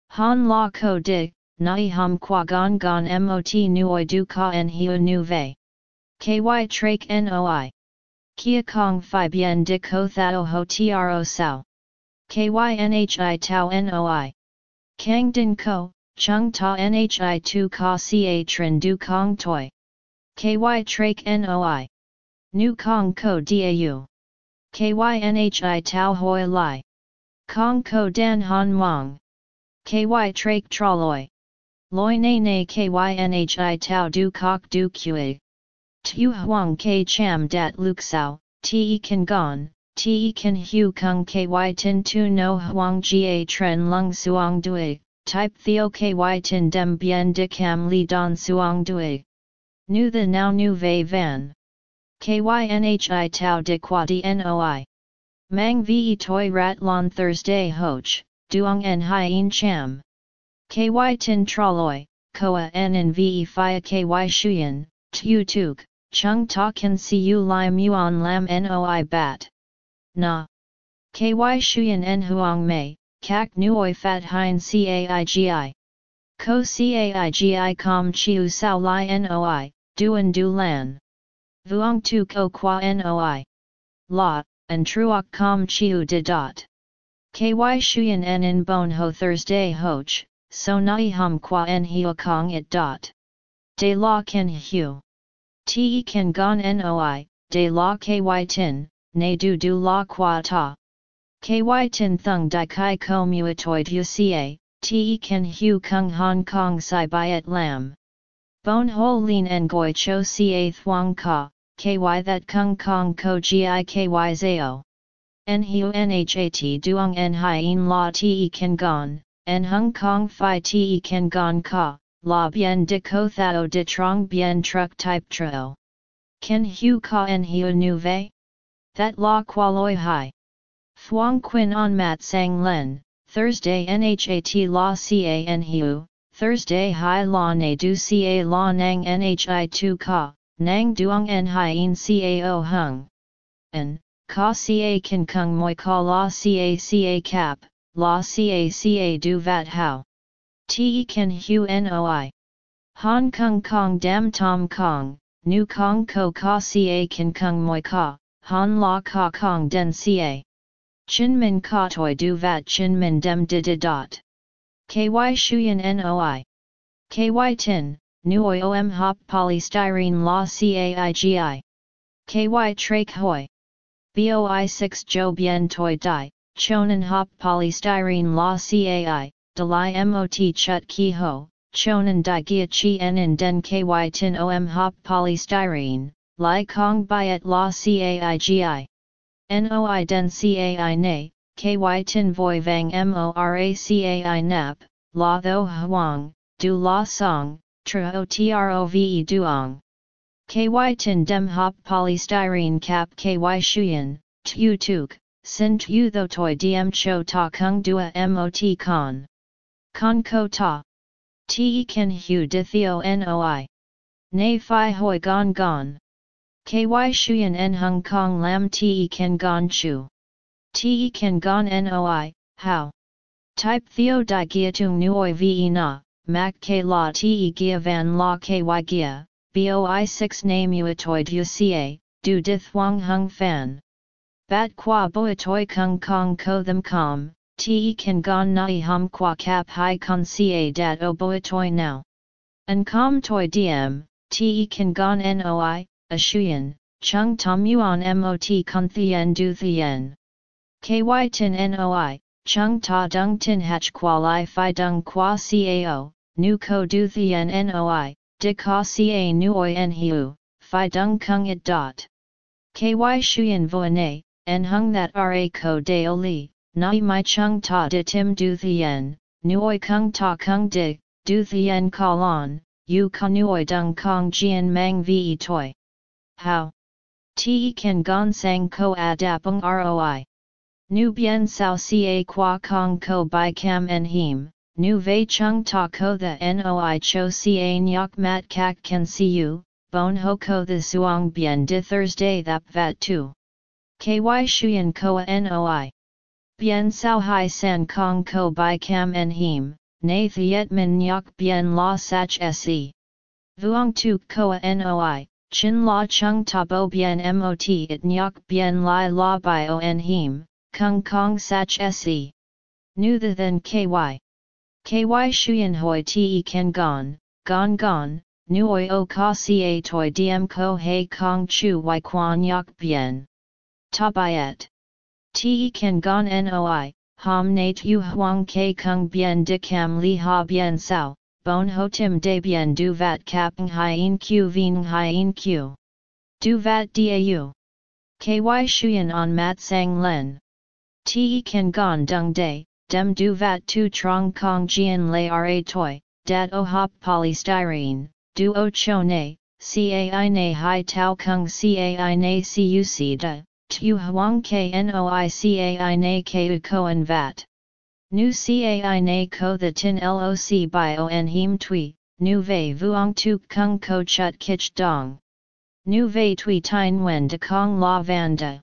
Han la ko di, nai hum qua gon gon mot nuoi du ka en hiu nu ve. Ky trake noi. Kia kong fi bien de ko thao ho tro sao. Kynhi tau noi. Kang din ko, chung ta nhi tu ka ca trin du kong toi. Ky trake noi. Nu kong ko dau. Kynhi tau hoi lai. Kong ko dan han mong. Ky trake troloi. Loi na kynhi tau du kok du kue. Tu huang ke cham dat luksao, te kan gon, te kan hu kung ky tin tu no huang ga tren lung suang dui, type theo ky tin dem bien de cam li don suang dui. Nu the now nu ve van. Kynhi tau de qua noi. Mang ve toi rat lon Thursday hoch, duong en hien cham. Ky tin troloi, koa en en ve fia ky shuyen, tu tuk, chung ta kan siu li muon lam noi bat. Na. Ky shuyan en huang mei, kak nuoi fat hein caigi. Ko caigi com chiu sao li noi, duan du lan. Vuong tu ko qua noi. La, and truok com chiu de dot. Ky shuyan en in bon ho Thursday hoch, so nai hum qua en hio kong it dot. De la ken hu. Te ken gon noi, de la ky tin, ne du du la qua ta. Ky tin thung di kai ko muatoid u ca, te ken hu kung hong kong si byet lam. Bon ho lin en goi cho ca thuang ka, ky that kung kong ko gi ky zao. En hiu nhat duong en hien la te kan gon, en hong kong fi te kan gon ka, la bien de ko thao de trong bien truck type tro. Ken hu ka en hiu nu ve? That la qualoi hai. Thuong quin on mat sang len, Thursday nhat la ca en hiu, Thursday hai la ne du ca la nang nhi tu ka, nang duong en hien cao hung. En, ka ca kan kung moi ka la ca ca cap, la ca ca du vat how. Te kan hu noi. Hong Kong Kong Dam Tom Kong, Nu Kong Ko Ka Ca Kan Kung Moi Ka, Han La Ka Kong Den Ca. Chin Min Ka Toi Du Vat Chin Min Dem Di Di Dot. KY Shuyan Noi. KY Tin, Nuoi Om Hop Polystyrene La Caigi. KY Trake Hoi. BOI 6 Jo Bien Toi Dai, Chonan Hop Polystyrene La Cai, Dalai Mot Chut Ki Ho, Chonan Dai Gia Chi En Den Ky Tin Om Hop Polystyrene, Lai Kong Biet La Caigi. Noi Den Cai Ne, Ky Tin Voi Vang Mora Cai Nap, La Tho Huang, Du La Song, Tro Trove Duong. Ky Tin Dem Hop Polystyrene Cap Ky Shuyan, Tu Tuk, Sin Tu Tho Toi Diem Cho Ta Kung Dua Mot Con. Con ko ta. Te ken hu de theo noi. Nei fi hoi gon gon. Ky shuyan en hong kong lam te ken gon chu. Te ken gon noi, how? Type theo di gia tung nuoi ve na, mac k la te gia van la ky gia, boi 6 name uatoid uca, du dith wang hung fan. Bat qua boatoy kung kong Kong ko them com, te kan gon nai hum qua cap hai con ca dat o boitoy now. An com toi diem, te kan gon noi, a shuyen, chung tom yuan mot con thien du thien. Ky tin noi, chung ta dung tin hach qua li fi dung qua cao, nu ko du thien noi, de ka ca nuoi en hiu, fi dung kung it dot. Ky shuyen voine, en hung that ra ko de o li, nai mai chung ta de tim du thien, nuoi kung ta kung di, du thien kalon, yu ka nuoi dung kong jian mang ve toi. How? Te kan gon sang ko adapung roi. Nu bien sao ca qua kong ko by cam en him, nu vei chung ta ko the noi cho ca nyok mat kak can see you, bon ho ko the suang bien de Thursday that vat tu. Ky shuyen koa noi. Bien sao hai san kong ko by cam en him, na thiet min nyok bien la sach se. Vuong tu koa noi, chin la chung tabo bien mot it nyok bien lai la by o en him, kung kong sach se. Nu the then ky. Ky shuyen hoi te ken gon, gon gon, nuoi o ka ca toi diem ko kong chu y quan yak bien. Tabayet. Te kan gon noi, hom nate yu huang ke kung bien de cam li ha bien sao, bon ho tim de bien du vat kapng hien q vien hien q. Du vat dau. Ky shuyen on mat sang len. Te kan gon dung de, dem du vat tu trong kong jian lay ra toi, dat o hop polystyrene, du o cho ne, cai ne hai tau kung cai ne cuc da, tu huang knoi cai ne ku koan vat. Nu cai ne ko the tin loc by o en him tui, nu vei vuong tu kung ko chut kich dong. Nu vei tui tine wen de kong la vanda.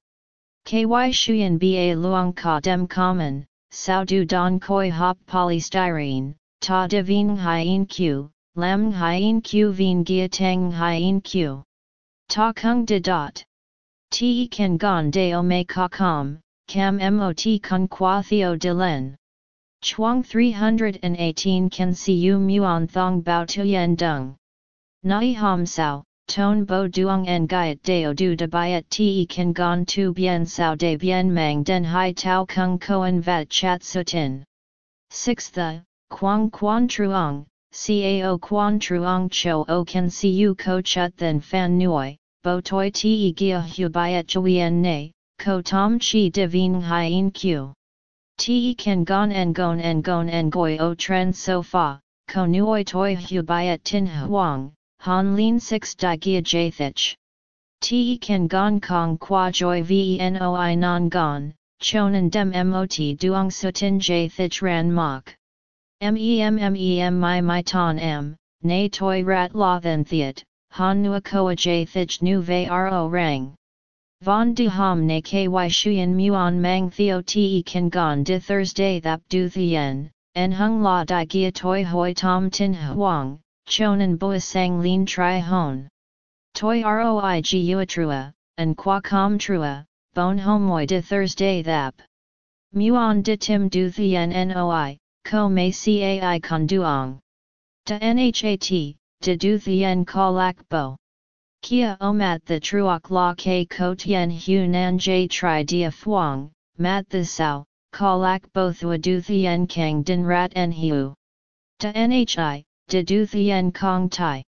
Ky shuyen ba luong ka dem common, sao du don koi hop polystyrene, ta de ving hien q, lam hien q ving gia tang hien q. Ta kung de dot. Te kan gon deo me ka com, cam mot kun qua theo de len. Chuang 318 can see you muon thong bao yen dung. Nai ham sao, ton bo duong en gaiet deo du de biet te kan gon tu bien sao de bien mang den hai tau kung koan vat chat sutin. 6 the, quang quan truong, cao quan truong cho o can see you ko chut then fan nuoi, bo toi te gia hu biet chuyen ne, ko tom chi divine hien q. Te kan gon en gon en gon en goi o tren so fa, ko nuoi toi hu biet tin huang, han lin 6 di gia jathich. Te kan gon kong qua joy venoi non gon, chonan dem mot duong sutin jathich ran mok. Mem mem my my ton m, nay toi rat la then theat, han nua koa jathich nu ve ro rang. Von de ham ne ky shuyen muon mang theo te kan gon de Thursday thap du thien, en hung la di gia toi hoi tom tin huang, chonan boi sang lin tri hon. Toi roi gu trua, and qua com trua, bon homoi de Thursday thap. Muon de tim du thien noi, ko mei cai con duong. De nhat, de du thien lak bo. Kia o mat the truok la ke ko tien hu nan j tri dia fuang, mat the sao, kalak both wa du kang din rat en hu. Da nhi, de du kong tai.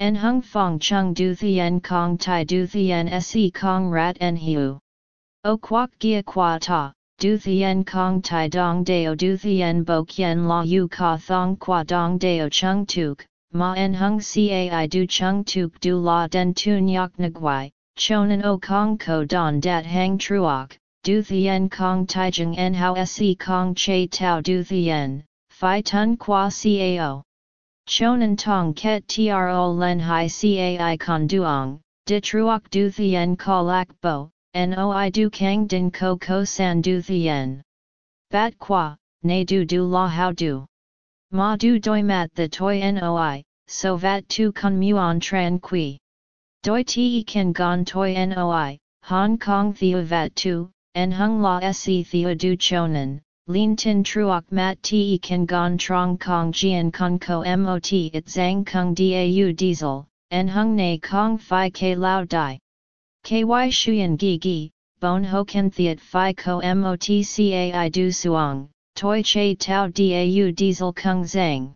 En hung fong chung du thien kong tai du thien se kong rat en hu. O kwak gia kwa ta, du thien kong tai dong deo du thien bo kien la yu ka thong kwa dong deo chung tuk, ma en hung cai du chung tuk du la den tu nyok nguai, chonan o kong ko don dat hang truok, du thien kong taijeng en hao se kong che tau du thien, phi tun qua cao. Chonan tong ket tro len hai cai con duong, di truok du thien ko lak bo, noi du kang din ko ko san du thien. Bat qua, ne du du la how du. Ma du doi mat the toi noi, so vat tu kun muon tran qui. Doi te kan gon toi noi, Hong Kong theo vat tu, en hung la se theo du chonan, lin tin truok mat te kan gon trong kong jian con ko mot it zang kung dau diesel, en hung ne kong fi ke lao dai. Ky shuyen gi gi, bon ho ken theat fi ko mot cai du suong, toi che tau dau diesel kung zang.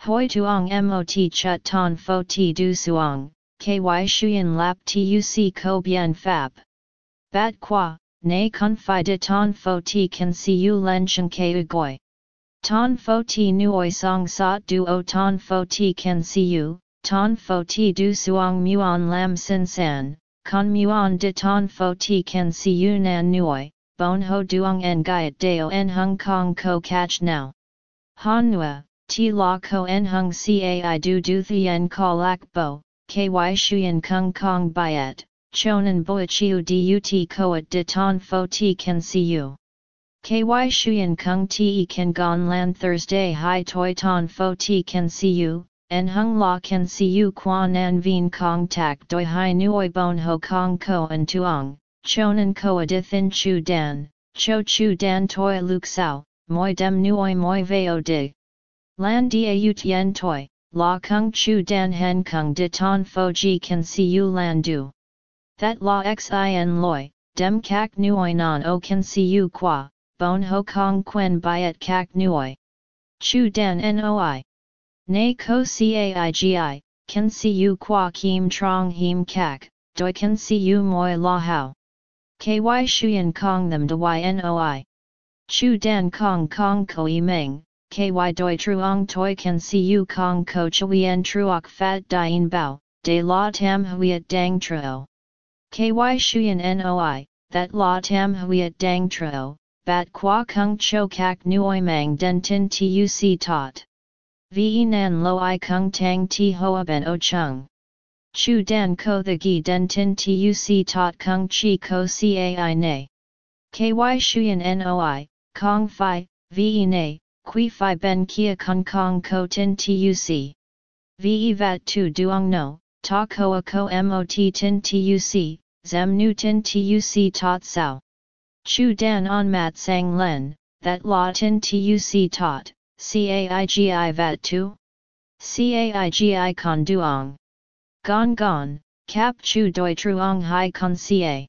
Hoi tuong mot chut ton fo ti du suong, ky shuyen lap tuc ko bien fap. Bat qua, ne kun fi de ton fo ti kan si u len chen ke ugoi. Ton fo ti nuoi song sot du o ton fo ti kan si u, ton fo ti du suong muon lam sin san, con muon de ton fo ti u nan nuoi, bon ho duong en gaiet deo en hong kong ko catch now. Han nua, ti la ko en hung cai du du thien ka lak bo, ky shuyen kung kong byet, chonan boi chiu dut koat de ton fo ti can see you. Ky shuyen kung te kan gon lan Thursday hi toi ton fo ti can see you, en hung la can see you quan an vien kong tak doi hai nuoi bon ho kong ko an tuong, chonan ko a thin chu dan, cho chu dan toi luk sao, moi dem nuoi moi veo dig. Lan da yen toi, la kung chu dan hen kung de ton fo ji can see you lan du. That la xin loi, dem kak nuoi non o can see you qua, bon ho kong quen byet kak nuoi. Chu dan noi. Ne ko caigi, can see you qua kim trong him kak, doi can see you moi la hao. Ky shuyen kong them de ynoi. Chu dan kong kong koi meng, ky doi truong toi can see you kong ko chuyen truok fat dien bao, de la tam huiet dang truo. Ky shuyen noi, that la tam huiet dang truo, bat qua kung cho kak nuoi mang den tin tuc tot. Ve nan lo i kung tang ti hoa ben o chung. Chu dan ko the gi den tin tuc tot kung chi ko cai ne. Ky shuyan noi, kong fi, ve ne, qui fi ben kia kong kong ko tin tuc. Ve vat tu duong no, ta koa ko mot tin tuc, zem nu tin tuc tot sao. Chu dan on mat sang len, that la tin tuc tot, caigi vat tu? Caigi con duong. Gon gon, cap chu doi truong hai con ca.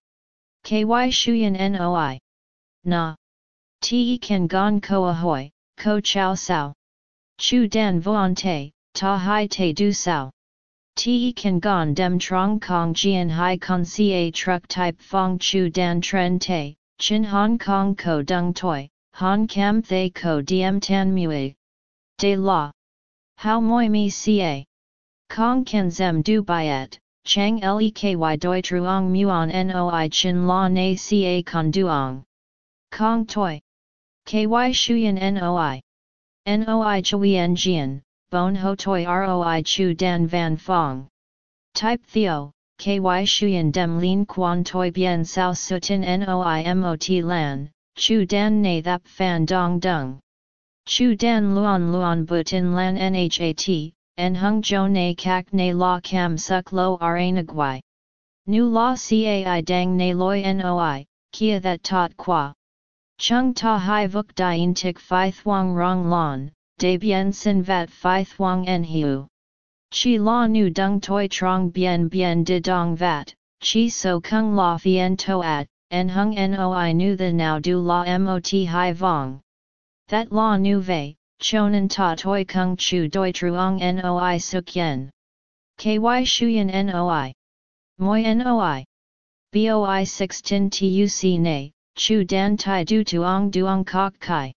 Ky shuyan noi. Na. Te kan gon ko ahoy, ko chow sao. Chu dan vuan te, ta hai te du sao. Te kan gon dem trong kong jian hai con ca truck type fong chu dan tren te, chin hong kong ko dung toi, hong cam thay ko diem tan mui. De la. How moi mi ca. Kong ken zem du byet, chang leky doi truong muon noi chin la na ca con duong. Kong toi. Ky shuyan noi. Noi chui en jian, bon ho toi roi chu dan van fong. Type theo, ky shuyan dem lin quan toi bien sao sutin noi mot lan, chu dan na thap fan dong dung. Chu dan luon luon butin lan nhat, en hung jo na kak na la cam suk lo ra nagwai. Nu la cai dang na loi noi, kia that tot qua. Chung ta hai vuk dien tik phi thuang rong lon, de bien sin vat phi thuang en hiu. Chi la nu dung toi trong bien bien de dong vat, chi so kung la fien to at, en hung noi nu the now du la mot hai vong. That la nu vei, chonan ta toi kung chu doi truong noi suk yen. Ky shuyan noi. Moi noi. Boi 6 tin tuc ne, chu dan tai du tuong duong kok kai.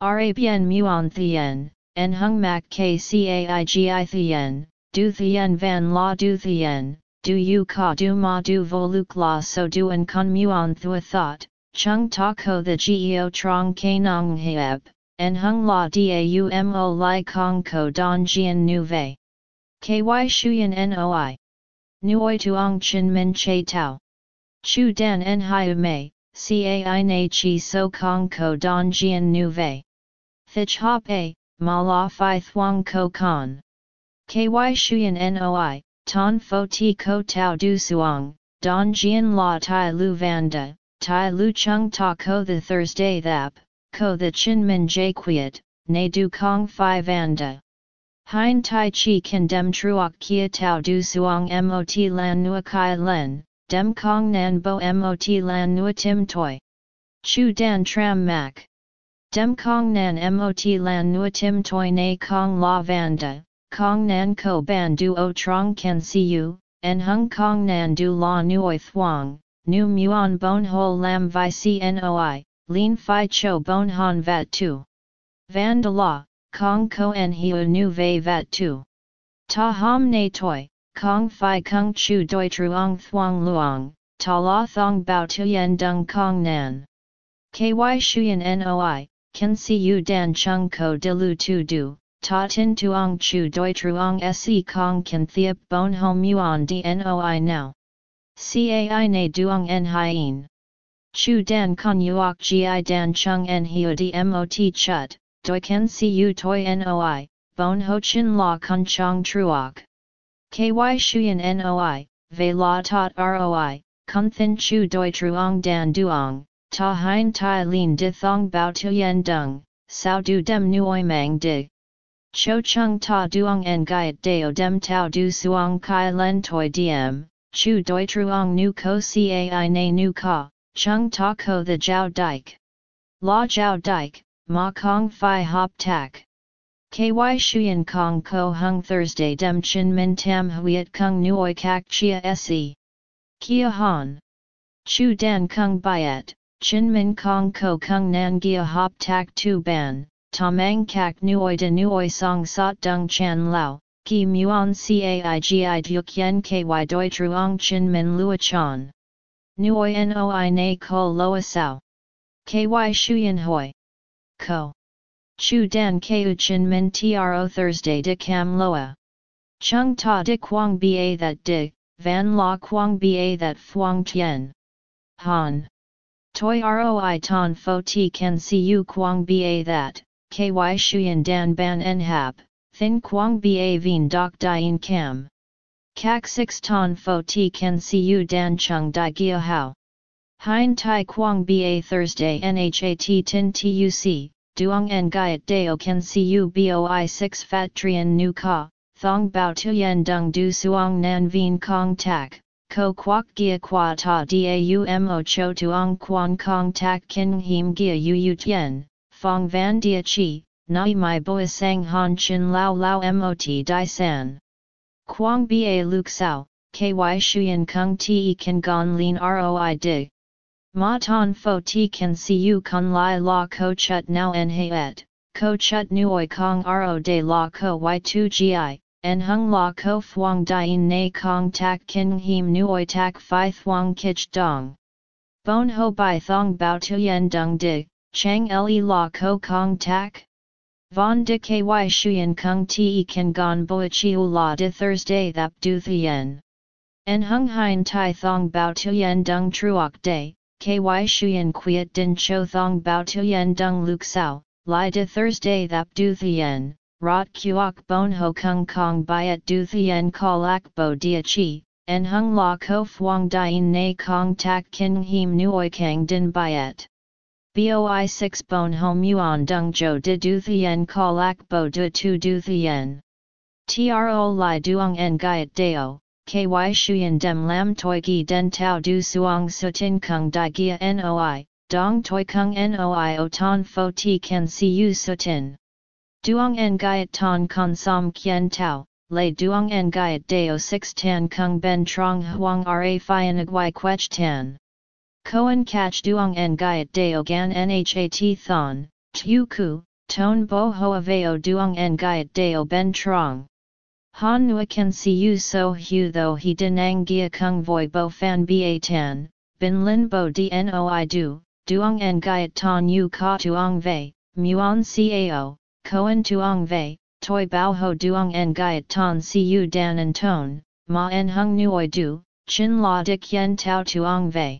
Ra bien muon thien, en hung mak kcaigi thien, du thien van la du thien, du yu ka du ma du voluk la so du en con muon thua thought, chung ta ko the geo trong kanong heb en hung la daumo li kong ko don jian nu vei. Ky shuyan noi. Nuoi tuong chin min che tau. Chu dan en hiu mei, cai na chi so kong ko don jian nu vei. Hop a, ma la fi thuong ko con. Ky shuyan noi, ton fo ti ko tau du suong, don jian la tai lu vanda, tai lu chung ta ko the Thursday thap, ko the chin min jay quiet, ne du kong fi vanda. Hein tai chi kan dem truok kia tau du suong mot lan nua kai len, dem kong nan bo mot lan nua tim toi. Chu dan tram mak. Dem kong nan mot lan nua tim toi na kong la vanda, kong nan ko ban du o trong kan si u, en hung kong nan du la nuoi thuong, nu muon bon ho lam vi cnoi, Lin Phi Cho Bon Han Vat Tu. Van de La, Kong Ko En Hiu Nu Ve Vat Tu. Ta Ham Ne Toi, Kong Phi Kung Chu Doi Truong Thuong Luong, Ta La Thong Bao Tu Yen Dung Kong Nan. KY Shuyan Noi, Ken Si U Dan Chung Ko De Lu Tu Du, Ta Tin Tuong Chu Doi Truong Se Kong Ken Thiep Bon Hom Yuan Noi Now. Cai Ne Duong En Hien. Chu dan con uok gi dan chung en hiu di mot chut, doi ken si u toi noi, bon ho chin la con chong truok. Ky shuyan noi, ve la tot roi, kun thin chu doi truong dan duong, ta hein tai lin di thong bao tu yen dung, sao du dem nuoi mang di. Cho chung ta duong en gaiet deo dem tau du suong kai len toi diem, chu doi truong nu ko cai na nu ka, Chung ta ko the Jiao Dike. La Jiao Dike, Ma Kong Phi Hop Tak. KY Shuyan Kong Ko Hung Thursday Dem Chin Min Tam Huiet Kung Nuoi Kak Chia Se. Kia Han. Chu Dan Kung Biet, Chin Min Kong Ko Kung Nan Gia Hop Tak Tu Ban, Tamang Kak Nuoi De Nuoi Song Sot Dung Chan Lao, Ki Muon Caigi Duk Yen Ky Doi Truong Chin Min Lua Chan. Nuoi noi na ko loa sao. Ky shuyan hoi. Ko. Chu dan keu chin min tro Thursday de cam loa. Chung ta di quang ba that di, van la quang ba that fuang tien. Han. Toi roi ton fo ti can see you quang ba that, ky shuyen dan ban en hap, thin quang ba vien doc dien cam. Kak 6 ton fo ti see you dan chung di gia hao. Hein tai quang ba Thursday nhat tin tuc, duong en gaiet deo see you boi 6 fat trian nu ka, thong bao tuyen dung du suong nan vien kong tak, ko kwak gia kwa ta daumo cho tuong quan kong tak kin him gia yu yu tien, fong van dia chi, nai mai boi sang han chin lao lao mot di san. Quang ba luk sao, ky shuyen kung te kan gon lin roi dig. Ma ton fo ti kan you kun lai la ko chut now en He et, ko chut nuoi kong ro de la ko y2 gi, en hung la ko fuang dien na kong tak kin him nuoi tak phi thuang kich dong. Bon ho bai thong bao tu yen dung di, chang le la ko kong tak? Von de ky shuyen kung te kan gon boi chiu la de Thursday thap du thien. En hung hein tai thong bao tu yen dung truok day, ky shuyen quiet din cho thong bao tu yen dung luk sao, li de Thursday thap du thien, rot kuok bon ho kung kong byet du thien lak bo dia chi, en hung la ko fuang dien na kong tak kin him nuoi kang din byet. Boi 6 bon ho muon dung jo de du thien lak bo de tu du thien. Tro li duong en gaiet deo, ky shuyen dem lam toi gi den Tao du suong sutin kung di gia noi, dong toi kung noi o ton fo ti can see you sutin. Duong en gaiet ton con som kien Tao, lay duong en gaiet deo 6 tan kung ben trong huang ra fian agui quech tan. Koan catch duong en gaiet deo gan nhat thon, tu ku, ton bo hoa veo duong en gaiet deo ben trong. Han nua can see so hu though he denang gia kung voi bo fan ba tan, bin lin bo dnoi du, duong en gaiet ton yu ka tuong vei, muon cao, Koan tuong vei, toi bao ho duong en gaiet ton cu dan en ton, ma en hung nuoi du, chin la di kien tau tuong vei.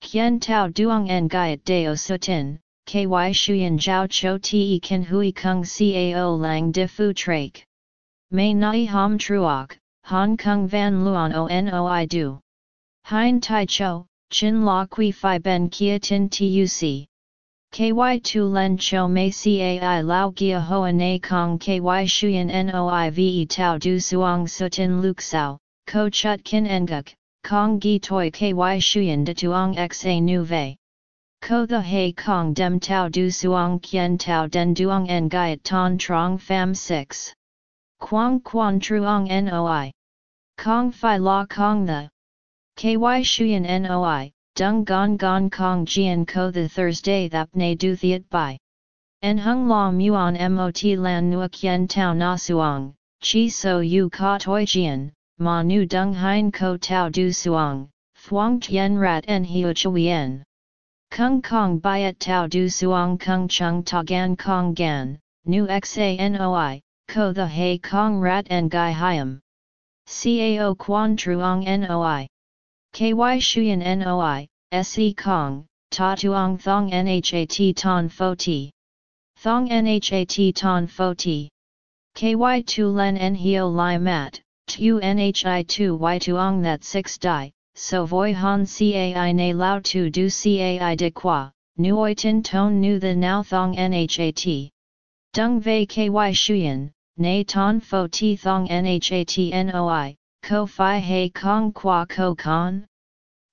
Kien tau duong en gaiet deo sutin, ky shuyen jiao cho te kan hui kung cao lang di fu trake. May nai ham truok, hong kong van luon o noi du. Hein tai cho, chin la qui fi ben kia tin tuc. KY2 len cho mei cai lao gia hoa na kong KY shuyen noive tau du suong sutin sao, ko chut kin enguk, kong gi toi KY shuyen de tuong xa nu vei. Ko the hei kong dem tau du suong kien tau den duong en gaiet ton trong fam 6. Quang quan truong noi. Kong fi la kong the. KY shuyen noi, dung gong gong kong jian ko the Thursday thap ne du thiet bai. En hung la muon mot lan nuak kien tau na suong, chi so yu ka toi jian, ma nu dung hein ko tau du suong, thuong tien rat en hiu chuyen. Kung kong byet tau du suong kung chung ta gan kong gan, nu xanoi, ko the hei kong rat en gai hiam. Cao quan truong noi. KY Shuyan NOI, SE Kong, Ta Tuong Thong Nhat Ton Fo Ti. Thong Nhat Ton Fo Ti. KY Tu Len En Hio Lai Mat, Tu Nhi Tu Y Tuong That 6 Dai, So Voi Han Cai Na Lao Tu Du Cai De Qua, Nuoi Tin Ton Nu The Now Thong Nhat. Dung Vei KY Shuyan, Na Ton Fo Ti Thong Nhat Noi, ko fi hei kong qua ko con?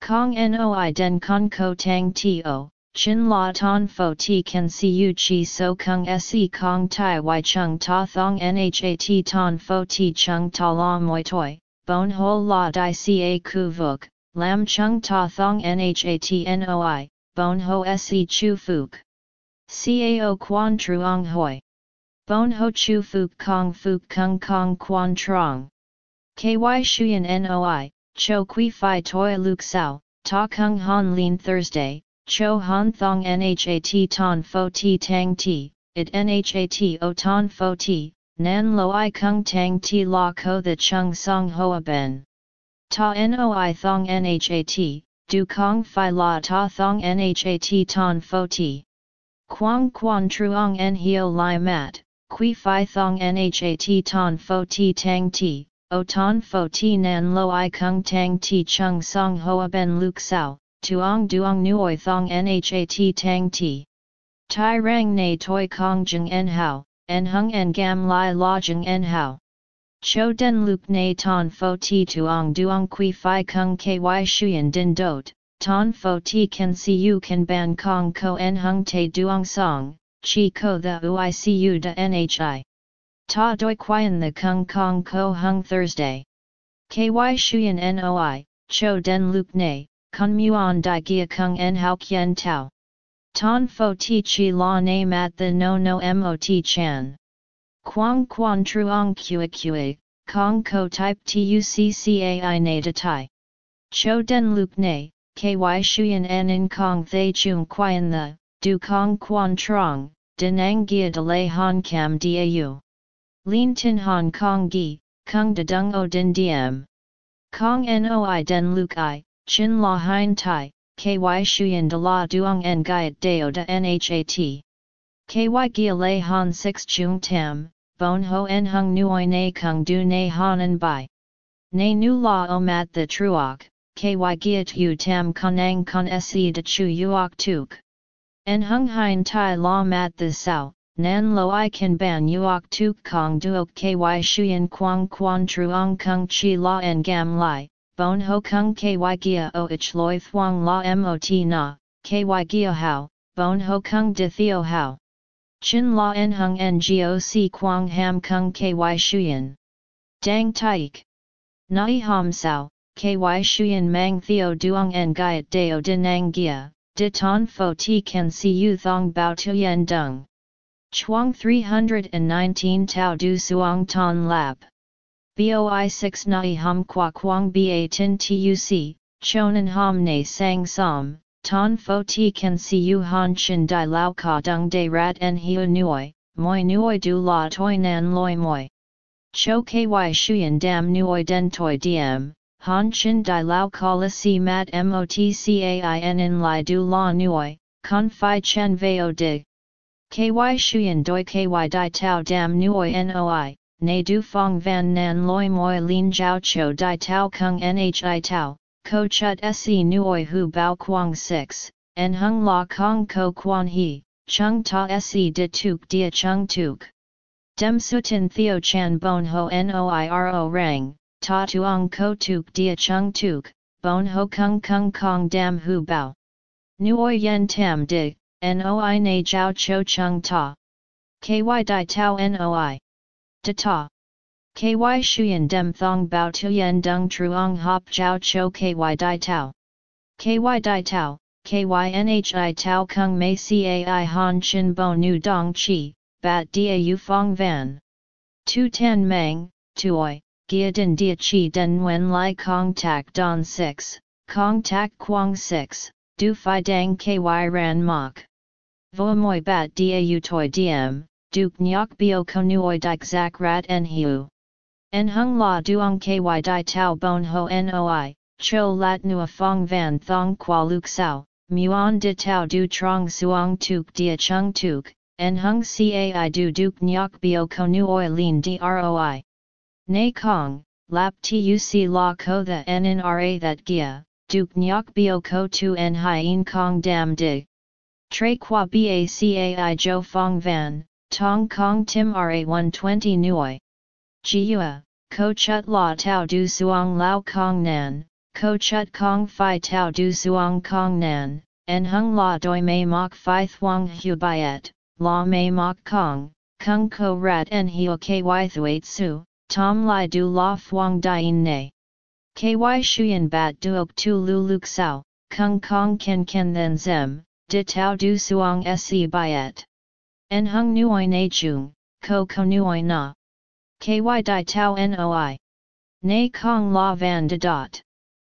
Kong noi den con ko tang to, chin la ton fo ti can see you chi so kung se kong tai y chung ta thong nhat ton fo ti chung ta la moi toi, bon ho la di ca ku vuk, lam chung ta thong nhat noi, bon ho se chu fuk. Cao quan truong hoi. Bon ho chu fuk kong fuk kung kong quan trong. KY Shuyan NOI, Cho Kui Phi Toi Luk Sao, Ta Kung Han Lin Thursday, Cho Han Thong Nhat Ton Fo Ti Tang Ti, It Nhat O Ton Fo Ti, nan lo i kung tang ti la ko the chung song hoa ben. Ta noi thong nhat, du kong fi la ta thong nhat ton fo ti. Quang quan truong en hio lai mat, qui fi thong nhat ton fo ti tang ti, o ton fo ti nan lo i kung tang ti chung song hoa ben luk sao, tuong duong nuoi thong nhat tang ti. Tai rang na toi kong jeng en hao, en hung en gam lai la jeng en hao. Cho den luk na ton fo ti tuong duong qui fi kung ky shuyen din dot, ton fo ti see you can ban kong ko en hung te duong song, chi ko the uicu de nhi. Ta doi quian the kung kong ko hung Thursday. Ky shuyen noi, cho den luk na, kun muon di gia kung en hao kien tau. Ton fo ti chi la name at the no no mot chan. Quang quan truong kua kua, kong ko type tuccai na de tai. Cho den luk ne, ky shuyen en in kong thay chung quian the, du kong quan trong, denang gia de lay han cam dau. Lin tin hong kong gi, kung de dung o din diem. Kong noi den luk i, chin la hein tai, ky shuyen de la duong en gaiet deo de nhat. Ky gia lay han 6 chung tam, bon ho en hung nuoi na kung du na hanen bai. Na nu la o mat the truok, ky giat u tam konang kon se de chu uok tuk. En hung hein tai la mat the sao, nan lo i kan ban uok tuk kong duok ky shuyen quang quan truong kung chi la en gam lai, bon ho kung ky gia o ich loi thuang la mot na, ky gia hao, bon ho kung de theo hao. Chin la en hung ngoc quang ham kung ky shuyen. Dang taik. Nai ham sao, ky shuyen mang theo duong en gaiet deo dinang gia, de ton fo ti can see you thong bao yen dung. Chuang 319 Tao Du Suong Ton Lap. Boi 6 Nai Hum Qua Quang Ba Tin Tuc, Chonan Ham Ne Sang Som, Ton fo ti see you han chin di lao ka dung de rat en hiu nuoi, moi nuoi du la toi nan loi moi. Cho ky shuyen dam nuoi den toi diem, han chin di lao ka la si mat motcain in lai du la nuoi, con fi chen veo dig. Ky shuyen doi ky di tau dam nuoi noi, ne du fong van nan loi moi lin jiao cho di tau kung nhi tau, ko chut se nuoi hu bao quang 6, en hung la kong ko quan he, chung ta se de tuk dia chung tuk. Dem sutin theo chan bon ho noiro rang, ta tuong ko tuk dia chung tuk, bon ho kung kung kong dam hu bao. Nuoi yen tam dig, noi na jiao cho chung ta. Ky di tau noi. De ta. Ky shuyen dem thong bao yen dung truong hop jiao cho ky Dai tau. Ky Dai tau, ky nhi tau kung mei cai han chin bo nu dong chi, bat dia yu fong van. Tu ten meng, tuoi, gia din dia chi den wen lai kong tak don 6, kong tak quang 6, du fi dang ky ran mok. Vo moi bat dia yu toi diem, duk nyok bio konuoi dik zak rat en hiu. En hung la duong ky di tau bon ho noi, cho lat nua fong van thong qua luk sao, muon de tau du trong suong tuk dia chung tuk, en hung cai du duk nyok bio konuoi lin droi. Nay kong, lap tuc la ko the nnra that gia, duk nyok bio ko tu en hien kong dam dig. Tre qua bacai jo fong van, tong kong tim ra 120 Nui. Jiua, ko chut la tau du suong lao kong nan, ko chut kong fi tau du suong kong nan, en hung la doi mei mok fi thuong hu byet, la mei mok kong, kung ko rat en hio ky thuat su, tom lai du la thuong dien ne. Ky shuyen bat duok tu lu luk sao, kung kong ken ken then zem, di tau du suong se byet. En hung nuoi na chung, ko ko nuoi na. Ky di tau noi. Na kong la van de dot.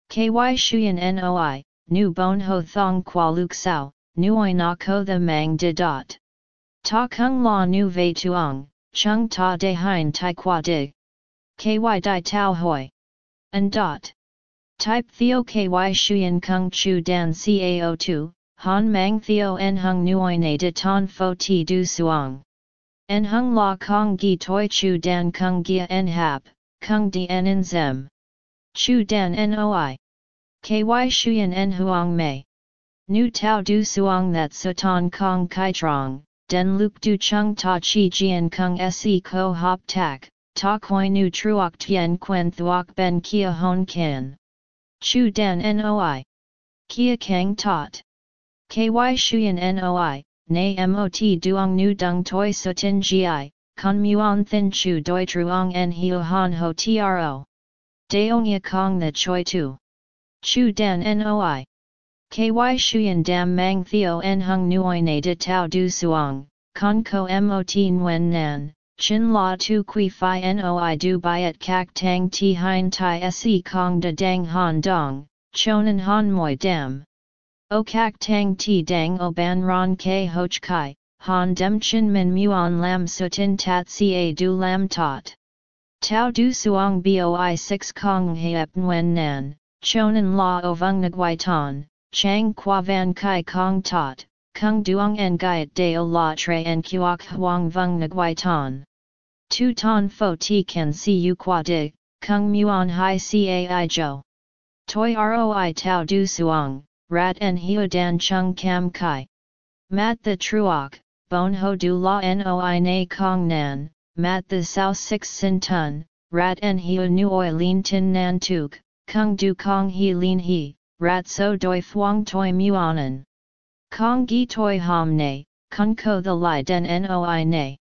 Ky shuyen noi, nu bon ho thong qua luk sao, nuoi na ko the mang de dot. Ta kung la nu ve tuong, chung ta de hein tai qua dig. Ky di tau hoi. And dot. Type theo ky shuyen kung chu dan cao2, han mang theo en hung nuoi na de ton fo ti du suang. En hung la kong gi toi chu dan kung gia en hap, kung di en in zem. Chu dan noi. Ky shuyen en huang mei. Nu tao du suang that sutan kong kai trong, den luk du chung ta chi jian kung se ko hop tak, ta koi nu truok tien quen thuok ben kia hon kin. Chu dan noi. Kia kang tot. Ky shuyen noi, na mot duong nu dung toi sutin gi, con muon thin chu doi truong en hiu han ho tro. Daong ya kong the choi tu. Chu dan noi. Ky shuyen dam mang theo en hung nuoi na de Tao du Suong, con ko mot nguen nan, chin la tu qui fi noi du byet kak tang ti hein tai se kong de dang han dong, chonan han moi dam. O kak tang ti dang o ban ron ke hoch kai, han dem chin min muon lam sutin tat ca du lam tot. Tao du suang boi 6 kong heep nguen nan, chonan la o vung nguai ton, Chang Kwa Van Kai Kong Tot, Kung Duong En Gaiet o La Tre En Kuok Huang Vung Nguai Ton. Tu Ton Fo Ti Can See You Qua Dig, Kung Muon Hai Cai Jo. Toi Roi Tao Du Suong, Rat En Hiu Dan Chung Cam Kai. Mat the Truok, Bon Ho Du La Noi Na Kong Nan, Mat the Sao Six Sin Tun, Rat En Hiu Nuoi Lin Tin Nan Tuk, Kung Du Kong He Lin He rat so doi thuong toi muonan. Kong gi toi hom ne, kun ko the li den noi ne.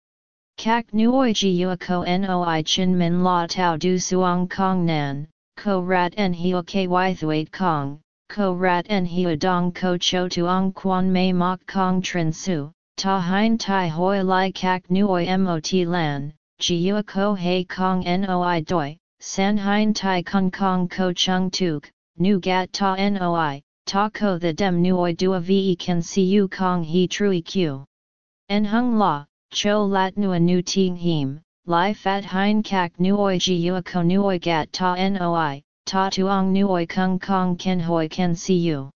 Kak nuoi ji ko noi chin min la tau du suong kong nan, ko rat en hio ky thuat kong, ko rat en hio dong ko cho tuong quan mei mok kong trin su, ta hein tai hoi li kak nuoi mot lan, ji ko hei kong noi doi, san hein tai kong kong ko chung tuk, nu gat ta noi, ta ko the dem nuoi dua ve can see you kong he trui q. En hung la, cho lat nua nu ting him, li fat hein kak nuoi ji ua ko nuoi gat ta noi, ta tuong nuoi kung kong ken hoi can see you.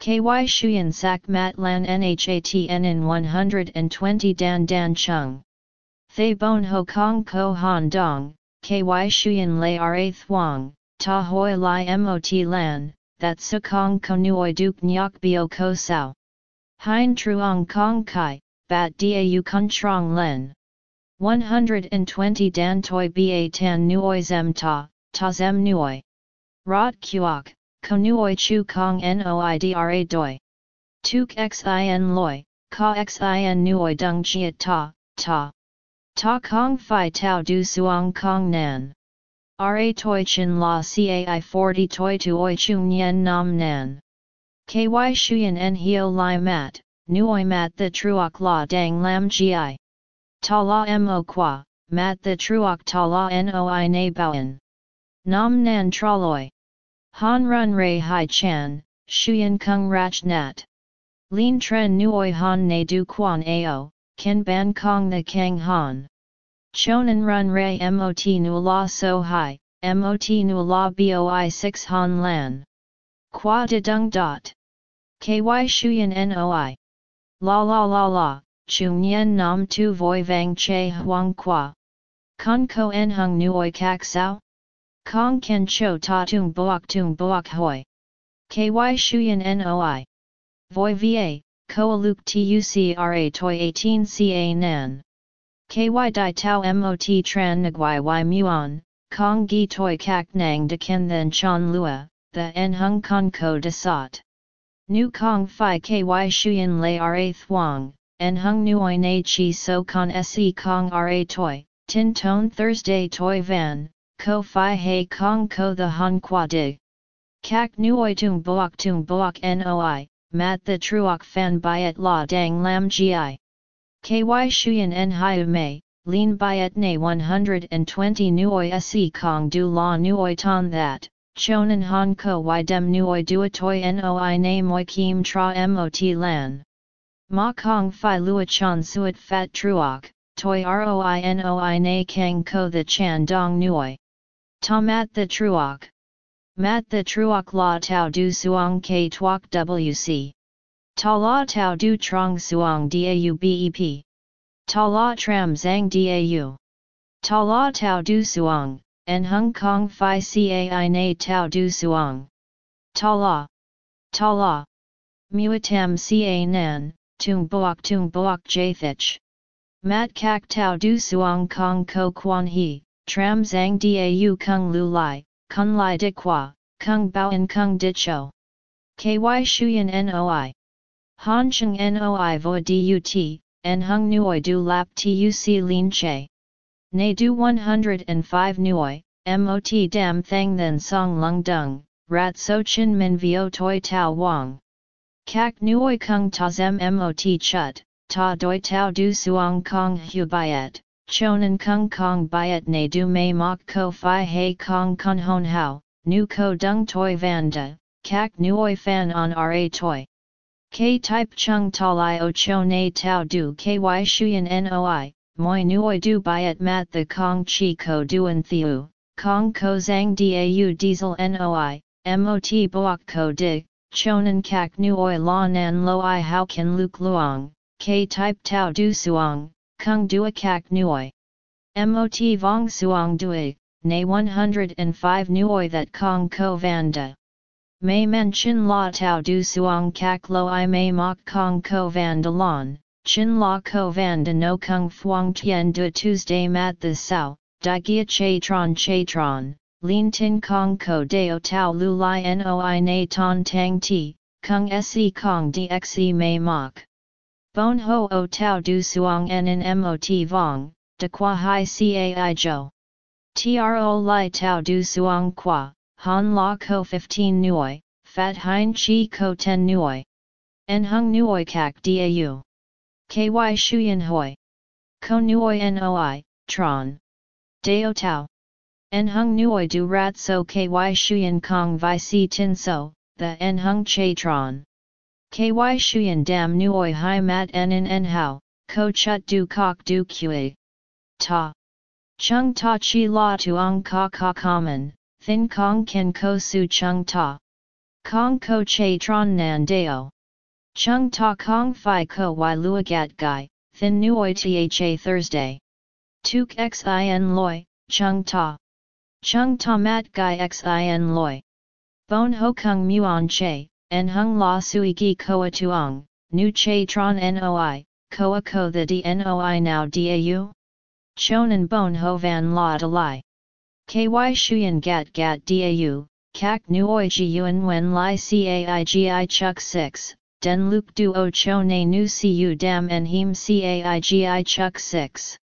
KY Shuyan Sak Mat Lan NHATN in 120 Dan Dan Chung. Thay Bon Ho Kong Ko Han Dong, KY Shuyan Lay Ra Thuong, ta hoi li mot lan, that su kong konuoi duk nyok bio ko sao. Hein truong kong kai, bat dau kun trong len. 120 dan toi ba tan nuoi zem ta, ta zem nuoi. Rod kuok, konuoi chu kong noi dra doi. Tuk xin loi, ka xin nuoi dung chiat ta, ta. Ta kong fi tau du suong kong nan. Ra toi chin la cai 40 toi tu oi chung yen nam nan. Ky shuyen en hio li mat, nuoi mat the truok la dang lam gi. Ta la mo qua, mat the truok ta la noi na bauen. Nam nan traloi. Han run rei hai chan, shuyen kung rach nat. Lin tren nuoi han ne du quan ao, ken ban kong the kang han. Chonan run ray mot nu la so hai, mot nu la boi 6 han lan. Qua de dung dot. Ky shuyen noi. La la la la, chung yen nam tu voi vang che huang qua. Con ko en hung nuoi kak sao? Kong ken cho ta tung boak tung boak hoi. Ky shuyen noi. Voi va, ko luk tucra toi 18 ca nan. KY Dai Tau Mot Tran Nguai Y Muon, Kong Gi Toi Kak Nang De Ken Then Chan Lua, The En Hung Con Ko De Sot. Nu Kong Phi KY Shuyan Lei Ra Thuong, En Hung Nuoi Na Chi So Con Se Kong Ra Toi, Tin Tone Thursday Toi Van, Ko Phi He Kong Ko The Han Qua Dig. Kak Nuoi Tung Boak Tung Boak Noi, Mat The Truok Fan Byet La Dang Lam Gi. KY Shuyan En Hiu Mei, Lin Byet Ne 120 Nuoi Se Kong Du La Nuoi Ton That, Chonan Han Ko Y Dem Nuoi Dua Toi Noi Na Moi Kim Tra Mot Lan. Ma Kong Phi Lua Chan Suat Fat Truok, toi roi noi na kang ko the chan dong nuoi. Ta mat the truok. Mat the truok la tau du suong k tuok wc. Ta la tau du trong suong dau bep. Ta la tram zang dau. Ta la tau du suong, en hong kong fi cai na tau du suong. Ta la. Ta la. Muatam ca nan, tung boak tung boak jathich. Mat kak tau du suong kong ko quan he, tram zang dau kung lu lai, kung lai di qua, kung bao en kung di cho. Ky shuyan noi. Han chung noi vo dut, en hung nuoi du lap tuc lin che. Ne du 105 nuoi, mot dam thang then song lung dung, rat so chin min vio toi tau wang. Kak nuoi kung ta zem mot chut, ta doi tau du suong kong hu byet, chonan kung kong byet ne du mei mok ko fi hei kong kun hon hao, nu ko dung toi vanda, kak nuoi fan on ra toi. K type chung talai o cho na tau du ky shuyan noi, moi nuoi du byet mat the kong chi ko duan thiu, kong ko zang dau diesel noi, mot boak ko dig, chonan kak nuoi la nan lo i how can luk luong, k type tau du suong, kung dua kak nuoi. Mot vong suong dui, na 105 nuoi that kong ko vanda. May men chin la tau du suong kak lo i may mok kong ko vanda lon, chin la ko vanda no kung fuang tien du Tuesday mat the sao, di gia che tron tron, lin tin kong ko deo tau lu li noi na ton tang ti, kung se kong dxe may mok. Bon ho o tau du suong en in mot vong, de qua hai cai jo. Tro li tau du suong qua, han la ko 15 nuoi, fat hein chi ko 10 nuoi. En hung nuoi kak dau. Ky shuyen hoi. Ko nuoi noi, tron. Deo tau. En hung nuoi du rat so ky shuyen kong vi si tin so, the en hung che tron. Ky shuyan dam nuoi hai mat en en hao, ko chut du kok du kue. Ta. Chung ta chi la tuong ka ka common, thin kong ken ko su chung ta. Kong ko che tron nan deo. Chung ta kong fi ko y luagat gai, thin nuoi tha Thursday. Tuk xin loi, chung ta. Chung ta mat gai xin loi. Bon ho kung muon che, en hung la sui gi koa tuong, nu che tron noi, koa ko the di noi now dau? Chonan bon ho van la de lai. Ky shuyan gat gat dau, kak nuoi ji yuan wen li caigi chuk 6, den luk duo cho na nu cu dam en him caigi chuk 6.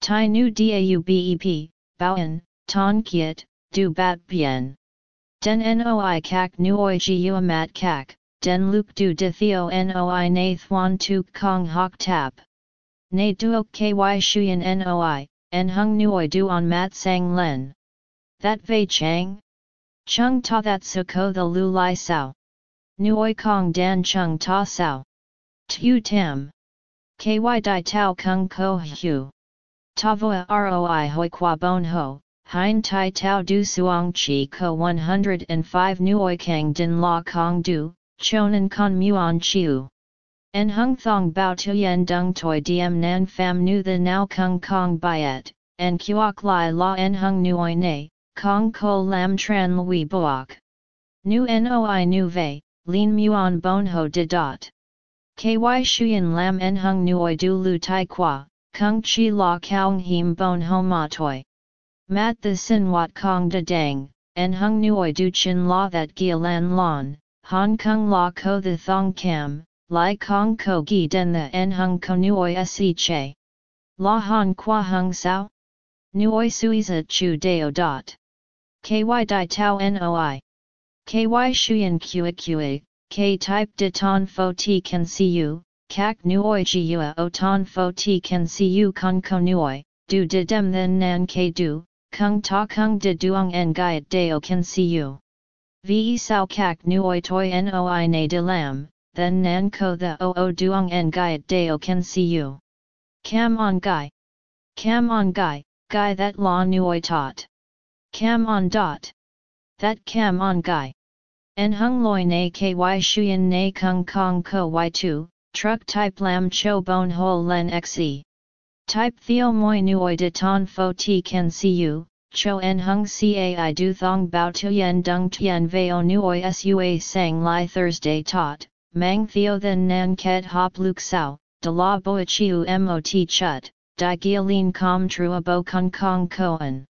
Tai nu dau bep, bauen, ton kiet, du bat bien. Den noi kak nuoi ji mat kak, den luk du de theo noi na thuan tuk kong hok tap. Na duok ky shuyan noi, en hung nuoi du on mat sang len. That vei chang? Chung ta that ko the lu lai sao. Nuoi kong dan chung ta sao. Tu tam. Ky di tau kung ko hu. Ta voa roi hoi qua bon ho, Hein Tai Tao Du Suong Chi Ko 105 Nuoi Kang Din La Kong Du, Chonan Con Muon Chiu. En Hung Thong Bao Tuyen Dung Toi Diem Nan Pham Nu The Now Kung Kong Biet, En Kuok Lai La En Hung Nuoi Ne, Kong Ko Lam Tran Lui Boak. Nu Noi Nu Ve, Lin Muon Bon Ho De Dot. Ky Shuyan Lam En Hung Nuoi Du Lu Tai Qua, Kung Chi La Kaung Him Bon Ho Ma Toi. Mat the sin wat kong da dang, en hung nuoi du chin la that gia lan lon, hong kong la ko the thong cam, lai kong ko gi den the en hung ko nuoi se che. La hong qua hung sao? Nuoi suiza chu deo dot. Ky di tau noi. Ky shuyen kua kua, k type de ton fo ti can see you, kak nuoi ji yua o ton fo ti can see you con ko nuoi, du de dem then nan ke du, kung ta kung de duong en gaiet deo can see you. Ve sao kak nuoi toi noi na de lam, then nan ko the o o duong en gaiet deo can see you. Cam on gai, Cam on guy, guy that la nuoi taught. Cam on dot. That cam on guy. En hung loi na ky shuyen na kung kong ko y2, truck type lam cho bon ho len xe. Type theo moi nuoi de ton fo ti can see you, cho en hung cai du thong bao tuyen dung tien veo nuoi sua sang li Thursday tot, mang theo then nan ket hop luk sao, de la boa chiu mot chut, di gialin com trua bo kong kong koan.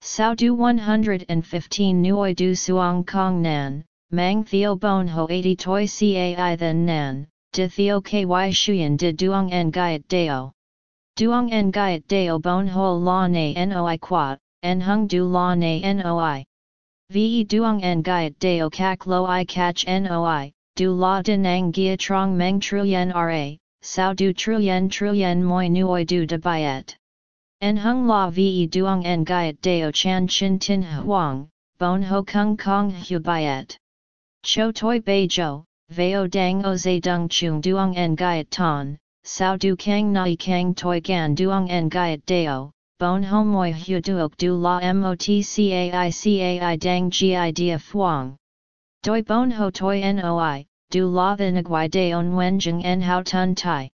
Sao du 115 nuoi du suong kong nan, mang theo bon ho 80 toi cai then nan, de theo ky shuyen de duong en gaiet deo. Duong en gaiet deo bon ho la na noi quat, en hung du la na noi. Ve duong en gaiet deo kak lo i catch noi, du la denang gia trong meng truyen ra, sao du truyen truyen moi nuoi du de biet. En hung la ve duong en gaiet deo chan chin tin huang, bon ho kung kong hu biet. Cho toi bei jo, veo dang o zay dung chung duong en gaiet ton, sao du kang nai kang toi gan duong en gaiet deo, bon homoi hu duok du la mot cai cai dang gi dia fuang. Doi bon ho toi noi, du la vinagwai deo nguyen en hao tun tai.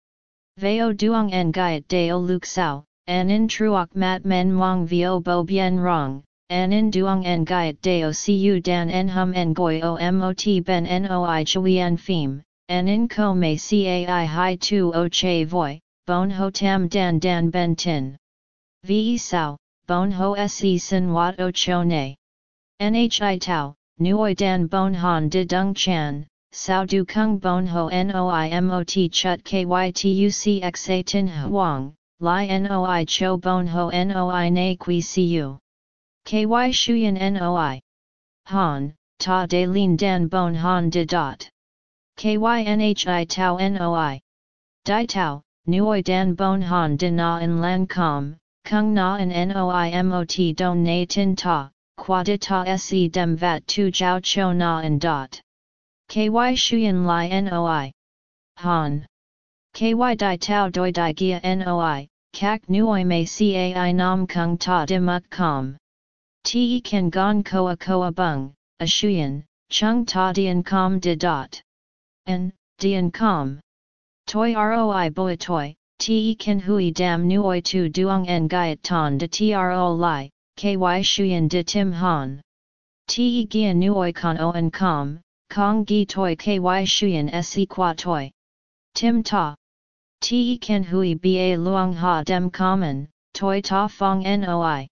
Veo duong en gaiet deo luk sao, an in truok mat men mong vio bo bien rong, an in duong en gaiet deo cu dan en hum en goi o mot ben noi chui en phim, en in ko me cai hai tu o che voi, bon ho tam dan dan ben tin. Ve sao, bon ho se sin wat o cho ne. Nhi tau, nuoi dan bon han de dung chan, sao du kung bon ho noi mot chut kytucxa tin huang, li noi cho bon ho noi na qui cu. Ky shuyen noi. Han, ta de lin dan bon han de dot. Ky nhi tau noi. Di tau, nuoi dan bon han Din na in lan com, kung na in noi mot don na tin ta, qua de ta se dem vat tu jiao cho na in dot. Ky shuyen li noi. Han. Ky di tau doi di gia noi, kak nuoi mei cai nam kung ta de muk com. Te kan gon koa koa bung, a shuyen, chung ta dian com de dot. En, dian com. Toi roi boi toi, te kan hui dam nuoi tu duong en gaiet ton de tro li, ky shuyen de tim han. Te gia nuoi con o en com, kong gi toi ky shuyen se qua toi. Tim ta. Te kan hui ba luong ha dem common, toi ta fong noi.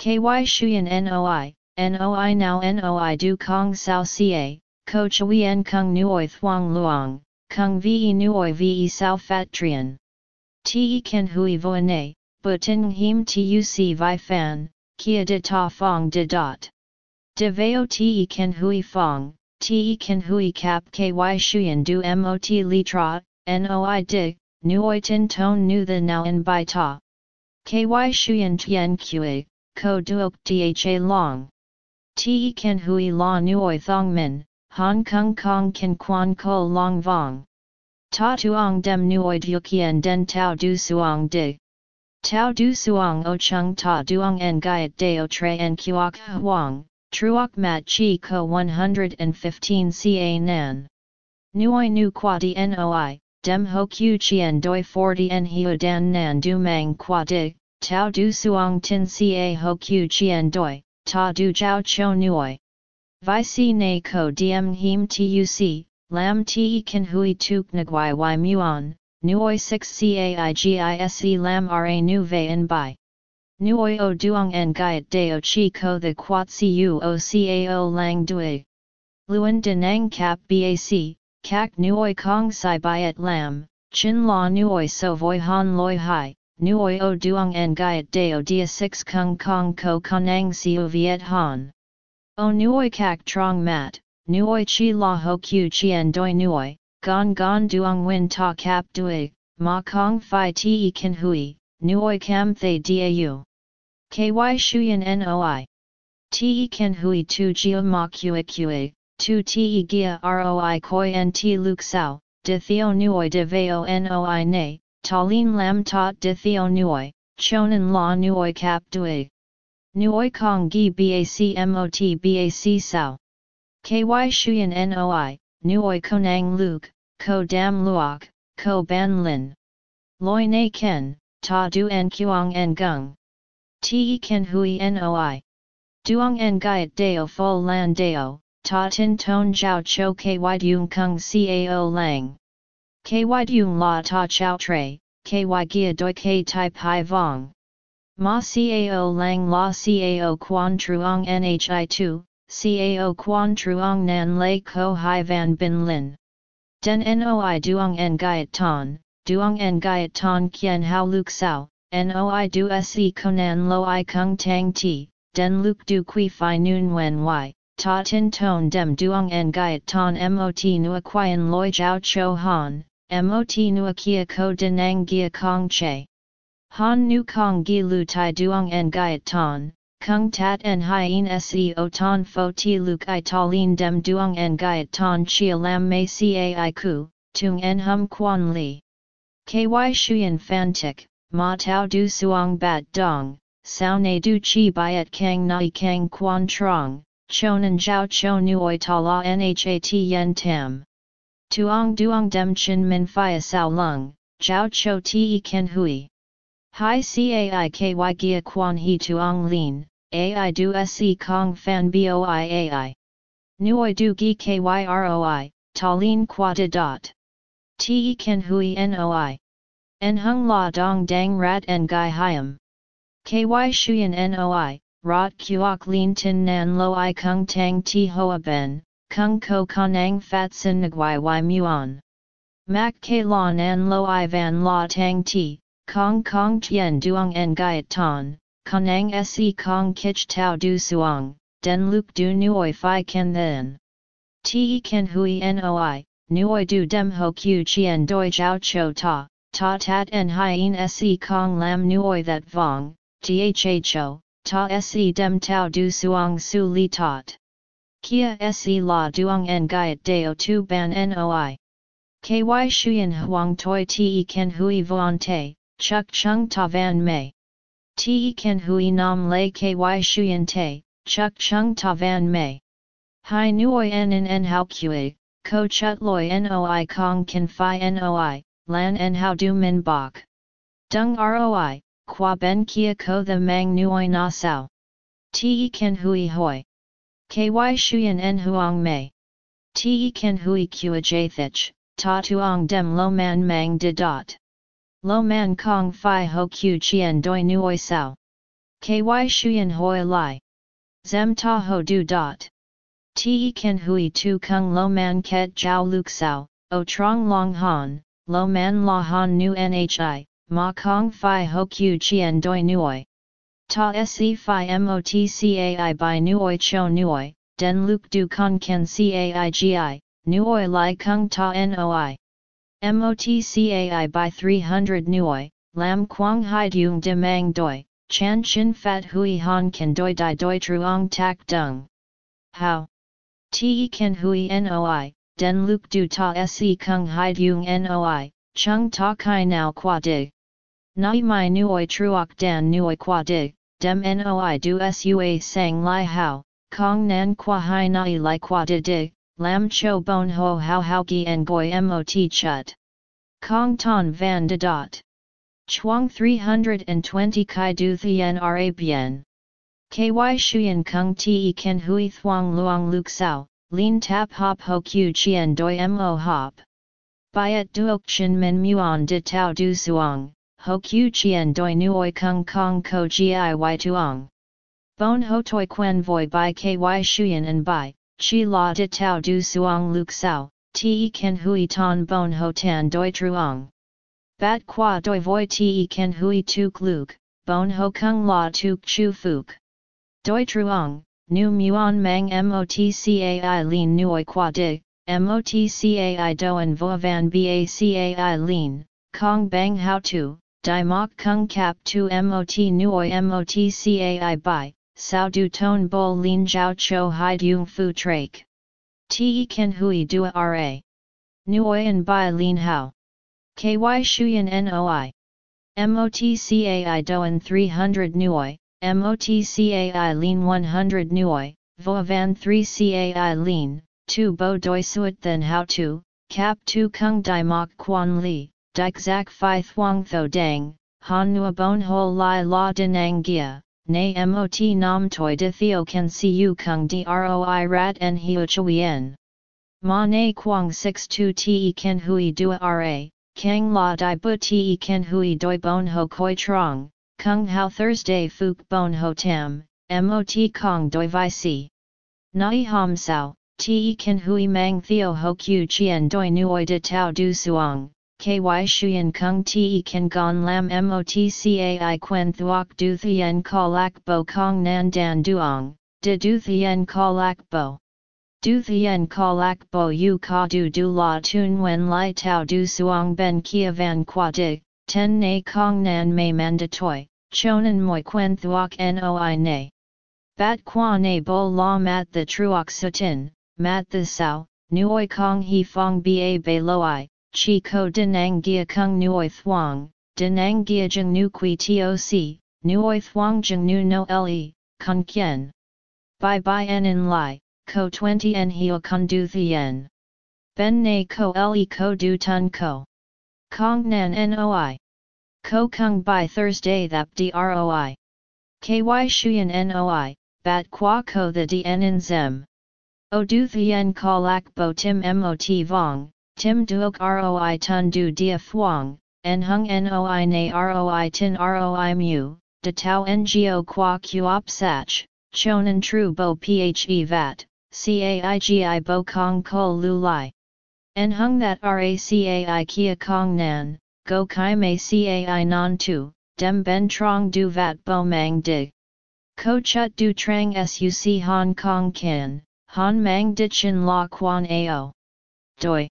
KY Shuyan NOI, NOI now NOI du Kong Sao Ca, Ko Chui En Kung Nuoi Thuong Luong, Kung Ve Nuoi Ve Sao Fat Trian. Te Ken Hui Voane, Butin Him Tuc Vi Fan, Kia De Ta Fong De Dot. De Veo Te Ken Hui Fong, Te Ken Hui Cap KY Shuyan Du Mot Li Tra, NOI Dig, Nuoi Tin Tone Nu The Now In Bai Ta. KY Shuyan Tien Kui ko duok dha long. Te ken hui la nuoi thong min, Hong Kong kong ken quan ko long vong. Ta tuong dem nuoi dukien den tau du suong di. Tau du suong o chung ta duong en gaiet deo tre en kuok huang, truok mat chi ko 115 ca nan. Nuoi nu qua di noi, dem ho q chien doi 40 en hiu dan nan du mang qua di, Tao du suong tin ca ho q chien doi, ta du jiao cho nuoi. Vi si na ko diem him tuc, lam te kan hui tuk nguai y muon, nuoi 6 caigise lam ra nu ve en bai. Nuoi o duong en gaiet deo chi ko the quat cu o cao lang dui. Luan denang cap bac, kak nuoi kong sai biet lam, chin la nuoi so voi han loi hai, nuoi o duong en gaiet deo dia 6 kung kong ko konang siu viet han. O nuoi kak trong mat, nuoi chi la ho q chien doi nuoi, gon gon duong win ta kap dui, ma kong fi te kan hui, nuoi cam thay dau. Ky shuyen noi. Te kan hui tu geo ma kue kue, tu te gia roi koi en ti luk sao, de theo nuoi de veo noi ne, Talin lam tot de theo nuoi, chonan la nuoi cap dui. Nuoi kong gi bac mot bac sao. Ky shuyan noi, nuoi konang luke, ko dam luok, ko ban lin. Loi na ken, ta du en kuang en gung. Te ken hui noi. Duong en gaiet deo fo lan deo, ta tin ton jiao cho ky dung kung cao lang. Ky dung la ta chao tre, ky gia doi k type hai vong. Ma cao lang la cao quan truong nhi 2, cao quan truong nan lei ko hai van bin lin. Den noi duong en gaiet ton, duong en gaiet ton kien hao luk sao, noi du se konan lo i kung tang ti, den luk du qui fi nun wen y, ta tin ton dem duong en gaiet ton mot nua quien loi jiao cho han, mot nua kia ko denang gia kong che. Han nu kong gi lu tai duong en gaiet ton, kung tat en hien se ton fo ti luk i talin dem duong en gaiet ton chia lam mei cai ku, tung en hum quan li. Ky shuyen fan tik, ma tau du suong bat dong, sao ne du chi byet kang nai kang quan trong, chonan jiao cho nuoi ta la nhat yen tam. Tuong duong dem chin min fia sao lung, jiao cho te ken hui. Hi cai ky gia quan he tuong lin, ai du se kong fan boi ai. Nuoi du gi kyroi, ta lin qua de dot. Te ken hui noi. En hung la dong dang rat en gai hiam. Ky shuyen noi, rot kuok lin tin nan lo i kung tang ti hoa ben, kung ko kanang fat sin nguai y muon. Mak ke la nan lo i van la tang ti, kong kong tien duong en gaiet ton, kanang se kong kich Tao du suong, den luk du nuoi fi ken then. Ti ken hui noi, nuoi du dem ho q chien doi jiao cho ta, ta tat en hien se kong lam nuoi that vong, thho, ta se dem Tao du suong su li tot. Kia se la duong en gaiet deo tu ban noi. Ky shuyen huang toi te ken hui vuan te, chuk chung ta van mei. Te ken hui nam le ky shuyen te, chuk chung ta van mei. Hai nuoi en en en hao kue, ko chut loi noi kong kan fi noi, lan en how du min bok. Dung roi, qua ben kia ko the mang nuoi na sao. Te ken hui hoi. Ky shuyen en huang mei. Te ken hui kua jathich, ta tuong dem lo man mang de dot. Lo man kong fi ho q chien doi nuoi sao. Ky shuyen hoi lai. Zem ta ho du dot. Te ken hui tu kung lo man ket jiao luk sao, o trong long han, lo man la han nu nhi, ma kong fi ho q chien doi nuoi. Ta se fi mot cai by nuoi cho nuoi, den luk du con ken cai gi, nuoi lai kung ta noi. Mot cai by 300 nuoi, lam quang hai dung de mang doi, chan chin fat hui han ken doi Dai doi truong tak dung. How? Te ken hui noi, den luk du ta se kung hai dung noi, chung ta kai nao qua dig. Nai mai nuoi truok dan nuoi qua dig, dem noi du sua sang lai hao, kong nan qua hai nai lai qua di dig, lam cho bon ho hao hao gi en goi mot chut. Kong ton van de dot. Chuang 320 kai du thien ra bien. Ky shuyen kung ti ken hui thuang luang luk sao, lin tap hop ho q chien doi mo hop. Byet duok chin min muon de tau du suang, ho q chien doi nuoi kung kong ko gi y tuong. Bon ho toi quen voi by ky shuyen and by, chi la de tau du suang luk sao, te ken hui ton bon ho tan doi truong. Bat qua doi voi te ken hui tuk luk, bon ho kung la tuk chu fuk. Doi truong, nu muon mang motcai lin nuoi qua dig, motcai doen vo van bacai lin, kong bang how to, di mok kung cap tu mot nuoi motcai by, sao du ton bol lin jiao cho hai dung fu trake. Te ken hui dua ra. Nuoi en by lin hao. Ky shuyen noi. MOTCAI Doen 300 Nuoi, MOTCAI Lean 100 Nuoi, Voavan 3 CAI Lean, 2 Bo Doi Suat Then How To, Cap 2 Kung Dai Mok Quan Li, Dik Zak Phi Thuong Tho Dang, Han Nua Bon Ho Lai La Dinang Gia, Nay Mot Nam Toi De Theo Can You Kung Droi Rat En Hiu Chuyen. Ma Nay Quang 62 Te Ken Hui Dua Ra, Kang La Dai Bu Te Ken Hui Doi Bon Ho Koi Trong, Kung Hao Thursday Phuc Bon Ho Tam, Mot Kong Doi Vi Si. Nai Ham Sao, Te Ken Hui Mang Theo Ho Q Chien Doi Nuoi De Tao Du Suang, Ky Shuyan Kung Te Ken Gon Lam Motcai Quen Thuok Du Thien Lak Bo Kong Nan Dan Duong, De Du Thien Lak Bo. Du Thien Lak Bo Yu Ka Du Du La Tun Wen Lai Tao Du Suong Ben Kia Van Qua Di, Ten Na Kong Nan Mei Mandatoi, Chonan Moi Quen Thuok Noi Ne. Bat Qua Ne Bo La Mat The Truok Sutin, Mat The Sao, Nuoi Kong He Fong Ba Bei Loi, chi ko denang gia kung nuoi thuang, denang gia jeng nu qui toc, nuoi thuang jeng nu no le, kun kien. Bye bye en in lai, ko 20 en hio kun du thien. Ben ne ko le ko du tun ko. Kong nan noi. Ko kung by Thursday thap droi. Ky shuyen noi, bat qua ko the dn in zem. O du thien ko lak bo tim mot vong, Tim duok roi tun du dia thuong, en hung noi na roi tin roi mu, de tau ngo qua kuop sach, chonan tru bo phe vat, caigi bo kong ko lu lai. En hung that racai kia kong nan, go kai mei cai non tu, dem ben trong du vat bo mang dig. Ko chut du trang suc Hong Kong kin, han mang dichin la quan ao. Doi.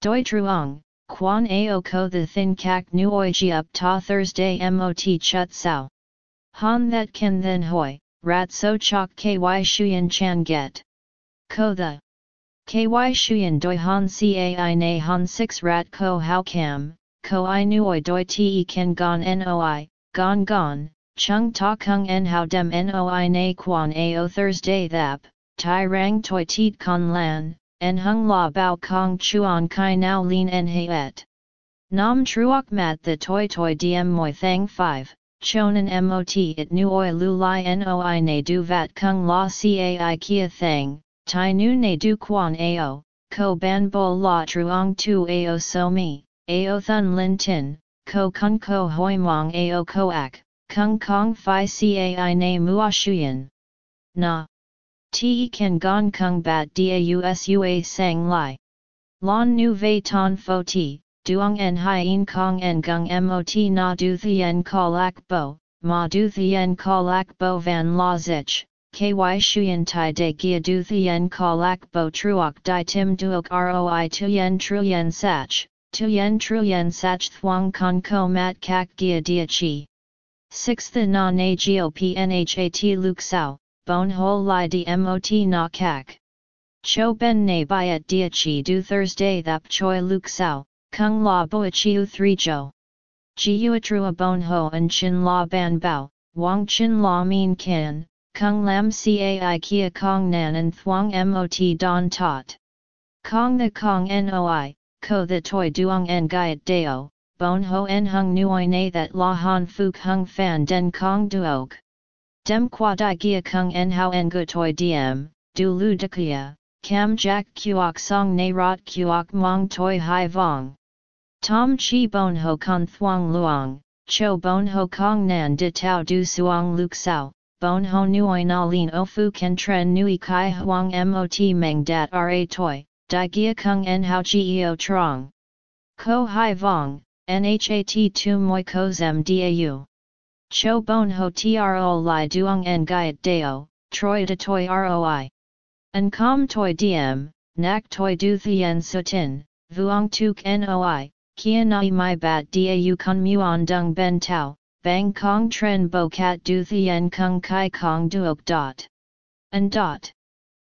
Doi truong, quan ao ko the thin kak nuoi ji up ta Thursday mot chut sao. Han that can then hoi, rat so chok ky shuyen chan get. Ko the. Ky shuyen doi han cai na han 6 rat ko how cam, ko i nuoi doi te ken gon noi, gon gon, chung ta kung en dem noi na quan ao Thursday thap, tai rang toi teet con lan, en hung la bao kong chuan kai nao lin en he et. Nam truok mat the toi toi diem moi thang 5, chonan mot it nu oi lu li noi ne du vat kung la cai kia thang, tai nu ne du quan ao, ko ban bo la truong tu ao so mi, ao thun lin tin, ko kung ko hoi mong ao ko ak, kung kong fi cai ne mua shuyen. Na. Te kan gong kung bat dausua sang lai. Lon nu vei ton fo ti, duong en hien kong en gung mot na du thien call lak bo, ma du thien call lak bo van la zich, ky shuyen tai de gia du thien call lak bo truok di tim duok roi tuyen truyen sach, tuyen truyen sach thuong con ko mat kak gia dia chi. Sixth na na gop nhat luk sao, bon ho li di mot na kak. Cho ben ne byet dia chi du Thursday thap choi luk sao, kung la boi chiu 3 jo. Ji yu trua bon ho and chin la ban bao, wang chin la min kin, kung lam cai kia kong nan and thuang mot don tot. Kong the kong noi, ko the toi duong en gaiet deo, bon ho en hung nuoi na that la han fuk hung fan den kong duog. Dem qua di gia kung en hao en gu toi diem, du lu de kia, cam jack kuok song na rot kuok mong toi hai vong. Tom chi bon ho con thuong luong, cho bon ho kong nan di tao du suong luk sao, bon ho nuoi na lin o fu ken tren nui kai huang mot meng dat ra toi, di gia kung en hao geo trong. Ko hai vong, nhat tu moi ko zem dau. Cho bon ho tro li duong en gaiet deo, troi de toi roi. An com toi diem, nak toi du thien sutin, vuong tuk noi, kia nai mai bat dau kun muon dung ben tau, bang kong tren bo cat du thien kung kai kong duok dot. An dot.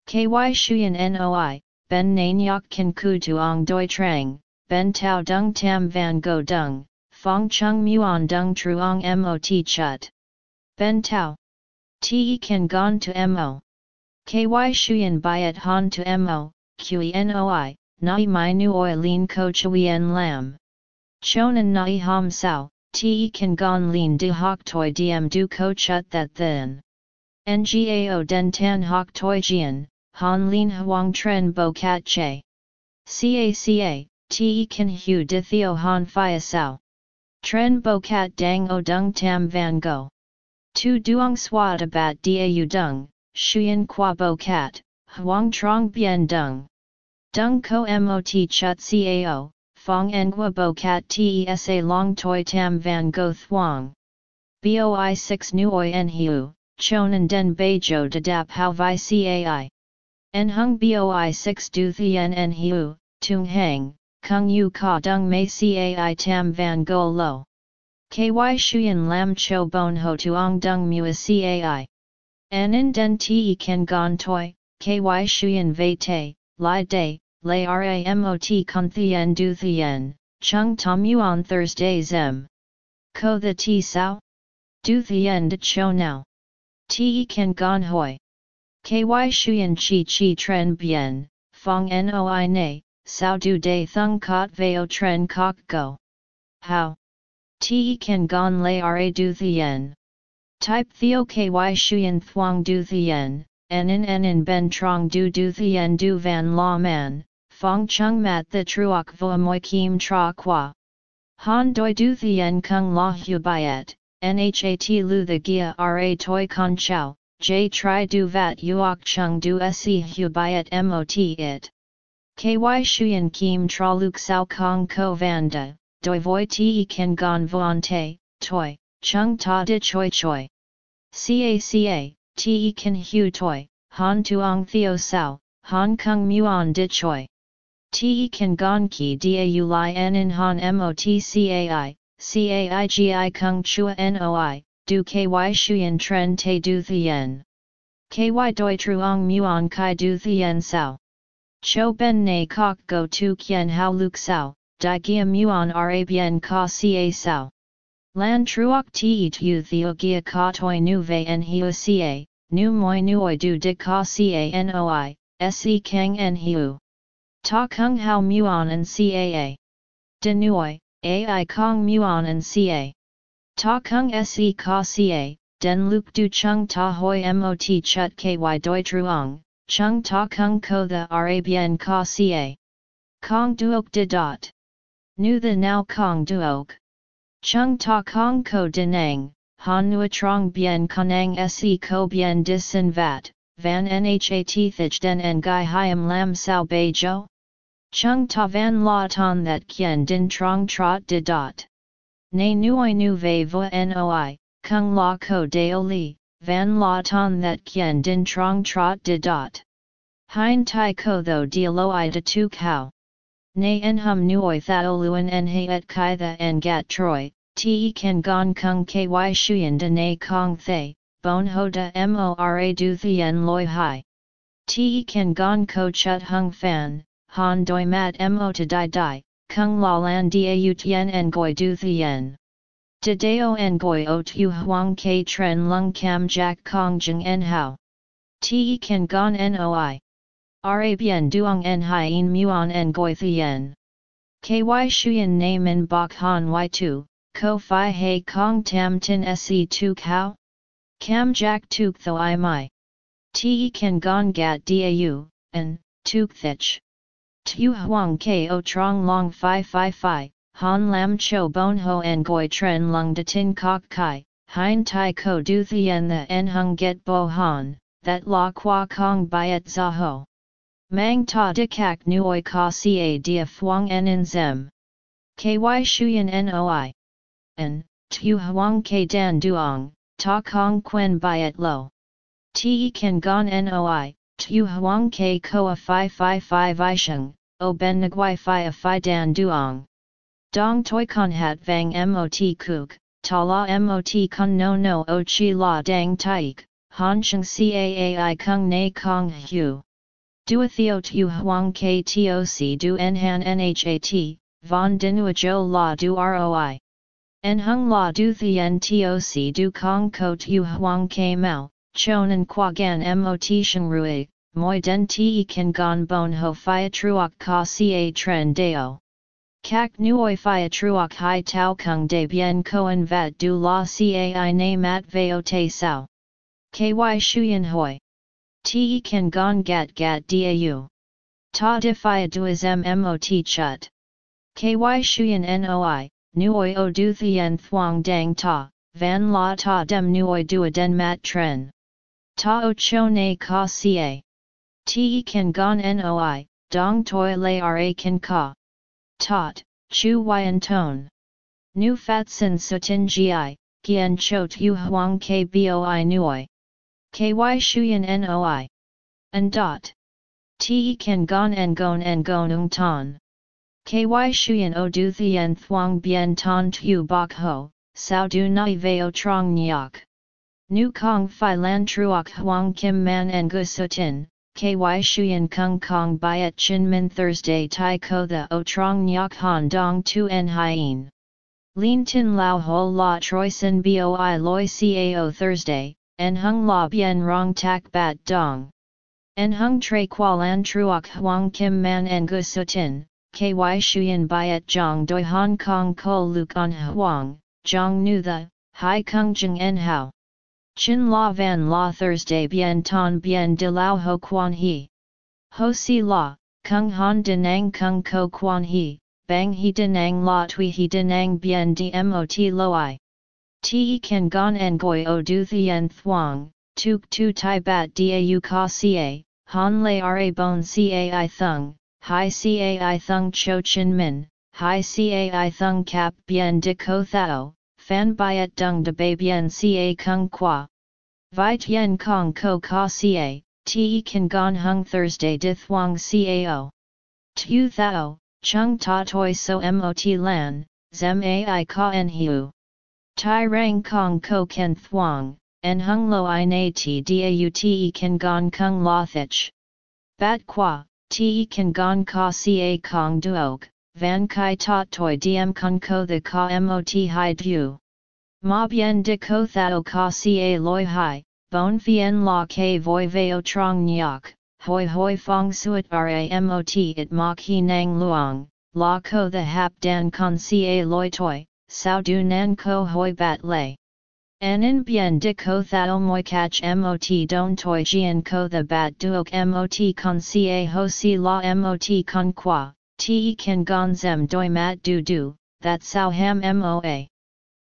Ky shuyen noi, ben nanyok kan ku tuong doi trang, ben tau dung tam van go dung, Fong Chung Muon Dung Truong Mot Chut. Ben Tao. Te kan gon to Mo. Ky Shuyan Byet Han to Mo, Qenoi, Nai Mai Nu Oi Lin Ko Chuyen Lam. Chonan Nai Ham Sao, Te kan gon Lin De Hok Toi Diem Du Ko Chut That Then. Ngao Den Tan Hok Toi Jian, Han Lin Huang Tren Bo Cat Che. Caca, Te kan hu de theo han phia sao. Tren bo cat dang o dung tam van go. Tu duong swat bat u dung, shuyen qua bo cat, huang trong bien dung. Dung ko mot chut cao, fong engua bo cat tesa long toi tam van go thuang. Boi 6 nuoi en hiu, chonan den bejo de dap how vi cai. En hung boi 6 du thien en hiu, tung hang, kung yu ka dung mei cai tam van go lo. Ky shuyen lam cho bon ho tuong dung mua cai. Anin den te ken gon toi, ky shuyen vei te, li day, lay ramot con thien du thien, chung tom Yu on Thursday zem. Ko the ti sao? Du thien de cho now. Te ken gon hoi. Ky shuyen chi chi tren bien, fong noi ne, sao du de thung kot veo tren kok go. How? Te kan gon lay ra du thien. Type theo ky shuyen thuang du thien, nen nen ben trong du du thien du van la man, fong chung mat the truok vo moi kim tra qua. Han doi du thien kung la hu byet, nhat lu the gia ra toi con chao, j tri du vat uok chung du se hu byet mot it. KY Shuyan Kim Tra Luk Sao Kong Ko Vanda, Doi Voi Te Ken Gon Vuan Te, Toi, Chung Ta De Choi Choi. CACA, Te Ken Hu Toi, Han Tuong Theo Sao, Han Kung Muon De Choi. Te Ken Gon Ki Da U Li N In Han MOTCAI, CAIGI Kung Chua NOI, Du KY Shuyan Tren Te Du Thien. KY Doi Truong Muon Kai Du Thien Sao. Cho ben ne kok go tu kien hao luk sao, di gia muon ra bien ka ca sao. Lan truok ti tu theo gia ka toi nu ve en hiu ca, nu moi nuoi du de ka ca noi, se keng en hiu. Ta kung hao muon en caa. De nuoi, ai kong muon en ca. Ta kung se ka ca, den luk du chung ta hoi mot chut ky doi truong, chung ta kung ko the Arabian ka ca. Kong duok de dot. Nu the now kong duok. Chung ta kong ko denang, han nua trong bien konang se ko bien disin vat, van nhat thich den en gai hiam lam sao bei jo? Chung ta van la ton that kien din trong trot de dot. Ne nuoi nu ve vo noi, kung la ko deo li, van la ton that kien din trong trot de dot. Hein tai ko tho dia loi de tu kao. Nay en hum nuoi thao luen en he et kai the en gat troi, te ken gon kung ky shuyen de nay kong thay, bon ho da mora du thien loi hai. Te ken gon ko chut hung fan, han doi mat mo to di di, kung la lan da u tien en goi du thien. De deo en goi o tu huang ke tren lung cam jack kong jeng en hao. Te ken gon noi. Ra bien duong en hien muon en goi thien. Ky shuyen namen bok han y2, ko fi he kong tam tin se tu kao? Cam jack tuk tho i mai. Te kan gon gat dau, en, tuk thich. Tu huang ko trong long fi fi fi, han lam cho bon ho en goi tren lung de tin kok kai, hein tai ko du thien the en hung get bo han, that la qua kong byet za ho. Mang ta de kak nuoi ka ca dia fuang en zem. Ky shuyen noi. En, tu huang ke dan duong, ta kong quen byet lo. Te kan gon noi, tu huang ke koa fi fi fi vi sheng, o ben nguai fi a dan duong. Dong toi con hat vang mot kuk, ta la mot con no no o chi la dang taik, han sheng caai kung na kong hu. Duatheo tu huang ktoc du en han nhat, von dinua jo la du roi. En hung la du thien toc du kong ko tu huang ke mao, chonan qua gan mot shen rui, moi den te kan gon bon ho fia truok ka ca tren deo. Kak nuoi fia truok hai tau kung de bien koen vat du la cai na mat veo te sao. Ky shuyen hoi. Te kan gon gat gat dau. Ta di fia duas mot chut. Ky shuyen noi, nuoi o du thien thuang dang ta, van la ta dem nuoi dua den mat tren. Ta o cho ne ka ca. Te kan gon noi, dong toi lay ra kan ka. Tot, chu yan tone. Nu fat sin sutin gi, gian cho tu huang kboi nuoi. Ky shuyan noi. And dot. Te kan gon en gon en gon ung ton. Ky shuyan o du thien thuang bien ton tu bok ho, sao du nai veo trong nyak. Nu kong fi lan truok huang kim man en gu sutin, ky shuyan kung kong byet chin min Thursday tai ko the o trong nyok han dong tu en hien. Lin tin lao ho la troi sin boi loi cao Thursday, en hung la bien rong tak bat dong. En hung tre lan truok huang kim man en gu sutin, ky shuyan byet jong doi Hong Kong ko luk on huang, jong nu the, hai kung jeng en hao. Chin la van la Thursday bien ton bien de lao ho quan he. Ho si la, kung han denang kung ko quan he, bang he denang la tui he denang bien dmot loi. Te kan gon en goi o du thien thuang, tuk tu tai bat dau ka ca, han lay ra bon ca i thung, hi ca i thung cho chin min, hi ca i thung cap bien de ko thao, fan bai byet dung de bei bien ca kung qua. Vi tien kong ko ka ca, te kan gon hung Thursday di thuang cao. Tu thao, chung ta toi so mot lan, zem ai ka en hiu. Tai rang kong ko ken thuang, en hung lo i na ti dau te kan gon kung la thich. Bat qua, te kan gon ka ca kong duok, van kai ta toi diem kung ko the ka mot hai du. Ma bien de ko thao ka ca loi hai, bon fien la ke voi veo trong nyak, hoi hoi fong suet ramot it ma ki nang luang, la ko the hap dan con ca loi toi, sao du nan ko hoi bat lay. Anin bien de ko thao moi catch mot don toi jian ko the bat duok mot con ca ho si la mot con qua, te kan gon zem doi mat du du, that sao ham moa.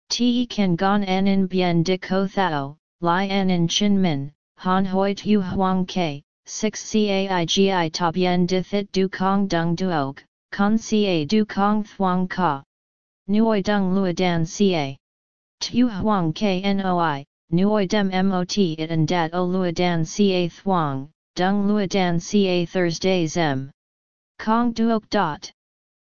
Te kan gon en bien de ko thao, li en in chin min, han hoi tu huang ke, 6 caigi ta bien de thit du kong dung duok, con ca du kong thuang ka. Nuoi dung luodan ca. Tu huang ke noi, nuoi dem mot it and dat o luodan ca thuang, dung luodan ca Thursday zem. Kong duok dot.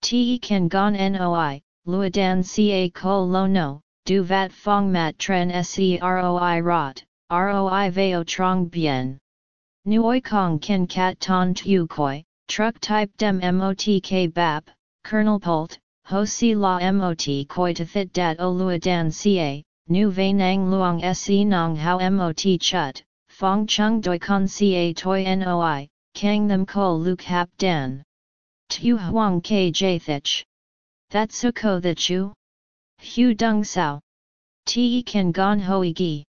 Te kan gon noi, luodan ca ko lo no, du vat fong mat tren seroi rot, roi veo trong bien. Nuoi kong ken cat ton tu koi, truck type dem mot k bap, kernel pult, ho si la mot koi to fit dat o lua dan ca, nu ve nang luong se nong how mot chut, fong chung doi con ca toi noi, kang them ko luk hap dan. Tu huang k jathich. That su ko the chu? Hu dung sao. Te kan gon hoi gi.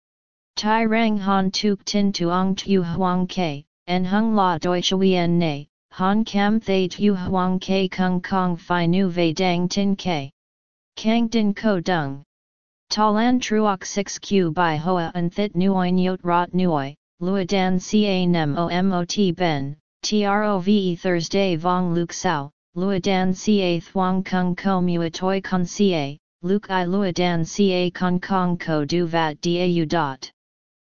Tai rang han tuk tin tuong tu huang ke, en hung la doi chuyen ne, han kam thay tu huang ke kung kong fi nu ve dang tin ke. Kang din ko dung. Talan truok 6 q by hoa and thit nuoi nyot rot nuoi, luadan ca nem o mot ben, trove Thursday vong luk sao, luadan ca thuang kung ko muatoi con ca, Luke i luadan ca con kong ko du vat dau dot.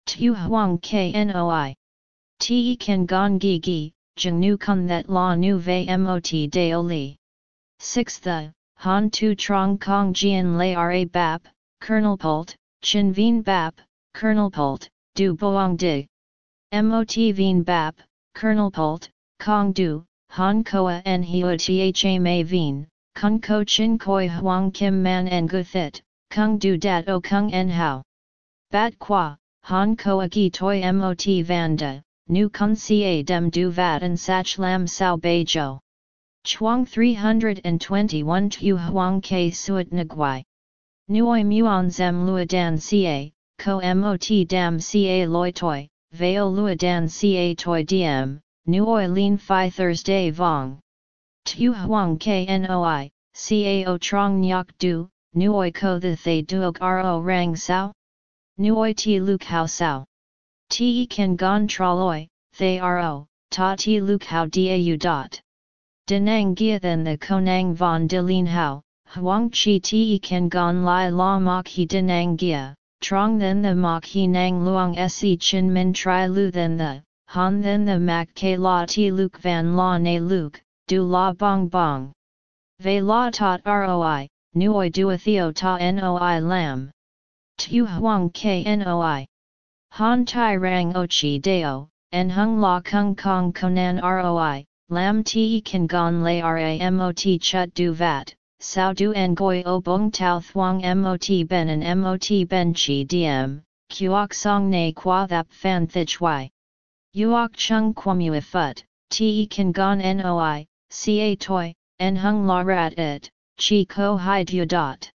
Tu huang knoi. Te kan gong gi gi, jeng nu kun that la nu ve mot deo li. 6 the, han tu trong kong jian lay ra bap, kernel pult, chin vien bap, kernel pult, du boang dig. Mot vien bap, kernel pult, kong du, han koa en hiu thma vien, kun ko chin koi huang kim man en gu thit, kung du dat o kung en hao. Bat qua, han koa gi toi mot vanda, nu kun ca dem du vat and sach lam sao bejo. Chuang 321 Tu Huang Ke Suat Nguai. Nuoi Muon Zem Dan Ca, Ko Mot Dam Ca Loi Toi, Veo Dan Ca Toi Diem, Nuoi Lin Phi Thursday Vong. Tu Huang Knoi, Cao Trong Nyok Du, Nuoi Ko The Thay Duok Ro Rang Sao? Nuoi Ti Luk Hao Sao. Te Kan Gon Traloi, Thay Ro, Ta Ti Luk Hao Dau Dot. Denang Gia Then the Konang Von Dilin Hao, Huang Chi Te Kan Gon Lai La Mok He Denang Gia, Trong Then the Mok He Nang Luang Se Chin Min Tri Lu Then the, Han Then the Mak K La Ti Luk Van La Ne Luk, Du La Bong Bong. Ve La Tot Roi, Nuoi Duatheo Ta Noi Lam. Tu Huang Knoi. Han Tai Rang o chi Deo, En Hung La Kung Kong Konan Roi, Lam Te Kan Gon Lay Ramot Chut Du Vat, Sao Du Ngoi O Bong Tao Thuong Mot Ben and Mot Ben Chi Diem, Kuok Song Ne Kwa Thap Fan Thich Y. Uok Chung Kwamu Fut, Te Kan Gon Noi, Ca Toi, En Hung La Rat It, Chi Ko Hai Du Dot.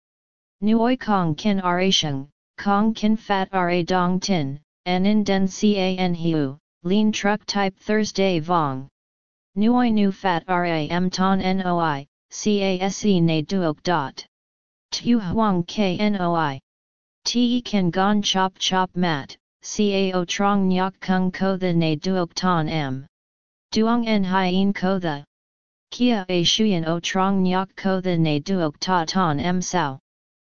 Nuoi Kong Kin Arasheng, Kong Kin Fat Ra Dong Tin, En In Den Can Hiu, Lean Truck Type Thursday Vong. Nuoi Nu Fat Ram Ton Noi, Case Ne Duok Dot. Tu Huang Knoi. Te Kan Gon Chop Chop Mat, Cao Trong Nyok Kung Ko The Ne Duok Ton M. Duong En Hien Ko The. Kia A Shuyan O Trong Nyok Ko The Ne Duok Ta Ton M Sao.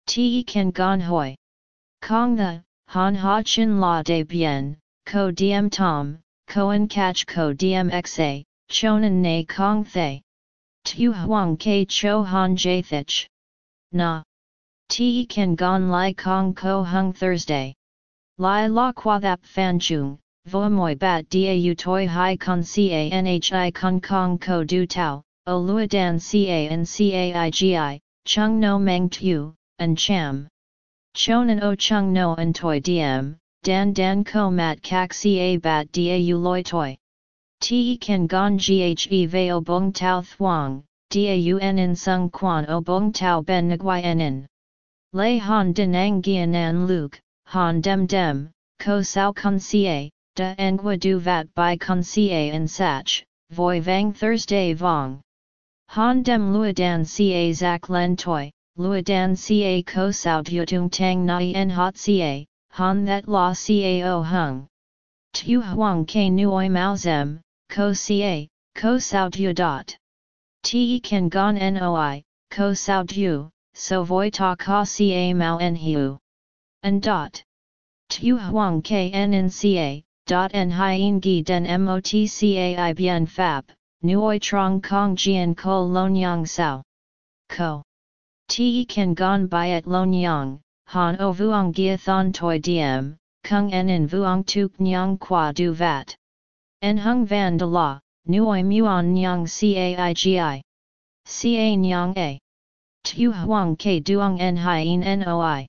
Te Kan Gon Hoi. Kong The, Han Ha Chin La De Bien, Ko Diem Tom, Koan Catch Ko Diem Xa, Chonan Ne Kong Thay. Tu Huang Ke Cho Han Jathich. Na. Te Kan Gon Lai Kong Ko Hung Thursday. Lai La Kwa Thap Fan Chung, Vo Moi Bat Da Toi Hai Con Ca Nhi Con Kong Ko Du Tao, O Lua Dan Ca and Caigi, Chung No Meng Tu, and Cham. Chonan O Chung No and Toi Diem, Dan Dan Ko Mat Kak Ca Bat Da Loi Toi. Te kan gon ghe ve o bong tau thuang, daun in sung quan o bong tau ben nguai en Lei han denang gian luke, han dem dem, ko sao con ca, da ngua du vat by con ca en sach, voi vang Thursday vong. Han dem luadan ca zak len toi, luadan ca ko sao dutung tang nai en hot ca, han that la cao hung. Tu huang ke nuoi mao zem, ko ca, ko sao du dot. Te kan gon noi, ko sao du, so voi ta ka ca mao en hiu. And dot. Tu huang kn in ca, dot en hien gi den mot cai bien fab, nuoi trong kong jian ko lon yang sao. Ko. Te kan gon lon yang, han o vuong gia thon toi diem, kung en in vuong tuk nyang qua du vat. En hung van de la, nuoi muon nyang caigi. Ca nyang a. Tu huang ke duong en hien noi.